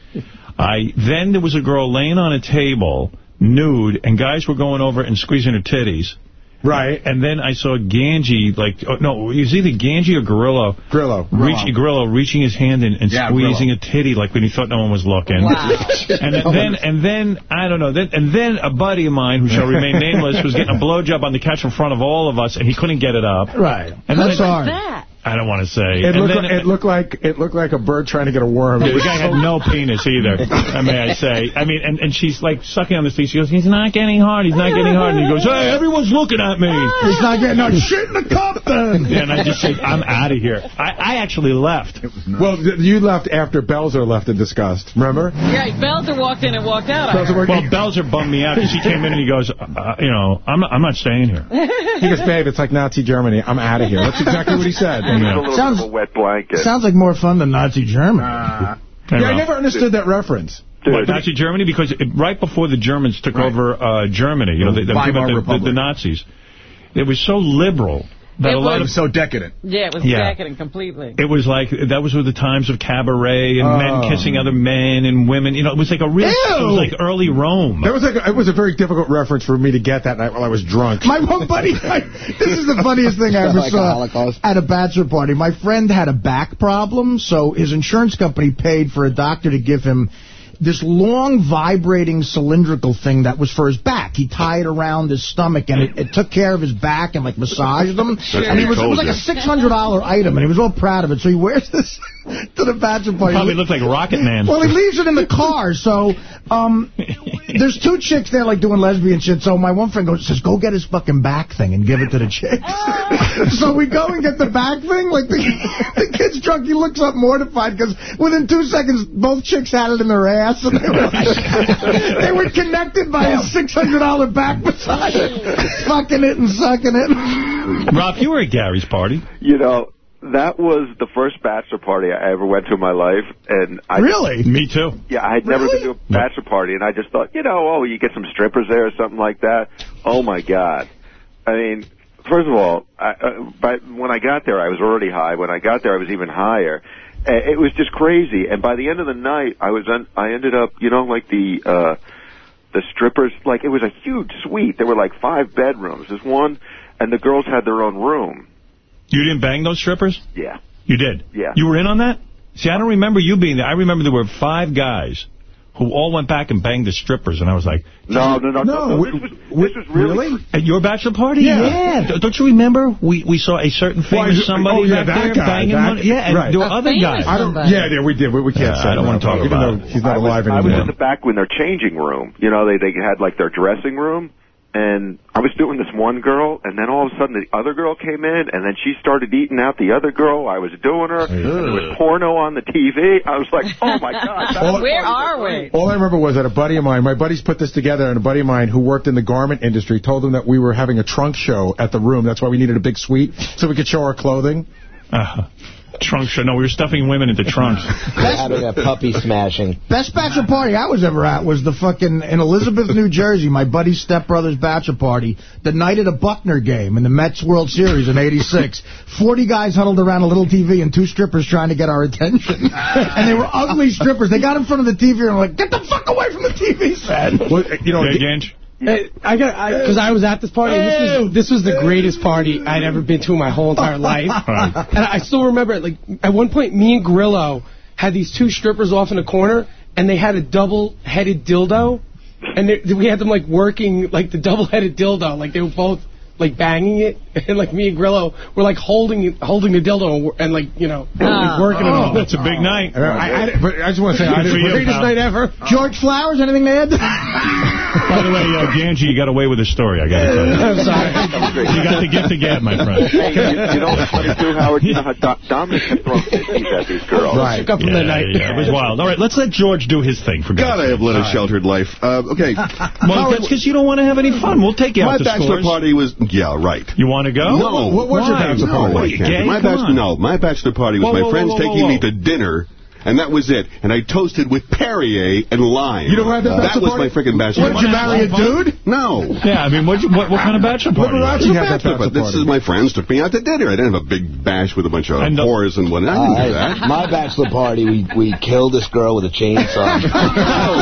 I then there was a girl laying on a table, nude, and guys were going over and squeezing her titties. Right. And then I saw Ganji, like, oh, no, it was either Ganji or Gorilla. Grillo. Reach, Grillo reaching his hand in and Yeah, squeezing a titty like when he thought no one was looking. Wow. <laughs> And then, then, and then, I don't know, then, and then a buddy of mine, who shall remain nameless, was getting a blowjob on the couch in front of all of us, and he couldn't get it up. Right. And That's then, hard. that? I don't want to say. it, and looked then, like, it looked like it looked like a bird trying to get a worm. the guy had no penis either, <laughs> may I say. I mean, and, and she's like sucking on the teeth. She goes, he's not getting hard, he's not getting hard. And he goes, hey, everyone's looking at me. <laughs> He's not getting hard. shit in the cup then. <laughs> And I just said, I'm out of here. I, I actually left. Well, you left after Belzer left in disgust. Remember? Yeah, Belzer walked in and walked out. I Belzer heard. Well, Belzer bummed me out because he came in and he goes, uh, you know, I'm not, I'm not staying here. He goes, babe, it's like Nazi Germany. I'm out of here. That's exactly what he said. It's a little Sounds- bit of a wet blanket. Sounds like more fun than Nazi Germany. Yeah, I never understood that reference. What, Nazi Germany? Because it, right before the Germans took over uh, Germany, you know, the, the, the, the, the Nazis, it was so liberal that It a lot was- of so decadent. Yeah, it was Yeah. decadent completely. It was like, that was with the times of cabaret and Oh. men kissing other men and women. You know, it was like a real, it was like early Rome. That was like a, it was a very difficult reference for me to get that night while I was drunk. My one buddy, I, <laughs> this is the funniest thing I ever Like saw Holocaust. at a bachelor party. My friend had a back problem, so his insurance company paid for a doctor to give him this long vibrating cylindrical thing that was for his back. He tied it around his stomach and it, it took care of his back and like massaged him. and he was, it was like a $600 item and he was all proud of it. So he wears this <laughs> to the bachelor party. Probably looked like Rocket Man. Well, he leaves it in the car. So, um, there's two chicks there like doing lesbian shit. So my one friend goes, says, go get his fucking back thing and give it to the chicks. <laughs> so we go and get the back thing. Like the, the kid's drunk. He looks up mortified because within two seconds, both chicks had it in their ass. And they were, like, they were connected by a $600 back massage. fucking it and sucking it. Rob, you were at Gary's party. You know, that was the first bachelor party I ever went to in my life, and I Really? Me too. yeah, I had never been to a bachelor party, and I just thought, you know, oh, you get some strippers there or something like that. Oh my god! I mean, first of all, I, uh, by, when I got there, I was already high. When I got there, I was even higher. It was just crazy, and by the end of the night, I was un- I ended up, you know, like the. uh the strippers, like it was a huge suite. There were like five bedrooms. There's one, and the girls had their own room. You didn't bang those strippers? Yeah. You did? Yeah. You were in on that? See, I don't remember you being there. I remember there were five guys who all went back and banged the strippers, and I was like, No, no, no, no. No, this was this was really. At your bachelor party? Yeah. D- Don't you remember? We we saw a certain famous I- somebody oh, yeah, back that there guy, banging that- money. Yeah, and right. there were A other famous guys. I don't. Yeah, yeah, we did. We, we can't Yeah, say. I don't wanna talk even about though it. he's not I was, alive I was in the back when they're changing room. You know, they they had like their dressing room, and I was doing this one girl, and then all of a sudden the other girl came in, and then she started eating out the other girl. I was doing her. And there was porno on the TV. I was like, oh my god. that's Where are we? All I remember was that a buddy of mine, my buddies put this together, and a buddy of mine who worked in the garment industry told them that we were having a trunk show at the room. That's why we needed a big suite so we could show our clothing. Uh, trunk show. No, we were stuffing women into trunks. <laughs> Having a puppy smashing. Best bachelor party I was ever at was the fucking, in Elizabeth, New Jersey, my buddy's stepbrother's bachelor party, the night of the Buckner game in the Mets World Series in 86. 40 guys huddled around a little TV and two strippers trying to get our attention. <laughs> and they were ugly strippers. They got in front of the TV and were like, get the fuck away from the TV set. Well, you know, Yeah, Gange? Hey, I got because I, was at this party. And this was this was the greatest party I'd ever been to in my whole entire life. <laughs> And I still remember it. Like at one point, me and Grillo had these two strippers off in a corner, and they had a double-headed dildo, and they, we had them like working like the double-headed dildo, like they were both like banging it, <laughs> and like me and Grillo were like holding holding the dildo and, like you know like, working it Oh, on. that's a big night. I, I, but I just want to say, I Good for didn't, you, Greatest pal. night ever. George Flowers, anything to add? By the way, uh, Ganji, you got away with a story. I got to tell you. <laughs> I'm sorry. You got the gift of gab, my friend. Hey, you, you know what's funny too, Howard? You know how Do- Dominic can throw 50s at these girls. Right. Up from Yeah, that night. yeah, it was wild. All right, let's let George do his thing. For God, God's I have led a sheltered life. Uh, okay. Well, that's because you don't want to have any fun. We'll take you My out to bachelor scores. party was, yeah, right. You want to go? No. What was your bachelor party? I What, gay? My Come bachelor, on. no, my bachelor party was Whoa, my whoa, friends whoa, whoa, taking me to dinner, and that was it. And I toasted with Perrier and lime. You don't have that That was party? my freaking bachelor What, did you marry a dude? No. Yeah, I mean, what, what, what kind of bachelor party? Liberace It was a had that bachelor bachelor party. This is my friends took me out to dinner. I didn't have a big bash with a bunch of And whores and whatnot. I didn't do that. My bachelor party, we we killed this girl with a chainsaw. <laughs>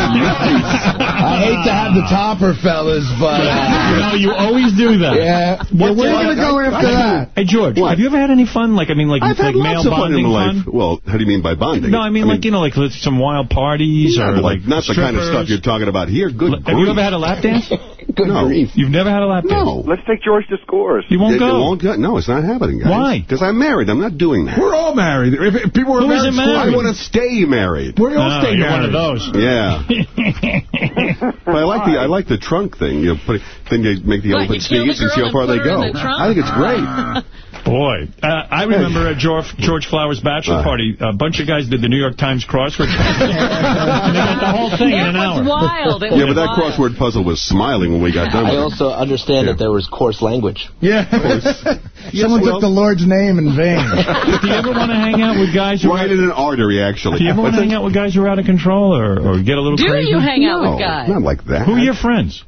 I hate to have the topper, fellas, but you uh, know, you always do that. yeah. What, where are you gonna go after that? Hey, George, What? have you ever had any fun? Like, I mean, like, I've like had male lots of fun bonding in my life. fun? Well, how do you mean by bonding? No, I mean, like, you know, like some wild parties yeah, or like, like not the kind of stuff you're talking about here. Good L- Have you ever had a lap dance? <laughs> Good No. grief. You've never had a lap dance? No. Let's take George to scores. You won't It- it won't go- No, it's not happening, guys. Why? Because I'm married. I'm not doing that. We're all married. If, if people were Who married, isn't married? I want to stay married. We're all ah, No, stay you're married. one of those. <laughs> Yeah. <laughs> But I like the I like the trunk thing. You know, put, then you make the What, elephant you kill the sneeze and see how far they go. the? I think it's great. Ah. Boy, uh, I remember at George, George Flowers' bachelor Uh. party, a bunch of guys did the New York Times crossword puzzle. <laughs> and they got the whole thing in an hour. wild. It Yeah, was but that wild. crossword puzzle was smiling when we got done I with it. also understand Yeah. that there was coarse language. Yeah. <laughs> Someone well- took the Lord's name in vain. <laughs> Do you ever want to hang out with guys who Right are... in an artery, actually. Do you ever want to hang out with guys who are out of control or, or get a little Do crazy? you hang out no, with guys? not like that. Who are your friends?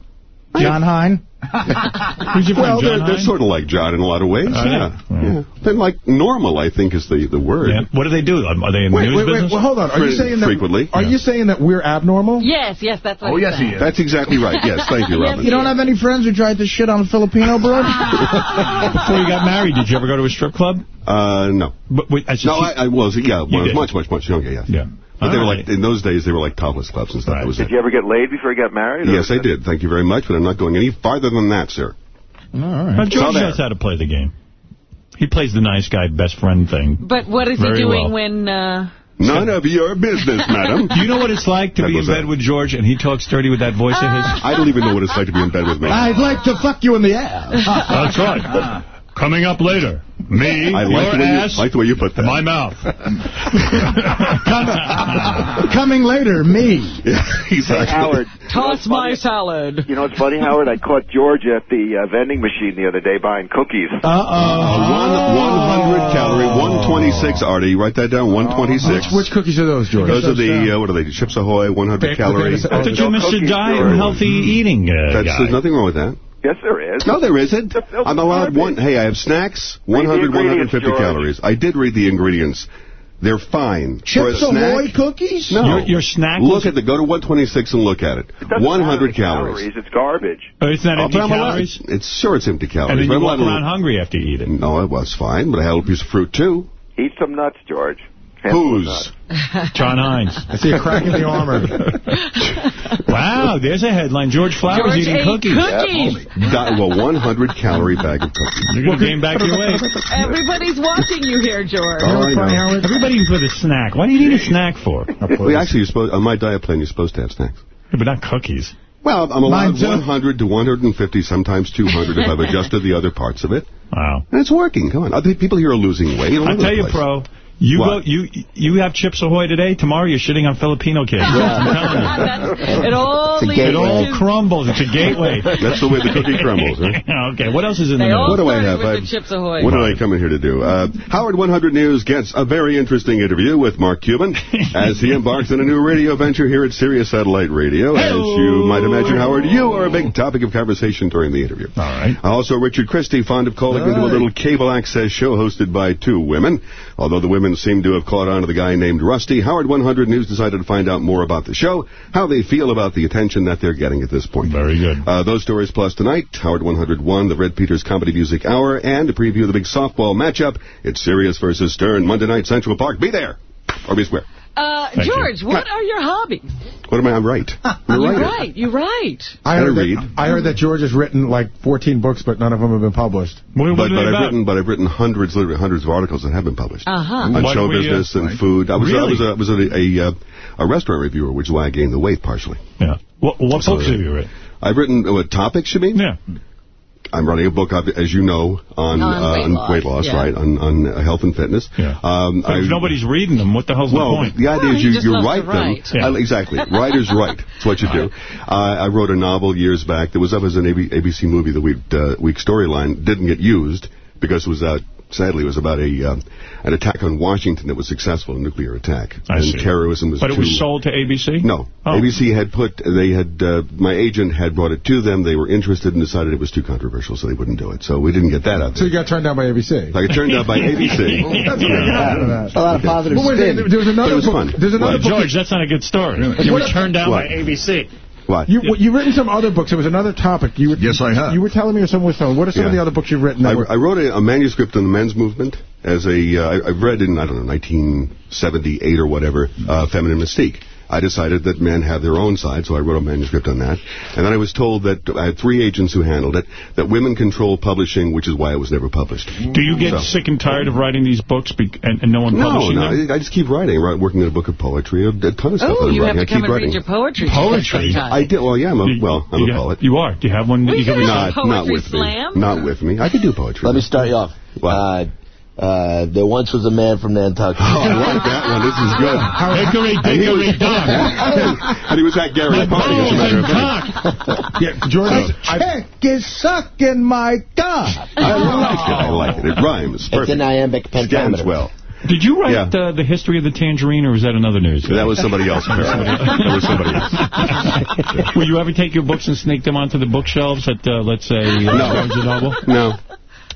Jon Hein. Who's your friend, Well, John they're, they're sort of like John in a lot of ways. Oh, yeah. yeah. yeah. They're like normal, I think, is the, the word. Yeah. What do they do? Are they in the Wait, news wait, wait. business? Well, hold on. Are you Fre- saying that? frequently, Are yeah. you saying that we're abnormal? Yes, yes, that's what Oh, he's yes, he is. That's exactly right. <laughs> Yes, thank you, Robin. You don't have any friends who tried to shit on a Filipino broad? Before <laughs> you got married, did you ever go to a strip club? Uh, no. But, wait, I said No, I, I was, yeah, when I was much, much, much younger, yes. Yeah. But they were like, in those days, they were like topless clubs and stuff. Right. Was Did it. you ever get laid before you got married? Yes, was I did. Thank you very much, but I'm not going any farther than that, sir. All right. Now, right. George So knows how to play the game. He plays the nice guy, best friend thing. But what is he doing well. when... Uh, None of your business, madam. <laughs> Do you know what it's like to That be in bed it. with George and he talks dirty with that voice of his? I don't even know what it's like to be in bed with me. I'd like to fuck you in the ass. That's right. <laughs> Coming up later, me, I your like the, way ass, you, like the way you put that. my mouth. <laughs> Coming later, me. Yeah, <laughs> exactly. Howard. Toss my salad. You know what's funny, Howard? I caught George at the uh, vending machine the other day buying cookies. Uh, one, 100 calorie, 126, Artie. Write that down, 126. Which, which cookies are those, George? Those are the, uh, what are they, Chips Ahoy, 100 Ba- calorie. the I thought you no Mr. Diet and healthy eating uh, That's, guy. there's nothing wrong with that. Yes, there is. No, there isn't. No, I'm allowed one. Hey, I have snacks, 100, 150 George. calories. I did read the ingredients. They're fine. For a Chips snack, Ahoy cookies? No. Your- your snack Look at the, go to 126 and look at it. It 100 matter the calories. It's garbage. Oh, it's not Oh, empty but I'm allowed- calories? It's sure it's empty calories. And then you I'm walk around hungry after you eat it. No, it was fine, but I had a piece of fruit too. Eat some nuts, George. Handful of Whose? nuts. Jon Hein's. <laughs> I see a crack in the armor. <laughs> wow, there's a headline. George Flowers George eating ate cookies. cookies. Di- well, 100 calorie bag of cookies. You're going to gain back your weight. Everybody's watching you here, George. Oh, I know. Everybody's with a snack. Why do you need a snack for? <laughs> Well, actually, you're supposed, on my diet plan, you're supposed to have snacks. Yeah, but not cookies. Well, I'm allowed uh, 100 to 150, sometimes 200 if I've adjusted the other parts of it. Wow. And it's working. Come on. Uh, people here are losing weight. I over tell you, place. Pro, You go. You you have Chips Ahoy today. Tomorrow you're shitting on Filipino kids. I'm telling you. <laughs> It all leads It all crumbles. It's a gateway. <laughs> That's the way the cookie crumbles, right? <laughs> okay. What else is in They the all What do I have? with I- the Chips Ahoy. What did I come in here to do? Uh, Howard 100 News gets a very interesting interview with Mark Cuban as he embarks on a new radio venture here at Sirius Satellite Radio. As you might imagine, Howard, you are a big topic of conversation during the interview. All right. Also, Richard Christie, fond of calling into a little cable access show hosted by two women. Although the women seem to have caught on to the guy named Rusty, Howard 100 News decided to find out more about the show, how they feel about the attention that they're getting at this point. Very good. Uh, those stories plus tonight, Howard 101, the Red Peters Comedy Music Hour, and a preview of the big softball matchup. It's Sirius versus Stern, Monday night, Central Park. Be there or be square. Uh, Thank you. George, what are your hobbies? What am I? I'm right. I'm You're writer. right. You're right. I I heard, read. that, I heard that George has written like 14 books, but none of them have been published. But, but I've written, but I've written hundreds, literally hundreds of articles that have been published Uh-huh. on What show were you- business and Right. food. I was, I Really? was, a, I was a, a, uh, a restaurant reviewer, which is why I gained the weight partially. Yeah. What, what So, books uh, have you written? I've written uh, what topics you mean? Yeah. I'm writing a book, ob- as you know, on, On uh, weight on loss, weight loss, yeah. right? On, on uh, health and fitness. Yeah. Um, But if nobody's reading them, what the hell's well, the point? the idea Well, is you, just you loves to write them. write. Yeah. Exactly. Writers write. That's what you do. Uh, I wrote a novel years back that was up as an ABC movie. The week, uh, week storyline didn't get used because it was uh, sadly it was about a um, an attack on Washington that was successful, a nuclear attack, I and see. terrorism was But it was sold to ABC? No, Oh. ABC had put. They had. Uh, my agent had brought it to them. They were interested and decided it was too controversial, so they wouldn't do it. So we didn't get that out So there. you got turned down by ABC. Like it turned out by ABC. <laughs> That's what I got out of that. A lot of positive But wait, spin. there was But another it was book. fun. There's another Well. George, that's not a good story. You were turned down What? by ABC. What? You, well, you've written some other books. There was another topic. You were, Yes, I have. You were telling me or someone was telling. me. What are some of the other books you've written? I, I wrote a, a manuscript on the men's movement as a. Uh, I, I've read in I don't know 1978 or whatever, uh, Feminine Mystique. I decided that men have their own side, so I wrote a manuscript on that. And then I was told that I had three agents who handled it, that women control publishing, which is why it was never published. Do you get So- sick and tired of writing these books be- and, and no one No, publishing no, them? I, I just keep writing. I'm working on a book of poetry, a, a ton of stuff. Oh, that I'm you have writing. to I come keep and writing. read your poetry. Poetry? I did. Well, yeah, I'm a, You- well, I'm you a got- poet. You are. Do you have one that We you can have Not, a not poetry with slam. me. Not with me. I could do poetry. Let me start you off. Uh, uh, there once was a man from Nantucket. Oh, I like that one. This is good. Hickory dickory dock. and he was at Gary's party, as a matter of fact. yeah, George. I, Check is sucking my cock. I like it. I like it. It rhymes. It's Perfect. an iambic Stands pentameter. well. Did you write Yeah. uh, the history of the tangerine, or was that another news? That was somebody else, <laughs> apparently. that was somebody else. Will you ever take your books and sneak them onto the bookshelves at, uh, let's say, uh, Barnes and Noble? No.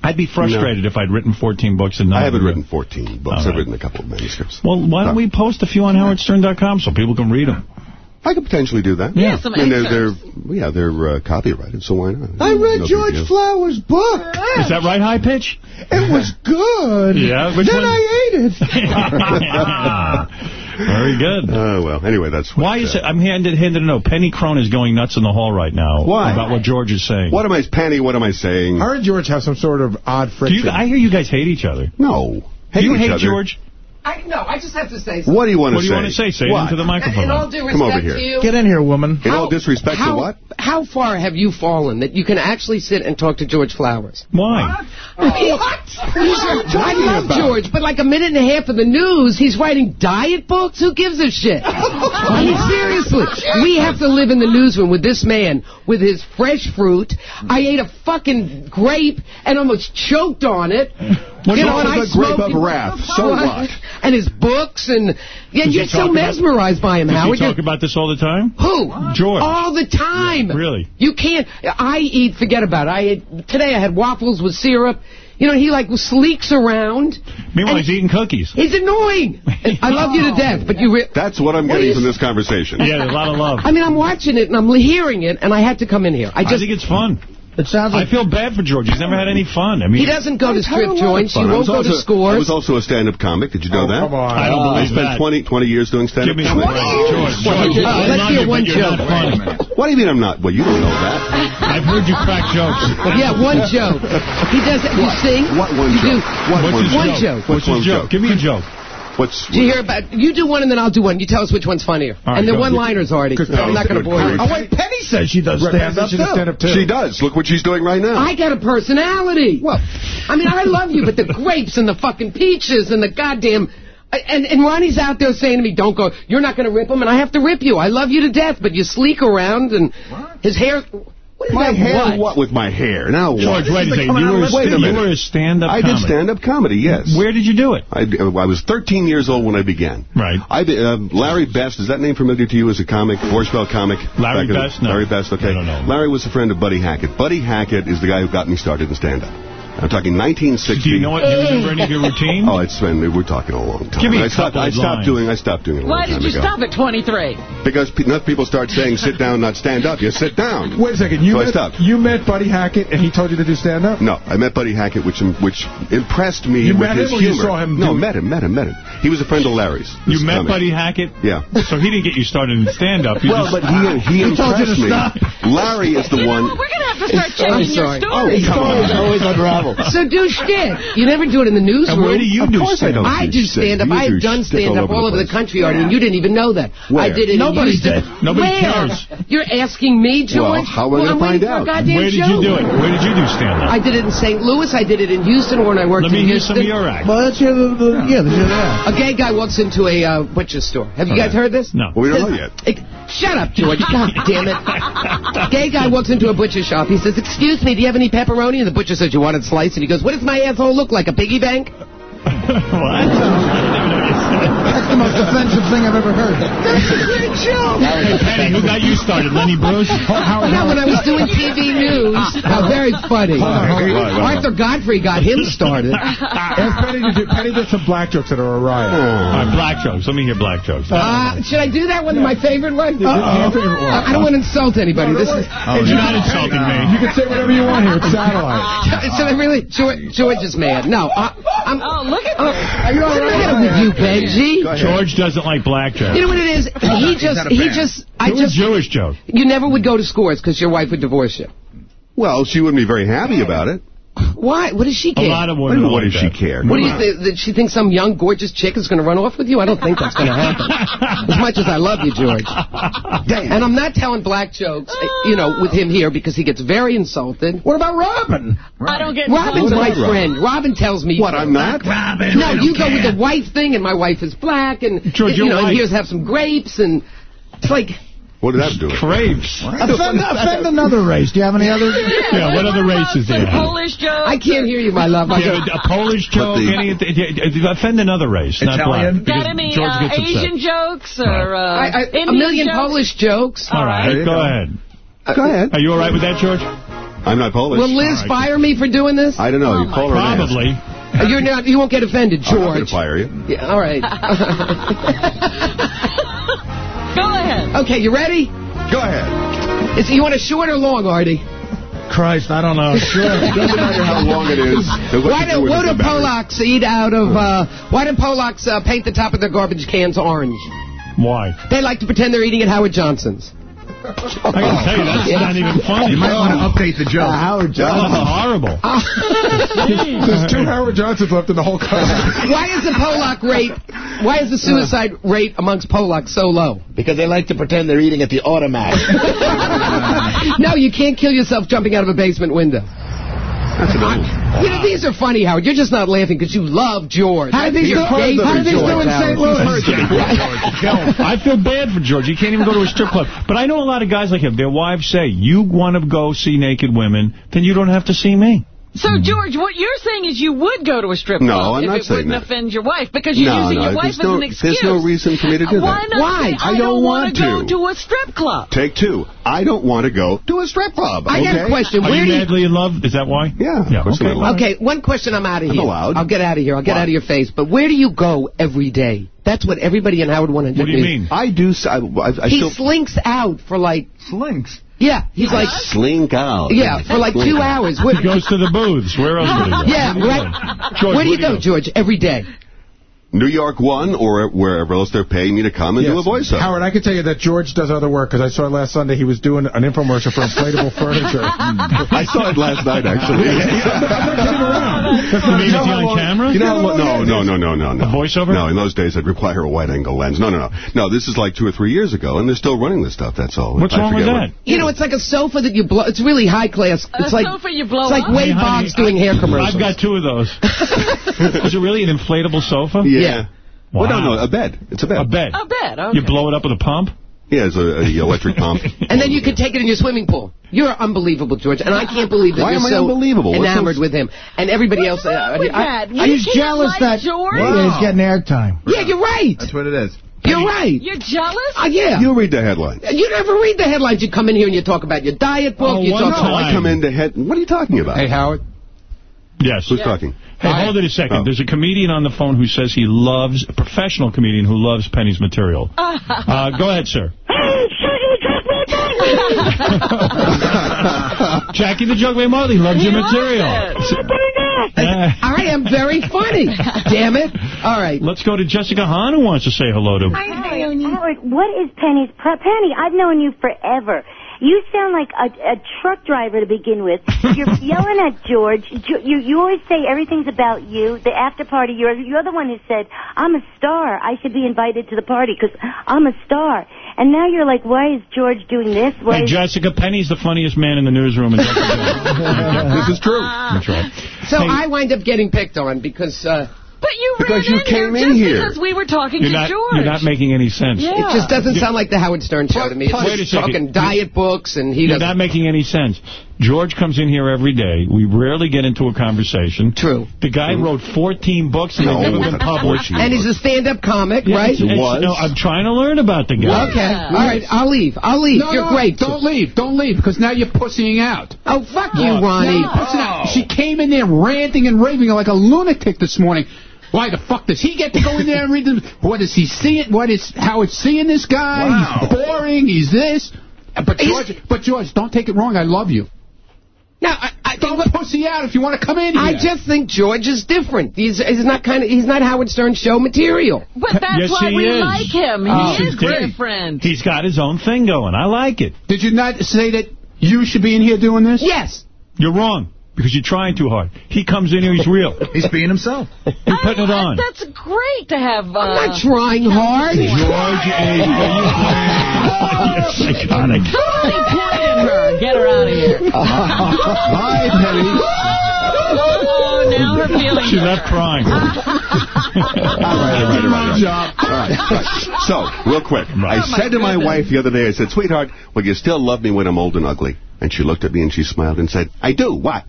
I'd be frustrated if I'd written 14 books and none I of haven't written 14 books. All I've written a couple of manuscripts. Well, why don't we post a few on howardstern.com so people can read them? I could potentially do that. Yeah, some I mean, they're, they're, excerpts. yeah, they're uh, copyrighted, so why not? I read No George. Flower's book. Is that right, High Pitch? It was good. Yeah, which then one? I ate it. <laughs> <laughs> Very good. Uh, well, anyway, that's what, Why is uh, it? I'm handed, handed to know. Penny Crone is going nuts in the hall right now. Why? About what George is saying. What am I, Penny, what am I saying? her and George have some sort of odd Do friction. you, I hear you guys hate each other. No. Do you each hate other. George? I, no, I just have to say something. What do you want to say? What do say? you want to say? Say it What? into the microphone. In all due Come over respect here. to you, Get in here, woman. In all disrespect how, to what? How far have you fallen that you can actually sit and talk to George Flowers? Why? What? Oh. I love George, but like a minute and a half of the news, he's writing diet books? Who gives a shit? <laughs> I mean, seriously. We have to live in the newsroom with this man, with his fresh fruit. I ate a fucking grape and almost choked on it. What's you know, wrong and with I the grape smoke- of wrath? So what? And his books, and yeah, Does you're so mesmerized by him, Does Howard. he You're- talk about this all the time? who? George. All the time. Really? You can't. I eat. Forget about it. I ate, today. I had waffles with syrup. You know, he like sleeks around. Meanwhile, And he's eating cookies. He's annoying. I love you to <laughs> death, but you. That's what I'm getting is- from this conversation. Yeah, a lot of love. I mean, I'm watching it and I'm hearing it, and I had to come in here. I I just. think it's fun. It sounds I feel bad for George. He's never had any fun. I mean, he doesn't go to strip joints. He won't go also, to I scores. was also a stand-up comic. Did you know that? come on. I don't believe I spent that. 20, 20 years doing stand-up Give me comedy. some credit. George, George, Uh, let's hear one joke. What do you mean I'm not? Well, you don't know that. I've heard you crack jokes. yeah, one joke. He does it. You sing. What one you joke? Do, What What's one joke? joke. What's one his joke? joke? Give me a joke. What's Do you hear about? You do one and then I'll do one. You tell us which one's funnier. All right, and they're one-liners already. Good I'm not going to bore you. grief. Oh, wait, Penny says she does Right, stand up she does stand too. up too. She does. Look what she's doing right now. I got a personality. Well, I mean, I love you, but the grapes and the fucking peaches and the goddamn. And, and Ronnie's out there saying to me, don't go, you're not going to rip him, and I have to rip you. I love you to death, but you sleek around, and his hair... What is My hair, what? what? with my hair? Now what? George, wait a This second. You out were, wait a you were a stand-up I did stand-up comedy, yes. Where did you do it? I, I was 13 years old when I began. Right. I did, um, Larry Best, is that name familiar to you as a comic, Borscht Belt comic? Larry Back the- Best? No. Larry Best, okay. I don't know. Larry was a friend of Buddy Hackett. Buddy Hackett is the guy who got me started in stand-up. I'm talking 1960. Do you know what? Do you remember any of your routine? Oh, it's been, we're talking a long time. Give me a I stopped, couple I stopped lines. doing, I stopped doing it a long Why did you ago. stop at 23? Because pe- enough people start saying sit down, not stand up. You sit down. Wait a second. You, So I met, stopped. you met Buddy Hackett, and he told you to do stand-up? No, I met Buddy Hackett, which which impressed me You with met his him or you humor. saw him no, do met him, met him, met him. He was a friend of Larry's. You met comic. Buddy Hackett? Yeah. So he didn't get you started in stand-up. You Well, just- but he he <laughs> He impressed me. Larry is the You one. what? We're going to have to start I'm changing your sorry. story. Oh, come on. always unravel. <laughs> So do shit. You never do it in the newsroom. And where do you Of do course I stand-up? don't I do do stand-up. I have done stand-up all over the place. country, Artie, and you didn't even know that. Where? I did it Nobody in did. Nobody Where? cares. You're asking me, George? Well, how are I well, gonna find waiting for a out? goddamn Where did show. you do it? Where did you do stand-up? I did it in St. Louis. I did it in Houston when I worked in Houston. Let me in hear some of your act. Well, let's hear the, the yeah, let's hear that. A gay guy walks into a uh, butcher store. Have you guys heard this? No. We don't know yet. Shut up, George. <laughs> God damn it. Gay guy walks into a butcher shop. He says, excuse me, do you have any pepperoni? And the butcher says, you want it sliced? And he goes, what does my asshole look like, a piggy bank? <laughs> That's the most offensive thing I've ever heard. That's a great joke. Hey, Penny, who got you started? Lenny Bruce? <laughs> Now, when I was doing TV news, how very funny. Arthur Godfrey got him started. Ask Penny to do, Penny did some black jokes that are a riot. All right, black jokes. Let me hear black jokes. Uh, should I do that one? My favorite one? Your favorite one. I don't want to insult anybody. This is. Oh, you're not insulting me. You can say whatever you want here. It's satellite. <laughs> Should I really? George, George is mad. No, I, I'm. Oh, look at Uh, this. what's the matter with you, Benji? George doesn't like black jokes. You know what it is? He just, he just, I Do a just. Jewish joke. You never would go to scores because your wife would divorce you. Well, she wouldn't be very happy about it. Why? What does she A care? lot of What, women what like does she care? What do you think? That she thinks some young, gorgeous chick is going to run off with you? I don't think that's going to happen. <laughs> as much as I love you, George. And I'm not telling black jokes, uh, you know, with him here because he gets very insulted. What about Robin? I don't get Robin's my about Robin? friend. Robin tells me. What, I'm not? Robin. No, you go with the wife thing, and my wife is black, and George, you your know, and here's have some grapes, and it's like What did that have to do with it? Crepes. Offend, offend another race. Do you have any other? <laughs> Yeah, what other races do you have? Polish joke. I can't hear you, my love. I Yeah, a Polish joke, the- any, offend another race, not Italian? black. Got because any uh, gets upset. Asian jokes or uh, I, I, a Indian million jokes? Polish jokes. All right, There go go. ahead. Go ahead. Are you all right with that, George? I'm not Polish. Will Liz All right. fire me for doing this? I don't know. You call her. Probably. Uh, You're not. You won't get offended, George. I'm not going to fire you. Yeah, all right. <laughs> <laughs> Go ahead. okay, you ready? Go ahead. Is, you want a short or long, Artie? Christ, I don't know. <laughs> Sure. Doesn't matter how long it is. Why do, with what it do doesn't matter. Polacks eat out of? Uh, why do Polacks uh, paint the top of their garbage cans orange? Why? They like to pretend they're eating at Howard Johnson's. I gotta tell you, that's not even funny. You might want to update the joke. Uh, Howard That's horrible. <laughs> There's two Howard Johnsons left in the whole country. Why is the Polak rate? Why is the uh. suicide rate amongst Polacks so low? Because they like to pretend they're eating at the automat. <laughs> no, you can't kill yourself jumping out of a basement window. That's annoying. You know, these are funny, Howard. You're just not laughing because you love George. How do these You're do- how for these do in St. Louis? <laughs> I feel bad for George. He can't even go to a strip club. But I know a lot of guys like him. Their wives say, you want to go see naked women, then you don't have to see me. So, George, what you're saying is you would go to a strip Hmm. No, club I'm if it saying wouldn't that. offend your wife because you're No, using no, your wife there's as no- an there's no reason for me to do Why that. not Why? I I don't wanna go to." to a strip club? Take two. I don't want to go to a strip club. I got a question. Are Where you do you... madly in love? Is that why? Yeah. Yeah, okay. Okay, one question. I'm out of here. I'm here. allowed. I'll get out of here. I'll get Why? out of your face. But where do you go every day? That's what everybody in Howard 100 What do you mean? I do. s- I, I, I He still slinks out for like... Slinks. Yeah, he's like... slink out. Yeah, for like two hours. Where, He goes to the booths. Where else would he go? yeah, Where do you right. go? George, Where do you go, George? Every day. New York One or wherever else they're paying me to come and do a voiceover. Howard, I can tell you that George does other work because I saw last Sunday he was doing an infomercial for inflatable <laughs> furniture. I saw it last night, actually. You mean, is he on camera? You know, no, no, no, no, no, no. A voiceover? No, in those days I'd require a wide-angle lens. No, no, no. No, this is like two or three years ago, and they're still running this stuff, that's all. What's I wrong with that? what- You know, it's like a sofa that you blow. It's really high class. A It's like sofa you blow it's like? Wade Boggs doing hair commercials. I've got two of those. <laughs> Is it really an inflatable sofa? Yeah. Well, no, no, a bed. It's a bed. A bed. A bed, okay. You blow it up with a pump? Yeah, it's a, a electric pump. <laughs> And then you could take it in your swimming pool. You're unbelievable, George, and I can't believe that Why you're am I so unbelievable? Enamored so- with him. And everybody else. Uh, with I, that? I, You he's jealous like that George? Yeah, he's getting airtime. Yeah, you're right. That's what it is. You're right. You're jealous? Uh, yeah. You read the headlines. You never read the headlines. You come in here and you talk about your diet book. Oh, you one talk time. I come into head. What are you talking about? Hey, Howard. Yes. Who's talking? Hey, hold it a second. Oh. There's a comedian on the phone who says he loves, a professional comedian who loves Penny's material. <laughs> Uh, go ahead, sir. <laughs> Jackie the Joke Man Martling loves your material. Uh, I am very funny. Damn it. All right. let's go to Jessica Hahn who wants to say hello to Howard, Howard, what is Penny's pro- Penny? I've known you forever. You sound like a, a truck driver to begin with. You're <laughs> yelling at George. Jo- You you always say everything's about you. The after party, you're you're the one who said I'm a star. I should be invited to the party because I'm a star. And now you're like, why is George doing this? Why Hey, is Jessica, Penny's the funniest man in the newsroom. And <laughs> this is true. That's right. So Hey. I wind up getting picked on because uh, But you Because ran you in came here in just here. because we were talking You're to not, George. you're not making any sense. Yeah. it just doesn't sound like the Howard Stern show to me. It's Wait a just second. talking diet books and he You're doesn't. not making any sense. George comes in here every day. We rarely get into a conversation. True. The guy wrote 14 books and No, they've never been <laughs> published. And he's a stand-up comic, Yeah, right? it's- it's- No, I'm trying to learn about the guy. Okay. All right. I'll leave. I'll leave. No, You're no, great. Don't leave. Don't leave, because now you're pussying out. Oh, fuck you, Ronnie. you're. She came in there ranting and raving like a lunatic this morning. Why the fuck does he get to go in there and read them? What is he seeing? What is Howard seeing this guy? Wow. He's boring. He's this. But George, but George, don't take it wrong. I love you. Now, I, I, Don't pussy out if you want to come in here. I just think George is different. He's, he's not kind of he's not Howard Stern show material. But that's Yes, why we is. like him. He Oh, is he's great. different. He's got his own thing going. I like it. Did you not say that you should be in here doing this? Yes. You're wrong because you're trying too hard. He comes in here, he's real. <laughs> He's being himself. You're putting it on. That's great to have. Uh, I'm not trying hard. George A. You're psychotic. Totally point her. Get her out of here. <laughs> Bye, Penny. Oh, now her feelings. She left crying. <laughs> All right, all right, all right, all right. All right, right. So, real quick. I said to my wife the other day, I said, sweetheart, will you still love me when I'm old and ugly? And she looked at me and she smiled and said, I do. What?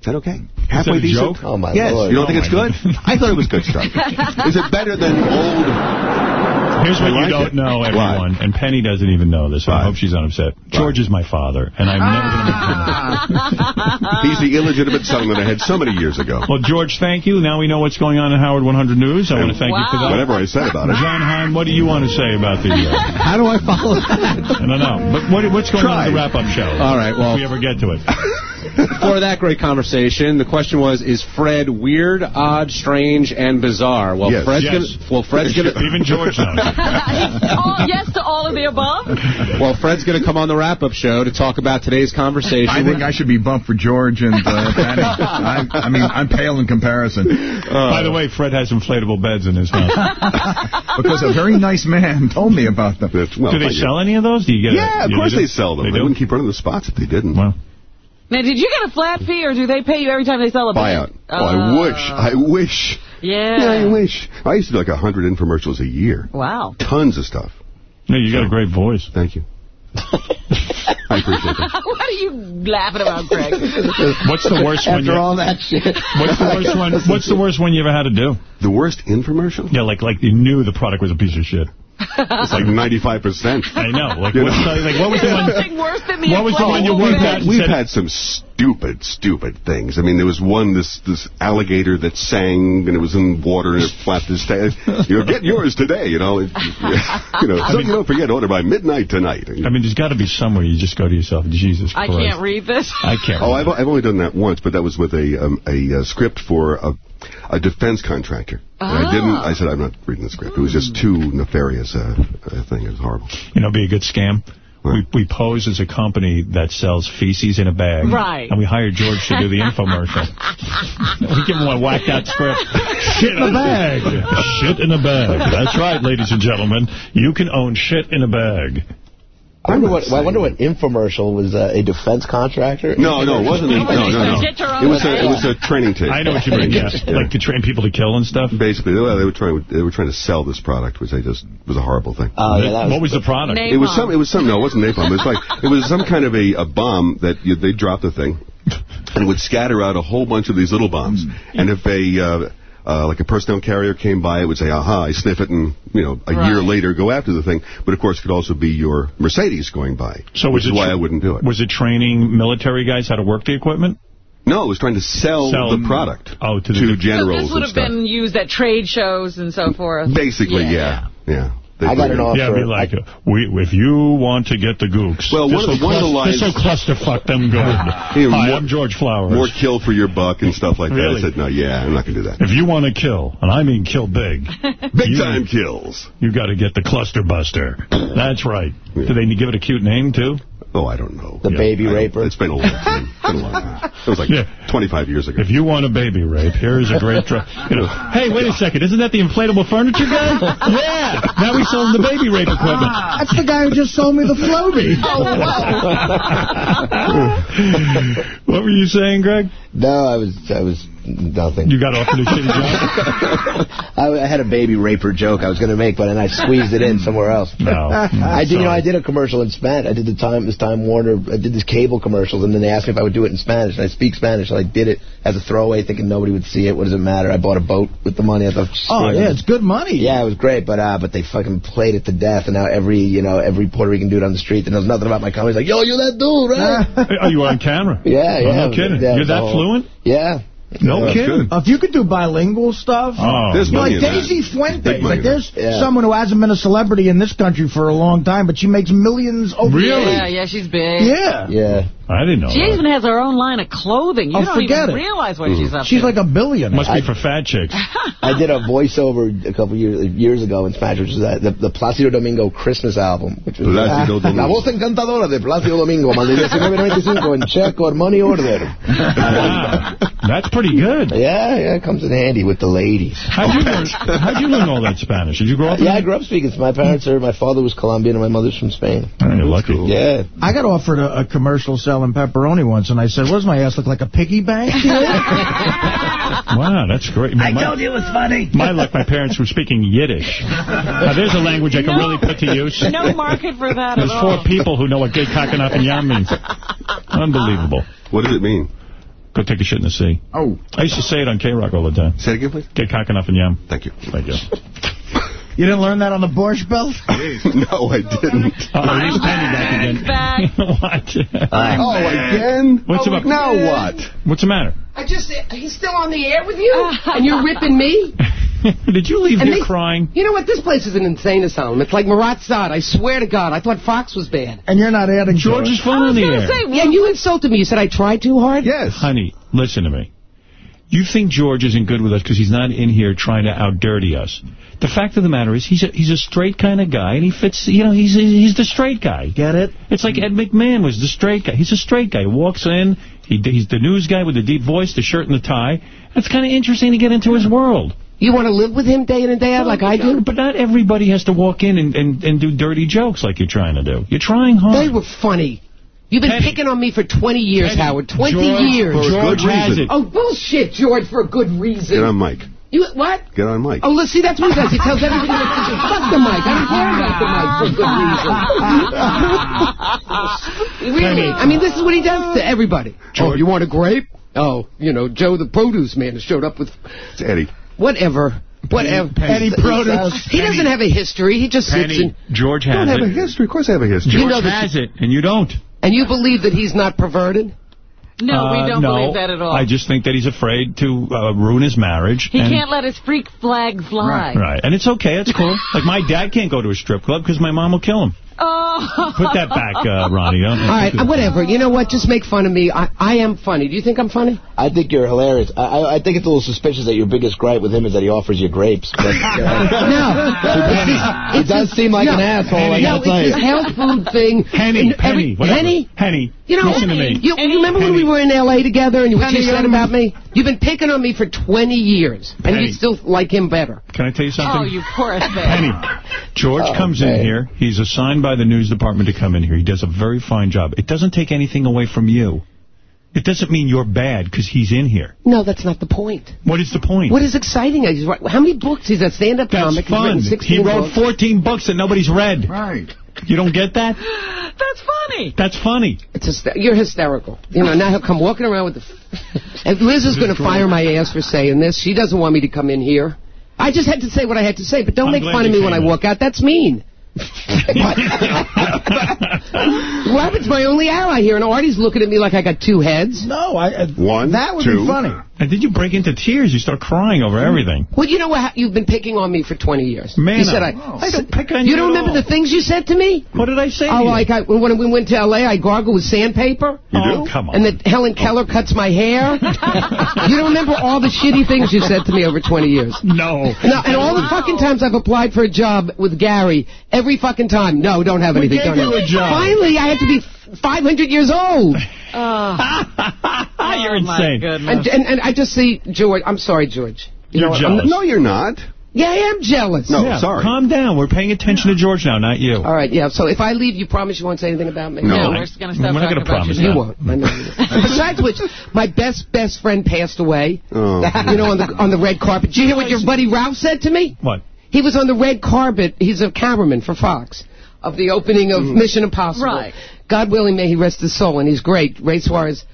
Is that okay? Halfway a decent? joke? Oh, my yes. Lord. You don't think Oh, it's my good? I thought it was good stuff. <laughs> Is it better than old? Here's what I you don't it. know, What? everyone, and Penny doesn't even know this. and I hope she's not upset. George is my father, and I'm never going to make fun him. <laughs> He's the illegitimate son that I had so many years ago. Well, George, thank you. Now we know what's going on in Howard 100 News. I want to thank you for that. Whatever I said about it. Jon Hein, what do you want to say about the... Uh, <laughs> How do I follow that? I don't know. But what, what's going on in the wrap-up show? All right, well- If we ever get to it. <laughs> For that great conversation, the question was, is Fred weird, odd, strange, and bizarre? Well, Yes. Fred's Yes. gonna well Fred's gonna Even George knows. All, yes to all of the above. well Fred's gonna come on the wrap-up show to talk about today's conversation. I think I should be bumped for George and uh, <laughs> Penny. I, I mean, I'm pale in comparison. By the way, Fred has inflatable beds in his house. <laughs> because a very nice man told me about them. Well, do they thank you. sell any of those? Do you get? Yeah, a, of you course they sell them. They They, wouldn't keep running the spots if they didn't. Well, Now, did you get a flat fee, or do they pay you every time they sell a bed? Buyout. Oh, I uh, wish. I wish. Yeah. Yeah, I wish. I used to do like a hundred infomercials a year. Wow. Tons of stuff. no, you got a great voice. Thank you. <laughs> I appreciate that. what are you laughing about, Greg? <laughs> What's the worst one? After all that shit. What's the worst one? What's the worst one you ever had to do? The worst infomercial? Yeah, like like you knew the product was a piece of shit. It's like 95%. I know. Like, You what's know? the, like what was the one? Something worse than the What was the one you inflatable worked at? We've said- had some stupid, stupid things. I mean, there was one, this this alligator that sang, and it was in water, and it flapped his tail. You'll get yours today, you know. It, you know, <laughs> so you don't forget, order by midnight tonight. I mean, there's got to be somewhere you just go to yourself, Jesus I can't read this. I can't. Oh, I've, I've only done that once, but that was with a um, a uh, script for a, a defense contractor. And I didn't. I said I'm not reading the script. It was just too nefarious uh, a thing. It was horrible. You know, be a good scam. We, we pose as a company that sells feces in a bag. Right. And we hired George to do the infomercial. we give him a whacked out script. Shit in a bag. Shit in a bag. That's right, ladies and gentlemen. You can own shit in a bag. I wonder what. I wonder what infomercial was uh, a defense contractor. No, no, it wasn't. A, no, no, no. Get your own It was a, it was a training tape. I know what you mean, yeah. Like to train people to kill and stuff? Basically, they were, they were trying. They were trying to sell this product, which they just was a horrible thing. Oh, yeah, was- what was the product? It was some. It was some. No, it wasn't napalm. It was like it was some kind of a, a bomb that you, they dropped the thing, and it would scatter out a whole bunch of these little bombs. And if a uh, uh, like a personnel carrier came by, it would say, "Aha!" I sniff it, and you know, a year later go after the thing. But of course, it could also be your Mercedes going by. So which was is it why I wouldn't do it. Was it training military guys how to work the equipment? No, it was trying to sell, Sell- the product oh, to, to the, generals This would have stuff. been used at trade shows and so forth. Basically, yeah, yeah. They I got an it- offer. Yeah, it'd be like, uh, we, if you want to get the gooks, Well, one of one of the lines- This will clusterfuck them good. <laughs> Hey, Hi, more- I'm George Flowers. More kill for your buck and stuff like Really? that. I said, no, yeah, I'm not going to do that. If you want to kill, and I mean kill big, <laughs> Big you- time kills. you got to get the Cluster Buster. That's right. Do they give it a cute name, too? Oh, I don't know. The baby I raper. It's been a long time. It's been a long time. <laughs> It was like Yeah. 25 years ago. If you want a baby rape, here's a great try. You know, hey, wait a second, isn't that the inflatable furniture guy? <laughs> yeah. Now we sold him the baby rape equipment. Ah. That's the guy who just sold me the Flowbee. <laughs> Oh, what were you saying, Greg? No, I was. I was nothing. You got offered a shitty job? <laughs> I, I had a baby raper joke I was going to make, but then I squeezed it in somewhere else. No. <laughs> I did. You know, I did a commercial in Spanish. I did the time this Time Warner. I did this cable commercials, and then they asked me if I would do it in Spanish. And I speak Spanish, and I did it as a throwaway, thinking nobody would see it. What does it matter? I bought a boat with the money. I thought. Oh, yeah, it's good money. Yeah, it was great, but uh, but they fucking played it to death, and now every you know every Puerto Rican dude on the street that knows nothing about my comedy is like, yo, you're that dude, right? <laughs> Are you on camera? Yeah, Oh, yeah. no kidding. Yeah, You're that so- fluent? Yeah. No Yeah. kidding. If you could do bilingual stuff, Oh. There's you know, money like in that. Daisy Fuentes, like there's Yeah. someone who hasn't been a celebrity in this country for a long time, but she makes millions over Really? Yeah, yeah, she's big. Yeah. Yeah. I didn't know She that. even has her own line of clothing. You Oh, don't forget even it. realize what she's up She's to. like a billionaire. Must be for fat chicks. <laughs> I did a voiceover a couple years years ago in Spanish, which is the, the Placido Domingo Christmas album, which was Plácido uh, <laughs> Domingo. La voz encantadora de Placido Domingo, más de 1995 en check or money order. Wow. That's pretty good. Yeah, yeah, it comes in handy with the ladies. How'd you learn, how'd you learn all that Spanish? Did you grow up in Yeah, I grew up speaking. My parents are, my father was Colombian and my mother's from Spain. Oh, you're lucky. Yeah. I got offered a, a commercial selling pepperoni once, and I said, what does my ass look like, a piggy bank? <laughs> Wow, that's great. I told you it was funny. My luck, my parents were speaking Yiddish. Now, there's a language I can really put to use. no market for that There's at four all. people who know what gay cocking up and yam means. Unbelievable. What does it mean? Go take a shit in the sea. Oh. I used to say it on K-Rock all the time. Say it again, please. Gay cocking up and yam. Thank you. Thank you. <laughs> you didn't learn that on the Borscht Belt? <laughs> no, I didn't. Oh, here's Penny back again. Back. <laughs> what? oh, again? What's oh, about- Now what? What's the matter? I just, he's still on the air with you? <laughs> and you're ripping me? Did you leave And here they- crying? You know what? This place is an insane asylum. It's like Marat/Sade. I swear to God. I thought Fox was bad. And you're not adding to George it. is phone on the air. yeah, you insulted me. You said I tried too hard? Yes. Honey, listen to me. You think George isn't good with us because he's not in here trying to out-dirty us. The fact of the matter is he's a, he's a straight kind of guy, and he fits, you know, he's he's the straight guy. Get it? It's like Ed McMahon was the straight guy. He's a straight guy. He walks in, he, he's the news guy with the deep voice, the shirt and the tie. It's kind of interesting to get into his world. You want to live with him day in and day out like I do? But not everybody has to walk in and, and, and do dirty jokes like you're trying to do. You're trying hard. They were funny. You've been Penny. picking on me for 20 years, Penny, Howard. 20 George- years. For a George good has reason. it. Oh, bullshit, George, for a good reason. Get on mic. You What? Get on mic. Oh, let's see, that's what he does. He tells everybody to fuck the mic. I don't care about the mic for good reason. <laughs> really? I mean, this is what he does to everybody. Oh, you want a grape? Oh, you know, Joe the produce man has showed up with It's Eddie. whatever. Whatever. Penny He produce. sounds- He doesn't have a history. He just sits and... George I has don't have a history. Of course I have a history. You George know has it, and you don't. And you believe that he's not perverted? No, Uh, we don't no, believe that at all. I just think that he's afraid to uh, ruin his marriage. he and- can't let his freak flag fly. Right, and it's okay. It's cool. like, my dad can't go to a strip club because my mom will kill him. Oh. Put that back, uh, Ronnie. Don't, All right, whatever. You know what? Just make fun of me. I, I am funny. Do you think I'm funny? I think you're hilarious. I, I, I think it's a little suspicious that your biggest gripe with him is that he offers you grapes. But, <laughs> uh, no. He does seem like no. an asshole, I No, gotta tell it's you. this health food thing. Henny, And every- Penny, whatever. Henny? Henny, You know, listen to me. You, you remember when we were in L.A. together and you what you said about me? You've been picking on me for 20 years, and you still like him better. Can I tell you something? Oh, you poor thing. Penny, George Oh, comes man. in here. He's assigned by the news department to come in here. He does a very fine job. It doesn't take anything away from you. It doesn't mean you're bad because he's in here. No, that's not the point. What is the point? What is exciting? He's right- How many books? He's a stand-up comic. He's fun. written 16 He wrote books. 14 books that nobody's read. Right. You don't get that? <gasps> That's funny. That's funny. It's hyster- you're hysterical. You know, now he'll come walking around with the... F- <laughs> and Liz is going to fire my ass for saying this. She doesn't want me to come in here. I just had to say what I had to say, but don't I'm make fun of me when I walk out. That's mean. Robin's my only ally here, and Artie's looking at me like I got two heads. No, I. Uh, One, that would two. be funny. And did you break into tears? You start crying over everything. Well, you know what? You've been picking on me for 20 years. Man, you said I- I, I don't pick on you you don't remember all. the things you said to me? What did I say Oh, like I, when we went to L.A., I gargled with sandpaper? You do? Oh, come on. And that Helen Keller cuts my hair? <laughs> you don't remember all the shitty things you said to me over 20 years? No. No, and all the fucking times I've applied for a job with Gary, every fucking time, no, don't have anything. We gave don't you have a job. Finally, I had to be 500 years old. <laughs> Ah. <laughs> You're Oh, insane. goodness. And, and, and I just see George. I'm sorry, George. You You're know I'm- jealous. No, you're not. Yeah, I am jealous. No, Yeah, sorry. Calm down. We're paying attention to George now, not you. All right, yeah. So if I leave, you promise you won't say anything about me? No. Yeah, we're just going to stop We're not talking gonna about promise you. that. You won't. I know you won't. <laughs> Besides which, my best best friend passed away. Oh. You know, on the on the red carpet. Did you hear what your buddy Ralph said to me? What? He was on the red carpet. He's a cameraman for Fox of the opening of mm-hmm. Mission Impossible. Right. God willing, may he rest his soul, and he's great. Ray Suarez.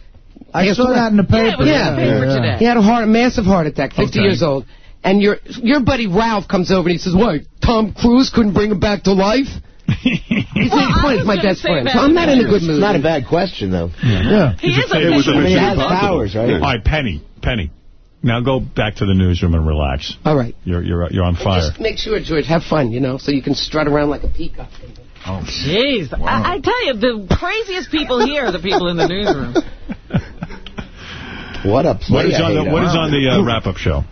I saw away. that in the Yeah, it paper. was in Yeah. the paper Yeah. today. He had a heart, a massive heart attack, 50 Okay. years old. And your your buddy Ralph comes over and he says, "What? Tom Cruise couldn't bring him back to life?" <laughs> He's, Well, I funny, was my best friend. So I'm not in a good mood. It's not a bad question, though. Yeah. He is a It was a I mean, Mission has powers, right? Yeah. All right, Penny. Penny. Now go back to the newsroom and relax. All right. You're you're you're on fire. Just make sure, George, have fun, you know, so you can strut around like a peacock. Oh, jeez. I, I tell you, the craziest people here are the people in the newsroom. <laughs> What a play. What is on the hate what it. is on the uh, wrap-up show?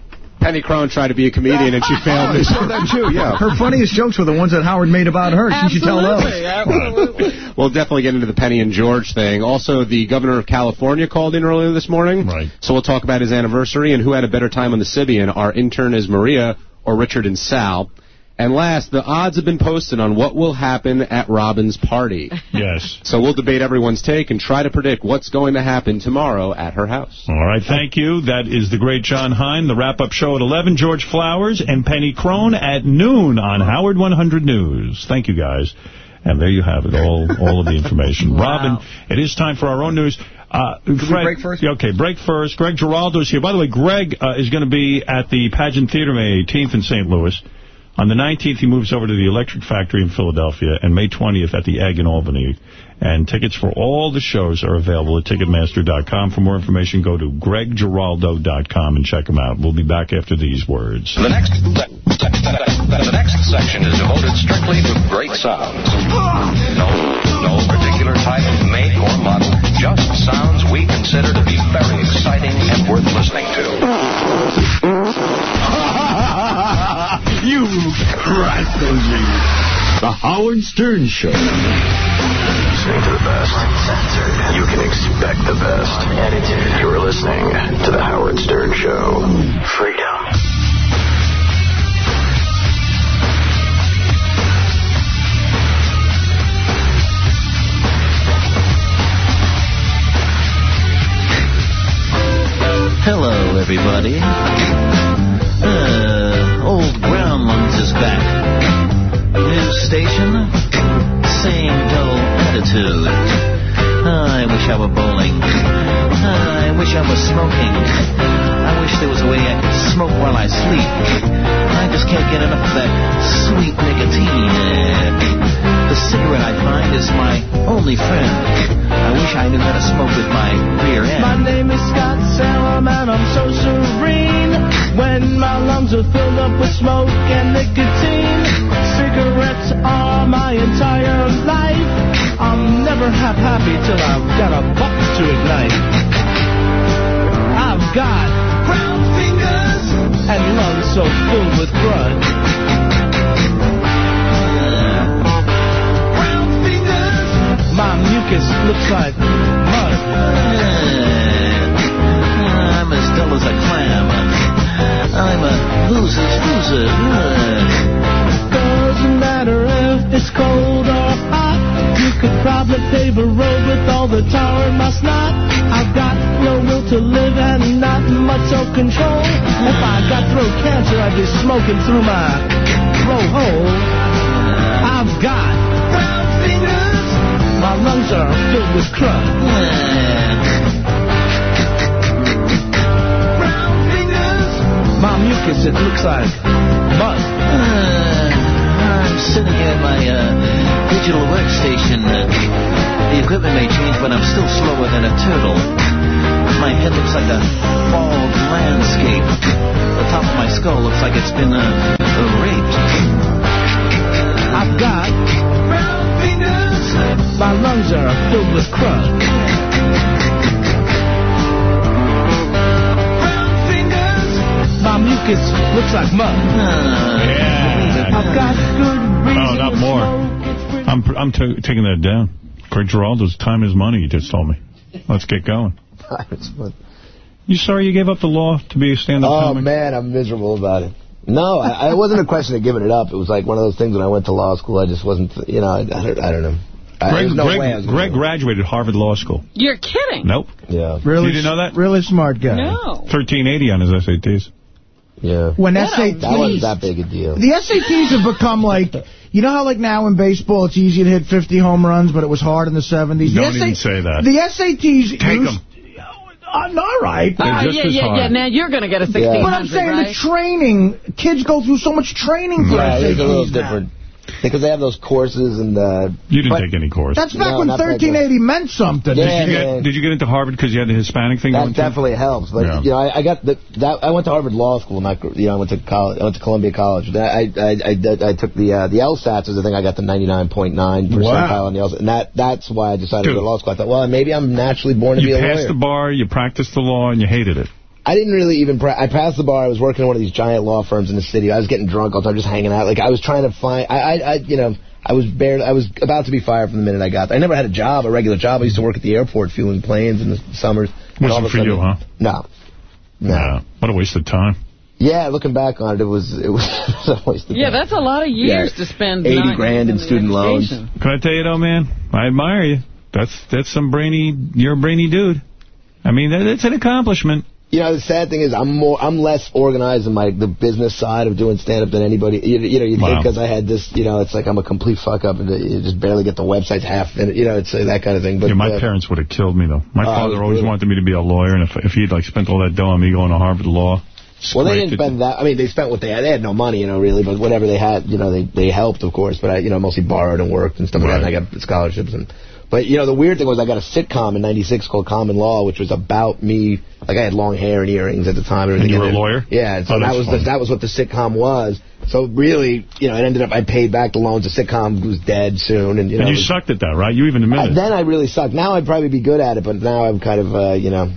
Penny Crone tried to be a comedian and she failed. <laughs> I saw that too, yeah. Her funniest jokes were the ones that Howard made about her. She should tell those. Absolutely, absolutely. <laughs> We'll definitely get into the Penny and George thing. Also, the governor of California called in earlier this morning. Right. So we'll talk about his anniversary and who had a better time on the Sybian. Our intern is Maria or Richard and Sal. And last, the odds have been posted on what will happen at Robin's party. <laughs> Yes. So we'll debate everyone's take and try to predict what's going to happen tomorrow at her house. All right, thank you. That is the great Jon Hein. The wrap-up show at 11, George Flowers and Penny Crone at noon on Howard 100 News. Thank you, guys. And there you have it, all all of the information. <laughs> Robin, it is time for our own news. Uh, Fred, break first? Okay, break first. Greg Giraldo is here. By the way, Greg uh, is going to be at the Pageant Theater May 18th in St. Louis. On the 19th, he moves over to the Electric Factory in Philadelphia, and May 20th at the Egg in Albany. And tickets for all the shows are available at Ticketmaster.com. For more information, go to greggiraldo.com and check them out. We'll be back after these words. The next, the next section is devoted strictly to great sounds. No, no particular type of make or model, just sounds we consider to be very exciting and worth listening to. You rascal you. The Howard Stern Show. Listening to the best. You can expect the best. You're listening to the Howard Stern Show. Freedom. Hello, everybody. Lungs is back. New station, same dull attitude. I wish I were bowling. I wish I was smoking. I wish there was a way I could smoke while I sleep. I just can't get enough of that sweet nicotine. The cigarette I find is my only friend. I wish I knew how to smoke with my rear end. My name is Scott Salem and I'm so serene when my lungs are filled up with smoke and nicotine. Cigarettes are my entire life. I'm never half happy till I've got a buck to ignite. I've got brown fingers and lungs so filled with fingers. My mucus looks like mud. I'm as dull as a clam. I'm a loser, loser. Doesn't matter if it's cold or hot. You could probably pave a road with all the tar in my snot. I've got no will to live and not much of control. If I got throat cancer, I'd be smoking through my throat hole. I've got brown fingers. My lungs are filled with crud. My mucus, it looks like mud. I'm sitting here at my uh, digital workstation. Uh, the equipment may change, but I'm still slower than a turtle. My head looks like a bald landscape. The top of my skull looks like it's been uh, raped. I've got brown fingers. My lungs are filled with crud. My mucus looks like mud. I've got good reason Oh, not more. I'm I'm t taking that down. Greg Giraldo's time is money, you just told me. Let's get going. You sorry you gave up the law to be a stand-up Oh, comic? man, I'm miserable about it. No, I, I wasn't a question of giving it up. It was like one of those things when I went to law school, I just wasn't, you know, I, I, don't, I don't know. Greg, no Greg, way I was gonna Greg graduated Harvard Law School. You're kidding. Nope. Yeah. Really, You didn't know that? Really smart guy. No. 1380 on his SATs. Yeah. When That SATs... wasn't that big a deal. The SATs have become like, you know how like now in baseball it's easy to hit 50 home runs, but it was hard in the 70s? Don't the even say that. The SATs... Take used- 'em. Uh, all right. They're just yeah, as yeah, hard. yeah. Now you're going to get a 1600, But I'm saying right? the training, kids go through so much training for Yeah, SATs it's a little now. different. Because they have those courses and... Uh, You didn't take any course. That's back No, when not back 1380 meant something. Yeah, did, you get, man. did you get into Harvard because you had the Hispanic thing That going too? definitely helps, but Yeah. you know, I, I got the that I went to Harvard Law School, not you know, I went to college, I went to Columbia College. I I I, I took the uh, the LSATs was the thing I got the 99.9 percentile on the LSAT, and that that's why I decided to go to law school. I thought, well, maybe I'm naturally born to You be a lawyer. You passed the bar, you practiced the law, and you hated it. I didn't really even. Pra- I passed the bar. I was working at one of these giant law firms in the city. I was getting drunk all the time, just hanging out. Like I was trying to find. I, I, I you know. I was barely, I was about to be fired from the minute I got there. I never had a job, a regular job. I used to work at the airport fueling planes in the summers. Wasn't of a for you, huh? No. No. Yeah. What a waste of time. Yeah, looking back on it, it was it was, <laughs> a waste of time. Yeah, time. that's a lot of years Yeah. to spend. 80 grand in using the student loans. Can I tell you though, man? I admire you. That's that's some brainy. You're a brainy dude. I mean, that, that's an accomplishment. You know, the sad thing is, I'm more, I'm less organized in my the business side of doing stand up than anybody. You, you know, you Wow. think because I had this, you know, it's like I'm a complete fuck up and you just barely get the websites half, and you know, it's uh, that kind of thing. But yeah, my uh, parents would have killed me though. My it father always brutal. wanted me to be a lawyer, and if if he'd like spent all that dough on me going to Harvard Law. Well, they didn't spend that. I mean, they spent what they had. They had no money, you know, really, but whatever they had, you know, they they helped, of course. But I, you know, mostly borrowed and worked and stuff like that. And I got scholarships and. But you know, the weird thing was I got a sitcom in '96 called Common Law, which was about me. Like I had long hair and earrings at the time. And you were a lawyer? Yeah. So Oh, that was the, that was what the sitcom was. So really, you know, it ended up I paid back the loans. The sitcom was dead soon, and you know. and you was- sucked at that, right? You even uh, admitted. it. then I really sucked. Now I'd probably be good at it, but now I'm kind of, uh, you know,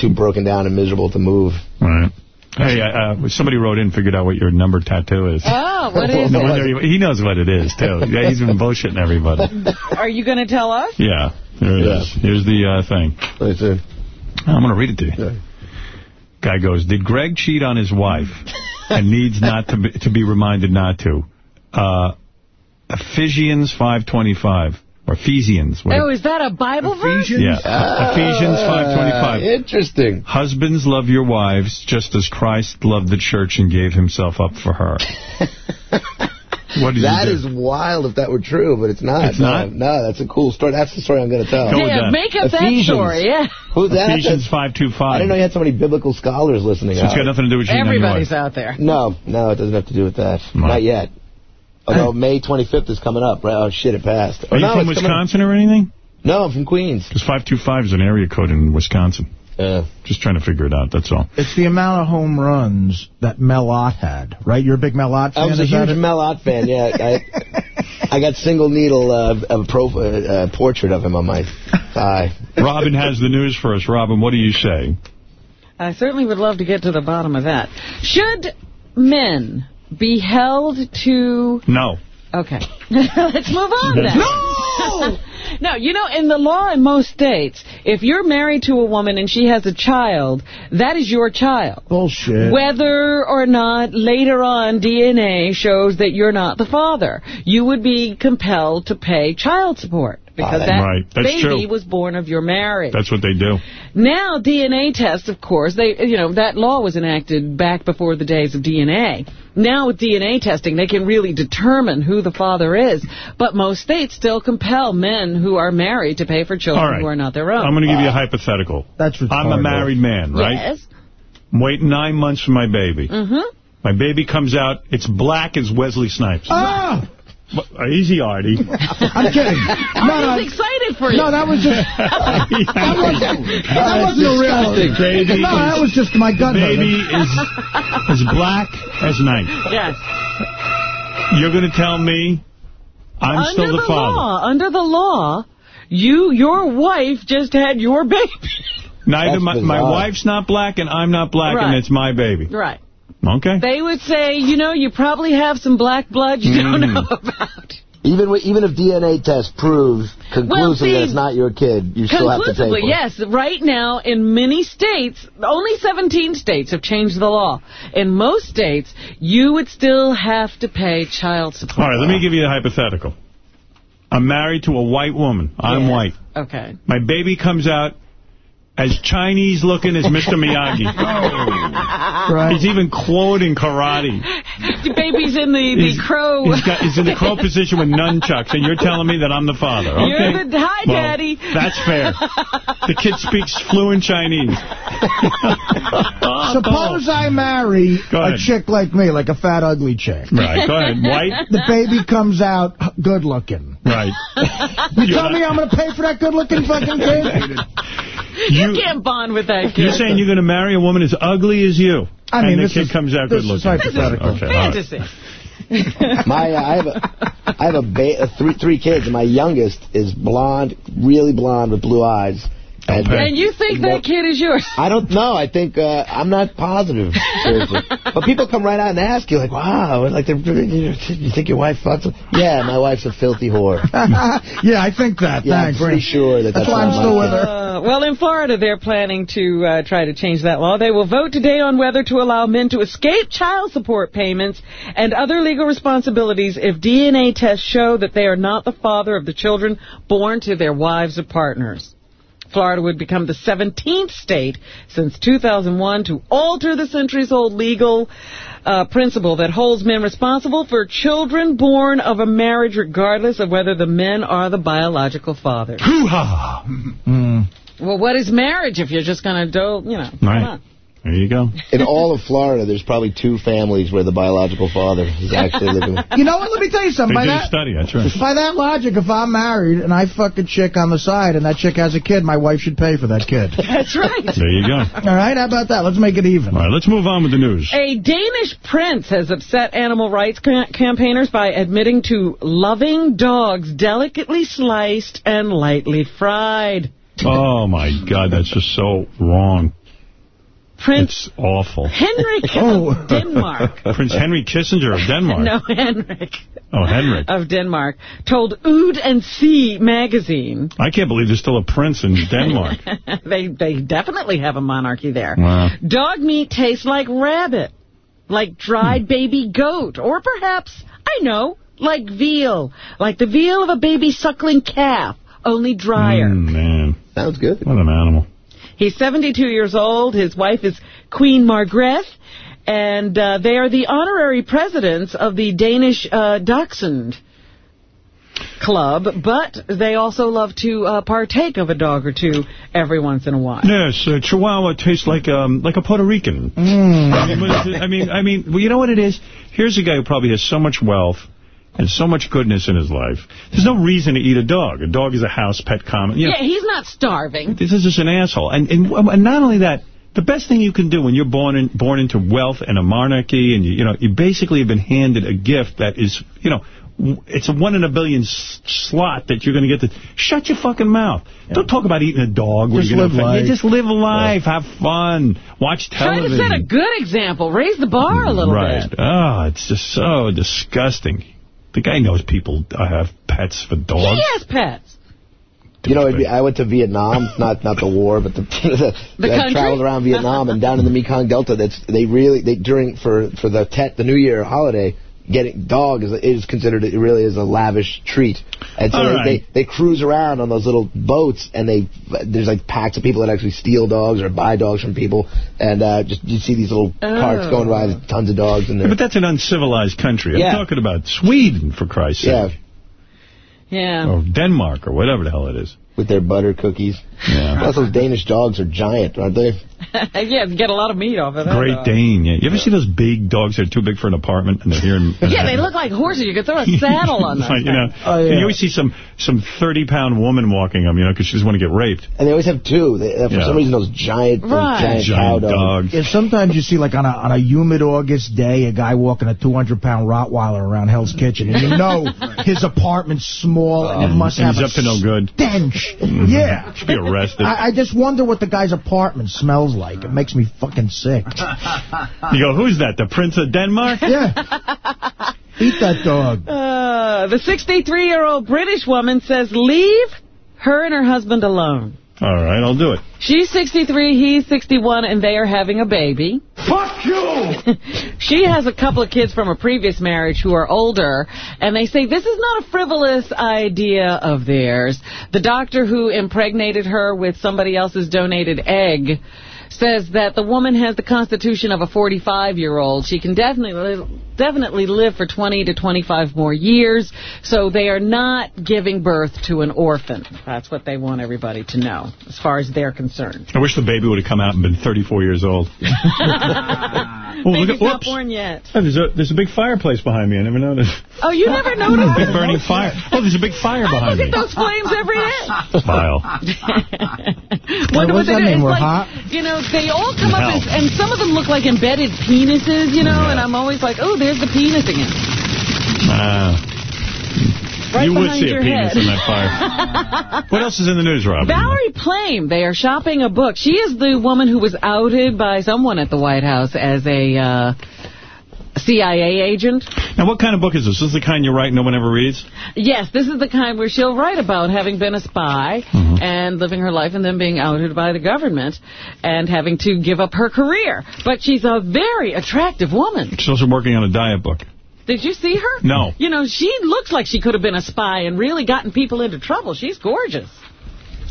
too broken down and miserable to move. Right. Hey, uh, somebody wrote in, figured out what your number tattoo is. Oh, what <laughs> is No it? he, he knows what it is too. Yeah, he's been bullshitting everybody. <laughs> Are you going to tell us? Yeah, there it is. Yeah. Here's the uh, thing. I'm going to read it to you. Guy goes, did Greg cheat on his wife and needs not to be, to be reminded not to? Uh, Ephesians 5.25, or Ephesians. Oh, is that a Bible verse? Yeah, ah, Ephesians 5.25. Interesting. Husbands, love your wives just as Christ loved the church and gave himself up for her. <laughs> what did That you do? is wild if that were true, but it's not. It's no, not? No, that's a cool story. That's the story I'm going to tell. Go with Yeah, that. make up that story, yeah. Who's that? Ephesians 5.25. I didn't know you had so many biblical scholars listening. So it's got nothing to do with cheating on your Everybody's out there. No, no, it doesn't have to do with that. No. Not yet. Although May 25th is coming up, right? Oh, shit, it passed. Are oh, you no, from it's coming up. Wisconsin or anything? No, I'm from Queens. Because 525 is an area code in Wisconsin. Yeah. Just trying to figure it out, that's all. It's the amount of home runs that Mel Ott had, right? You're a big Mel Ott fan? I was a huge it? Mel Ott fan, yeah. I, <laughs> I got single needle uh, a pro, uh, uh, portrait of him on my thigh. Robin has the news for us. Robin, what do you say? I certainly would love to get to the bottom of that. Should men be held to... No. Okay. <laughs> Let's move on then. No! <laughs> no, you know, in the law in most states, if you're married to a woman and she has a child, that is your child. Bullshit. Whether or not later on DNA shows that you're not the father, you would be compelled to pay child support. Because Ah, that right. That's baby true. was born of your marriage. That's what they do. Now, DNA tests, of course, they you know that law was enacted back before the days of DNA. Now, with DNA testing, they can really determine who the father is. But most states still compel men who are married to pay for children All right. who are not their own. I'm going to give you a hypothetical. That's I'm a married man, right? Yes. I'm waiting nine months for my baby. Mm-hmm. My baby comes out. It's black as Wesley Snipes. Ah! What- uh, Easy, Artie. <laughs> I'm kidding. <laughs> I was excited for you. No, that was just... <laughs> that, wasn't, that wasn't a real... Baby no, that is- was just my gut. Baby is as black as night. Yes. You're going to tell me I'm under still the, the father. law, under the law, you, your wife just had your baby. Neither my, my wife's not black and I'm not black Right. and it's my baby. Right. Okay. They would say, you know, you probably have some black blood you don't Mm. know about. Even even if DNA test proves conclusively see, that it's not your kid, you still have to pay Conclusively, it. yes. Right now, in many states, only 17 states have changed the law. In most states, you would still have to pay child support. All right, let me give you a hypothetical. I'm married to a white woman. I'm Yeah. white. Okay. My baby comes out as Chinese looking as Mr. <laughs> Miyagi. Right. He's even quoting karate. The baby's in the, the He's- crow. He's, got, he's in the crow position with nunchucks, and you're telling me that I'm the father. Okay. You're the hi, Well, daddy. That's fair. The kid speaks fluent Chinese. <laughs> Suppose I marry a chick like me, like a fat, ugly chick. Right, go ahead. White? The baby comes out good looking. Right. You You're tell me I'm going to pay for that good looking fucking kid? You, can't bond with that kid. You're saying you're going to marry a woman as ugly as you, I mean, and the kid is- comes out this good is looking. hypothetical. Okay, all right. Fantasy. <laughs> my uh, I have a I have a ba- uh, three three kids, and my youngest is blonde, really blonde with blue eyes. And, And you think that kid is yours? I don't know. I think uh, I'm not positive. Seriously. <laughs> but people come right out and ask you, like, "Wow, like, they're, you think your wife fucks?" with-" Yeah, my wife's a filthy whore. <laughs> yeah, I think that. Yeah, Thanks. I'm pretty sure that that's, That's why I'm still with her. Uh, well, in Florida, they're planning to uh, try to change that law. They will vote today on whether to allow men to escape child support payments and other legal responsibilities if DNA tests show that they are not the father of the children born to their wives or partners. Florida would become the 17th state since 2001 to alter the centuries-old legal uh, principle that holds men responsible for children born of a marriage regardless of whether the men are the biological fathers. Hoo-ha! Well, what is marriage if you're just going to do, you know, Right. On. There you go. In all of Florida, there's probably two families where the biological father is actually living. <laughs> You know what? Let me tell you They something. By that, study, that's right. by that logic, if I'm married and I fuck a chick on the side and that chick has a kid, my wife should pay for that kid. <laughs> That's right. There you go. All right, how about that? Let's make it even. All right, let's move on with the news. A Danish prince has upset animal rights ca- campaigners by admitting to loving dogs delicately sliced and lightly fried. Oh, my God, that's just so wrong. Prince It's awful. Henrik <laughs> Oh. of Denmark. <laughs> Prince Henry Kissinger of Denmark. <laughs> No, Henrik Oh, Henrik. of Denmark told Ood and Sea magazine I can't believe there's still a prince in Denmark. they they definitely have a monarchy there. Wow. Dog meat tastes like rabbit, like dried baby goat, or perhaps, I know, like veal, like the veal of a baby suckling calf, only drier. Mm, man. Sounds good. What an animal. He's 72 years old. His wife is Queen Margrethe. And uh, they are the honorary presidents of the Danish uh, Dachshund Club, but they also love to uh, partake of a dog or two every once in a while. Yes, uh, Chihuahua tastes like um like a Puerto Rican. I mean, what is it? I mean, I mean, well, you know what it is? Here's a guy who probably has so much wealth and so much goodness in his life. There's no reason to eat a dog. A dog is a house pet common. You know, Yeah, he's not starving. this is just an asshole. And, and and not only that, the best thing you can do when you're born in, born into wealth and a monarchy, and you, you know you basically have been handed a gift that is, you know, it's a one in a billion s- slot that you're going to get to. Shut your fucking mouth. Don't talk about eating a dog. Just live life. Yeah, just live life. Have fun. Watch television. Try to set a good example. Raise the bar a little bit. right. bit. Oh, it's just so disgusting. The guy knows people uh, have pets for dogs. He has pets. You know, be, I went to Vietnam, <laughs> not not the war, but the, <laughs> The I traveled around Vietnam and down in the Mekong Delta. That's they really they during for for the Tet the New Year holiday. Getting dog is is considered it really is a lavish treat. And so they, right. they they cruise around on those little boats, and they there's like packs of people that actually steal dogs or buy dogs from people, and uh, just you see these little carts Oh. going by with tons of dogs in Yeah, there. but that's an uncivilized country. I'm Yeah. talking about Sweden, for Christ's Yeah. sake. Yeah. Or Denmark, or whatever the hell it is. With their butter cookies. Yeah. Plus those Danish dogs are giant, aren't they? <laughs> yeah, you get a lot of meat off of that. Great dog. Dane, yeah. You ever see those big dogs that are too big for an apartment and they're here in... <laughs> Yeah, they look like horses. You could throw a <laughs> saddle on them. You know, Oh, and you always see some some 30-pound woman walking them, you know, because she doesn't want to get raped. And they always have two. They, uh, for Yeah. some reason, those giant, those Right. giant, cow dogs. If sometimes you see, like, on a on a humid August day, a guy walking a 200-pound Rottweiler around Hell's Kitchen, and you know his apartment's small and it must Um, and have he's a up to no good. stench. Mhm. Yeah. Should be arrested. I, I just wonder what the guy's apartment smells like. It makes me fucking sick. <laughs> You go, who's that, the Prince of Denmark? Yeah. Eat that dog. Uh, the 63-year-old British woman says leave her and her husband alone. All right, I'll do it. She's 63, he's 61, and they are having a baby. Fuck you! <laughs> She has a couple of kids from a previous marriage who are older, and they say this is not a frivolous idea of theirs. The doctor who impregnated her with somebody else's donated egg says that the woman has the constitution of a 45-year-old. She can definitely definitely live for 20 to 25 more years, so they are not giving birth to an orphan. That's what they want everybody to know, as far as they're concerned. I wish the baby would have come out and been 34 years old. <laughs> oh, look Baby's at, not born yet. Oh, there's, a, there's a big fireplace behind me. I never noticed. Oh, you never <laughs> noticed? Big burning fire. Oh, there's a big fire I behind look me. at those flames every <laughs> day. Vile. Wonder what's what that they do. mean? We're like, hot? You know, they all come up as, and some of them look like embedded penises, you know, and I'm always like, oh, there's the penis again. Ah. Right you would see a penis head. in that fire. <laughs> What else is in the news, Robin? Valerie Plame, they are shopping a book. She is the woman who was outed by someone at the White House as a uh, CIA agent. Now, what kind of book is this? This is the kind you write no one ever reads? Yes, this is the kind where she'll write about having been a spy Mm-hmm. and living her life and then being outed by the government and having to give up her career. But she's a very attractive woman. She's also working on a diet book. Did you see her? No. You know, she looks like she could have been a spy and really gotten people into trouble. She's gorgeous.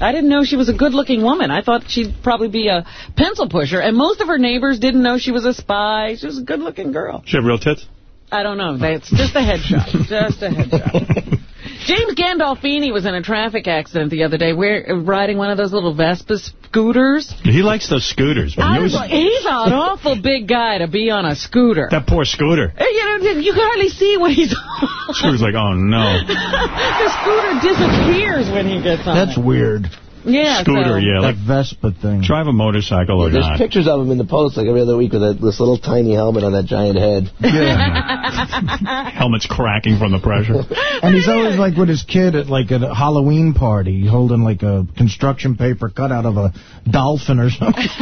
I didn't know she was a good-looking woman. I thought she'd probably be a pencil pusher. And most of her neighbors didn't know she was a spy. She was a good-looking girl. She have real tits? I don't know. That's just a headshot. <laughs> just a headshot. James Gandolfini was in a traffic accident the other day where, riding one of those little Vespa scooters. He likes those scooters. man. He was was- he's an awful big guy to be on a scooter. that poor scooter. Uh, You know, you can hardly see what he's <laughs> on. Scooter's like, oh, no. the scooter disappears when he gets on That's it. weird. Yeah, Scooter, so- yeah. That Like, Vespa thing. drive a motorcycle or There's not. pictures of him in the post like every other week with a, this little tiny helmet on that giant head. <laughs> Yeah. <laughs> Helmet's cracking from the pressure. And he's always like with his kid at like a Halloween party, holding like a construction paper cut out of a dolphin or something. <laughs>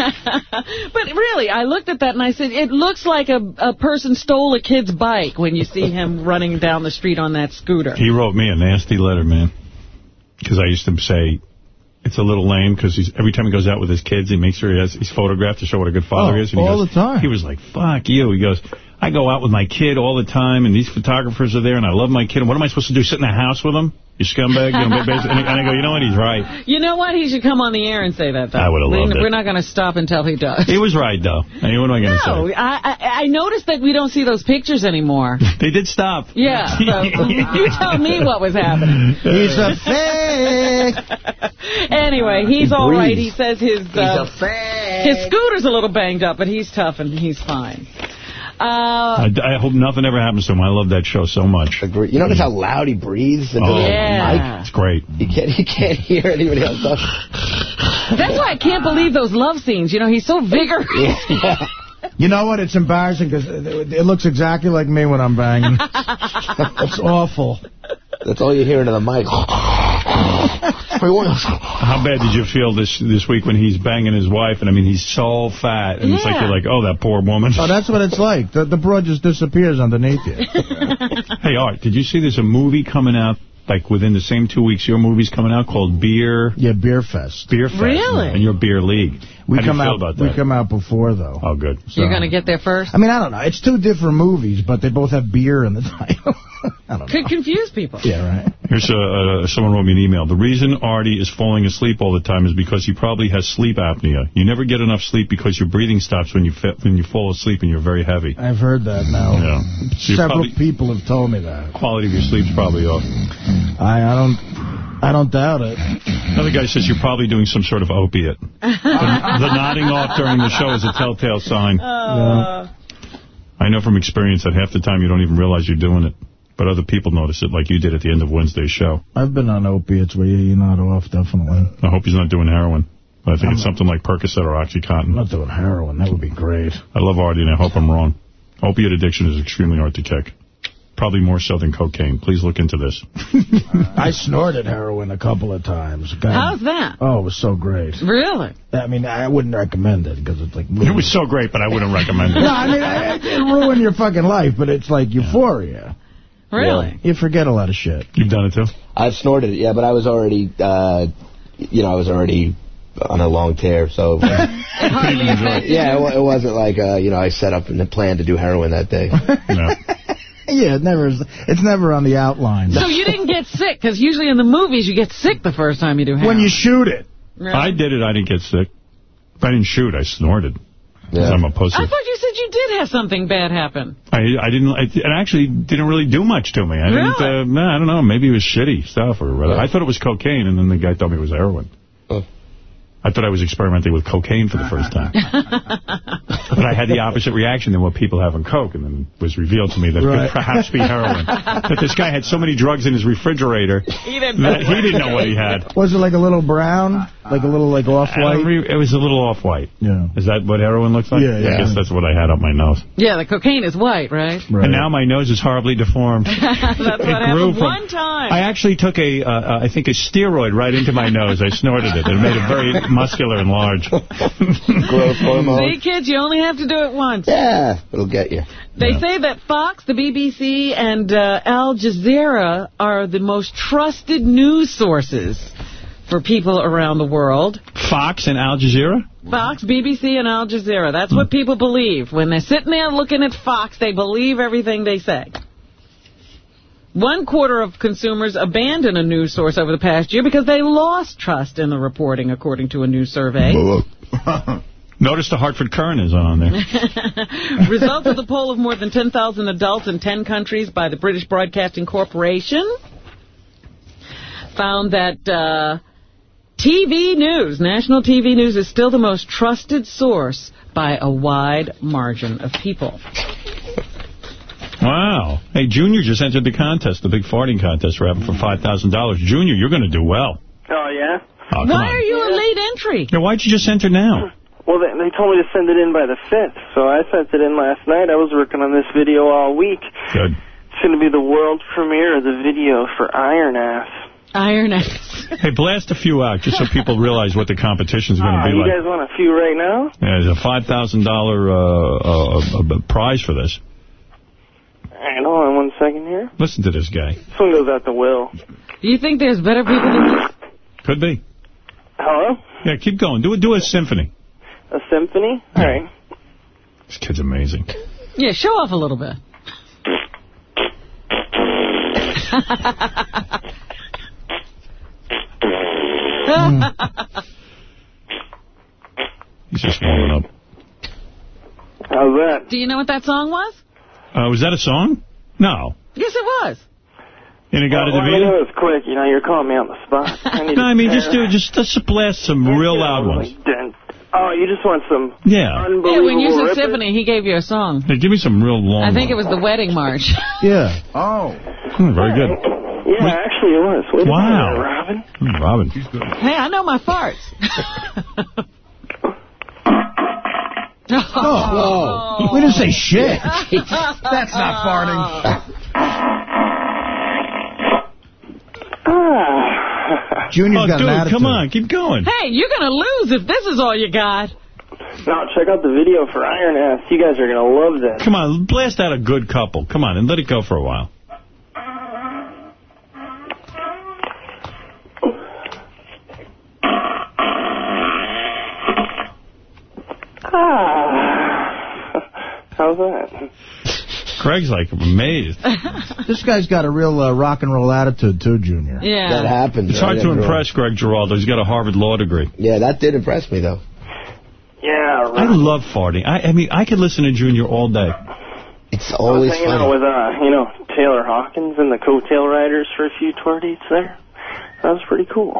but really, I looked at that and I said, it looks like a, a person stole a kid's bike when you see him running down the street on that scooter. He wrote me a nasty letter, man. Because I used to say, it's a little lame because he's every time he goes out with his kids, he makes sure he has he's photographed to show what a good father Oh, is. And he all goes, the time. He was like, fuck you. He goes, I go out with my kid all the time, and these photographers are there, and I love my kid. And what am I supposed to do, sit in the house with him? You scumbag. You know, basically, and I go, you know what? He's right. You know what? He should come on the air and say that, though. I would've We- loved it. We're not going to stop until he does. He was right, though. I mean, what am I going to No, say? I, I, I noticed that we don't see those pictures anymore. <laughs> They did stop. Yeah, so <laughs> you tell me what was happening. He's a fake. <laughs> Anyway, he's all right. He says his uh, fag. his scooter's a little banged up, but he's tough and he's fine. Uh, I, I hope nothing ever happens to him. I love that show so much. You notice how loud he breathes into Oh, the Yeah. It's great. mic? You can't, you can't hear anybody else talk. that's why I can't believe those love scenes. You know, he's so vigorous. <laughs> You know what? It's embarrassing because it looks exactly like me when I'm banging. <laughs> it's awful. That's all you hear into the mic. How bad did you feel this this week when he's banging his wife? And I mean, he's so fat, and it's like you're like, oh, that poor woman. Oh, that's what it's like. The, the broad just disappears underneath you. <laughs> hey, Art, did you see there's a movie coming out like within the same two weeks, your movie's coming out called Beer... Yeah, Beer Fest. Beer Fest. Really? And your Beer League. We How do come you feel out. about We come out before though. Oh, good. You're going to get there first? I mean, I don't know. It's two different movies, but they both have beer in the <laughs> title. <laughs> Could confuse people. yeah, right. Here's uh, uh, someone wrote me an email. The reason Artie is falling asleep all the time is because he probably has sleep apnea. You never get enough sleep because your breathing stops when you when you fall asleep and you're very heavy. I've heard that now. Yeah. So Several probably- people have told me that. Quality of your sleep's probably off. I, I don't, I don't doubt it. Another guy says you're probably doing some sort of opiate. the, <laughs> the nodding off during the show is a telltale sign. Uh, I know from experience that half the time you don't even realize you're doing it. But other people notice it like you did at the end of Wednesday's show. I've been on opiates where you're not off, definitely. I hope he's not doing heroin. I think I'm it's something like Percocet or Oxycontin. I'm not doing heroin. That would be great. I love Artie, and I hope I'm wrong. Opiate addiction is extremely hard to kick. Probably more so than cocaine. Please look into this. <laughs> I snorted heroin a couple of times. God. How's that? Oh, it was so great. Really? I mean, I wouldn't recommend it because it's like... It was so great, but I wouldn't recommend it. <laughs> no, I mean, I, it ruin your fucking life, but it's like euphoria. Really? You forget a lot of shit. You've done it too? I've snorted it, yeah, but I was already, uh, you know, I was already on a long tear, so... <laughs> hardly yeah, it, it wasn't like, uh, you know, I set up and planned to do heroin that day. <laughs> No. Yeah, it never is, it's never on the outline. So you didn't get sick, because usually in the movies you get sick the first time you do heroin. when you shoot it. Really? I did it. I didn't get sick. I didn't shoot. I snorted. 'Cause I'm a pussy. I thought you said you did have something bad happen. I I didn't. I, it actually didn't really do much to me. I didn't. Uh, no, I don't know. Maybe it was shitty stuff or whatever. I thought it was cocaine, and then the guy told me it was heroin. I thought I was experimenting with cocaine for the first time. <laughs> but I had the opposite reaction than what people have on coke, and then it was revealed to me that it could perhaps be heroin. that this guy had so many drugs in his refrigerator He didn't that he didn't know what he had. Was it like a little brown? Like a little like off-white? It was a little off-white. Yeah. Is that what heroin looks like? Yeah, yeah. I guess that's what I had up my nose. Yeah, the cocaine is white, right? Right. And now my nose is horribly deformed. <laughs> That's what It grew happened from- one time. I actually took a, uh, uh, I think a steroid right into my nose. I snorted it. It made it very muscular and large. <laughs> Growth hormone. See, kids, you only have to do it once. Yeah, it'll get you. They say that Fox, the BBC, and uh, Al Jazeera are the most trusted news sources for people around the world. Fox and Al Jazeera? Fox, BBC, and Al Jazeera. That's what people believe. When they're sitting there looking at Fox, they believe everything they say. One quarter of consumers abandoned a news source over the past year because they lost trust in the reporting, according to a new survey. <laughs> Notice the Hartford Courant is on there. <laughs> <laughs> Results of the poll of more than 10,000 adults in 10 countries by the British Broadcasting Corporation found that uh, TV news, national TV news, is still the most trusted source by a wide margin of people. Wow. Hey, Junior just entered the contest, the big farting contest we're having for $5,000. Junior, you're going to do well. Oh, yeah? Oh, Why on. are you a late entry? Yeah, why'd you just enter now? Well, they, they told me to send it in by the 5th, so I sent it in last night. I was working on this video all week. Good. It's going to be the world premiere of the video for Iron Ass. Iron Ass. <laughs> Hey, blast a few out just so people realize what the competition's going to be you like. guys want a few right now? Yeah, there's a $5,000 uh, uh, uh, prize for this. All right, hold on one second here. Listen to this guy. This one goes out to Will. Do you think there's better people than this? Could be. Hello? Yeah, keep going. Do it. Do a symphony. A symphony? All right. This kid's amazing. Yeah, show off a little bit. He's just warming up. How's that? Do you know what that song was? Uh, was that a song? No. Yes, it was. And it got well, I mean, it was quick. You know, you're calling me on the spot. <laughs> I need No, I mean, just prepare. do just, just blast some real loud ones. Dun- Oh, you just want some Yeah. Yeah, when you said rippers? symphony, he gave you a song. Hey, give me some real long I think it was the wedding march. <laughs> Yeah. Oh. very good. Yeah, actually it was. Wait Wow. minute, Robin. Hmm, Robin. hey, I know my farts. <laughs> Oh, we didn't say shit. <laughs> That's not farting. Ah. Junior's oh, got dude, an attitude. come on, keep going. Hey, you're going to lose if this is all you got. Now, check out the video for Iron Ass. You guys are going to love this. Come on, blast out a good couple. Come on, and let it go for a while. Ah. <laughs> How's that? Craig's like amazed. <laughs> This guy's got a real uh, rock and roll attitude, too, Junior. Yeah. That happens. It's hard to After all. impress Greg Giraldo. He's got a Harvard law degree. Yeah, that did impress me, though. Yeah, I love farting. I, I mean, I could listen to Junior all day. It's I was always hanging funny. out with, uh, you know, Taylor Hawkins and the Coattail Riders for a few tour dates there. That was pretty cool.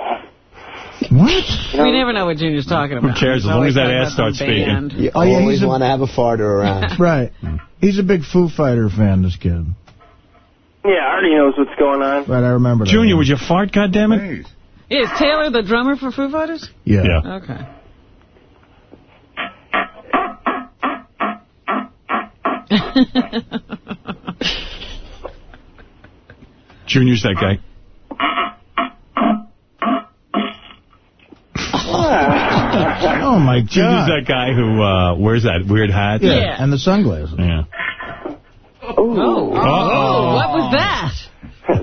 What? We never know what Junior's talking about. Who cares, as long as that ass starts speaking. band. You Oh, yeah, always a- want to have a farter around. <laughs> Right. He's a big Foo Fighter fan, this kid. Yeah, I already knows what's going on. Right, I remember that. Junior, would you fart, goddammit? Yeah, is Taylor the drummer for Foo Fighters? Yeah. Yeah. Okay. Junior's that guy. <laughs> Oh, my Junior's God. that guy who uh, wears that weird hat. Yeah, Yeah. and the sunglasses. Yeah. Oh, oh, Uh-oh. what was that? <laughs>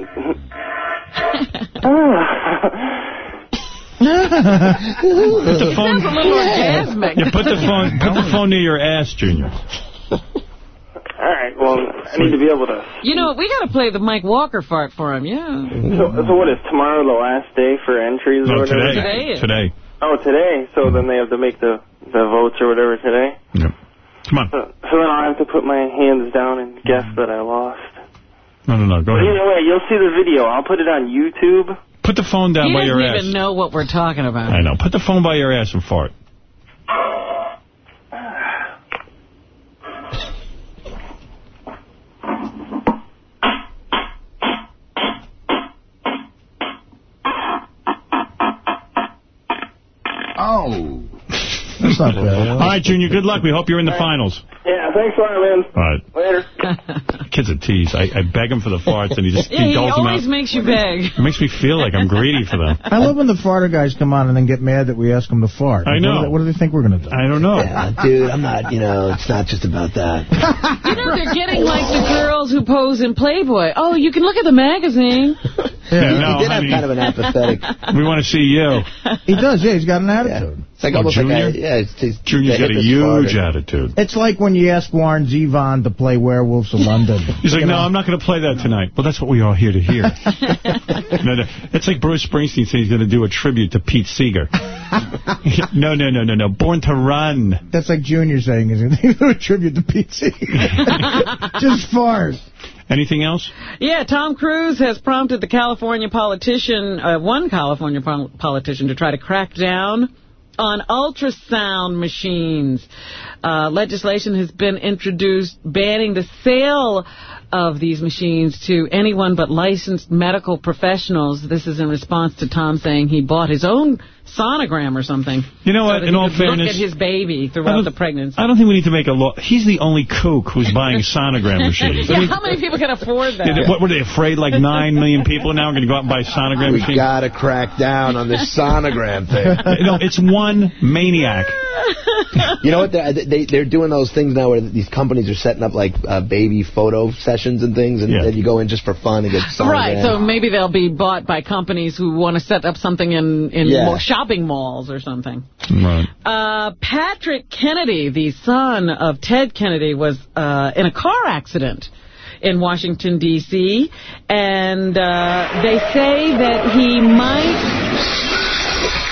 Put the phone. Sounds a little orgasmic. Yeah, put the phone. <laughs> Put the phone near your ass, Junior. All right, well, I need to be able to... You know, we got to play the Mike Walker fart for him, yeah. So, so what is tomorrow the last day for entries or No, whatever? today. Today is. Today. Oh, today. So then they have to make the the votes or whatever today. Yeah. Come on. So, so then I'll have to put my hands down and guess mm. that I lost. No, no, no. Go But ahead. either way, you'll see the video. I'll put it on YouTube. Put the phone down He by don't even know what we're talking about. I know. Put the phone by your ass and fart. <laughs> Oh. That's not bad. All right, Junior. Good luck. We hope you're in the finals. Yeah, thanks a lot, man. All right. Later. <laughs> Kid's a tease. I, I beg him for the farts, and he just <laughs> Yeah, he he doles them out. always makes you beg. It makes me feel like I'm greedy for them. I love when the farter guys come on and then get mad that we ask them to fart. I What do know. they- What do they think we're going to do? I don't know. Yeah, dude, I'm not, you know, it's not just about that. <laughs> You know, they're getting like the girls who pose in Playboy. Oh, you can look at the magazine. Yeah, he no, did have kind of an apathetic. We want to see you. He does, yeah. He's got an Yeah. attitude. It's like Oh, almost Junior? like a, yeah, it's, it's Junior's the got a huge farter. attitude. It's like when you ask Warren Zevon to play Werewolves of London. <laughs> He's like, no, I'm not going to play that tonight. Well, that's what we are here to hear. <laughs> no, no. It's like Bruce Springsteen saying he's going to do a tribute to Pete Seeger. <laughs> no, no, no, no, no. Born to Run. That's like Junior saying he's going to do a tribute to Pete Seeger. Just fart. Anything else? Yeah, Tom Cruise has prompted the California politician, uh, one California pol- politician, to try to crack down on ultrasound machines. Uh, legislation has been introduced banning the sale of these machines to anyone but licensed medical professionals. This is in response to Tom saying he bought his own sonogram or something. You know what, that in all fairness- look at his baby throughout the pregnancy. I don't think we need to make a law. He's the only kook who's buying <laughs> sonogram machines. I mean, how many people can afford that? yeah, what were they afraid? Like nine million people now are going to go out and buy sonogram We machines. gotta crack down on this sonogram thing. <laughs> no, it's one maniac. <laughs> You know what? They're, they, they're doing those things now where these companies are setting up like uh, baby photo sessions and things, and Yeah. then you go in just for fun and get sonogram. Right, so maybe they'll be bought by companies who want to set up something in, in Yeah. more shopping malls or something. Right. Uh, Patrick Kennedy, the son of Ted Kennedy, was uh, in a car accident in Washington, D.C., and uh, they say that he might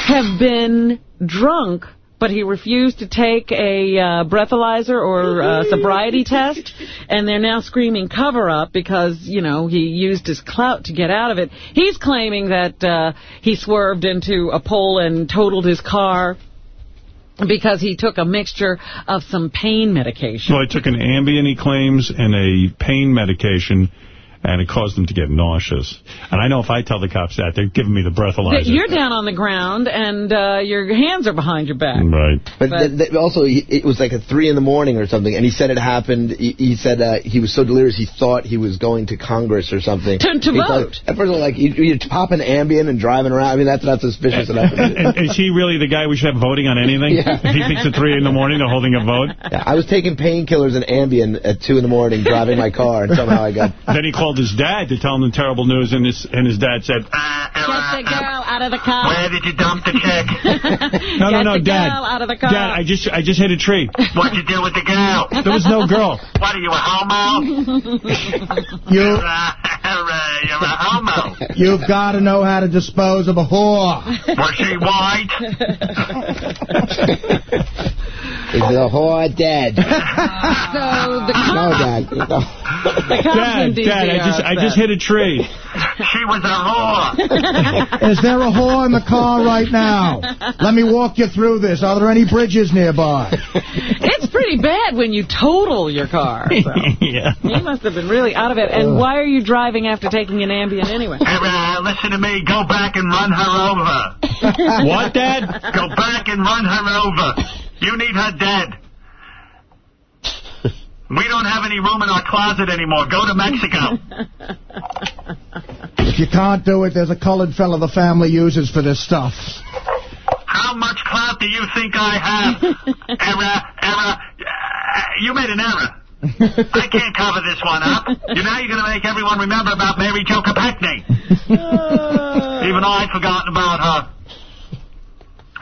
have been drunk but he refused to take a uh, breathalyzer or uh, sobriety <laughs> test, and they're now screaming cover-up because, you know, he used his clout to get out of it. He's claiming that uh, he swerved into a pole and totaled his car because he took a mixture of some pain medication. Well, I took an Ambien, he claims, and a pain medication, and it caused them to get nauseous. And I know if I tell the cops that, they're giving me the breathalyzer. You're down on the ground, and uh, your hands are behind your back. Right. But th th also, he, it was like a three in the morning or something, and he said it happened. He, he said uh, he was so delirious he thought he was going to Congress or something. To- to He thought- vote. At first, like you, you pop an Ambien and driving around. I mean, that's not suspicious enough. <laughs> Is he really the guy we should have voting on anything? Yeah. If he thinks at 3 in the morning they're holding a vote? Yeah, I was taking painkillers and Ambien at two in the morning, driving my car, and somehow I got. Then he called his dad to tell him the terrible news, and his, and his dad said, uh, Get the uh, girl out out of the car. Where did you dump the chick? <laughs> No, no, Get no, the Dad. girl out of the car. Dad, I just I just hit a tree. What'd you do with the girl? <laughs> There was no girl. What are you, a homo? <laughs> You, You're a, you're a homo. you've got to know how to dispose of a whore. Was she white? Is the whore dead? So the no, Dad. No. the cops Dad, in D.C. Dad, I just I just hit a tree. <laughs> She was a whore. <laughs> Is there a whore in the car right now? Let me walk you through this. Are there any bridges nearby? <laughs> It's pretty bad when you total your car. So. yeah. He must have been really out of it. And why are you driving after taking an Ambien anyway? Hey, uh, listen to me. Go back and run her over. What, Dad? Go back and run her over. You need her dead. We don't have any room in our closet anymore. Go to Mexico. If <laughs> you can't do it, there's a colored fellow the family uses for this stuff. How much clout do you think I have? <laughs> error, error. Uh, You made an error. I can't cover this one up. You now you're going to make everyone remember about Mary Jo Kopechne. <laughs> Even though I'd forgotten about her.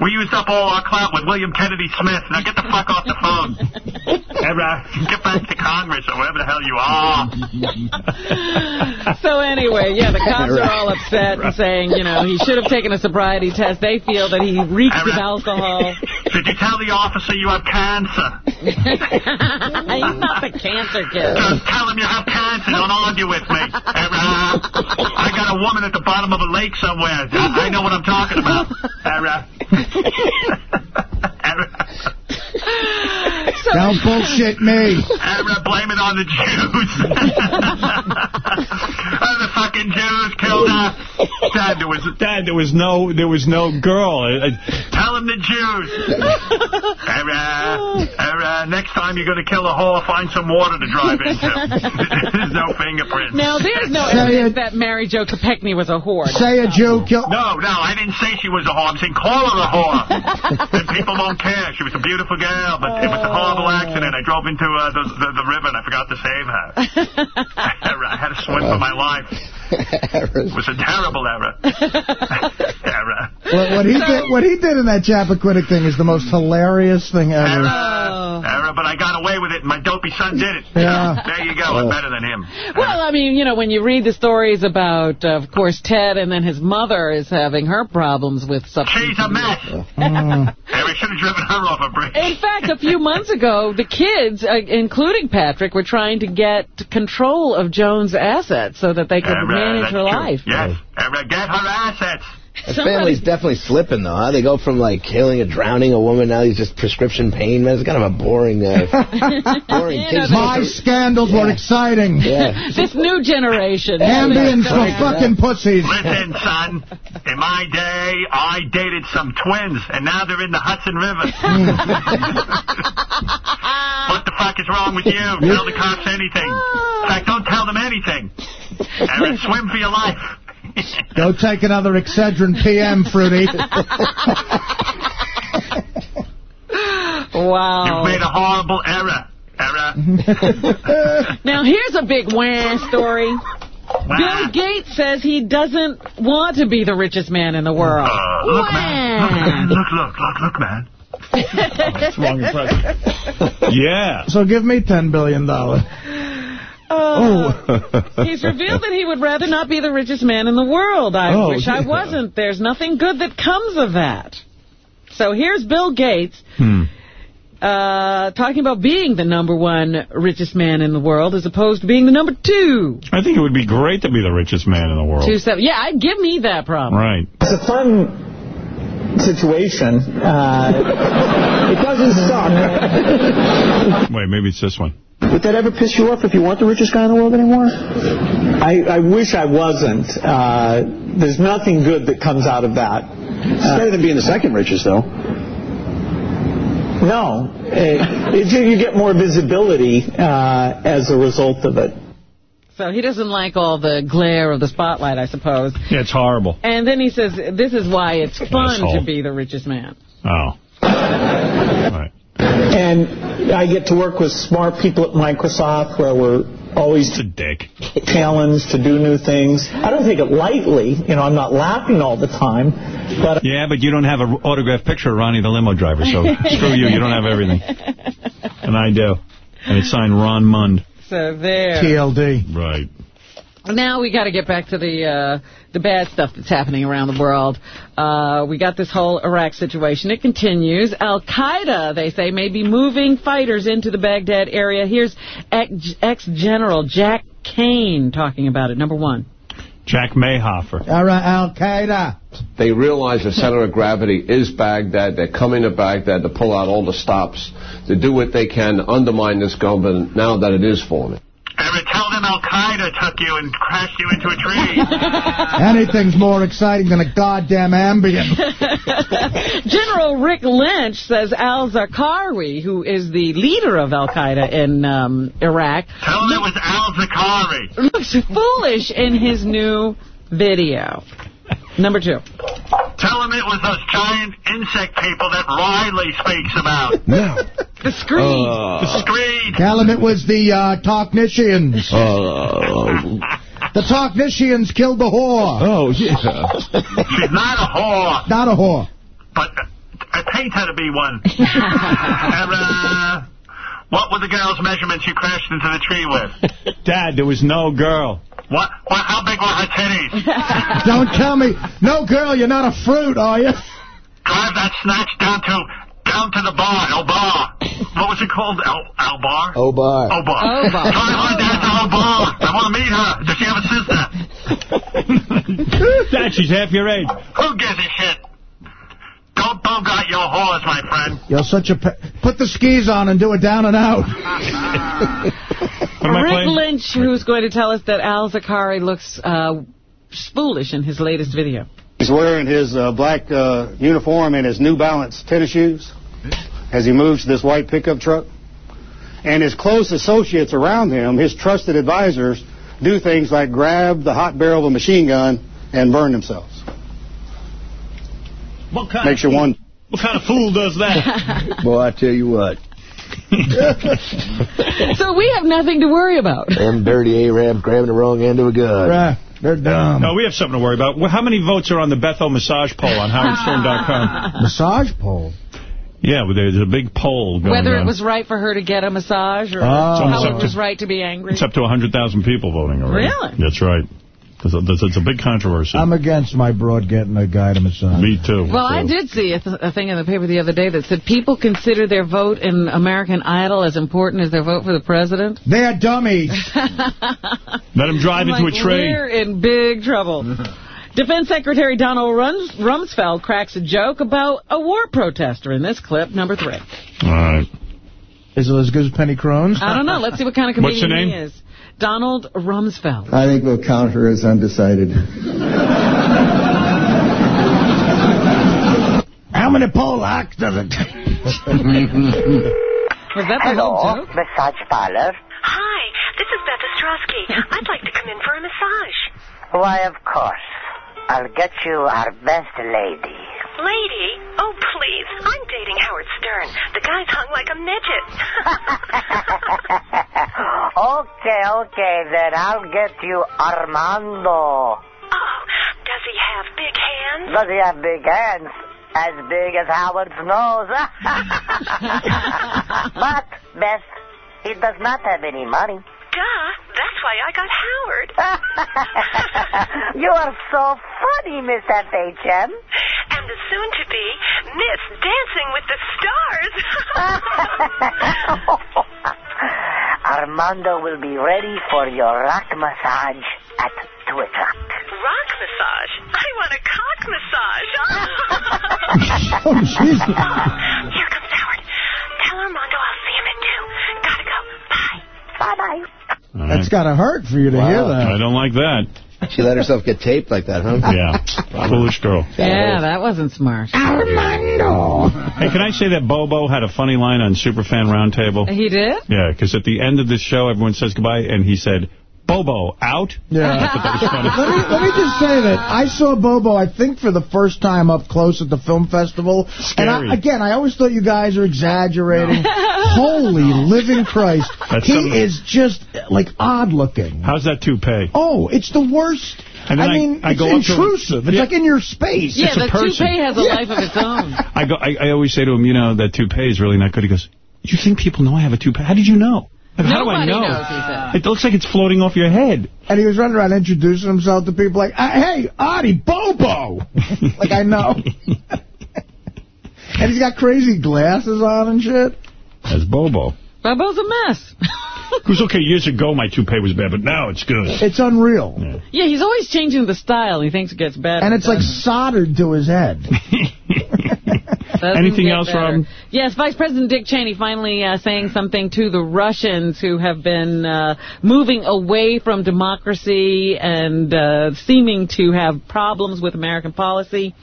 We used up all our clout with William Kennedy Smith. Now get the fuck off the phone. <laughs> Error. Get back to Congress or wherever the hell you are. <laughs> So anyway, yeah, the cops are all upset and saying, you know, he should have taken a sobriety test. They feel that he reeks of alcohol. Did you tell the officer you have cancer? <laughs> He's not the cancer kid. Just tell him you have cancer. Don't argue with me. Error. I got a woman at the bottom of a lake somewhere. I I know what I'm talking about. Error. <laughs> Error. <laughs> <laughs> Don't bullshit me. <laughs> Error. Blame it on the Jews. <laughs> oh, the fucking Jews killed her. Dad, there was Dad, there was no there was no girl. I, I- Tell them the Jews. Error. Error. Next time you're going to kill a whore, find some water to drive into. <laughs> There's no fingerprints. Now, there's no Say evidence it. that Mary Jo Kopechne was a whore. Say a Jew killed... No, no, I didn't say she was a whore. I'm saying call her a whore. and people won't care. She was a beautiful girl, but it was a horrible accident. I drove into uh, the, the, the river and I forgot to save her. <laughs> I had to swim for my life. <laughs> It was a terrible error. <laughs> error. What, what he did, what he did in that Chappaquiddick thing is the most hilarious thing ever. Error, but I got away with it and my dopey son did it. Yeah. There you go. I'm better than him. Well, I mean, you know, when you read the stories about, uh, of course, Ted, and then his mother is having her problems with substance She's a mess. <laughs> Mm. Harry should have driven her off a bridge. In fact, a few months ago, the kids, uh, including Patrick, were trying to get control of Joan's assets so that they could Error, manage her true. life. Yes. Error, get her assets. His Somebody- family's definitely slipping, though, huh? They go from, like, killing or drowning a woman, now he's just prescription pain, man. It's kind of a boring, uh, <laughs> boring You know. My scandals were exciting. Yeah. <laughs> This new generation. Ambience for fucking pussies. Listen, son, in my day, I dated some twins, and now they're in the Hudson River. <laughs> what the fuck is wrong with you? Tell the cops anything. In fact, don't tell them anything. And swim for your life. Go take another Excedrin PM, Fruity. Wow. You've made a horrible error. Error. <laughs> Now, here's a big wah story. Bill Gates says he doesn't want to be the richest man in the world. Uh, look, man. Look, look, look, look, man. <laughs> What's wrong with President? Yeah. So give me $10 billion. dollars. Oh. He's revealed that he would rather not be the richest man in the world. I Oh, wish I wasn't. There's nothing good that comes of that. So here's Bill Gates Hmm. uh, talking about being the number one richest man in the world as opposed to being the number two. I think it would be great to be the richest man in the world. Two seven. Yeah, I'd give me that problem. Right. It's a fun situation. Uh, it doesn't suck. Wait, maybe it's this one. Would that ever piss you off if you weren't the richest guy in the world anymore? I, I wish I wasn't. Uh, there's nothing good that comes out of that. It's better than being the second richest, though. No. It, it, you get more visibility uh, as a result of it. So he doesn't like all the glare of the spotlight, I suppose. Yeah, it's horrible. And then he says this is why it's fun Asshole. to be the richest man. Oh. Right. And I get to work with smart people at Microsoft where we're always a dick. challenged to do new things. I don't take it lightly. You know, I'm not laughing all the time, but Yeah, but you don't have an autographed picture of Ronnie the limo driver, so <laughs> screw you. You don't have everything. And I do. And it's signed Ron Mund. So there. TLD. Right. Now we got to get back to the uh, the bad stuff that's happening around the world. Uh, we got this whole Iraq situation. It continues. Al Qaeda, they say, may be moving fighters into the Baghdad area. Here's ex General Jack Keane talking about it. Number one. Jack Mayhofer. All right, Al Qaeda. They realize the center of gravity is Baghdad. They're coming to Baghdad to pull out all the stops, to do what they can to undermine this government now that it is forming. Tell them Al Qaeda took you and crashed you into a tree. <laughs> Anything's more exciting than a goddamn Ambien. <laughs> General Rick Lynch says Al Zakari, who is the leader of Al Qaeda in um, Iraq, Tell them it was Al Zakari. looks foolish in his new video. Number two. Tell him it was those giant insect people that Riley speaks about. <laughs> No. The screed. the screed. Tell him it was the uh, Talknicians. <laughs> the Talknicians killed the whore. Oh, yeah. She's not a whore, Not a whore. but I paid her to be one. <laughs> and, uh, what were the girl's measurements you crashed into the tree with? Dad, there was no girl. What? what how big were her titties? <laughs> Don't tell me. No, girl, you're not a fruit, are you? Drive that snatch down to down to the bar, El Bar. What was it called? El, El Bar? Oh, bar. Oh, bar. Bar. Drive her down to El Bar. I want to meet her. Does she have a sister? <laughs> Dad, she's half your age. Who gives a shit? Don't bogart your whores, my friend. You're such a... Put the skis on and do it down and out. <laughs> Rick Lynch, who's going to tell us that Al Zakari looks uh, foolish in his latest video. He's wearing his uh, black uh, uniform and his New Balance tennis shoes as he moves to this white pickup truck. And his close associates around him, his trusted advisors, do things like grab the hot barrel of a machine gun and burn themselves. What kind Makes you wonder. What kind of fool does that? <laughs> Boy, I tell you what. <laughs> so we have nothing to worry about. Them dirty Arabs grabbing the wrong end of a gun. Right. They're dumb. No, we have something to worry about. How many votes are on the Bethel massage poll on howardstern.com? <laughs> Massage poll? Yeah, well, there's a big poll going Whether on. it was right for her to get a massage or Oh. How it was to- right to be angry. It's up to 100,000 people voting already. Really? That's right. It's a, it's a big controversy. I'm against my broad getting a guy to massage. Me too. Well, I did see a, th a thing in the paper the other day that said people consider their vote in American Idol as important as their vote for the president. They're dummies. <laughs> Let him drive I'm into like, a tree. We're in big trouble. <laughs> Defense Secretary Donald Rums Rumsfeld cracks a joke about a war protester in this clip, number three. All right. Is it as good as Penny Crone's? I don't know. Let's see what kind of What's comedian her name? he is. Donald Rumsfeld. I think we'll count her as undecided. How many Polacks does it take? <laughs> Was that the Hello, whole joke? massage parlor. Hi, this is Beth Ostrowski. I'd like to come in for a massage. Why, of course. I'll get you our best lady. Lady? Oh, please. I'm dating Howard Stern. The guy's hung like a midget. <laughs> okay, okay, then I'll get you Armando. oh, does he have big hands? Does he have big hands? As big as Howard's nose. <laughs> but, Beth, he does not have any money. Duh, that's why I got Howard. <laughs> You are so funny, Miss FHM. And the soon-to-be Miss Dancing with the Stars. <laughs> Armando will be ready for your rock massage at 2 o'clock. Rock massage? I want a cock massage. <laughs> Oh, jeez. Here comes Howard. Tell Armando I'll see him at 2. Gotta go. Bye. Bye-bye. That's got to hurt for you to hear that. I don't like that. She let herself get taped like that, huh? Yeah. Foolish girl. Yeah, that wasn't smart. Armando. Hey, can I say that Bobo had a funny line on Superfan Roundtable? He did? Yeah, because at the end of the show, everyone says goodbye, and he said, Bobo, out? <laughs> Yeah. I thought that was funny. let, me, let me just say that I saw Bobo, I think, for the first time up close at the film festival. Scary. And I, again, I always thought you guys are exaggerating. <laughs> Holy living Christ. <laughs> That's he something- is just, like, odd looking. How's that toupee? Oh, it's the worst. And then I I- mean, I it's go up to intrusive. It's Yeah. like in your space. Yeah, It's a the person. toupee has a Yeah. life of its own. I go. I, I always say to him, you know, that toupee is really not good. He goes, you think people know I have a toupee? How did you know? Like, how do I know? knows. It looks like it's floating off your head. And he was running around introducing himself to people like, "Uh, hey, Artie, Bobo. <laughs> like, I know. and he's got crazy glasses on and shit. That's Bobo. Bobo's a mess. <laughs> It was okay years ago my toupee was bad, but now it's good. It's unreal. yeah, he's always changing the style. He thinks it gets better. And it's like Doesn't. soldered to his head. <laughs> <laughs> Anything else, better. Robin? Yes, Vice President Dick Cheney finally uh, saying something to the Russians who have been uh, moving away from democracy and uh, seeming to have problems with American policy.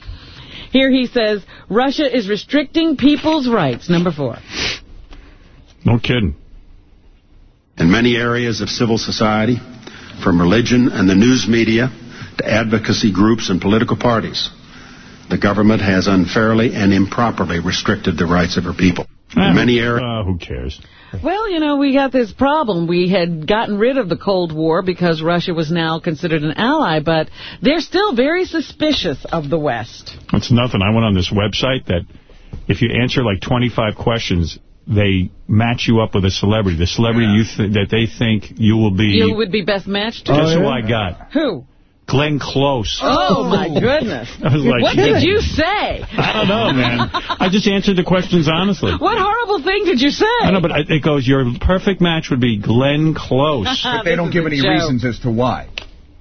Here he says, Russia is restricting people's rights. Number four. No kidding. In many areas of civil society, from religion and the news media to advocacy groups and political parties. The government has unfairly and improperly restricted the rights of her people. In many areas. Uh, who cares? Well, you know, we got this problem. We had gotten rid of the Cold War because Russia was now considered an ally, but they're still very suspicious of the West. It's nothing. I went on this website that if you answer like 25 questions, they match you up with a celebrity. The celebrity you th that they think you will be. You would be best matched to? Guess who I got? Who? Glenn Close. Oh, my goodness. <laughs> I was like, what did you say? I don't know, man. I just answered the questions honestly. What horrible thing did you say? I know, but it goes, your perfect match would be Glenn Close. <laughs> But they don't give any reasons as to why.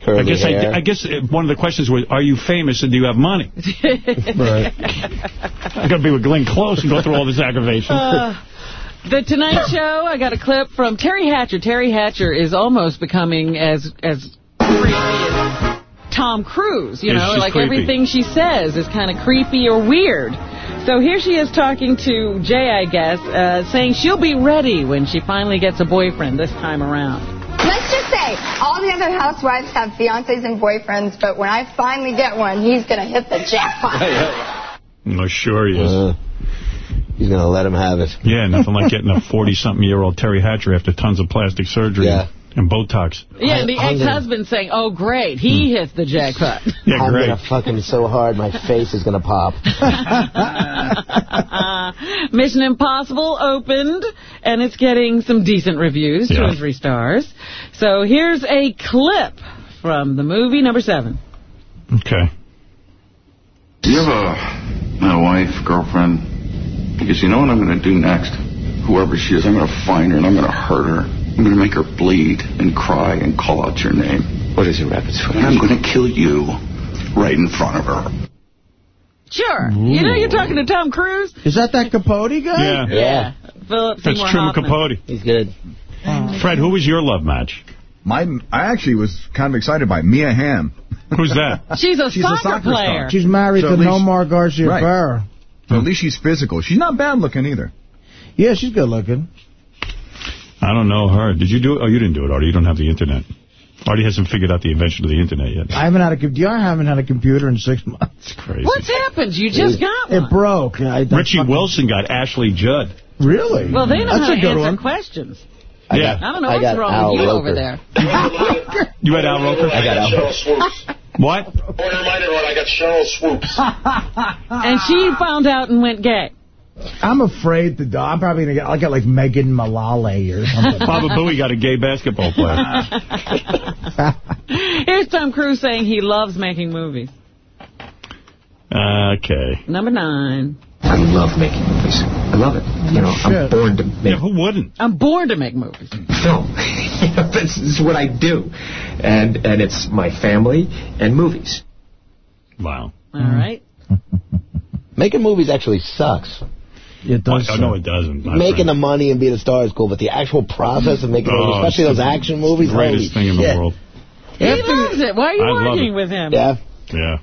I guess I, I guess uh, one of the questions was, are you famous and do you have money? <laughs> right. I got to be with Glenn Close and go through all this aggravation. Uh, the Tonight Show, I got a clip from Teri Hatcher. Teri Hatcher is almost becoming as as creepy as Tom Cruise. You Yeah, know, she's like creepy. everything she says is kind of creepy or weird. So here she is talking to Jay, I guess, uh, saying she'll be ready when she finally gets a boyfriend this time around. Let's just say, all the other housewives have fiancés and boyfriends, but when I finally get one, he's going to hit the jackpot. <laughs> Oh, sure he is. He's going to let him have it. yeah, nothing like getting a 40-something-year-old Teri Hatcher after tons of plastic surgery Yeah. and Botox. Yeah, and the ex-husband saying, oh, great, he Hmm. hits the jackpot. <laughs> Yeah, I'm great. going to fuck him so hard my face is going to pop. <laughs> Mission Impossible opened, and it's getting some decent reviews, two Yeah. and three stars. So here's a clip from the movie number seven. Okay. Do you have a, a wife, girlfriend? Because you know what I'm going to do next? Whoever she is, I'm going to find her and I'm going to hurt her. I'm going to make her bleed and cry and call out your name. What is your rabbit's foot? And I'm going to kill you right in front of her. Sure. You know you're talking to Tom Cruise? Is that that Capote guy? Yeah. Yeah. Philip That's Seymour Truman Hoffman. Capote. He's good. Fred, who was your love match? My, I actually was kind of excited by Mia Hamm. Who's that? She's a She's a soccer, soccer player. star. She's married So to at least- Nomar Garcia Right. Barra. So at least she's physical. She's not bad looking either. Yeah, she's good looking. I don't know her. Did you do it? Oh, you didn't do it, Artie. You don't have the Internet. Artie hasn't figured out the invention of the Internet yet. I haven't had a computer. I haven't had a computer in six months. It's crazy. What's happened? You just got one. It broke. I, I Richie fucking- Wilson got Ashley Judd. Really? Well, they know That's how to good answer one. questions. Yeah. I don't know I what's wrong Al with you Roker. over there. <laughs> You had Al Roker? I got Al Sheryl <laughs> What? Boy, reminded when I got Sheryl Swoopes. <laughs> And she found out and went gay. I'm afraid to die. I'm probably going to get, I'll get like Megan Mullally or something. Baba Booey got a gay basketball player. Here's Tom Cruise saying he loves making movies. Okay. Number nine. I love making movies. I love it. You know, I'm born to make. Yeah, make who wouldn't? I'm born to make movies. film. <laughs> this is what I do, and and it's my family and movies. Wow. All right. <laughs> Making movies actually sucks. It does. Oh, no, it doesn't. Making friend. the money and being a star is cool, but the actual process of making Oh, movies, especially those action movies, Greatest holy thing in the world. He loves it. Why are you I arguing with him? Yeah. Yeah.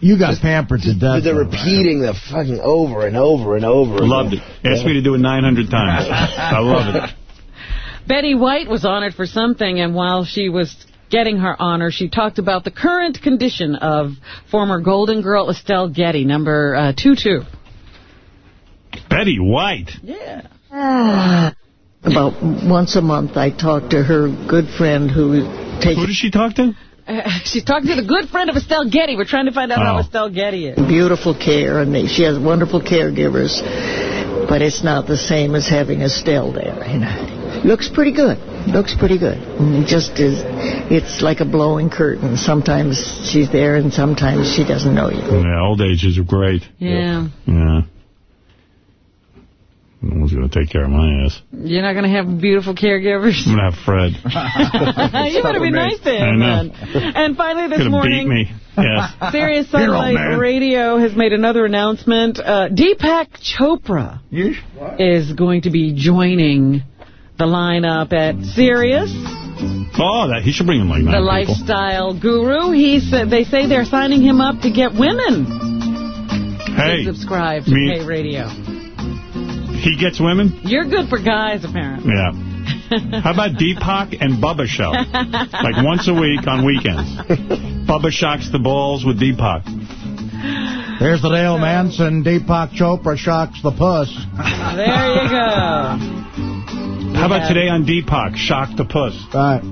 You got pampered to death. They're though, repeating the fucking over and over and over. Loved again. it. Asked me to do it 900 times. <laughs> I love it. Betty White was honored for something, and while she was getting her honor, she talked about the current condition of former Golden Girl Estelle Getty, number uh, 2-2. Betty White. Yeah. <sighs> About once a month, I talk to her good friend who takes... Who does she talk to? <laughs> Uh, she's talking to the good friend of Estelle Getty. We're trying to find out how Oh. Estelle Getty is. Beautiful care, and they, she has wonderful caregivers, but it's not the same as having Estelle there. You know, looks pretty good. Looks pretty good. And it just is. It's like a blowing curtain. Sometimes she's there, and sometimes she doesn't know you. Yeah, old age is great. Yeah. Yeah. No one's going to take care of my ass. You're not going to have beautiful caregivers? I'm going to have Fred. <laughs> you better be nice to I him, know. man. And finally this Gonna morning... beat me. Yeah. <laughs> Sirius You're old, Satellite. Radio has made another announcement. Uh, Deepak Chopra is going to be joining the lineup at Sirius, Oh, that he should bring in like the people. lifestyle guru. He said they say they're signing him up to get women Hey, to subscribe to me- K Radio. He gets women? You're good for guys, apparently. Yeah. <laughs> How about Deepak and Bubba show? Like once a week on weekends. Bubba shocks the balls with Deepak. There's the Dale Manson, Deepak Chopra shocks the puss. There you go. How about today on Deepak, shock the puss? Right.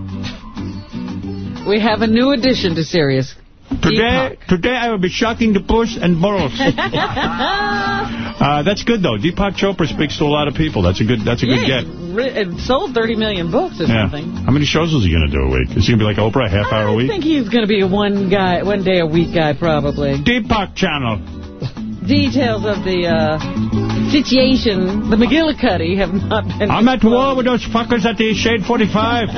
We have a new addition to Sirius. Today, today I will be shocking the puss and balls. <laughs> Uh, that's good though. Deepak Chopra speaks to a lot of people. That's a good. That's a good yeah, get. it sold 30 million books or Yeah. something. How many shows is he going to do a week? Is he going to be like Oprah, a half hour a week? I think he's going to be a one guy, one day a week guy, probably. Deepak channel. Details of the uh, situation, the McGillicuddy, have not been. I'm at war with those fuckers at the Shade 45.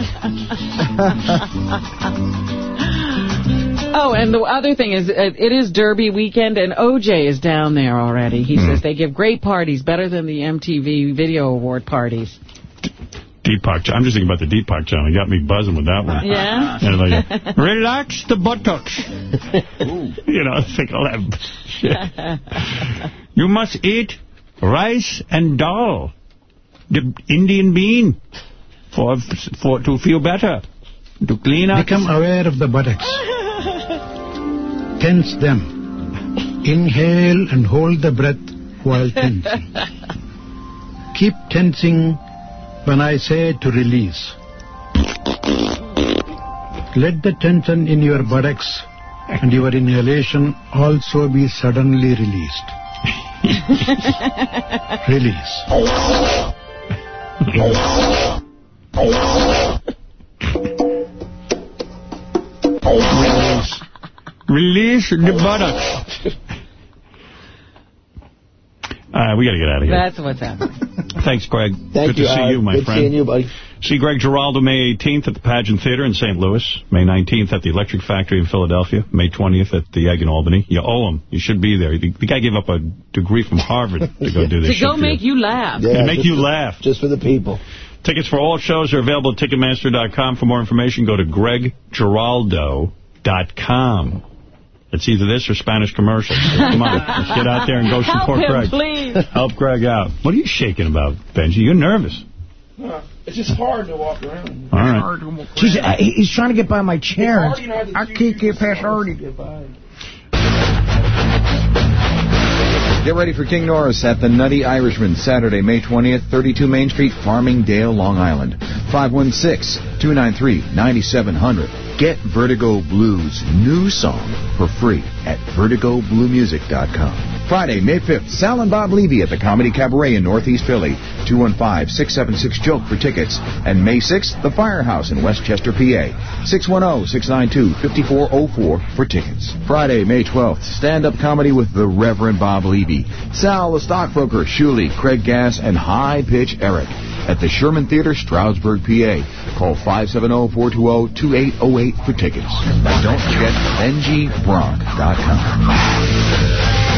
<laughs> <laughs> Oh, and the other thing is, uh, it is Derby weekend, and OJ is down there already. He Hmm. says they give great parties, better than the MTV Video Award parties. Deepak. I'm just thinking about the Deepak channel. He got me buzzing with that one. Yeah? And like, <laughs> relax the buttocks. <laughs> you know, think all that shit. <laughs> You must eat rice and dal, the Indian bean, for for to feel better, to clean up. Become aware of the buttocks. Tense them. Inhale and hold the breath while tensing. <laughs> Keep tensing when I say to release. Let the tension in your buttocks and your inhalation also be suddenly released. <laughs> Release. Release. <laughs> Release the buttocks. <laughs> Uh, we got to get out of here. That's what's happening. <laughs> Thanks, Greg. Thank good you, to see Howard. you, my Good friend. seeing you, buddy. See Greg Giraldo May 18th at the Pageant Theater in St. Louis. May 19th at the Electric Factory in Philadelphia. May 20th at the Egg in Albany. You owe him. You should be there. The, the guy gave up a degree from Harvard to go do <laughs> this to go make you. you laugh. Yeah, make you laugh. Just for the people. Tickets for all shows are available at Ticketmaster.com. For more information, go to greggiraldo.com. It's either this or Spanish commercials. So come on, <laughs> let's get out there and go Help support him, Greg. please. Help Greg out. What are you shaking about, Benjy? You're nervous. Uh, it's just hard to walk around. All right. Hard to walk Jeez, around. Uh, I, he's trying to get by my chair. Hard, you know, I can't get past Artie. <laughs> <laughs> Get ready for King Norris at the Nutty Irishman, Saturday, May 20th, 32 Main Street, Farmingdale, Long Island. 516-293-9700. Get Vertigo Blues' new song for free at vertigobluemusic.com. Friday, May 5th, Sal and Bob Levy at the Comedy Cabaret in Northeast Philly. 215-676-JOKE for tickets. And May 6th, the Firehouse in Westchester, PA. 610-692-5404 for tickets. Friday, May 12th, stand-up comedy with the Reverend Bob Levy. Sal, the stockbroker, Shuli, Craig Gass, and High Pitch Eric at the Sherman Theater, Stroudsburg, PA. Call 570-420-2808 for tickets. And don't forget BenjyBronk.com.